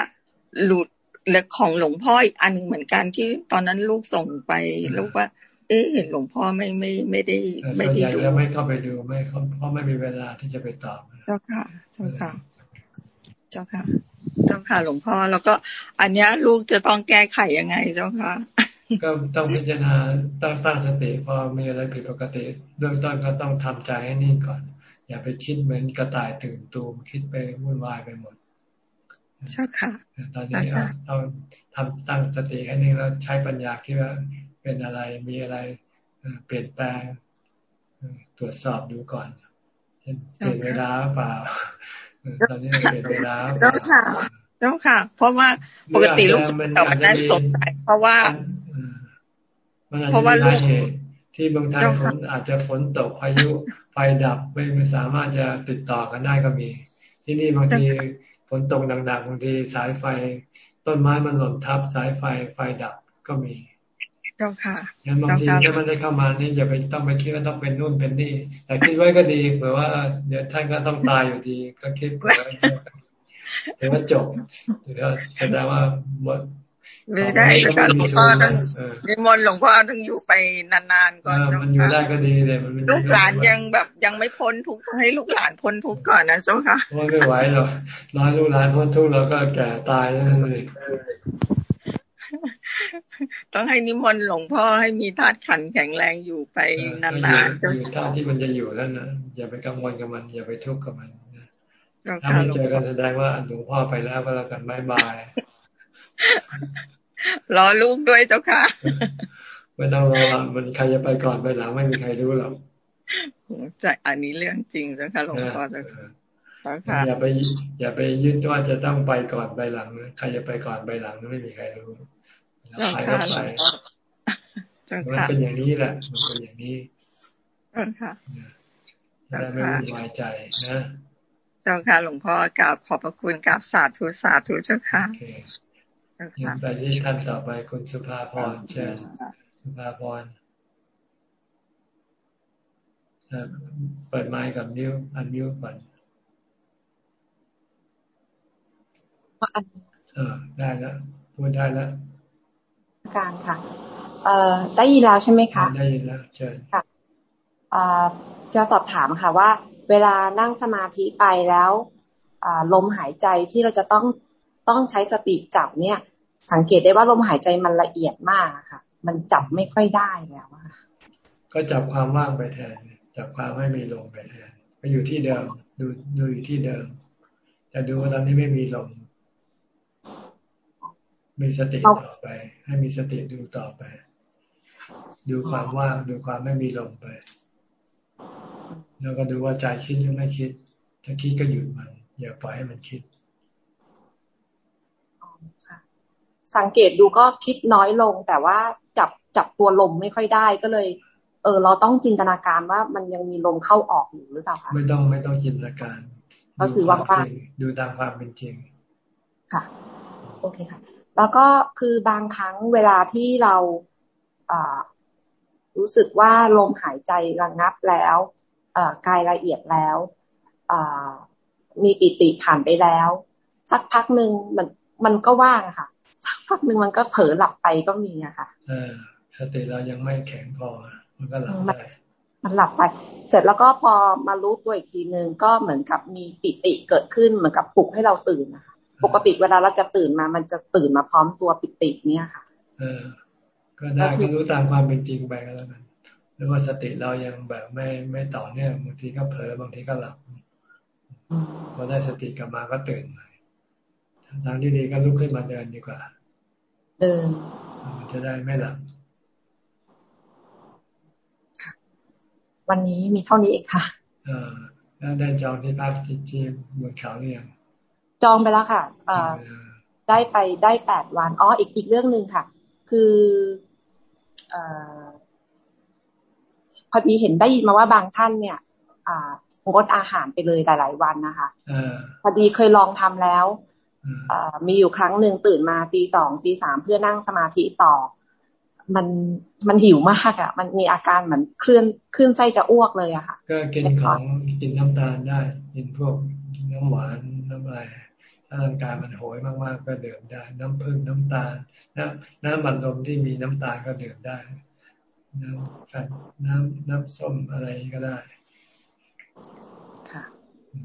หลุดและของหลวงพ่ออีกอันหนึ่งเหมือนกันที่ตอนนั้นลูกส่งไปลูกว่า เอ๊ะ เห็นหลวงพ่อไม่ไม่ไม่ได้ ไม่ได้ดูจะไม่เข้าไปดูไม่เพราะไม่มีเวลาที่จะไปตอบเจ้าค่ะ เจ้าค่ะ เจ้าค่ะ เจ้าค่ะหลวงพ่อแล้วก็อันนี้ลูกจะต้องแก้ไขยังไงเจ้าค่ะก็ต้องพิจารณาตั้งตั้งสติพอมีอะไรผิดปกติเบื้องต้นก็ต้องทำใจให้นิ่งก่อน อย่าไปคิดเหมือนกระต่ายตื่นตูมคิดไปวุ่นวายไปหมดใช่ค่ะตอนนี้ต้องทำตั้งสติให้นิ่งแล้วใช้ปัญญาคิดว่าเป็นอะไรมีอะไรเปลี่ยนแปลงตรวจสอบดูก่อนเปลี่ยนเวลาเปล่า ตอนนี้เปลี่ยนเวลาเจ้าค่ะเจ้าค่ะ เพราะว่าปกติลูกแต่วันนั้นสงสัยเพราะว่า เพราะว่าลูกที่บางทางฝนอาจจะฝนตกพายุไฟดับไม่สามารถจะติดต่อกันได้ก็มี ที่นี่บางทีฝนตกดังๆบางทีสายไฟ ต้นไม้มันหล่นทับสายไฟไฟดับก็มี เจ้าค่ะงั้นบางทีถ้ามันได้เข้ามานี่อย่าไปต้องไปคิดว่าต้องเป็นนู่นเป็นนี่ แต่คิดไว้ก็ดีเผื่อว่า เดี๋ยวท่านก็ต้องตายอยู่ดีก็คิดเผื่อถือว่าจบถือว่าแสดงว่าหมดไม่ได้ค่ะหลวงพ่อต้องนิมนต์หลวงพ่อต้องอยู่ไปนานๆก่อนมันอยู่ได้ก็ดีเลยมันลูกหลานยังแบบยังไม่พ้นทุกข์ให้ลูกหลานพ้นทุกข์ก่อนนะเจ้าค่ะไม่ไหวหรอกรอลูกหลานพ้นทุกข์เราก็แก่ตายแล้วเลย ต้องให้นิมนต์หลวงพ่อให้มีธาตุขันแข็งแรงอยู่ไปนานๆอยู่ธาตุที่มันจะอยู่แล้วนะอย่าไปกังวลกับมัน อย่าไปทุกข์กับมันถ้าไม่เจอกันแสดงว่าหลวงพ่อไปแล้วก็แล้วกันบายบายรอลูกด้วยเจ้าค่ะไม่ต้องรอมันใครจะไปก่อนไปหลังไม่มีใครรู้หรอกใช่อันนี้เรื่องจริงเจ้าค่ะหลวงพ่อเจ้าค่ะอย่าไปอย่าไปยึดว่าจะต้องไปก่อนไปหลังใครจะไปก่อนไปหลังไม่มีใครรู้ ใครก็ไปมันเป็นอย่างนี้แหละ มันเป็นอย่างนี้ค่ะจะได้ไม่วุ่นวายใจนะเจ้าค่ะหลวงพ่อกราบขอบพระคุณกราบสาธุสาธุเจ้าค่ะยินไปที่ท่านต่อไปคุณสุภาพรเชิญสุภาพรเปิดไมค์กับนิ้วอันนิ้วก่อนเออได้แล้วพูดได้แล้ว การค่ะเอ่อได้ยินแล้วใช่ไหมคะได้ยินแล้วเชิญค่ะเอ่อจะสอบถามค่ะว่า เวลานั่งสมาธิไปแล้วลมหายใจที่เราจะต้องต้องใช้สติจับเนี่ย สังเกตได้ว่าลมหายใจมันละเอียดมากค่ะ มันจับไม่ค่อยได้แล้วค่ะก็จับความว่างไปแทนจับความไม่มีลมไปแทนก็อยู่ที่เดิมดูดูอยู่ที่เดิมแต่ดูว่าตอนนี้ไม่มีลม มีสติต่อไป ให้มีสติดูต่อไป ดูความว่างดูความไม่มีลมไป แล้วก็ดูว่าใจคิดหรือไม่คิด ถ้าคิดก็หยุดมัน อย่าปล่อยให้มันคิดสังเกตดูก็คิดน้อยลง แต่ว่าจับจับตัวลมไม่ค่อยได้ก็เลย เออ เราต้องจินตนาการว่ามันยังมีลมเข้าออกอยู่หรือเปล่าคะไม่ต้องไม่ต้องจินตนาการ ก็คือว่าดูตามความเป็นจริง ค่ะ โอเคค่ะ แล้วก็คือบางครั้งเวลาที่เรารู้สึกว่าลมหายใจระงับแล้วกายละเอียดแล้วมีปิติผ่านไปแล้ว สักพักหนึ่งมันมันก็ว่างค่ะ สักพักหนึ่งมันก็เผลอหลับไปก็มีอะค่ะเออสติเรายังไม่แข็งพอ มันก็หลับได้มันหลับไป เสร็จแล้วก็พอมารู้ตัวอีกทีนึงก็เหมือนกับมีปิติเกิดขึ้นเหมือนกับปลุกให้เราตื่นนะคะ ปกติเวลาเราจะตื่นมา มันจะตื่นมาพร้อมตัวปิติเนี่ยค่ะเออก็ได้ก็รู้ตามความเป็นจริงไปก็แล้วกันหรือว่าสติเรายังแบบไม่ไม่ต่อเนื่องบางทีก็เผลอบางทีก็หลับพอได้สติกลับมาก็ตื่นทางที่ดีก็ลุกขึ้นมาเดินดีกว่า เดินจะได้ไม่หลับวันนี้มีเท่านี้เองค่ะ เออแล้วได้จองที่พักที่ที่บนเขาหรือยัง จองไปแล้วค่ะเออได้ไปได้แปดวันอ๋ออีกอีกเรื่องหนึ่งค่ะ คือเอพอดีเห็นได้ยินมาว่าบางท่านเนี่ยอ่างดอาหารไปเลยหลาย ๆ วันนะคะพอดีเคยลองทำแล้วอมีอยู่ครั้งหนึ่งตื่นมาตีสองตีสามเพื่อนั่งสมาธิต่อ มันมันหิวมากอะ่ะ มันมีอาการเหมือนเคลื่อนขึ้นไส้จะอ้วกเลยอะค่ะ ก็กินของกินน้ำตาลได้ กินพวกน้ำหวานน้ำอะไรถ้าร่างกายมันโหยมากๆก็ดื่มได้ น้ำผึ้งน้ำตาล น้ำน้ำบัดลมที่มีน้ำตาลก็ดื่มได้ น้ำน้ำน้ำส้มอะไรก็ได้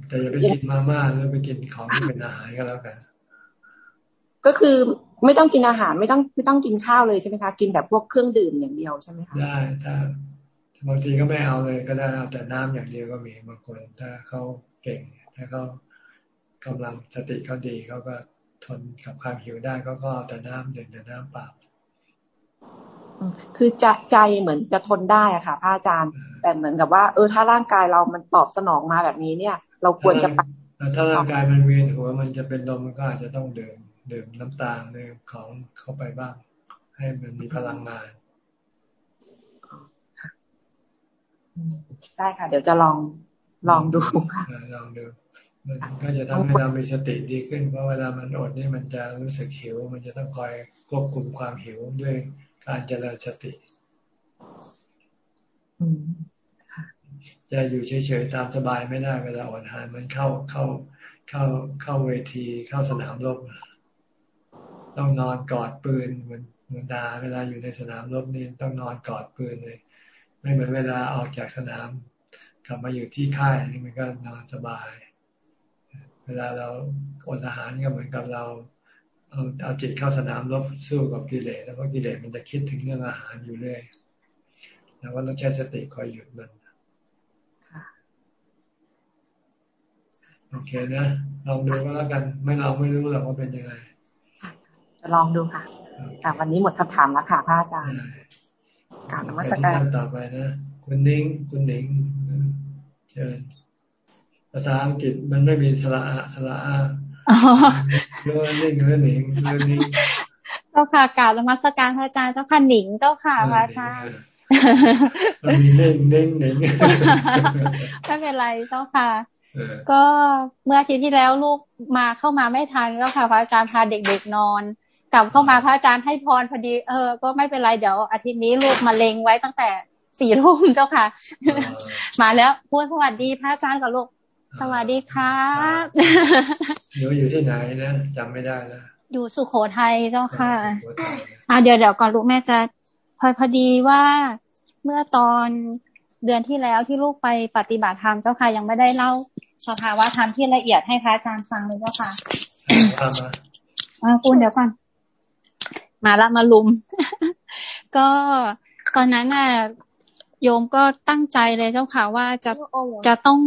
แต่อย่าไปกินมาม่าหรือไปกินของที่เป็นอาหารก็แล้วกัน ก็คือไม่ต้องกินอาหารไม่ต้องไม่ต้องกินข้าวเลยใช่ไหมคะ กินแบบพวกเครื่องดื่มอย่างเดียวใช่ไหมคะได้ถ้าบางทีก็ไม่เอาเลยก็ได้เอาแต่น้ำอย่างเดียวก็มีบางคนถ้าเขาเก่ง ถ้าเขา กำลังสติเขาดีเขาก็ทนกับความหิวได้เขาก็เอาแต่น้ำดื่มแต่น้ำเปล่าคือจะใจเหมือนจะทนได้อะค่ะพระอาจารย์ แต่เหมือนกับว่า เออถ้าร่างกายเรามันตอบสนองมาแบบนี้เนี่ย เราควรจะไปถ้าร่างกายมันเวียนหัวมันจะเป็นลมมันก็อาจจะต้องดื่มดื่มน้ำตาลในของเข้าไปบ้าง ให้มันมีพลังงานได้ค่ะ เดี๋ยวจะลองลองดูค่ะลองดู มันก็จะทำให้เรามีสติดีขึ้น เพราะเวลามันอดนี่มันจะรู้สึกหิว มันจะต้องคอยควบคุมความหิวด้วยการเจริญสติจะอยู่เฉยๆตามสบายไม่ได้เวลาอดอาหารมันเข้าเข้าเข้าเข้าเวทีเข้าสนามรบต้องนอนกอดปืนเหมือนเหมือนดาเวลาอยู่ในสนามรบนี่ต้องนอนกอดปืนเลย ไม่เหมือนเวลาออกจากสนาม กลับมาอยู่ที่ค่ายนี่มันก็นอนสบายเวลาเราอดอาหารก็เหมือนกับเราเอาเอาจิตเข้าสนามรบสู้กับกิเลสแล้วเพราะกิเลสมันจะคิดถึงเรื่องอาหารอยู่เรื่อยแล้วก็ต้องใช้สติคอยหยุดมันโอเคนะลองดูก็แล้วกัน ไม่เราไม่รู้หรอกว่าเป็นยังไงจะลองดูค่ะแต่วันนี้หมดคำถามแล้วค่ะพระอาจารย์กล่าวนมัสการต่อไปนะ คุณนิ้งคุณนิ้งเชิญ ภาษาอังกฤษมันไม่มีสระอะสระอาเรื่องนิ่งเรื่องหนิงเรื่องนี้เจ้าค่ะกล่าวนมัสการพระอาจารย์เจ้าค่ะหนิงเจ้าค่ะพระอาจารย์มีเน่งเน่งเน่งไม่เป็นไรเจ้าค่ะ ก็เมื่ออาทิตย์ที่แล้วลูกมาเข้ามาไม่ทันก็ค่ะ พระอาจารย์พาเด็กๆนอน กลับเข้ามาพระอาจารย์ให้พรพอดี เออ ก็ไม่เป็นไรเดี๋ยวอาทิตย์นี้ลูกมาเลงไว้ตั้งแต่สี่ทุ่มเจ้าค่ะ มาแล้วพูดสวัสดีพระอาจารย์กับลูก สวัสดีครับหนูอยู่ที่ไหนนะจำไม่ได้แล้วอยู่สุโขทัยเจ้าค่ะอ่าเดี๋ยวเดี๋ยวก่อนลูกแม่จะพอพอดีว่าเมื่อตอนเดือนที่แล้วที่ลูกไปปฏิบัติธรรมเจ้าค่ะยังไม่ได้เล่าสภาวะธรรมที่ละเอียดให้พระอาจารย์ฟังเลยเจ้าค่ะมาคุณเดี๋ยวก่อน มาละมาลุม ก็ตอนนั้นน่ะโยมก็ตั้งใจเลยเจ้าค่ะว่าจะจะต้อง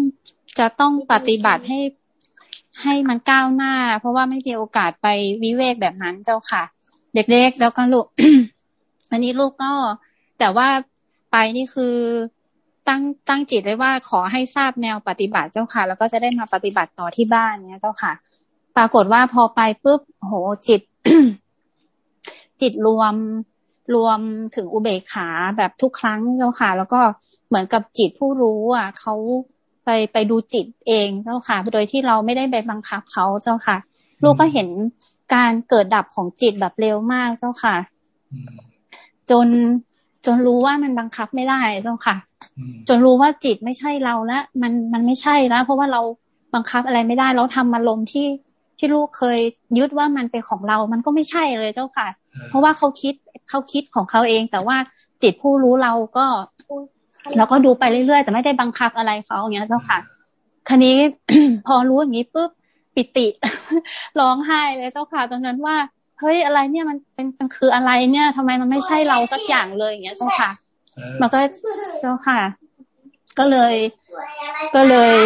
จะต้องปฏิบัติให้ให้มันก้าวหน้า เพราะว่าไม่มีโอกาสไปวิเวกแบบนั้นเจ้าค่ะ เด็กๆแล้วก็ลูกอันนี้ลูกก็ แต่ว่าไปนี่คือตั้งตั้งจิตไว้ว่าขอให้ทราบแนวปฏิบัติเจ้าค่ะ แล้วก็จะได้มาปฏิบัติต่อที่บ้านเนี้ยเจ้าค่ะ ปรากฏว่าพอไปปุ๊บโหจิต จิตรวมรวมถึงอุเบกขาแบบทุกครั้งเจ้าค่ะ แล้วก็เหมือนกับจิตผู้รู้ อะเขา ไปไปดูจิตเองเจ้าค่ะ โดยที่เราไม่ได้ไปบังคับเขาเจ้าค่ะ ลูกก็เห็นการเกิดดับของจิตแบบเร็วมากเจ้าค่ะ จนจนรู้ว่ามันบังคับไม่ได้เจ้าค่ะ จนรู้ว่าจิตไม่ใช่เราแล้วมันมันไม่ใช่แล้วเพราะว่าเราบังคับอะไรไม่ได้เราทำอารมณ์ที่ที่ลูกเคยยึดว่ามันเป็นของเรา มันก็ไม่ใช่เลยเจ้าค่ะ เพราะว่าเขาคิดเขาคิดของเขาเอง แต่ว่าจิตผู้รู้เราก็ เราก็ดูไปเรื่อยๆ แต่ไม่ได้บังคับอะไรเขาอย่างเงี้ยเจ้าค่ะคันนี้พอรู้อย่างนี้ปุ๊บปิติร้องไห้เลยเจ้าค่ะ ตอนนั้นว่าเฮ้ยอะไรเนี่ยมันเป็นมันคืออะไรเนี่ยทำไมมันไม่ใช่เราสักอย่างเลยอย่างเงี้ยเจ้าค่ะ มันก็เจ้าค่ะ ก็เลย ก็เลย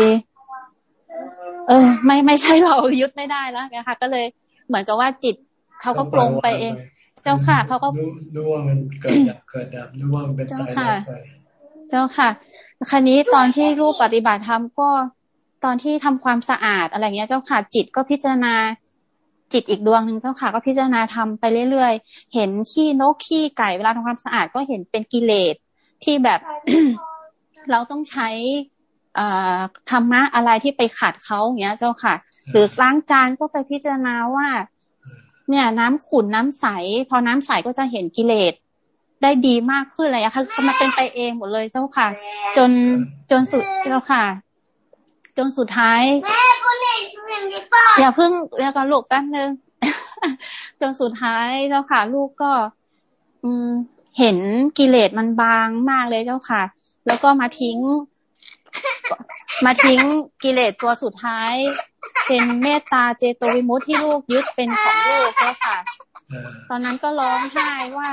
เออ ไม่ไม่ใช่เรายึดไม่ได้แล้วนะคะก็เลยเหมือนกับว่าจิตเขาก็ปรงไปเอง เจ้าค่ะเขาก็รู้ว่ามันเกิดดับเกิดดับรู้ว่ามันเป็นตายดับไป เจ้าค่ะครนี้ตอนที่รูปปฏิบัติธรรมก็ตอนที่ทำความสะอาดอะไรเงี้ยเจ้าค่ะ จิตก็พิจารณาจิตอีกดวงหนึ่งเจ้าค่ะ ก็พิจารณาทำไปเรื่อยๆ เห็นขี้นกขี้ไก่เวลาทำความสะอาดก็เห็นเป็นกิเลสที่แบบเราต้องใช้ธรรมะอะไรที่ไปขัดเขาอย่างเงี้ย เจ้าค่ะ หรือล้างจานก็ไปพิจารณาว่า เนี่ย น้ำขุ่นน้ำใส พอน้ำใสก็จะเห็นกิเลส ได้ดีมากขึ้นเลยอะค่ะมันเป็นไปเองหมดเลยเจ้าค่ะ จนจนสุดเจ้าค่ะ จนสุดท้ายอย่าเพิ่งเรียกกันลูกแป๊บนึงจนสุดท้ายเจ้าค่ะ ลูกก็ อืมเห็นกิเลสมันบางมากเลยเจ้าค่ะ แล้วก็มาทิ้ง มาทิ้งกิเลสตัวสุดท้าย เป็นเมตตาเจโตวิมุตที่ลูกยึดเป็นของลูกเจ้าค่ะ ตอนนั้นก็ร้องไห้ว่า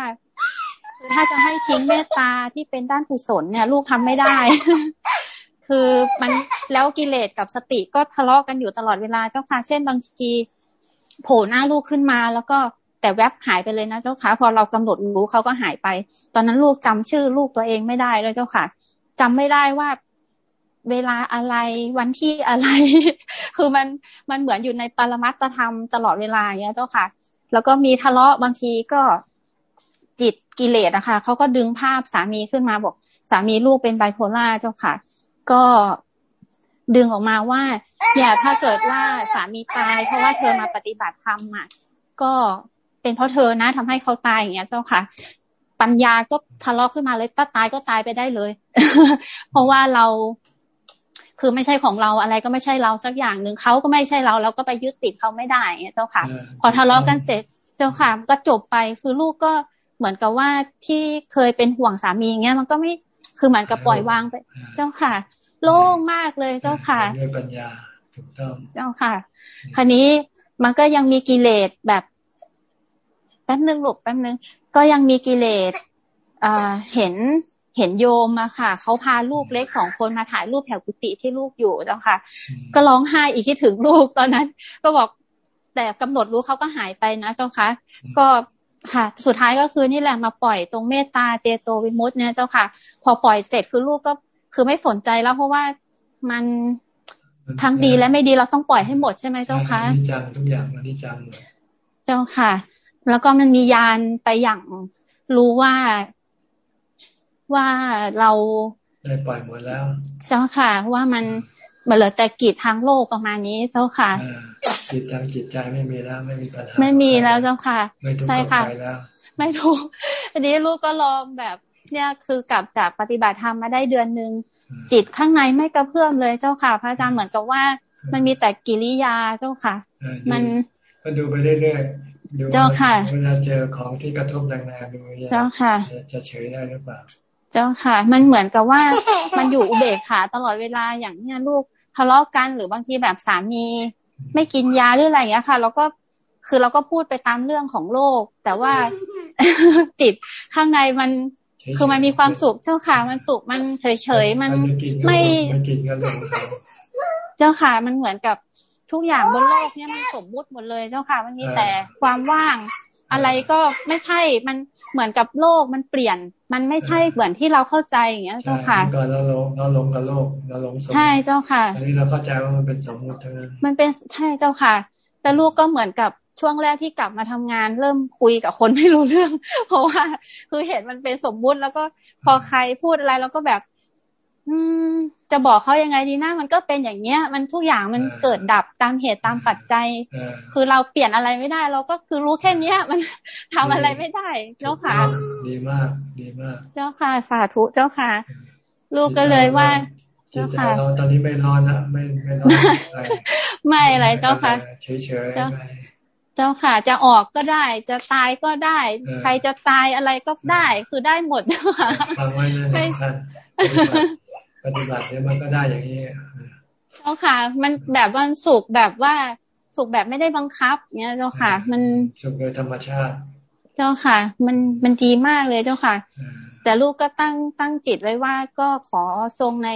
ถ้าจะให้ทิ้งเมตตาที่เป็นด้านกุศลเนี่ย ลูกทำไม่ได้ คือมันแล้วกิเลสกับสติก็ทะเลาะกันอยู่ตลอดเวลาเจ้าค่ะ เช่นบางทีโผล่หน้าลูกขึ้นมาแล้วก็แต่แวบหายไปเลยนะเจ้าค่ะพอเรากำหนดรู้เขาก็หายไป ตอนนั้นลูกจำชื่อลูกตัวเองไม่ได้เลยเจ้าค่ะจำไม่ได้ว่าเวลาอะไรวันที่อะไร คือมันมันเหมือนอยู่ในปรมัตธรรมตลอดเวลาอย่างเงี้ยเจ้าค่ะ แล้วก็มีทะเลาะบางทีก็ กิเลสนะคะเขาก็ดึงภาพสามีขึ้นมาบอก สามีลูกเป็นไบโพล่าเจ้าค่ะ ก็ดึงออกมาว่า อย่าถ้าเกิดว่าสามีตาย เพราะว่าเธอมาปฏิบัติธรรมอะ ก็เป็นเพราะเธอนะทำให้เขาตายอย่างเงี้ยเจ้าค่ะ ปัญญาก็ทะเลาะขึ้นมาเลยถ้าตายก็ตายไปได้เลย เพราะว่าเราคือไม่ใช่ของเราอะไรก็ไม่ใช่เราสักอย่างหนึ่งเขาก็ไม่ใช่เราเราก็ไปยึดติดเขาไม่ได้เงี้ยเจ้าค่ะ พอทะเลาะกันเสร็จ เจ้าค่ะก็จบไปคือลูกก็ เหมือนกับว่าที่เคยเป็นห่วงสามีเงี้ยมันก็ไม่คือเหมือนกับปล่อยวางไป เจ้าค่ะ โล่งมากเลยเจ้าค่ะด้วยปัญญาถูกต้องเจ้าค่ะ คราวนี้มันก็ยังมีกิเลสแบบแป๊บนึงหลบแป๊บนึงก็ยังมีกิเลสอ่าเห็นเห็นโยมมาค่ะเขาพาลูกเล็กสองคนมาถ่ายรูปแถวกุฏิที่ลูกอยู่เจ้าค่ะ ก็ร้องไห้อีกคิดถึงลูกตอนนั้น ก็บอกแต่กำหนดรู้เขาก็หายไปนะเจ้าค่ะ ก็ ค่ะ สุดท้ายก็คือนี่แหละมาปล่อยตรงเมตตาเจโตวิมุตต์เนี่ยเจ้าค่ะ พอปล่อยเสร็จคือลูกก็คือไม่สนใจแล้วเพราะว่ามันทั้งดีและไม่ดีเราต้องปล่อยให้หมดใช่ไหมเจ้าค่ะนิจังทุกอย่างมันนิจังเจ้าค่ะ แล้วก็มันมียานไปอย่างรู้ว่าว่าเราได้ปล่อยหมดแล้ว เจ้าค่ะ ว่ามัน เหลือแต่กิจทางโลกประมาณนี้เจ้าค่ะจิตทางจิตใจไม่มีแล้วไม่มีปัญหาไม่มีแล้วเจ้าค่ะ ใช่ค่ะแล้วไม่ทุกอันนี้ลูกก็ลองแบบเนี่ยคือกลับจากปฏิบัติธรรมมาได้เดือนหนึ่งจิตข้างในไม่กระเพื่อมเลยเจ้าค่ะ พระอาจารย์เหมือนกับว่า มันมีแต่กิริยาเจ้าค่ะ มันก็ดูไปเรื่อยๆดูเจ้าค่ะเวลาเจอของที่กระทบแรงๆดูเจ้าค่ะ จะเฉยได้หรือเปล่า เจ้าค่ะ มันเหมือนกับว่ามันอยู่อุเบกขาตลอดเวลาอย่างเนี้ยลูก ทะเลาะกันหรือบางทีแบบสามี ไม่กินยาหรืออะไรอย่างเงี้ยค่ะเราก็คือเราก็พูดไปตามเรื่องของโลก แต่ว่าจิตข้างในมันคือมันมีความสุขเจ้าค่ะ มันสุขมันเฉยเฉยมันไม่เจ้าค่ะ มันเหมือนกับทุกอย่างบนโลกเนี้ยมันสมมุติหมดเลยเจ้าค่ะมันมีแต่ความว่าง อะไรก็ไม่ใช่มันเหมือนกับโลกมันเปลี่ยน มันไม่ใช่เหมือนที่เราเข้าใจอย่างเงี้ยเจ้าค่ะก่อนเราลงเราลงกับโลกเราลงใช่เจ้าค่ะอันนี้เราเข้าใจว่ามันเป็นสมมติเท่านั้นมันเป็นใช่เจ้าค่ะ แต่ลูกก็เหมือนกับช่วงแรกที่กลับมาทำงาน เริ่มคุยกับคนไม่รู้เรื่อง เพราะว่าคือเห็นมันเป็นสมมุติแล้วก็พอใครพูดอะไรเราก็แบบ อืม จะบอกเขายังไงดีนะมันก็เป็นอย่างเงี้ย มันทุกอย่างมันเกิดดับตามเหตุตามปัจจัย คือเราเปลี่ยนอะไรไม่ได้ เราก็คือรู้แค่เนี้ย มันทำอะไรไม่ได้ เจ้าค่ะ ดีมาก ดีมาก เจ้าค่ะ สาธุเจ้าค่ะ ลูกก็เลยว่าเจ้าค่ะเราตอนนี้ไม่ร้อนนะไม่ไม่ร้อนไม่อะไรเจ้าค่ะ เฉยเฉยเจ้าค่ะ จะออกก็ได้ จะตายก็ได้ ใครจะตายอะไรก็ได้ คือได้หมดเจ้าค่ะฟังไว้เลย ปฏิบัติเนี่ยมันก็ได้อย่างนี้เจ้าค่ะ มันแบบวันสุขแบบว่าสุขแบบไม่ได้บังคับเนี้ยเจ้าค่ะ มันสุขโดยธรรมชาติ เจ้าค่ะ มันมันดีมากเลยเจ้าค่ะ แต่ลูกก็ตั้งตั้งจิตไว้ว่าก็ขอทรงใน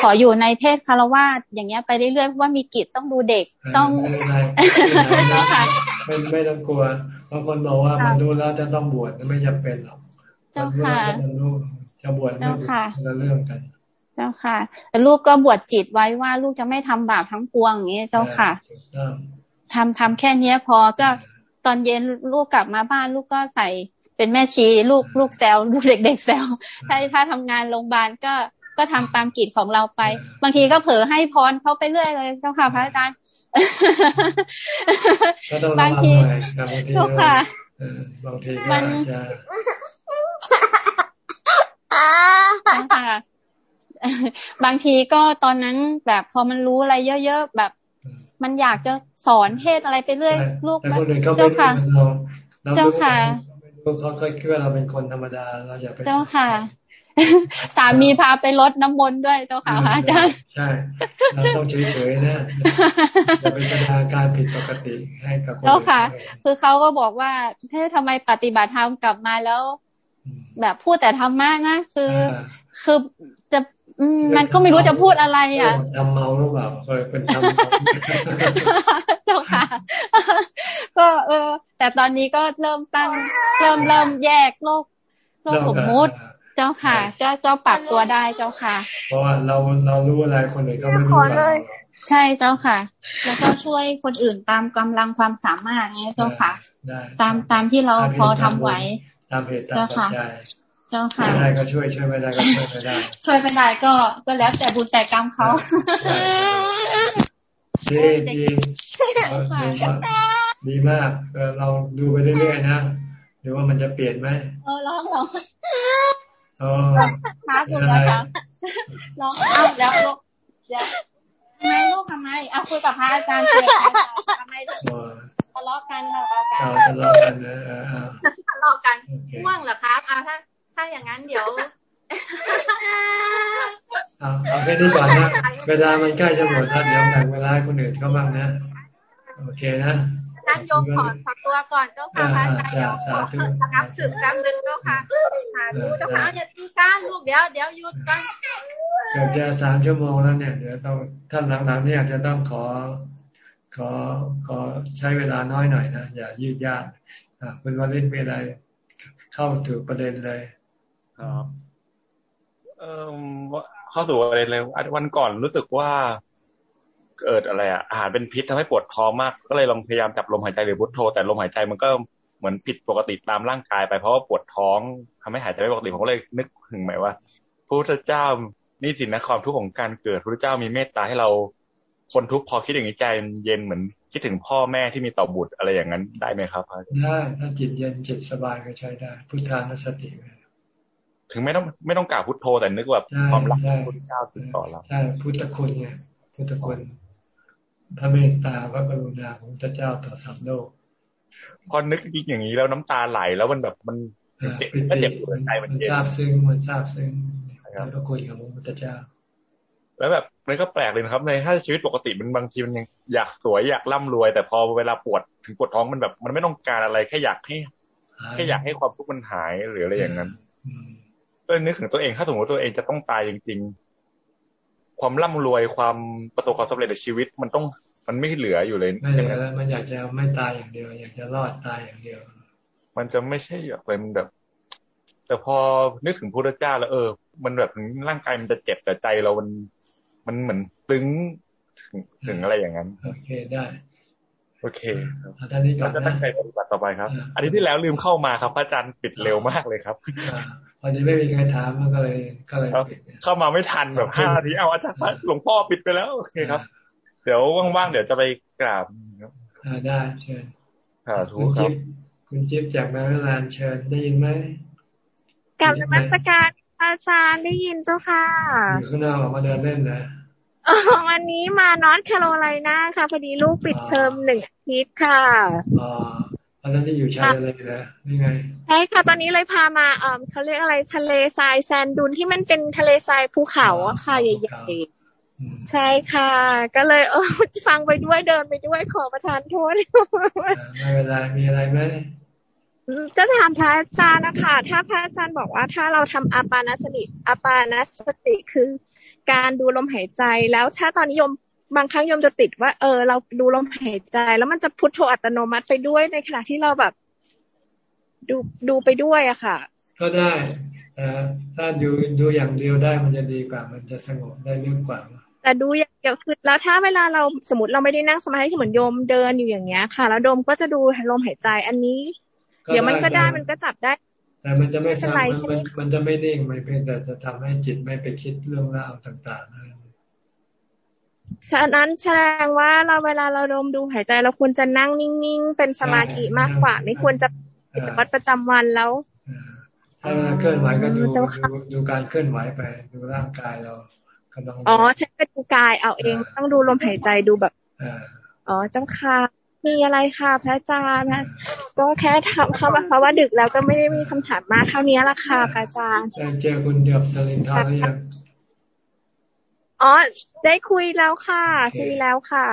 ขออยู่ในเพศคารวาสอย่างเงี้ยไปเรื่อยๆเพราะว่ามีกิจต้องดูเด็กต้องไม่ไม่ต้องกลัวบางคนบอกว่ามันดูแล้วจะต้องบวชไม่จำเป็นหรอกเจ้าค่ะ จะบวชไม่ละเรื่องกัน เจ้าค่ะ แต่ลูกก็บวชจิตไว้ว่าลูกจะไม่ทำบาปทั้งปวงอย่างเงี้ยเจ้าค่ะทำทำแค่เนี้ยพอก็ตอนเย็นลูกกลับมาบ้านลูกก็ใส่เป็นแม่ชีลูกลูกแซวลูกเด็กๆแซวถ้าถ้าทำงานโรงพยาบาลก็ก็ทำตามกิจของเราไป บางทีก็เผลอให้พรเขาไปเรื่อยเลยเจ้าค่ะพระอาจารย์บางทีเจ้าค่ะบางทีก็จะ บางทีก็ตอนนั้นแบบพอมันรู้อะไรเยอะๆแบบ มันอยากจะสอนเทศอะไรไปเรื่อยลูกเจ้าค่ะเจ้าค่ะเขาเคยคิดว่าเราเป็นคนธรรมดาเราอย่าไปเจ้าค่ะสามีพาไปลดน้ำมนต์ด้วยเจ้าค่ะพระอาจารย์ใช่เราต้องเฉยๆนะอย่าไปแสดงการผิดปกติให้กับคนเจ้าค่ะ คือเขาก็บอกว่าถ้าทำไมปฏิบัติธรรมกลับมาแล้ว แบบพูดแต่ธรรมะนะคือ คือจะมันก็ไม่รู้จะพูดอะไร อะทำเมาหรือเปล่าเคยเป็นทำเจ้าค่ะ ก็เออ แต่ตอนนี้ก็เริ่มตั้ง เริ่มเริ่มแยกโลกโลกสมมุติเจ้าค่ะ เจ้าเจ้าปรับตัวได้เจ้าค่ะ เพราะว่าเราเรารู้อะไรคนอื่นก็ไม่รู้เราใช่เจ้าค่ะ แล้วก็ช่วยคนอื่นตามกำลังความสามารถไงเจ้าค่ะ ตามตามที่เราพอทำไหว ตามเหตุตามปัจจัยเจ้าค่ะได้ก็ช่วยช่วยไม่ได้ก็ช่วยไม่ได้ ช่วยไม่ได้ก็ก็แล้วแต่บุญแต่กรรมเขาดีดีดีมากเราดูไปเรื่อยๆนะหรือว่ามันจะเปลี่ยนไหมเออลองลองอ๋อค้าคุณแล้วค่ะลองเอาแล้วลูกเดี๋ยวทำไมลูกทำไมเอาคุยกับพระอาจารย์คุยกับพระอาจารย์ทำไมทะเลาะกันทะเลาะกันทะเลาะกันนะ ทะเลาะกันว่วงเหรอครับอ่าถ้า ถ้าอย่างนั้นเดี๋ยวเอาแค่นี้ก่อนนะเวลามันใกล้จะหมดแล้วเดี๋ยวแบ่งเวลาให้คนอื่นเขาบ้างนะโอเคนะท่านโยมขอสักตัวก่อนเจ้าค่ะพระอาจารย์เดี๋ยวขอระงับสึกแป๊บนึงเจ้าค่ะสาธุเจ้าค่ะอย่าตีก้านลูกเดี๋ยวเดี๋ยวหยุดกันเกือบจะสามชั่วโมงแล้วเนี่ยเดี๋ยวต้องท่านหลังๆเนี่ยจะต้องขอขอขอใช้เวลาน้อยหน่อยนะอย่ายืดยาก คุณวริศมีอะไร เข้าถึงประเด็นเลยครับเอ่อเข้าสู่ประเด็นเลยวันก่อนรู้สึกว่า เกิดอะไรอะอาหารเป็นพิษทำให้ปวดท้องมาก ก็เลยลองพยายามจับลมหายใจหรือพุทโธ แต่ลมหายใจมันก็เหมือนผิดปกติตามร่างกายไปเพราะว่าปวดท้องทำให้หายใจไม่ปกติผมก็เลยนึกถึงหมายว่าพระพุทธเจ้านี่สินะความทุกข์ของการเกิดพระพุทธเจ้ามีเมตตาให้เราคนทุกข์พอคิดอย่างนี้ใจเย็นเหมือน คิดถึงพ่อแม่ที่มีต่อบุตรอะไรอย่างนั้นได้ไหมครับได้ถ้าจิตเย็นจิตสบายก็ใช้ได้ พุทธานุสติถึงไม่ต้องไม่ต้องกล่าวพุทโธแต่นึกว่าความรักพระพุทธเจ้าติดต่อเราใช่พุทธคุณไงพุทธคุณพระเมตตาพระกรุณาของพระเจ้าต่อสัตว์โลกพอนึกจริงอย่างนี้แล้วน้ำตาไหลแล้วมันแบบมันเจ็บมันเจ็บหัวใจมันเจ็บทราบซึ้งมันทราบซึ้งพระคุณของพระพุทธเจ้า แล้วแบบมันก็แปลกเลยนะครับ ในถ้าชีวิตปกติมันบางทีมันยังอยากสวยอยากร่ำรวย แต่พอเวลาปวดถึงปวดท้องมันแบบ มันไม่ต้องการอะไรแค่อยากให้แค่อยากให้ความทุกข์มันหายหรืออะไรอย่างนั้นก็นึกถึงตัวเองถ้าสมมติตัวเองจะต้องตายจริง ๆ ความร่ำรวยความประสบความสำเร็จในชีวิตมันต้องมันไม่เหลืออยู่เลยไม่เหลือมันอยากจะไม่ตายอย่างเดียว อยากจะรอดตายอย่างเดียว มันจะไม่ใช่อยากเป็นแบบ แต่พอนึกถึงพระเจ้าแล้วเออ มันแบบร่างกายมันจะเจ็บแต่ใจเรามัน มันเหมือนตึงถึงถึงอะไรอย่างนั้น โอเคได้โอเคครับท่านนี้ก่อนจะตั้งใจปฏิบัติต่อไปครับ อันนี้ที่แล้วลืมเข้ามาครับพระอาจารย์ปิดเร็วมากเลยครับพอดีไม่มีใครถามมันก็เลยก็เลยปิดเข้ามาไม่ทันแบบห้านาทีเอาอาจารย์หลวงพ่อปิดไปแล้วโอเคครับ เดี๋ยวว่างๆเดี๋ยวจะไปกราบครับได้เชิญคุณจิ๊บคุณจิ๊บจากแมริแลนด์เชิญได้ยินไหมกับนมัสการ อาจารย์ได้ยินเจ้าค่ะอยู่ข้างนอกออกมาเดินเล่นนะวันนี้มานอร์ทแคโรไลนาค่ะ พอดีลูกปิดเทอมหนึ่งอาทิตย์ค่ะอ๋อตอนนั้นที่อยู่ชายทะเลนะนี่ไงใช่ค่ะ ตอนนี้เลยพามาเออเขาเรียกอะไรทะเลทรายแซนดุนที่มันเป็นทะเลทรายภูเขาอะค่ะใหญ่ๆใช่ค่ะ ก็เลยเออฟังไปด้วยเดินไปด้วยขอประทานโทษไม่เป็นไรมีอะไรไหม จะถามพระอาจารย์นะคะถ้าพระอาจารย์บอกว่าถ้าเราทำอาปานสติอาปานสติคือ การดูลมหายใจแล้วถ้าตอนนิยมบางครั้งยมจะติดว่า เออ เราดูลมหายใจ แล้วมันจะพุทโธอัตโนมัติไปด้วยในขณะที่เราแบบ ดูดูไปด้วยอะค่ะ ก็ได้แต่ถ้าดูดูอย่างเดียวได้มันจะดีกว่า มันจะสงบได้เรื่องกว่า แต่ดูอย่างเดียวคือแล้วถ้าเวลาเราสมมติเราไม่ได้นั่งสมาธิเหมือนโยมเดินอยู่อย่างเงี้ยค่ะ แล้วโดมก็จะดูลมหายใจ อันนี้ เดี๋ยวมันก็ได้มันก็จับได้ แต่มันจะไม่สร้างมันมันจะไม่นิ่งมันเพียงแต่จะทำให้จิตไม่ไปคิดเรื่องราวต่างๆฉะนั้นแสดงว่าเราเวลาเราดมดูหายใจเราควรจะนั่งนิ่งๆ เป็นสมาธิมากกว่า ไม่ควรจะกิจวัตรประจำวันแล้วถ้าเวลาเคลื่อนไหวก็ดูดูการเคลื่อนไหวไปดูร่างกายเรากำลังอ๋อใช่เป็นดูกายเอาเองต้องดูลมหายใจดูแบบอ๋อเจ้าค่ะ มีอะไรค่ะ พระอาจารย์นะก็แค่ทำเข้ามาเพราะว่าดึกแล้วก็ไม่ได้มีคำถามมากเท่านี้ละค่ะพระอาจารย์เจอคุณเดียบสลินทอนหรือยังอ๋อได้คุยแล้วค่ะ คุยแล้วค่ะ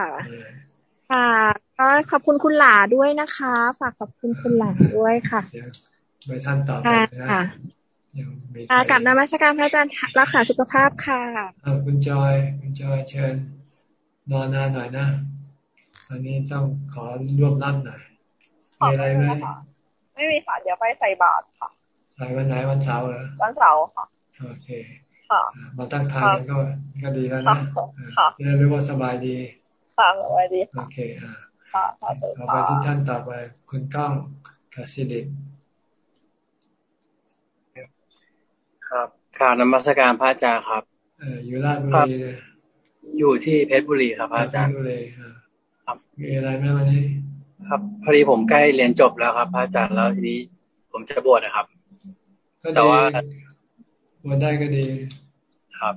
ค่ะก็ขอบคุณคุณหลาด้วยนะคะ ฝากขอบคุณคุณหลาด้วยค่ะไปท่านต่อไปนะค่ะกับนมัสการพระอาจารย์รักษาสุขภาพค่ะคุณจอยคุณจอยเชิญนอนนานหน่อยนะ อันนี้ต้องขอรวบรัดหน่อยมีอะไรไหมไม่มีค่ะเดี๋ยวไปใส่บาตรค่ะใส่วันไหนวันเสาร์เหรอวันเสาร์ค่ะโอเคค่ะมาตั้งทานก็ก็ดีแล้วนะค่ะเรียกว่าสบายดีค่ะสบายดีโอเคอ่าค่ะต่อไปที่ท่านต่อไปคุณก้องกสิเดครับข่าวนมัสการพระอาจารย์ครับ เอออยู่ราชบุรีอยู่ที่เพชรบุรีครับพระอาจารย์เพชรบุรี ครับ มีอะไรไหมวันนี้ ครับพอดีผมใกล้เรียนจบแล้วครับพระอาจารย์แล้วทีนี้ ผมจะบวชนะครับแต่ว่าบวชได้ก็ดี ครับ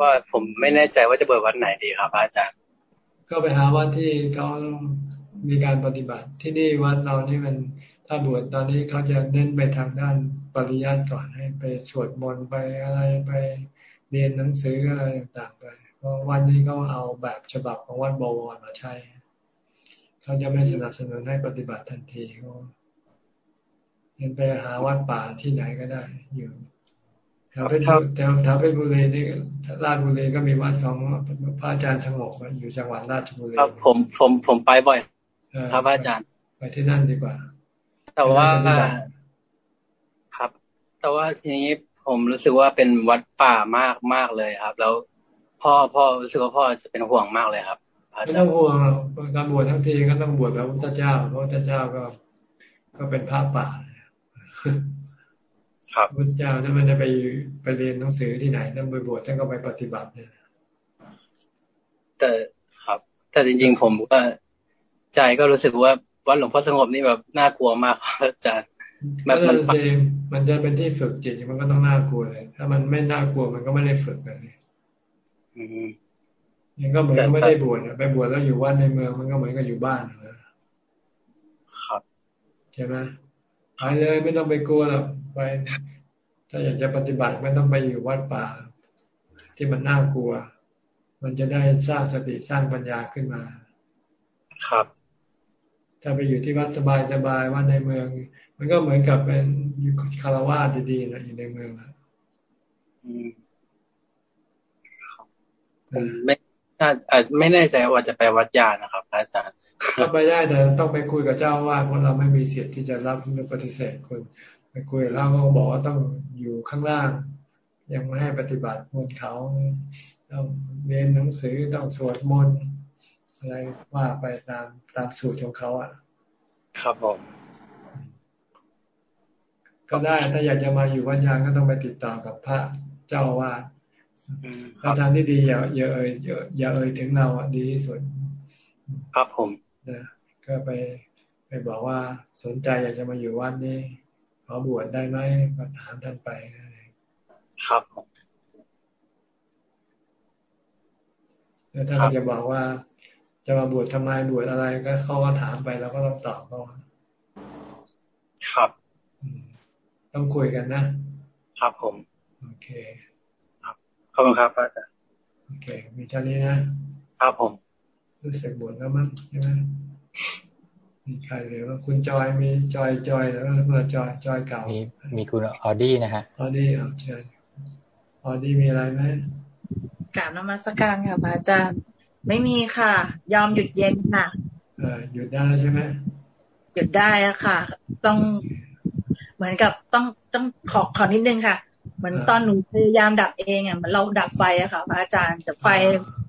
ว่าผมไม่แน่ใจว่าจะบวชวันไหนดีครับอาจารย์ ก็ไปหาวัดที่เขามีการปฏิบัติ ที่นี่วัดเรานี่มันถ้าบวชตอนนี้เขาจะเน้นไปทางด้านปริยัติก่อนให้ไปสวดมนต์ไปอะไรไปเรียนหนังสืออะไรต่างๆไปเพราะ วันนี้เขาเอาแบบฉบับของวัดบวรมาใช้เขาจะไม่สนับสนุนให้ปฏิบัติทันทีเขาเห็นไปหาวัดป่าที่ไหนก็ได้ อยู่แถวเพชรแถวแถวเพชรบุรีนี่ราชบุรีก็มีวัดของพระอาจารย์ชงกอยู่จังหวัดราชบุรีครับผมผมผมไปบ่อยครับอาจารย์ ไปที่นั่นดีกว่า แต่ว่าครับ แต่ว่าทีนี้ผมรู้สึกว่าเป็นวัดป่ามากมากเลยครับ แล้ว พ่อพ่อรู้สึกว่าพ่อจะเป็นห่วงมากเลยครับไม่ต้องห่วงการบวชทั้งทีก็ต้องบวชแบบพระเจ้าเพราะพระเจ้าก็ ก็เป็นพระป่าครับพุทธเจ้าถ้ามันจะไปไปเรียนหนังสือที่ไหนต้องไปบวชท่านก็ไปปฏิบัติเนี่ยแต่ครับ แต่จริง ๆ ผมก็ใจก็รู้สึกว่าวัดหลวงพ่อสงบนี่แบบน่ากลัวมากอาจารย์แบบมันมันจะเป็นที่ฝึกจิตมันก็ต้องน่ากลัวเลย ถ้ามันไม่น่ากลัวมันก็ไม่ได้ฝึกเลย ยังก็เหมือนไม่ได้บวชไปบวชแล้วอยู่วัดในเมืองมันก็เหมือนกับอยู่บ้านครับใช่ไหมไปเลยไม่ต้องไปกลัวหรอกไป ถ้าอยากจะปฏิบัติไม่ต้องไปอยู่วัดป่า ที่มันน่ากลัว มันจะได้สร้างสติสร้างปัญญาขึ้นมา ครับ ถ้าไปอยู่ที่วัดสบายสบายว่าในเมือง มันก็เหมือนกับเป็นอยู่คารวะดีๆนะอยู่ในเมืองนะ ไม่น่าไม่แน่ใจว่าจะไปวัดยานะครับอาจารย์ก็ไปได้แต่ต้องไปคุยกับเจ้าว่าเพราะเราไม่มีสิทธิ์ที่จะรับหรือปฏิเสธคนไปคุยแล้วก็บอกว่าต้องอยู่ข้างล่าง ยังไม่ให้ปฏิบัติบนเขาต้องเรียนหนังสือต้องสวดมนต์อะไรว่าไปตามตามสูตรของเขาอะ ครับผมก็ได้ถ้าอยากจะมาอยู่วัดยางก็ต้องไปติดต่อกับพระเจ้าอาวาสถ้าทางที่ดีอย่าอย่าเอ่ยอย่าเอ่ยถึงเราอะดีที่สุด ครับผมนะก็ไปไปบอกว่าสนใจอยากจะมาอยู่วัดนี้ขอบวชได้ไหมก็ถามท่านไปครับผมแล้วถ้าเราจะบอกว่า จะมาบวชทำไมบวชอะไรก็เขาก็ถามไปเราก็ต้องตอบเขาครับต้องคุยกันนะ ครับผม โอเค ขอบคุณครับอาจารย์โอเค มีเท่านี้นะครับผม รู้สึกบวชแล้วมั้งใช่ไหมมีใครหรือว่าคุณจอยมีจอยจอยแล้วเมื่อจอยจอยเก่ามีมีคุณออดี้นะฮะออดี้เอาเชิญออดี้มีอะไรไหมกราบนมัสการค่ะพระอาจารย์ไม่มีค่ะ ยอมหยุดเย็นค่ะเออหยุดได้แล้วใช่ไหมหยุดได้อะค่ะ ต้องเหมือนกับต้องต้องขอขอนิดนึงค่ะ เหมือนตอนหนูพยายามดับเองอะเหมือนเราดับไฟอะค่ะพระอาจารย์แต่ไฟ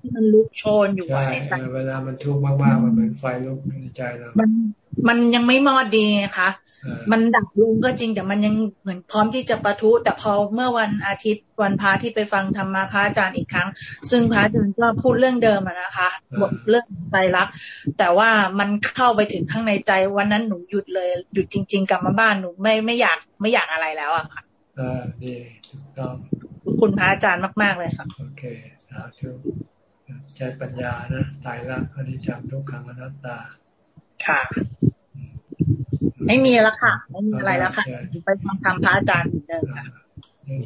ที่มันลุกโชนอยู่ใช่ในใจเออเวลามันทุกข์มากๆมันเหมือนไฟลุกในใจเรามันมันยังไม่มอดดีไงคะเออมันดับลงก็จริง แต่มันยังเหมือนพร้อมที่จะประทุ แต่พอเมื่อวันอาทิตย์วันพระที่ไปฟังธรรมาพระอาจารย์อีกครั้ง ซึ่งพระอาจารย์ก็พูดเรื่องเดิมอะนะคะบทเรื่องใจรัก แต่ว่ามันเข้าไปถึงข้างในใจวันนั้นหนูหยุดเลย หยุดจริง ๆกลับมาบ้านหนูไม่ไม่อยากไม่อยากอะไรแล้วอะค่ะเออดีถูกต้องขอบ คุณพระอาจารย์มาก ๆ เลยค่ะ โอเคสาธุใจปัญญานะตายละอนิจจังทุกขังอนัตตา ค่ะ ไม่มีแล้วค่ะ ไม่มีอะไรแล้วค่ะ ไปฟังธรรมพระอาจารย์เหมือนเดิมค่ะ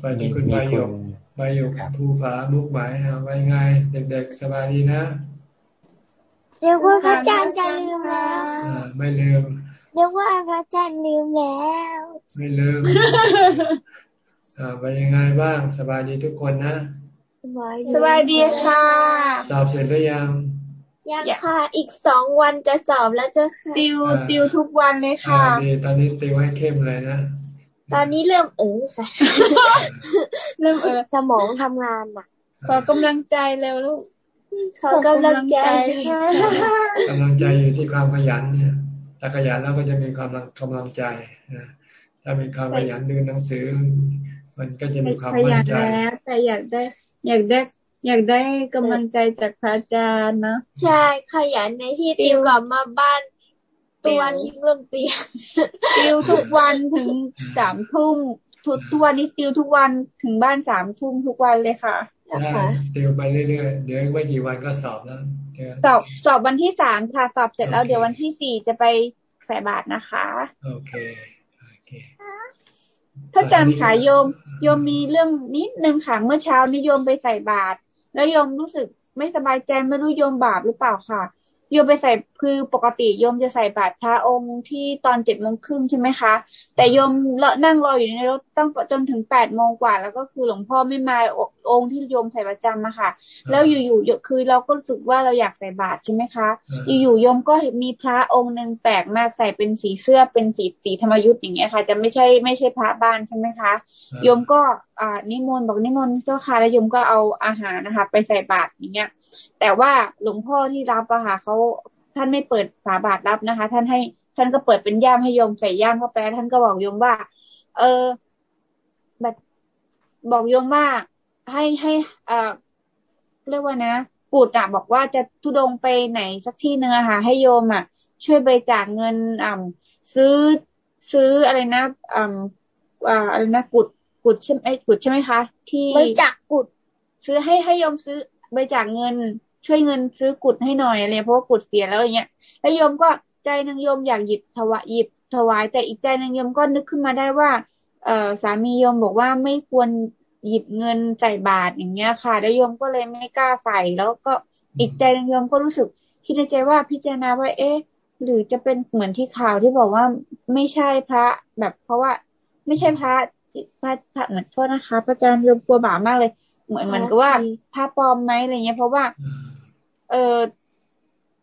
ไปที่คุณใบหยกใบหยกภูผามุกหมายเอาไว้ไงเด็กๆสบายดีนะเดี๋ยวว่าพระอาจารย์จะลืมแล้วอ่าไม่ลืมเดี๋ยวว่าพระอาจารย์ลืมแล้ว ไม่ลืม อ่าไปยังไงบ้างสบายดีทุกคนนะ สบายดีค่ะ สอบเสร็จหรือยัง ยังค่ะ อีกสองวันจะสอบแล้วเจ้าค่ะติวอ่าติวทุกวันเลยอ่าค่ะดีตอนนี้ติวให้เข้มเลยนะ ตอนนี้เริ่มเออค่ะ เริ่มเออสมองทำงานหนักขอกำลังใจเร็วลูก ขอกำลังใจค่ะกำลังใจอยู่ที่ความขยันเนี่ยถ้าขยันแล้วก็จะมีความกำลังใจนะถ้ามีความขยันดูหนังสือ มันก็จะมีความขมั่ยันนใจแล้วแต่อยากได้ อยากได้อยากได้กำลังใจจากพระอาจารย์นะใช่ขยันในที่ติวกลับมาบ้านตัวทิ้งเรื่องเตียงติวทุกวันถึงสามทุ่มทุกตัวนี้ติวทุกวันถึงบ้านสามทุ่มทุกวันเลยค่ะได้ติวไปเรื่อยๆเดี๋ยวไม่กี่วันก็สอบแล้วเดี๋ยวสอบสอบวันที่สามค่ะสอบเสร็จแล้วเดี๋ยววันที่สี่จะไปใส่บาตรนะคะ โอเค พระอาจารย์ขาโยม โยมมีเรื่องนิดนึงค่ะเมื่อเช้านิโยมไปใส่บาตรแล้วโยมรู้สึกไม่สบายใจไม่รู้โยมบาปหรือเปล่าค่ะ โยมไปใส่คือปกติโยมจะใส่บาตรพระองค์ที่ตอนเจ็ดโมงครึ่งใช่ไหมคะ แต่โยมนั่งรออยู่ในรถตั้งจนถึงแปดโมงกว่า แล้วก็คือหลวงพ่อไม่มาองค์ที่โยมใส่ประจำอะค่ะ แล้วอยู่ๆคือเราก็รู้สึกว่าเราอยากใส่บาตรใช่ไหมคะ อยู่ๆโยมก็มีพระองค์หนึ่งแปลกมาใส่เป็นสีเสื้อเป็นสีสีธรรมยุทธ์อย่างเงี้ยค่ะ จะไม่ใช่ไม่ใช่พระบ้านใช่ไหมคะโยมก็อ่านิมนต์บอกนิมนต์เจ้าค่ะแล้วโยมก็เอาอาหารนะคะ ไปใส่บาตรอย่างเงี้ย แต่ว่าหลวงพ่อที่รับอะค่ะเขาท่านไม่เปิดฝาบาตรรับนะคะ ท่านให้ท่านก็เปิดเป็นย่ามให้โยมใส่ย่ามเข้าไปแล้วท่านก็บอกโยมว่า เออแบบบอกโยมว่าให้ให้เอ่อเรียกว่านะปูดอะบอกว่าจะทุดงไปไหนสักที่หนึ่งอะค่ะให้โยมอะช่วยบริจาคเงินอ่าซื้อซื้ออะไรนะอ่าอ่าอะไรนะกุดกุดใช่ไหมกุดใช่ไหมคะ ที่บริจาคกุด ซื้อให้ให้โยมซื้อบริจาคเงิน ช่วยเงินซื้อกุดให้หน่อยอะไรเพราะว่ากุดเสียแล้วอย่างเงี้ยแล้วโยมก็ใจหนึ่งโยมอยากหยิบถวายหยิบถวาย แต่อีกใจหนึ่งโยมก็นึกขึ้นมาได้ว่า เออสามีโยมบอกว่าไม่ควรหยิบเงินใส่บาตรอย่างเงี้ยค่ะแล้วโยมก็เลยไม่กล้าใส่แล้วก็อีกใจหนึ่งโยมก็รู้สึกคิดในใจว่าพิจารณาว่า เอ๊ะ หรือจะเป็นเหมือนที่ข่าวที่บอกว่าไม่ใช่พระ แบบเพราะว่า ไม่ใช่พระพระพระเหมือนโทษนะคะพระอาจารย์โยมกลัวบาปมากเลย เหมือนเหมือนกับว่าพระปลอมไหมอะไรเงี้ยเพราะว่า เออ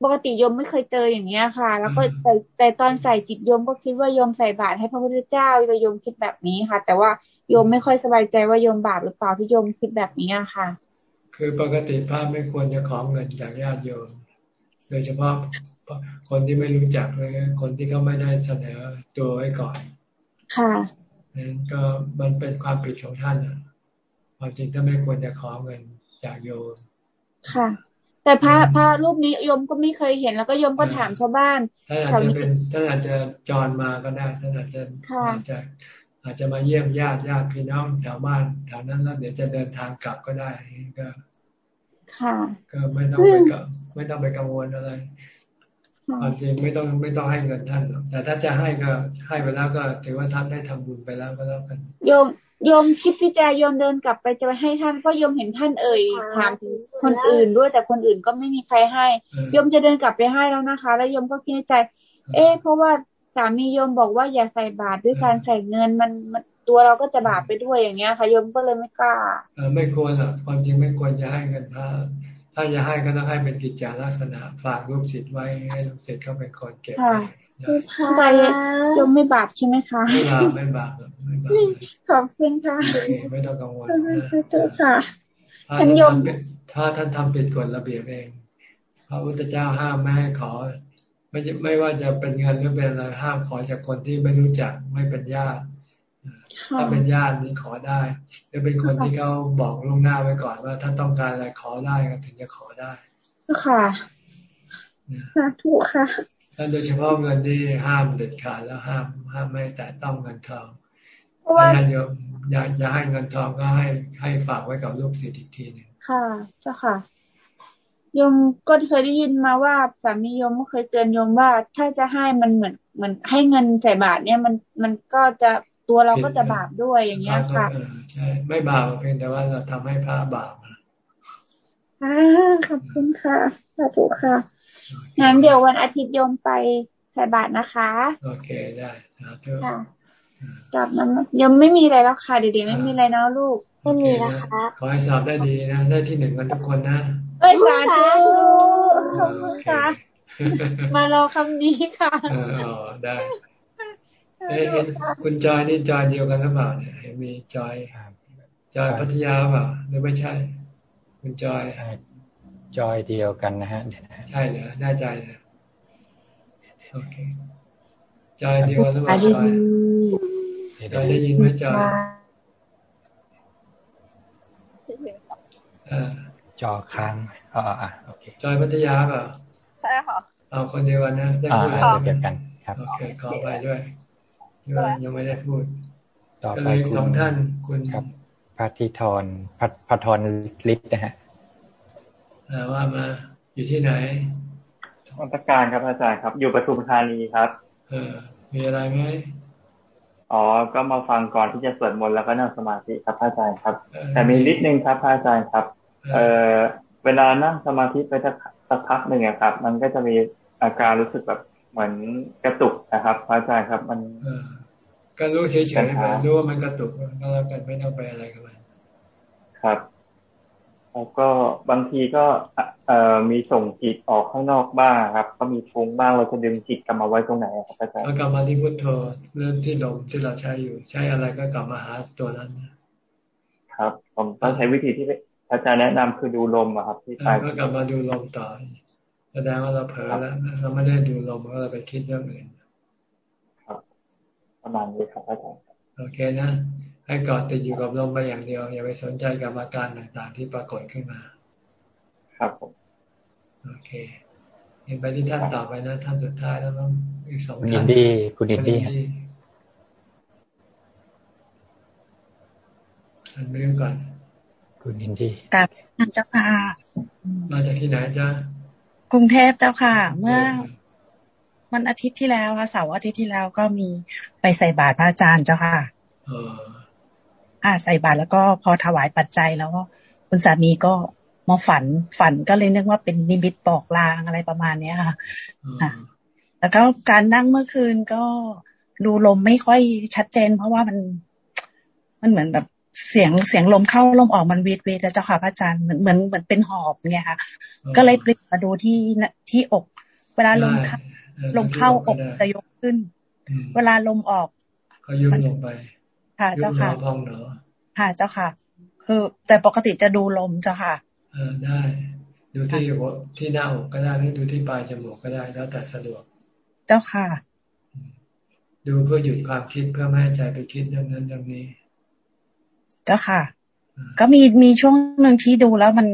ปกติโยมไม่เคยเจออย่างเงี้ยค่ะ แล้วก็แต่แต่ตอนใส่จิตโยมก็คิดว่าโยมใส่บาตรให้พระพุทธเจ้าโยมคิดแบบนี้ค่ะ แต่ว่าโยมไม่ค่อยสบายใจว่าโยมบาปหรือเปล่าที่โยมคิดแบบนี้อะค่ะ คือปกติพระไม่ควรจะขอเงินจากญาติโยม โดยเฉพาะคนที่ไม่รู้จักเลยคนที่เขาไม่ได้เสนอตัวไว้ก่อน ค่ะนั้นก็มันเป็นความผิดของท่านอะความจริงถ้าไม่ควรจะขอเงินจากโยมค่ะ แต่พระพระรูปนี้โยมก็ไม่เคยเห็น แล้วก็โยมก็ถามชาวบ้านท่านอาจจะเป็นท่านอาจจะจรมาก็ได้ท่านอาจจะอาจจะอาจจะมาเยี่ยมญาติญาติพี่น้องแถวบ้านแถวนั้นแล้วเดี๋ยวจะเดินทางกลับก็ได้ก็ค่ะก็ไม่ต้องไปกับไม่ต้องไปกังวลอะไรความจริงไม่ต้องไม่ต้องให้เงินท่านหรอกแต่ถ้าจะให้ก็ให้ไปแล้วก็ถือว่าท่านได้ทำบุญไปแล้วก็แล้วกันโยม โยมคิดพิจารโยมเดินกลับไปจะไปให้ท่านเพราะโยมเห็นท่านเอ่ยถามถึงคนอื่นด้วยแต่คนอื่นก็ไม่มีใครให้โยมจะเดินกลับไปให้แล้วนะคะ แล้วโยมก็คิดในใจ เอ๊ะเพราะว่าสามีโยมบอกว่าอย่าใส่บาตรด้วยการใส่เงินมันมันตัวเราก็จะบาปไปด้วยอย่างเงี้ยค่ะโยมก็เลยไม่กล้าเออไม่ควรอะความจริงไม่ควรจะให้เงินพระถ้าจะให้ก็ต้องให้เป็นกิจจาลักษณะฝากรูปศิษย์ไว้ให้ลูกศิษย์เขาเป็นคนเก็บ ไว้ใส่ยมไม่บาปใช่ไหมคะ ไม่บาปไม่บาปไม่บาปขอบคุณค่ะไม่ต้องกังวลค่ะท่านยมถ้าท่านทำผิดกฎระเบียบเอง พระพุทธเจ้าห้ามไม่ให้ขอ ไม่ไม่ว่าจะเป็นเงินหรือเป็นอะไรห้ามขอจากคนที่ไม่รู้จักไม่เป็นญาติถ้าเป็นญาตินี้ขอได้หรือเป็นคนที่เขาบอกล่วงหน้าไว้ก่อนว่า ถ้าต้องการอะไรขอได้ก็ถึงจะขอได้ค่ะสาธุค่ะ แล้วโดยเฉพาะเงินที่ห้ามเด็ดขาดแล้วห้ามห้ามไม่แต่ต้องเงินทองเพราะว่าโยมอยากจะให้เงินทองก็ให้ให้ฝากไว้กับลูกศิษย์อีกทีหนึ่งค่ะ เจ้าค่ะโยมก็เคยได้ยินมาว่าสามีโยมก็เคยเตือนโยมว่า ถ้าจะให้มันเหมือนเหมือนให้เงินใส่บาทเนี่ยมันมันก็จะตัวเราก็จะบาปด้วยอย่างเงี้ยค่ะใช่ไม่บาปเพียงแต่ว่าเราทำให้พระบาปอ่าขอบคุณค่ะสาธุค่ะ งั้นเดี๋ยววันอาทิตย์โยมไปใส่บาตรนะคะ โอเคได้สาธุค่ะจับนั้นยังไม่มีอะไรแล้วค่ะเด็กๆไม่มีอะไรนะลูกไม่มีนะคะขอให้สอบได้ดีนะ ได้ที่หนึ่งกันทุกคนนะเอ้ยสาธุขอบคุณค่ะ มารอคำนี้ค่ะอ๋อได้เอ๊ะคุณจอยนี่จอยเดียวกันหรือเปล่าเนี่ยมีจอยจอยพัทยาเปล่าหรือไม่ใช่ คุณจอย จอยเดียวกันนะฮะใช่เหรอแน่ใจนะโอเคจอยเดียวหรือเปล่าจอยจอยได้ยินไหมจอยจอค้างอ๋ออะโอเคจอยพัทยาเปล่าใช่ค่ะเอาคนเดียวกันนะได้พูดเดียวกันครับโอเคขอไปด้วยยังไม่ได้พูดต่อไปสองท่านคุณครับพัทิทรพัพัทรฤทธิ์นะฮะ ว่ามาอยู่ที่ไหนอัตการครับอาจารย์ครับ อยู่ปทุมธานีครับ เออ มีอะไรไหมอ๋อ ก็มาฟังก่อนที่จะสวดมนต์แล้วก็นั่งสมาธิครับอาจารย์ครับ แต่มีนิดนึงครับอาจารย์ครับ เออเวลานั่งสมาธิไปสักพักหนึ่งครับ มันก็จะมีอาการรู้สึกแบบเหมือนกระตุกนะครับอาจารย์ครับ มันก็รู้เฉยๆรู้ว่ามันกระตุกก็แล้วกันไม่ต้องไปอะไรกับมันครับ แล้วก็บางทีก็เอ่อมีส่งจิตออกข้างนอกบ้างครับ ก็มีฟุ้งบ้างเราจะดึงจิตกลับมาไว้ตรงไหนครับอาจารย์กลับมาที่พุทโธเรื่องที่ลมที่เราใช้อยู่ ใช้อะไรก็กลับมาหาตัวนั้นครับ ผมต้องใช้วิธีที่อาจารย์แนะนำคือดูลมอะครับ ที่ไปก็กลับมาดูลมต่อแสดงว่าเราเผลอแล้วเราไม่ได้ดูลมเราไปคิดเรื่องอื่นครับ ประมาณนี้ครับอาจารย์โอเคนะ ให้กอดติดอยู่กับลมไปอย่างเดียว อย่าไปสนใจกับอาการต่างๆ ที่ปรากฏขึ้นมา ครับผมโอเคเห็นไปที่ท่านต่อไปนะท่านสุดท้ายแล้วต้องอีกสองท่านคุณอินดี้คุณอินดี้ท่านเรื่องก่อนคุณอินดี้กับท่านเจ้าค่ะมาจากที่ไหนจ้ากรุงเทพเจ้าค่ะ เมื่อวันอาทิตย์ที่แล้วค่ะเสาร์อาทิตย์ที่แล้วก็มีไปใส่บาตรพระอาจารย์เจ้าค่ะอ่าใส่บาตรแล้วก็พอถวายปัจจัยแล้วก็คุณสามีก็มาฝันฝันก็เลยนึกว่าเป็นนิมิตบอกลางอะไรประมาณเนี้ยค่ะอ่าแล้วก็การนั่งเมื่อคืนก็ดูลมไม่ค่อยชัดเจน เพราะว่ามันมันเหมือนแบบเสียงเสียงลมเข้าลมออกมันวีดวีดแล้วเจ้าค่ะพระอาจารย์เหมือนเหมือนเหมือนเป็นหอบเงี้ยค่ะ ก็เลยปลิกมาดูที่ที่อก เวลาลมเข้าลมเข้าอกจะยกขึ้น เวลาลมออก ก็ยุบลงไปค่ะ เจ้าค่ะพองเนาะ ค่ะเจ้าค่ะ คือแต่ปกติจะดูลมเจ้าค่ะเออได้ ดูที่หัวที่หน้าอกก็ได้หรือดูที่ปลายจมูกก็ได้แล้วแต่สะดวก เจ้าค่ะ ดูเพื่อหยุดความคิดเพื่อไม่ให้ใจไปคิดเรื่องนั้นเรื่องนี้ เจ้าค่ะ ก็มีมีช่วงหนึ่งที่ดูแล้วมัน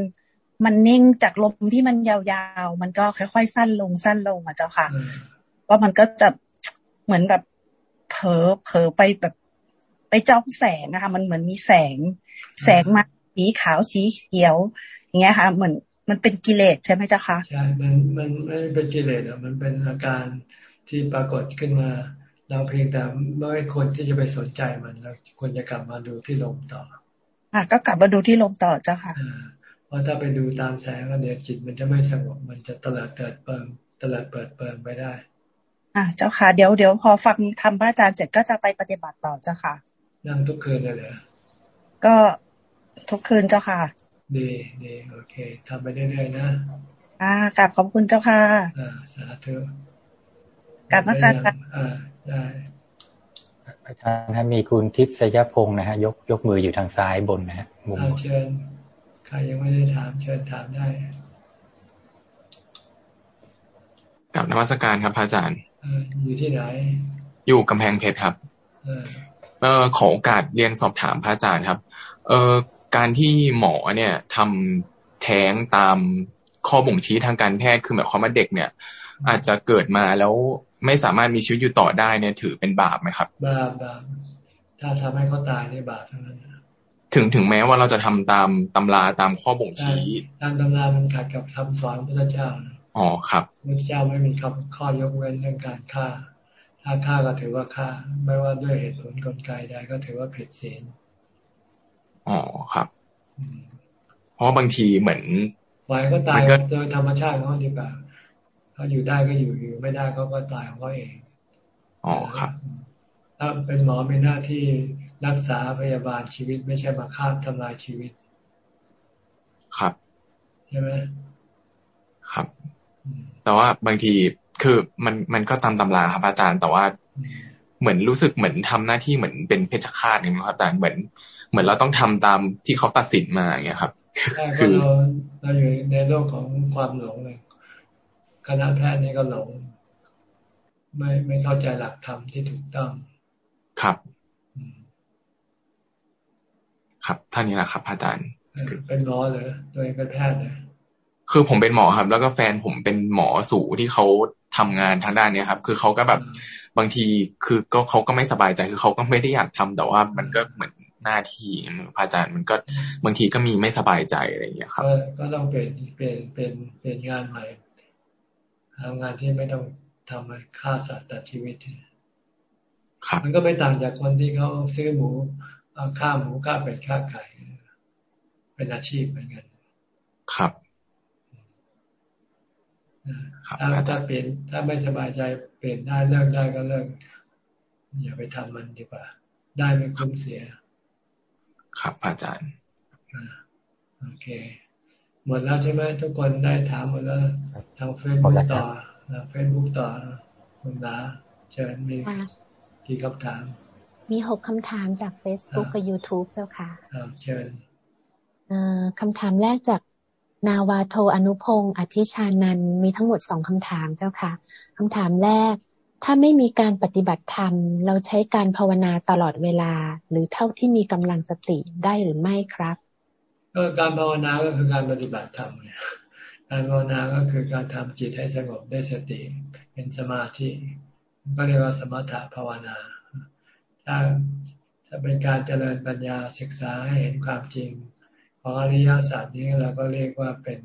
มันนิ่งจากลมที่มันยาวๆ มันก็ค่อยๆ สั้นลงสั้นลงอะเจ้าค่ะว่ามันก็จะเหมือนแบบเผลอเผลอไปแบบ ไปจ้องแสงนะคะมันเหมือนมีแสง แสงมาสีขาวสีเขียว อย่างเงี้ยค่ะ เหมือนมันเป็นกิเลสใช่ไหมเจ้าคะใช่มันมันไม่เป็นกิเลสอะมันเป็นอาการที่ปรากฏขึ้นมา เราเพียงแต่ไม่ควรที่จะไปสนใจมันเราควรจะกลับมาดูที่ลมต่ออะก็กลับมาดูที่ลมต่อเจ้าค่ะเพราะถ้าไปดูตามแสงแล้วเดี๋ยวจิตมันจะไม่สงบมันจะตลาดเติดเปิงตลาดเปิดเปิงไปได้ อะเจ้าค่ะ เดี๋ยวเดี๋ยวพอฟังทำพระอาจารย์เสร็จก็จะไปปฏิบัติต่อเจ้าค่ะ นั่งทุกคืนเลยเหรอก็ทุกคืนเจ้าค่ะ ดีดีโอเคทำไปเรื่อยๆนะ อ่ากลับขอบคุณเจ้าค่ะ อ่าสาธุกลับมาค่ะอ่าได้อาจารย์ถ้ามีคุณทิศยพงศ์นะฮะ ยกยกมืออยู่ทางซ้ายบนนะฮะมุมเชิญใครยังไม่ได้ถามเชิญถามได้กับนวัตการครับอาจารย์อยู่ที่ไหน อยู่กำแพงเพชรครับ เออขอโอกาสเรียนสอบถามพระอาจารย์ครับ เออการที่หมอเนี่ยทำแท้งตามข้อบ่งชี้ทางการแพทย์คือหมายความว่าเด็กเนี่ย อาจจะเกิดมาแล้วไม่สามารถมีชีวิตอยู่ต่อได้เนี่ย ถือเป็นบาปไหมครับ บาปบาปถ้าทำให้เขาตายนี่บาปทั้งนั้นถึงถึงแม้ว่าเราจะทำตามตำราตามข้อบ่งชี้ตามตำรามันขัดกับคำสอนพระเจ้าอ๋อครับพระเจ้าไม่มีคำข้อยกเว้นเรื่องการฆ่า ถ้าฆ่าก็ถือว่าฆ่า ไม่ว่าด้วยเหตุผลกลไกใดก็ถือว่าผิดศีลอ๋อครับเพราะบางทีเหมือนวายก็ตายโดยธรรมชาติเขาดีกว่าเขาอยู่ได้ก็อยู่อยู่ไม่ได้เขาก็ตายของเขาเองอ๋อครับ ถ้าเป็นหมอมีหน้าที่รักษาพยาบาลชีวิตไม่ใช่มาฆ่าทำลายชีวิต ครับใช่ไหมครับ แต่ว่าบางที คือมันมันก็ตามตำราครับอาจารย์ แต่ว่าเหมือนรู้สึกเหมือนทำหน้าที่เหมือนเป็นเพชฌฆาตอย่างนี้ครับอาจารย์เหมือน เหมือนเราต้องทำตามที่เขาตัดสินมาอย่างเงี้ยครับ คือเราเราอยู่ในโลกของความหลงเลยคณะแพทย์นี่ก็หลง ไม่ไม่เข้าใจหลักธรรมที่ถูกต้อง ครับครับท่านนี้แหละครับอาจารย์เป็นหมอเลยโดยเป็นแพทย์เลย คือผมเป็นหมอครับ แล้วก็แฟนผมเป็นหมอสูที่เขาทำงานทางด้านเนี้ยครับ คือเขาก็แบบบางทีคือก็เขาก็ไม่สบายใจคือเขาก็ไม่ได้อยากทำแต่ว่ามันก็เหมือนหน้าที่พระอาจารย์มันก็บางทีก็มีไม่สบายใจอะไรอย่างเงี้ยครับ ก็ต้องเปลี่ยนเปลี่ยนเป็นเป็นงานใหม่ทำงานที่ไม่ต้องทำฆ่าสัตว์ตัดชีวิตครับมันก็ไม่ต่างจากคนที่เขาซื้อหมูฆ่าหมูฆ่าเป็ดฆ่าไก่ เป็นอาชีพเหมือนกันครับ ถ้าถ้าเปลี่ยนถ้าไม่สบายใจเปลี่ยนได้เลิกได้ก็เลิกอย่าไปทำมันดีกว่า ได้ไม่คุ้มเสีย ครับอาจารย์โอเค หมดแล้วใช่ไหมทุกคนได้ถามหมดแล้วทางเฟซบุ๊กต่อทางเฟซบุ๊กต่อคุณนาเชิญมีกี่คำถาม มีหกคำถามจากเฟซบุ๊กกับยูทูบเจ้าค่ะเชิญคำถามแรกจาก นาวาโทอนุพงศ์อธิชานันมีทั้งหมดสองคำถามเจ้าค่ะคำถามแรก ถ้าไม่มีการปฏิบัติธรรม เราใช้การภาวนาตลอดเวลา หรือเท่าที่มีกำลังสติได้หรือไม่ครับก็การภาวนาก็คือการปฏิบัติธรรมการภาวนาก็คือการทำจิตให้สงบได้สติ เป็นสมาธิก็เรียกว่าสมถะภาวนาถ้าถ้าเป็นการเจริญปัญญาศึกษาให้เห็นความจริง ของอริยสัจนี้เราก็เรียกว่าเป็น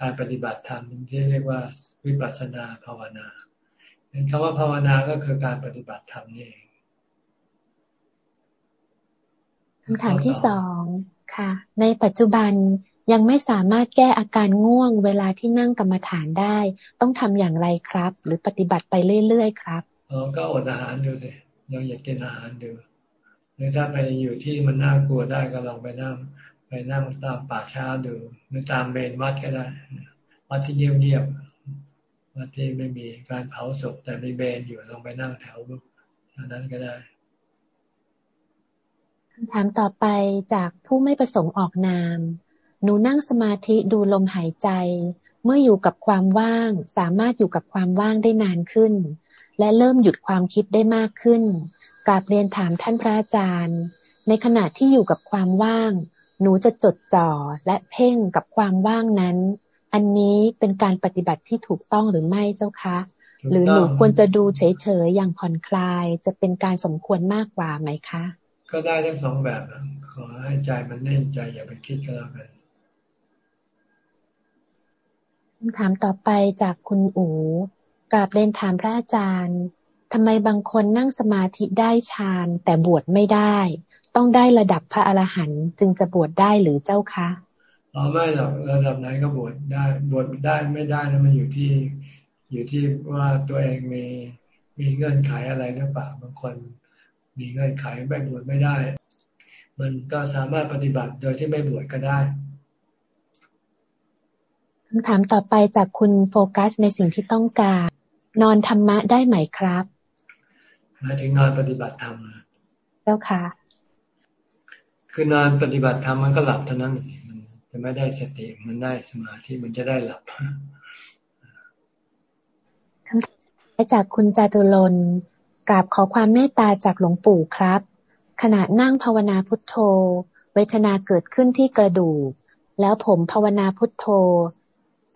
การปฏิบัติธรรมที่เรียกว่าวิปัสสนาภาวนาเห็นคำว่าภาวนาก็คือการปฏิบัติธรรมนี่เองคำถามที่สองค่ะ ในปัจจุบันยังไม่สามารถแก้อาการง่วงเวลาที่นั่งกรรมฐานได้ ต้องทำอย่างไรครับ หรือปฏิบัติไปเรื่อยๆครับอ๋อก็อดอาหารดูสิยังอยากกินอาหารดูหรือถ้าไปอยู่ที่มันน่ากลัวได้ก็ลองไปนั่ง ไปนั่งตามป่าช้าดูหรือตามเมนวัดก็ได้ วัดที่เงียบๆวัดที่ไม่มีการเผาศพแต่มีเบนอยู่ลองไปนั่งแถวแถวนั้นก็ได้คำถามต่อไปจากผู้ไม่ประสงค์ออกนาม หนูนั่งสมาธิดูลมหายใจ เมื่ออยู่กับความว่าง สามารถอยู่กับความว่างได้นานขึ้น และเริ่มหยุดความคิดได้มากขึ้นกราบเรียนถามท่านพระอาจารย์ ในขณะที่อยู่กับความว่าง หนูจะจดจ่อและเพ่งกับความว่างนั้น อันนี้เป็นการปฏิบัติที่ถูกต้องหรือไม่เจ้าคะ หรือหนูควรจะดูเฉยๆอย่างผ่อนคลาย จะเป็นการสมควรมากกว่าไหมคะ ก็ได้ทั้งสองแบบขอให้ใจมันเน่นใจอย่าไปคิดก็แล้วกันคำถามต่อไปจากคุณอูกราบเรียนถามพระอาจารย์ทำไมบางคนนั่งสมาธิได้ฌานแต่บวชไม่ได้ ต้องได้ระดับพระอรหันต์จึงจะบวชได้หรือเจ้าคะอ๋อไม่หรอกระดับไหนก็บวชได้บวชได้ไม่ได้นะมันอยู่ที่อยู่ที่ว่าตัวเองมีมีเงื่อนไขอะไรหรือเปล่าบางคน มีเงื่อนไขไม่บวชไม่ได้ มันก็สามารถปฏิบัติโดยที่ไม่บวชก็ได้คำถามต่อไปจากคุณโฟกัสในสิ่งที่ต้องการ นอนธรรมะได้ไหมครับหมายถึงนอนปฏิบัติธรรมเจ้าค่ะ คือนอนปฏิบัติธรรมมันก็หลับเท่านั้นมันจะไม่ได้สติมันได้สมาธิมันจะได้หลับคำถามจากคุณจตุลนกราบขอความเมตตาจากหลวงปู่ครับ ขณะนั่งภาวนาพุทโธ เวทนาเกิดขึ้นที่กระดูก แล้วผมภาวนาพุทโธ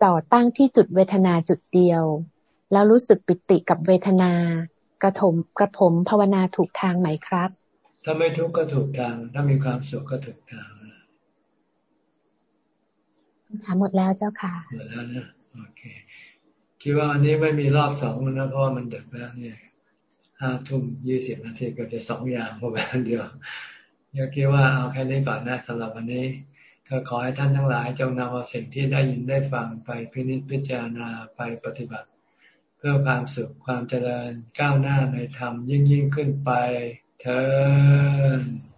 จ่อตั้งที่จุดเวทนาจุดเดียว แล้วรู้สึกปิติกับเวทนากระถมกระผมภาวนาถูกทางไหมครับ ถ้าไม่ทุกข์ก็ถูกทาง ถ้ามีความสุขก็ถูกทางถามหมดแล้วเจ้าค่ะหมดแล้วนะโอเค คิดว่าอันนี้ไม่มีรอบสองนะเพราะว่ามันดึกแล้วเนี่ยห้าทุ่มยี่สิบนาทีก็จะสองอย่างพอแบบเดียวอยากคิดว่าเอาแค่นี้ก่อนนะสำหรับวันนี้ ก็ขอให้ท่านทั้งหลายจงนำเอาสิ่งที่ได้ยินได้ฟังไปพินิจพิจารณาไปปฏิบัติ เพื่อความสุขความเจริญก้าวหน้าในธรรมยิ่งยิ่งขึ้นไป เธอ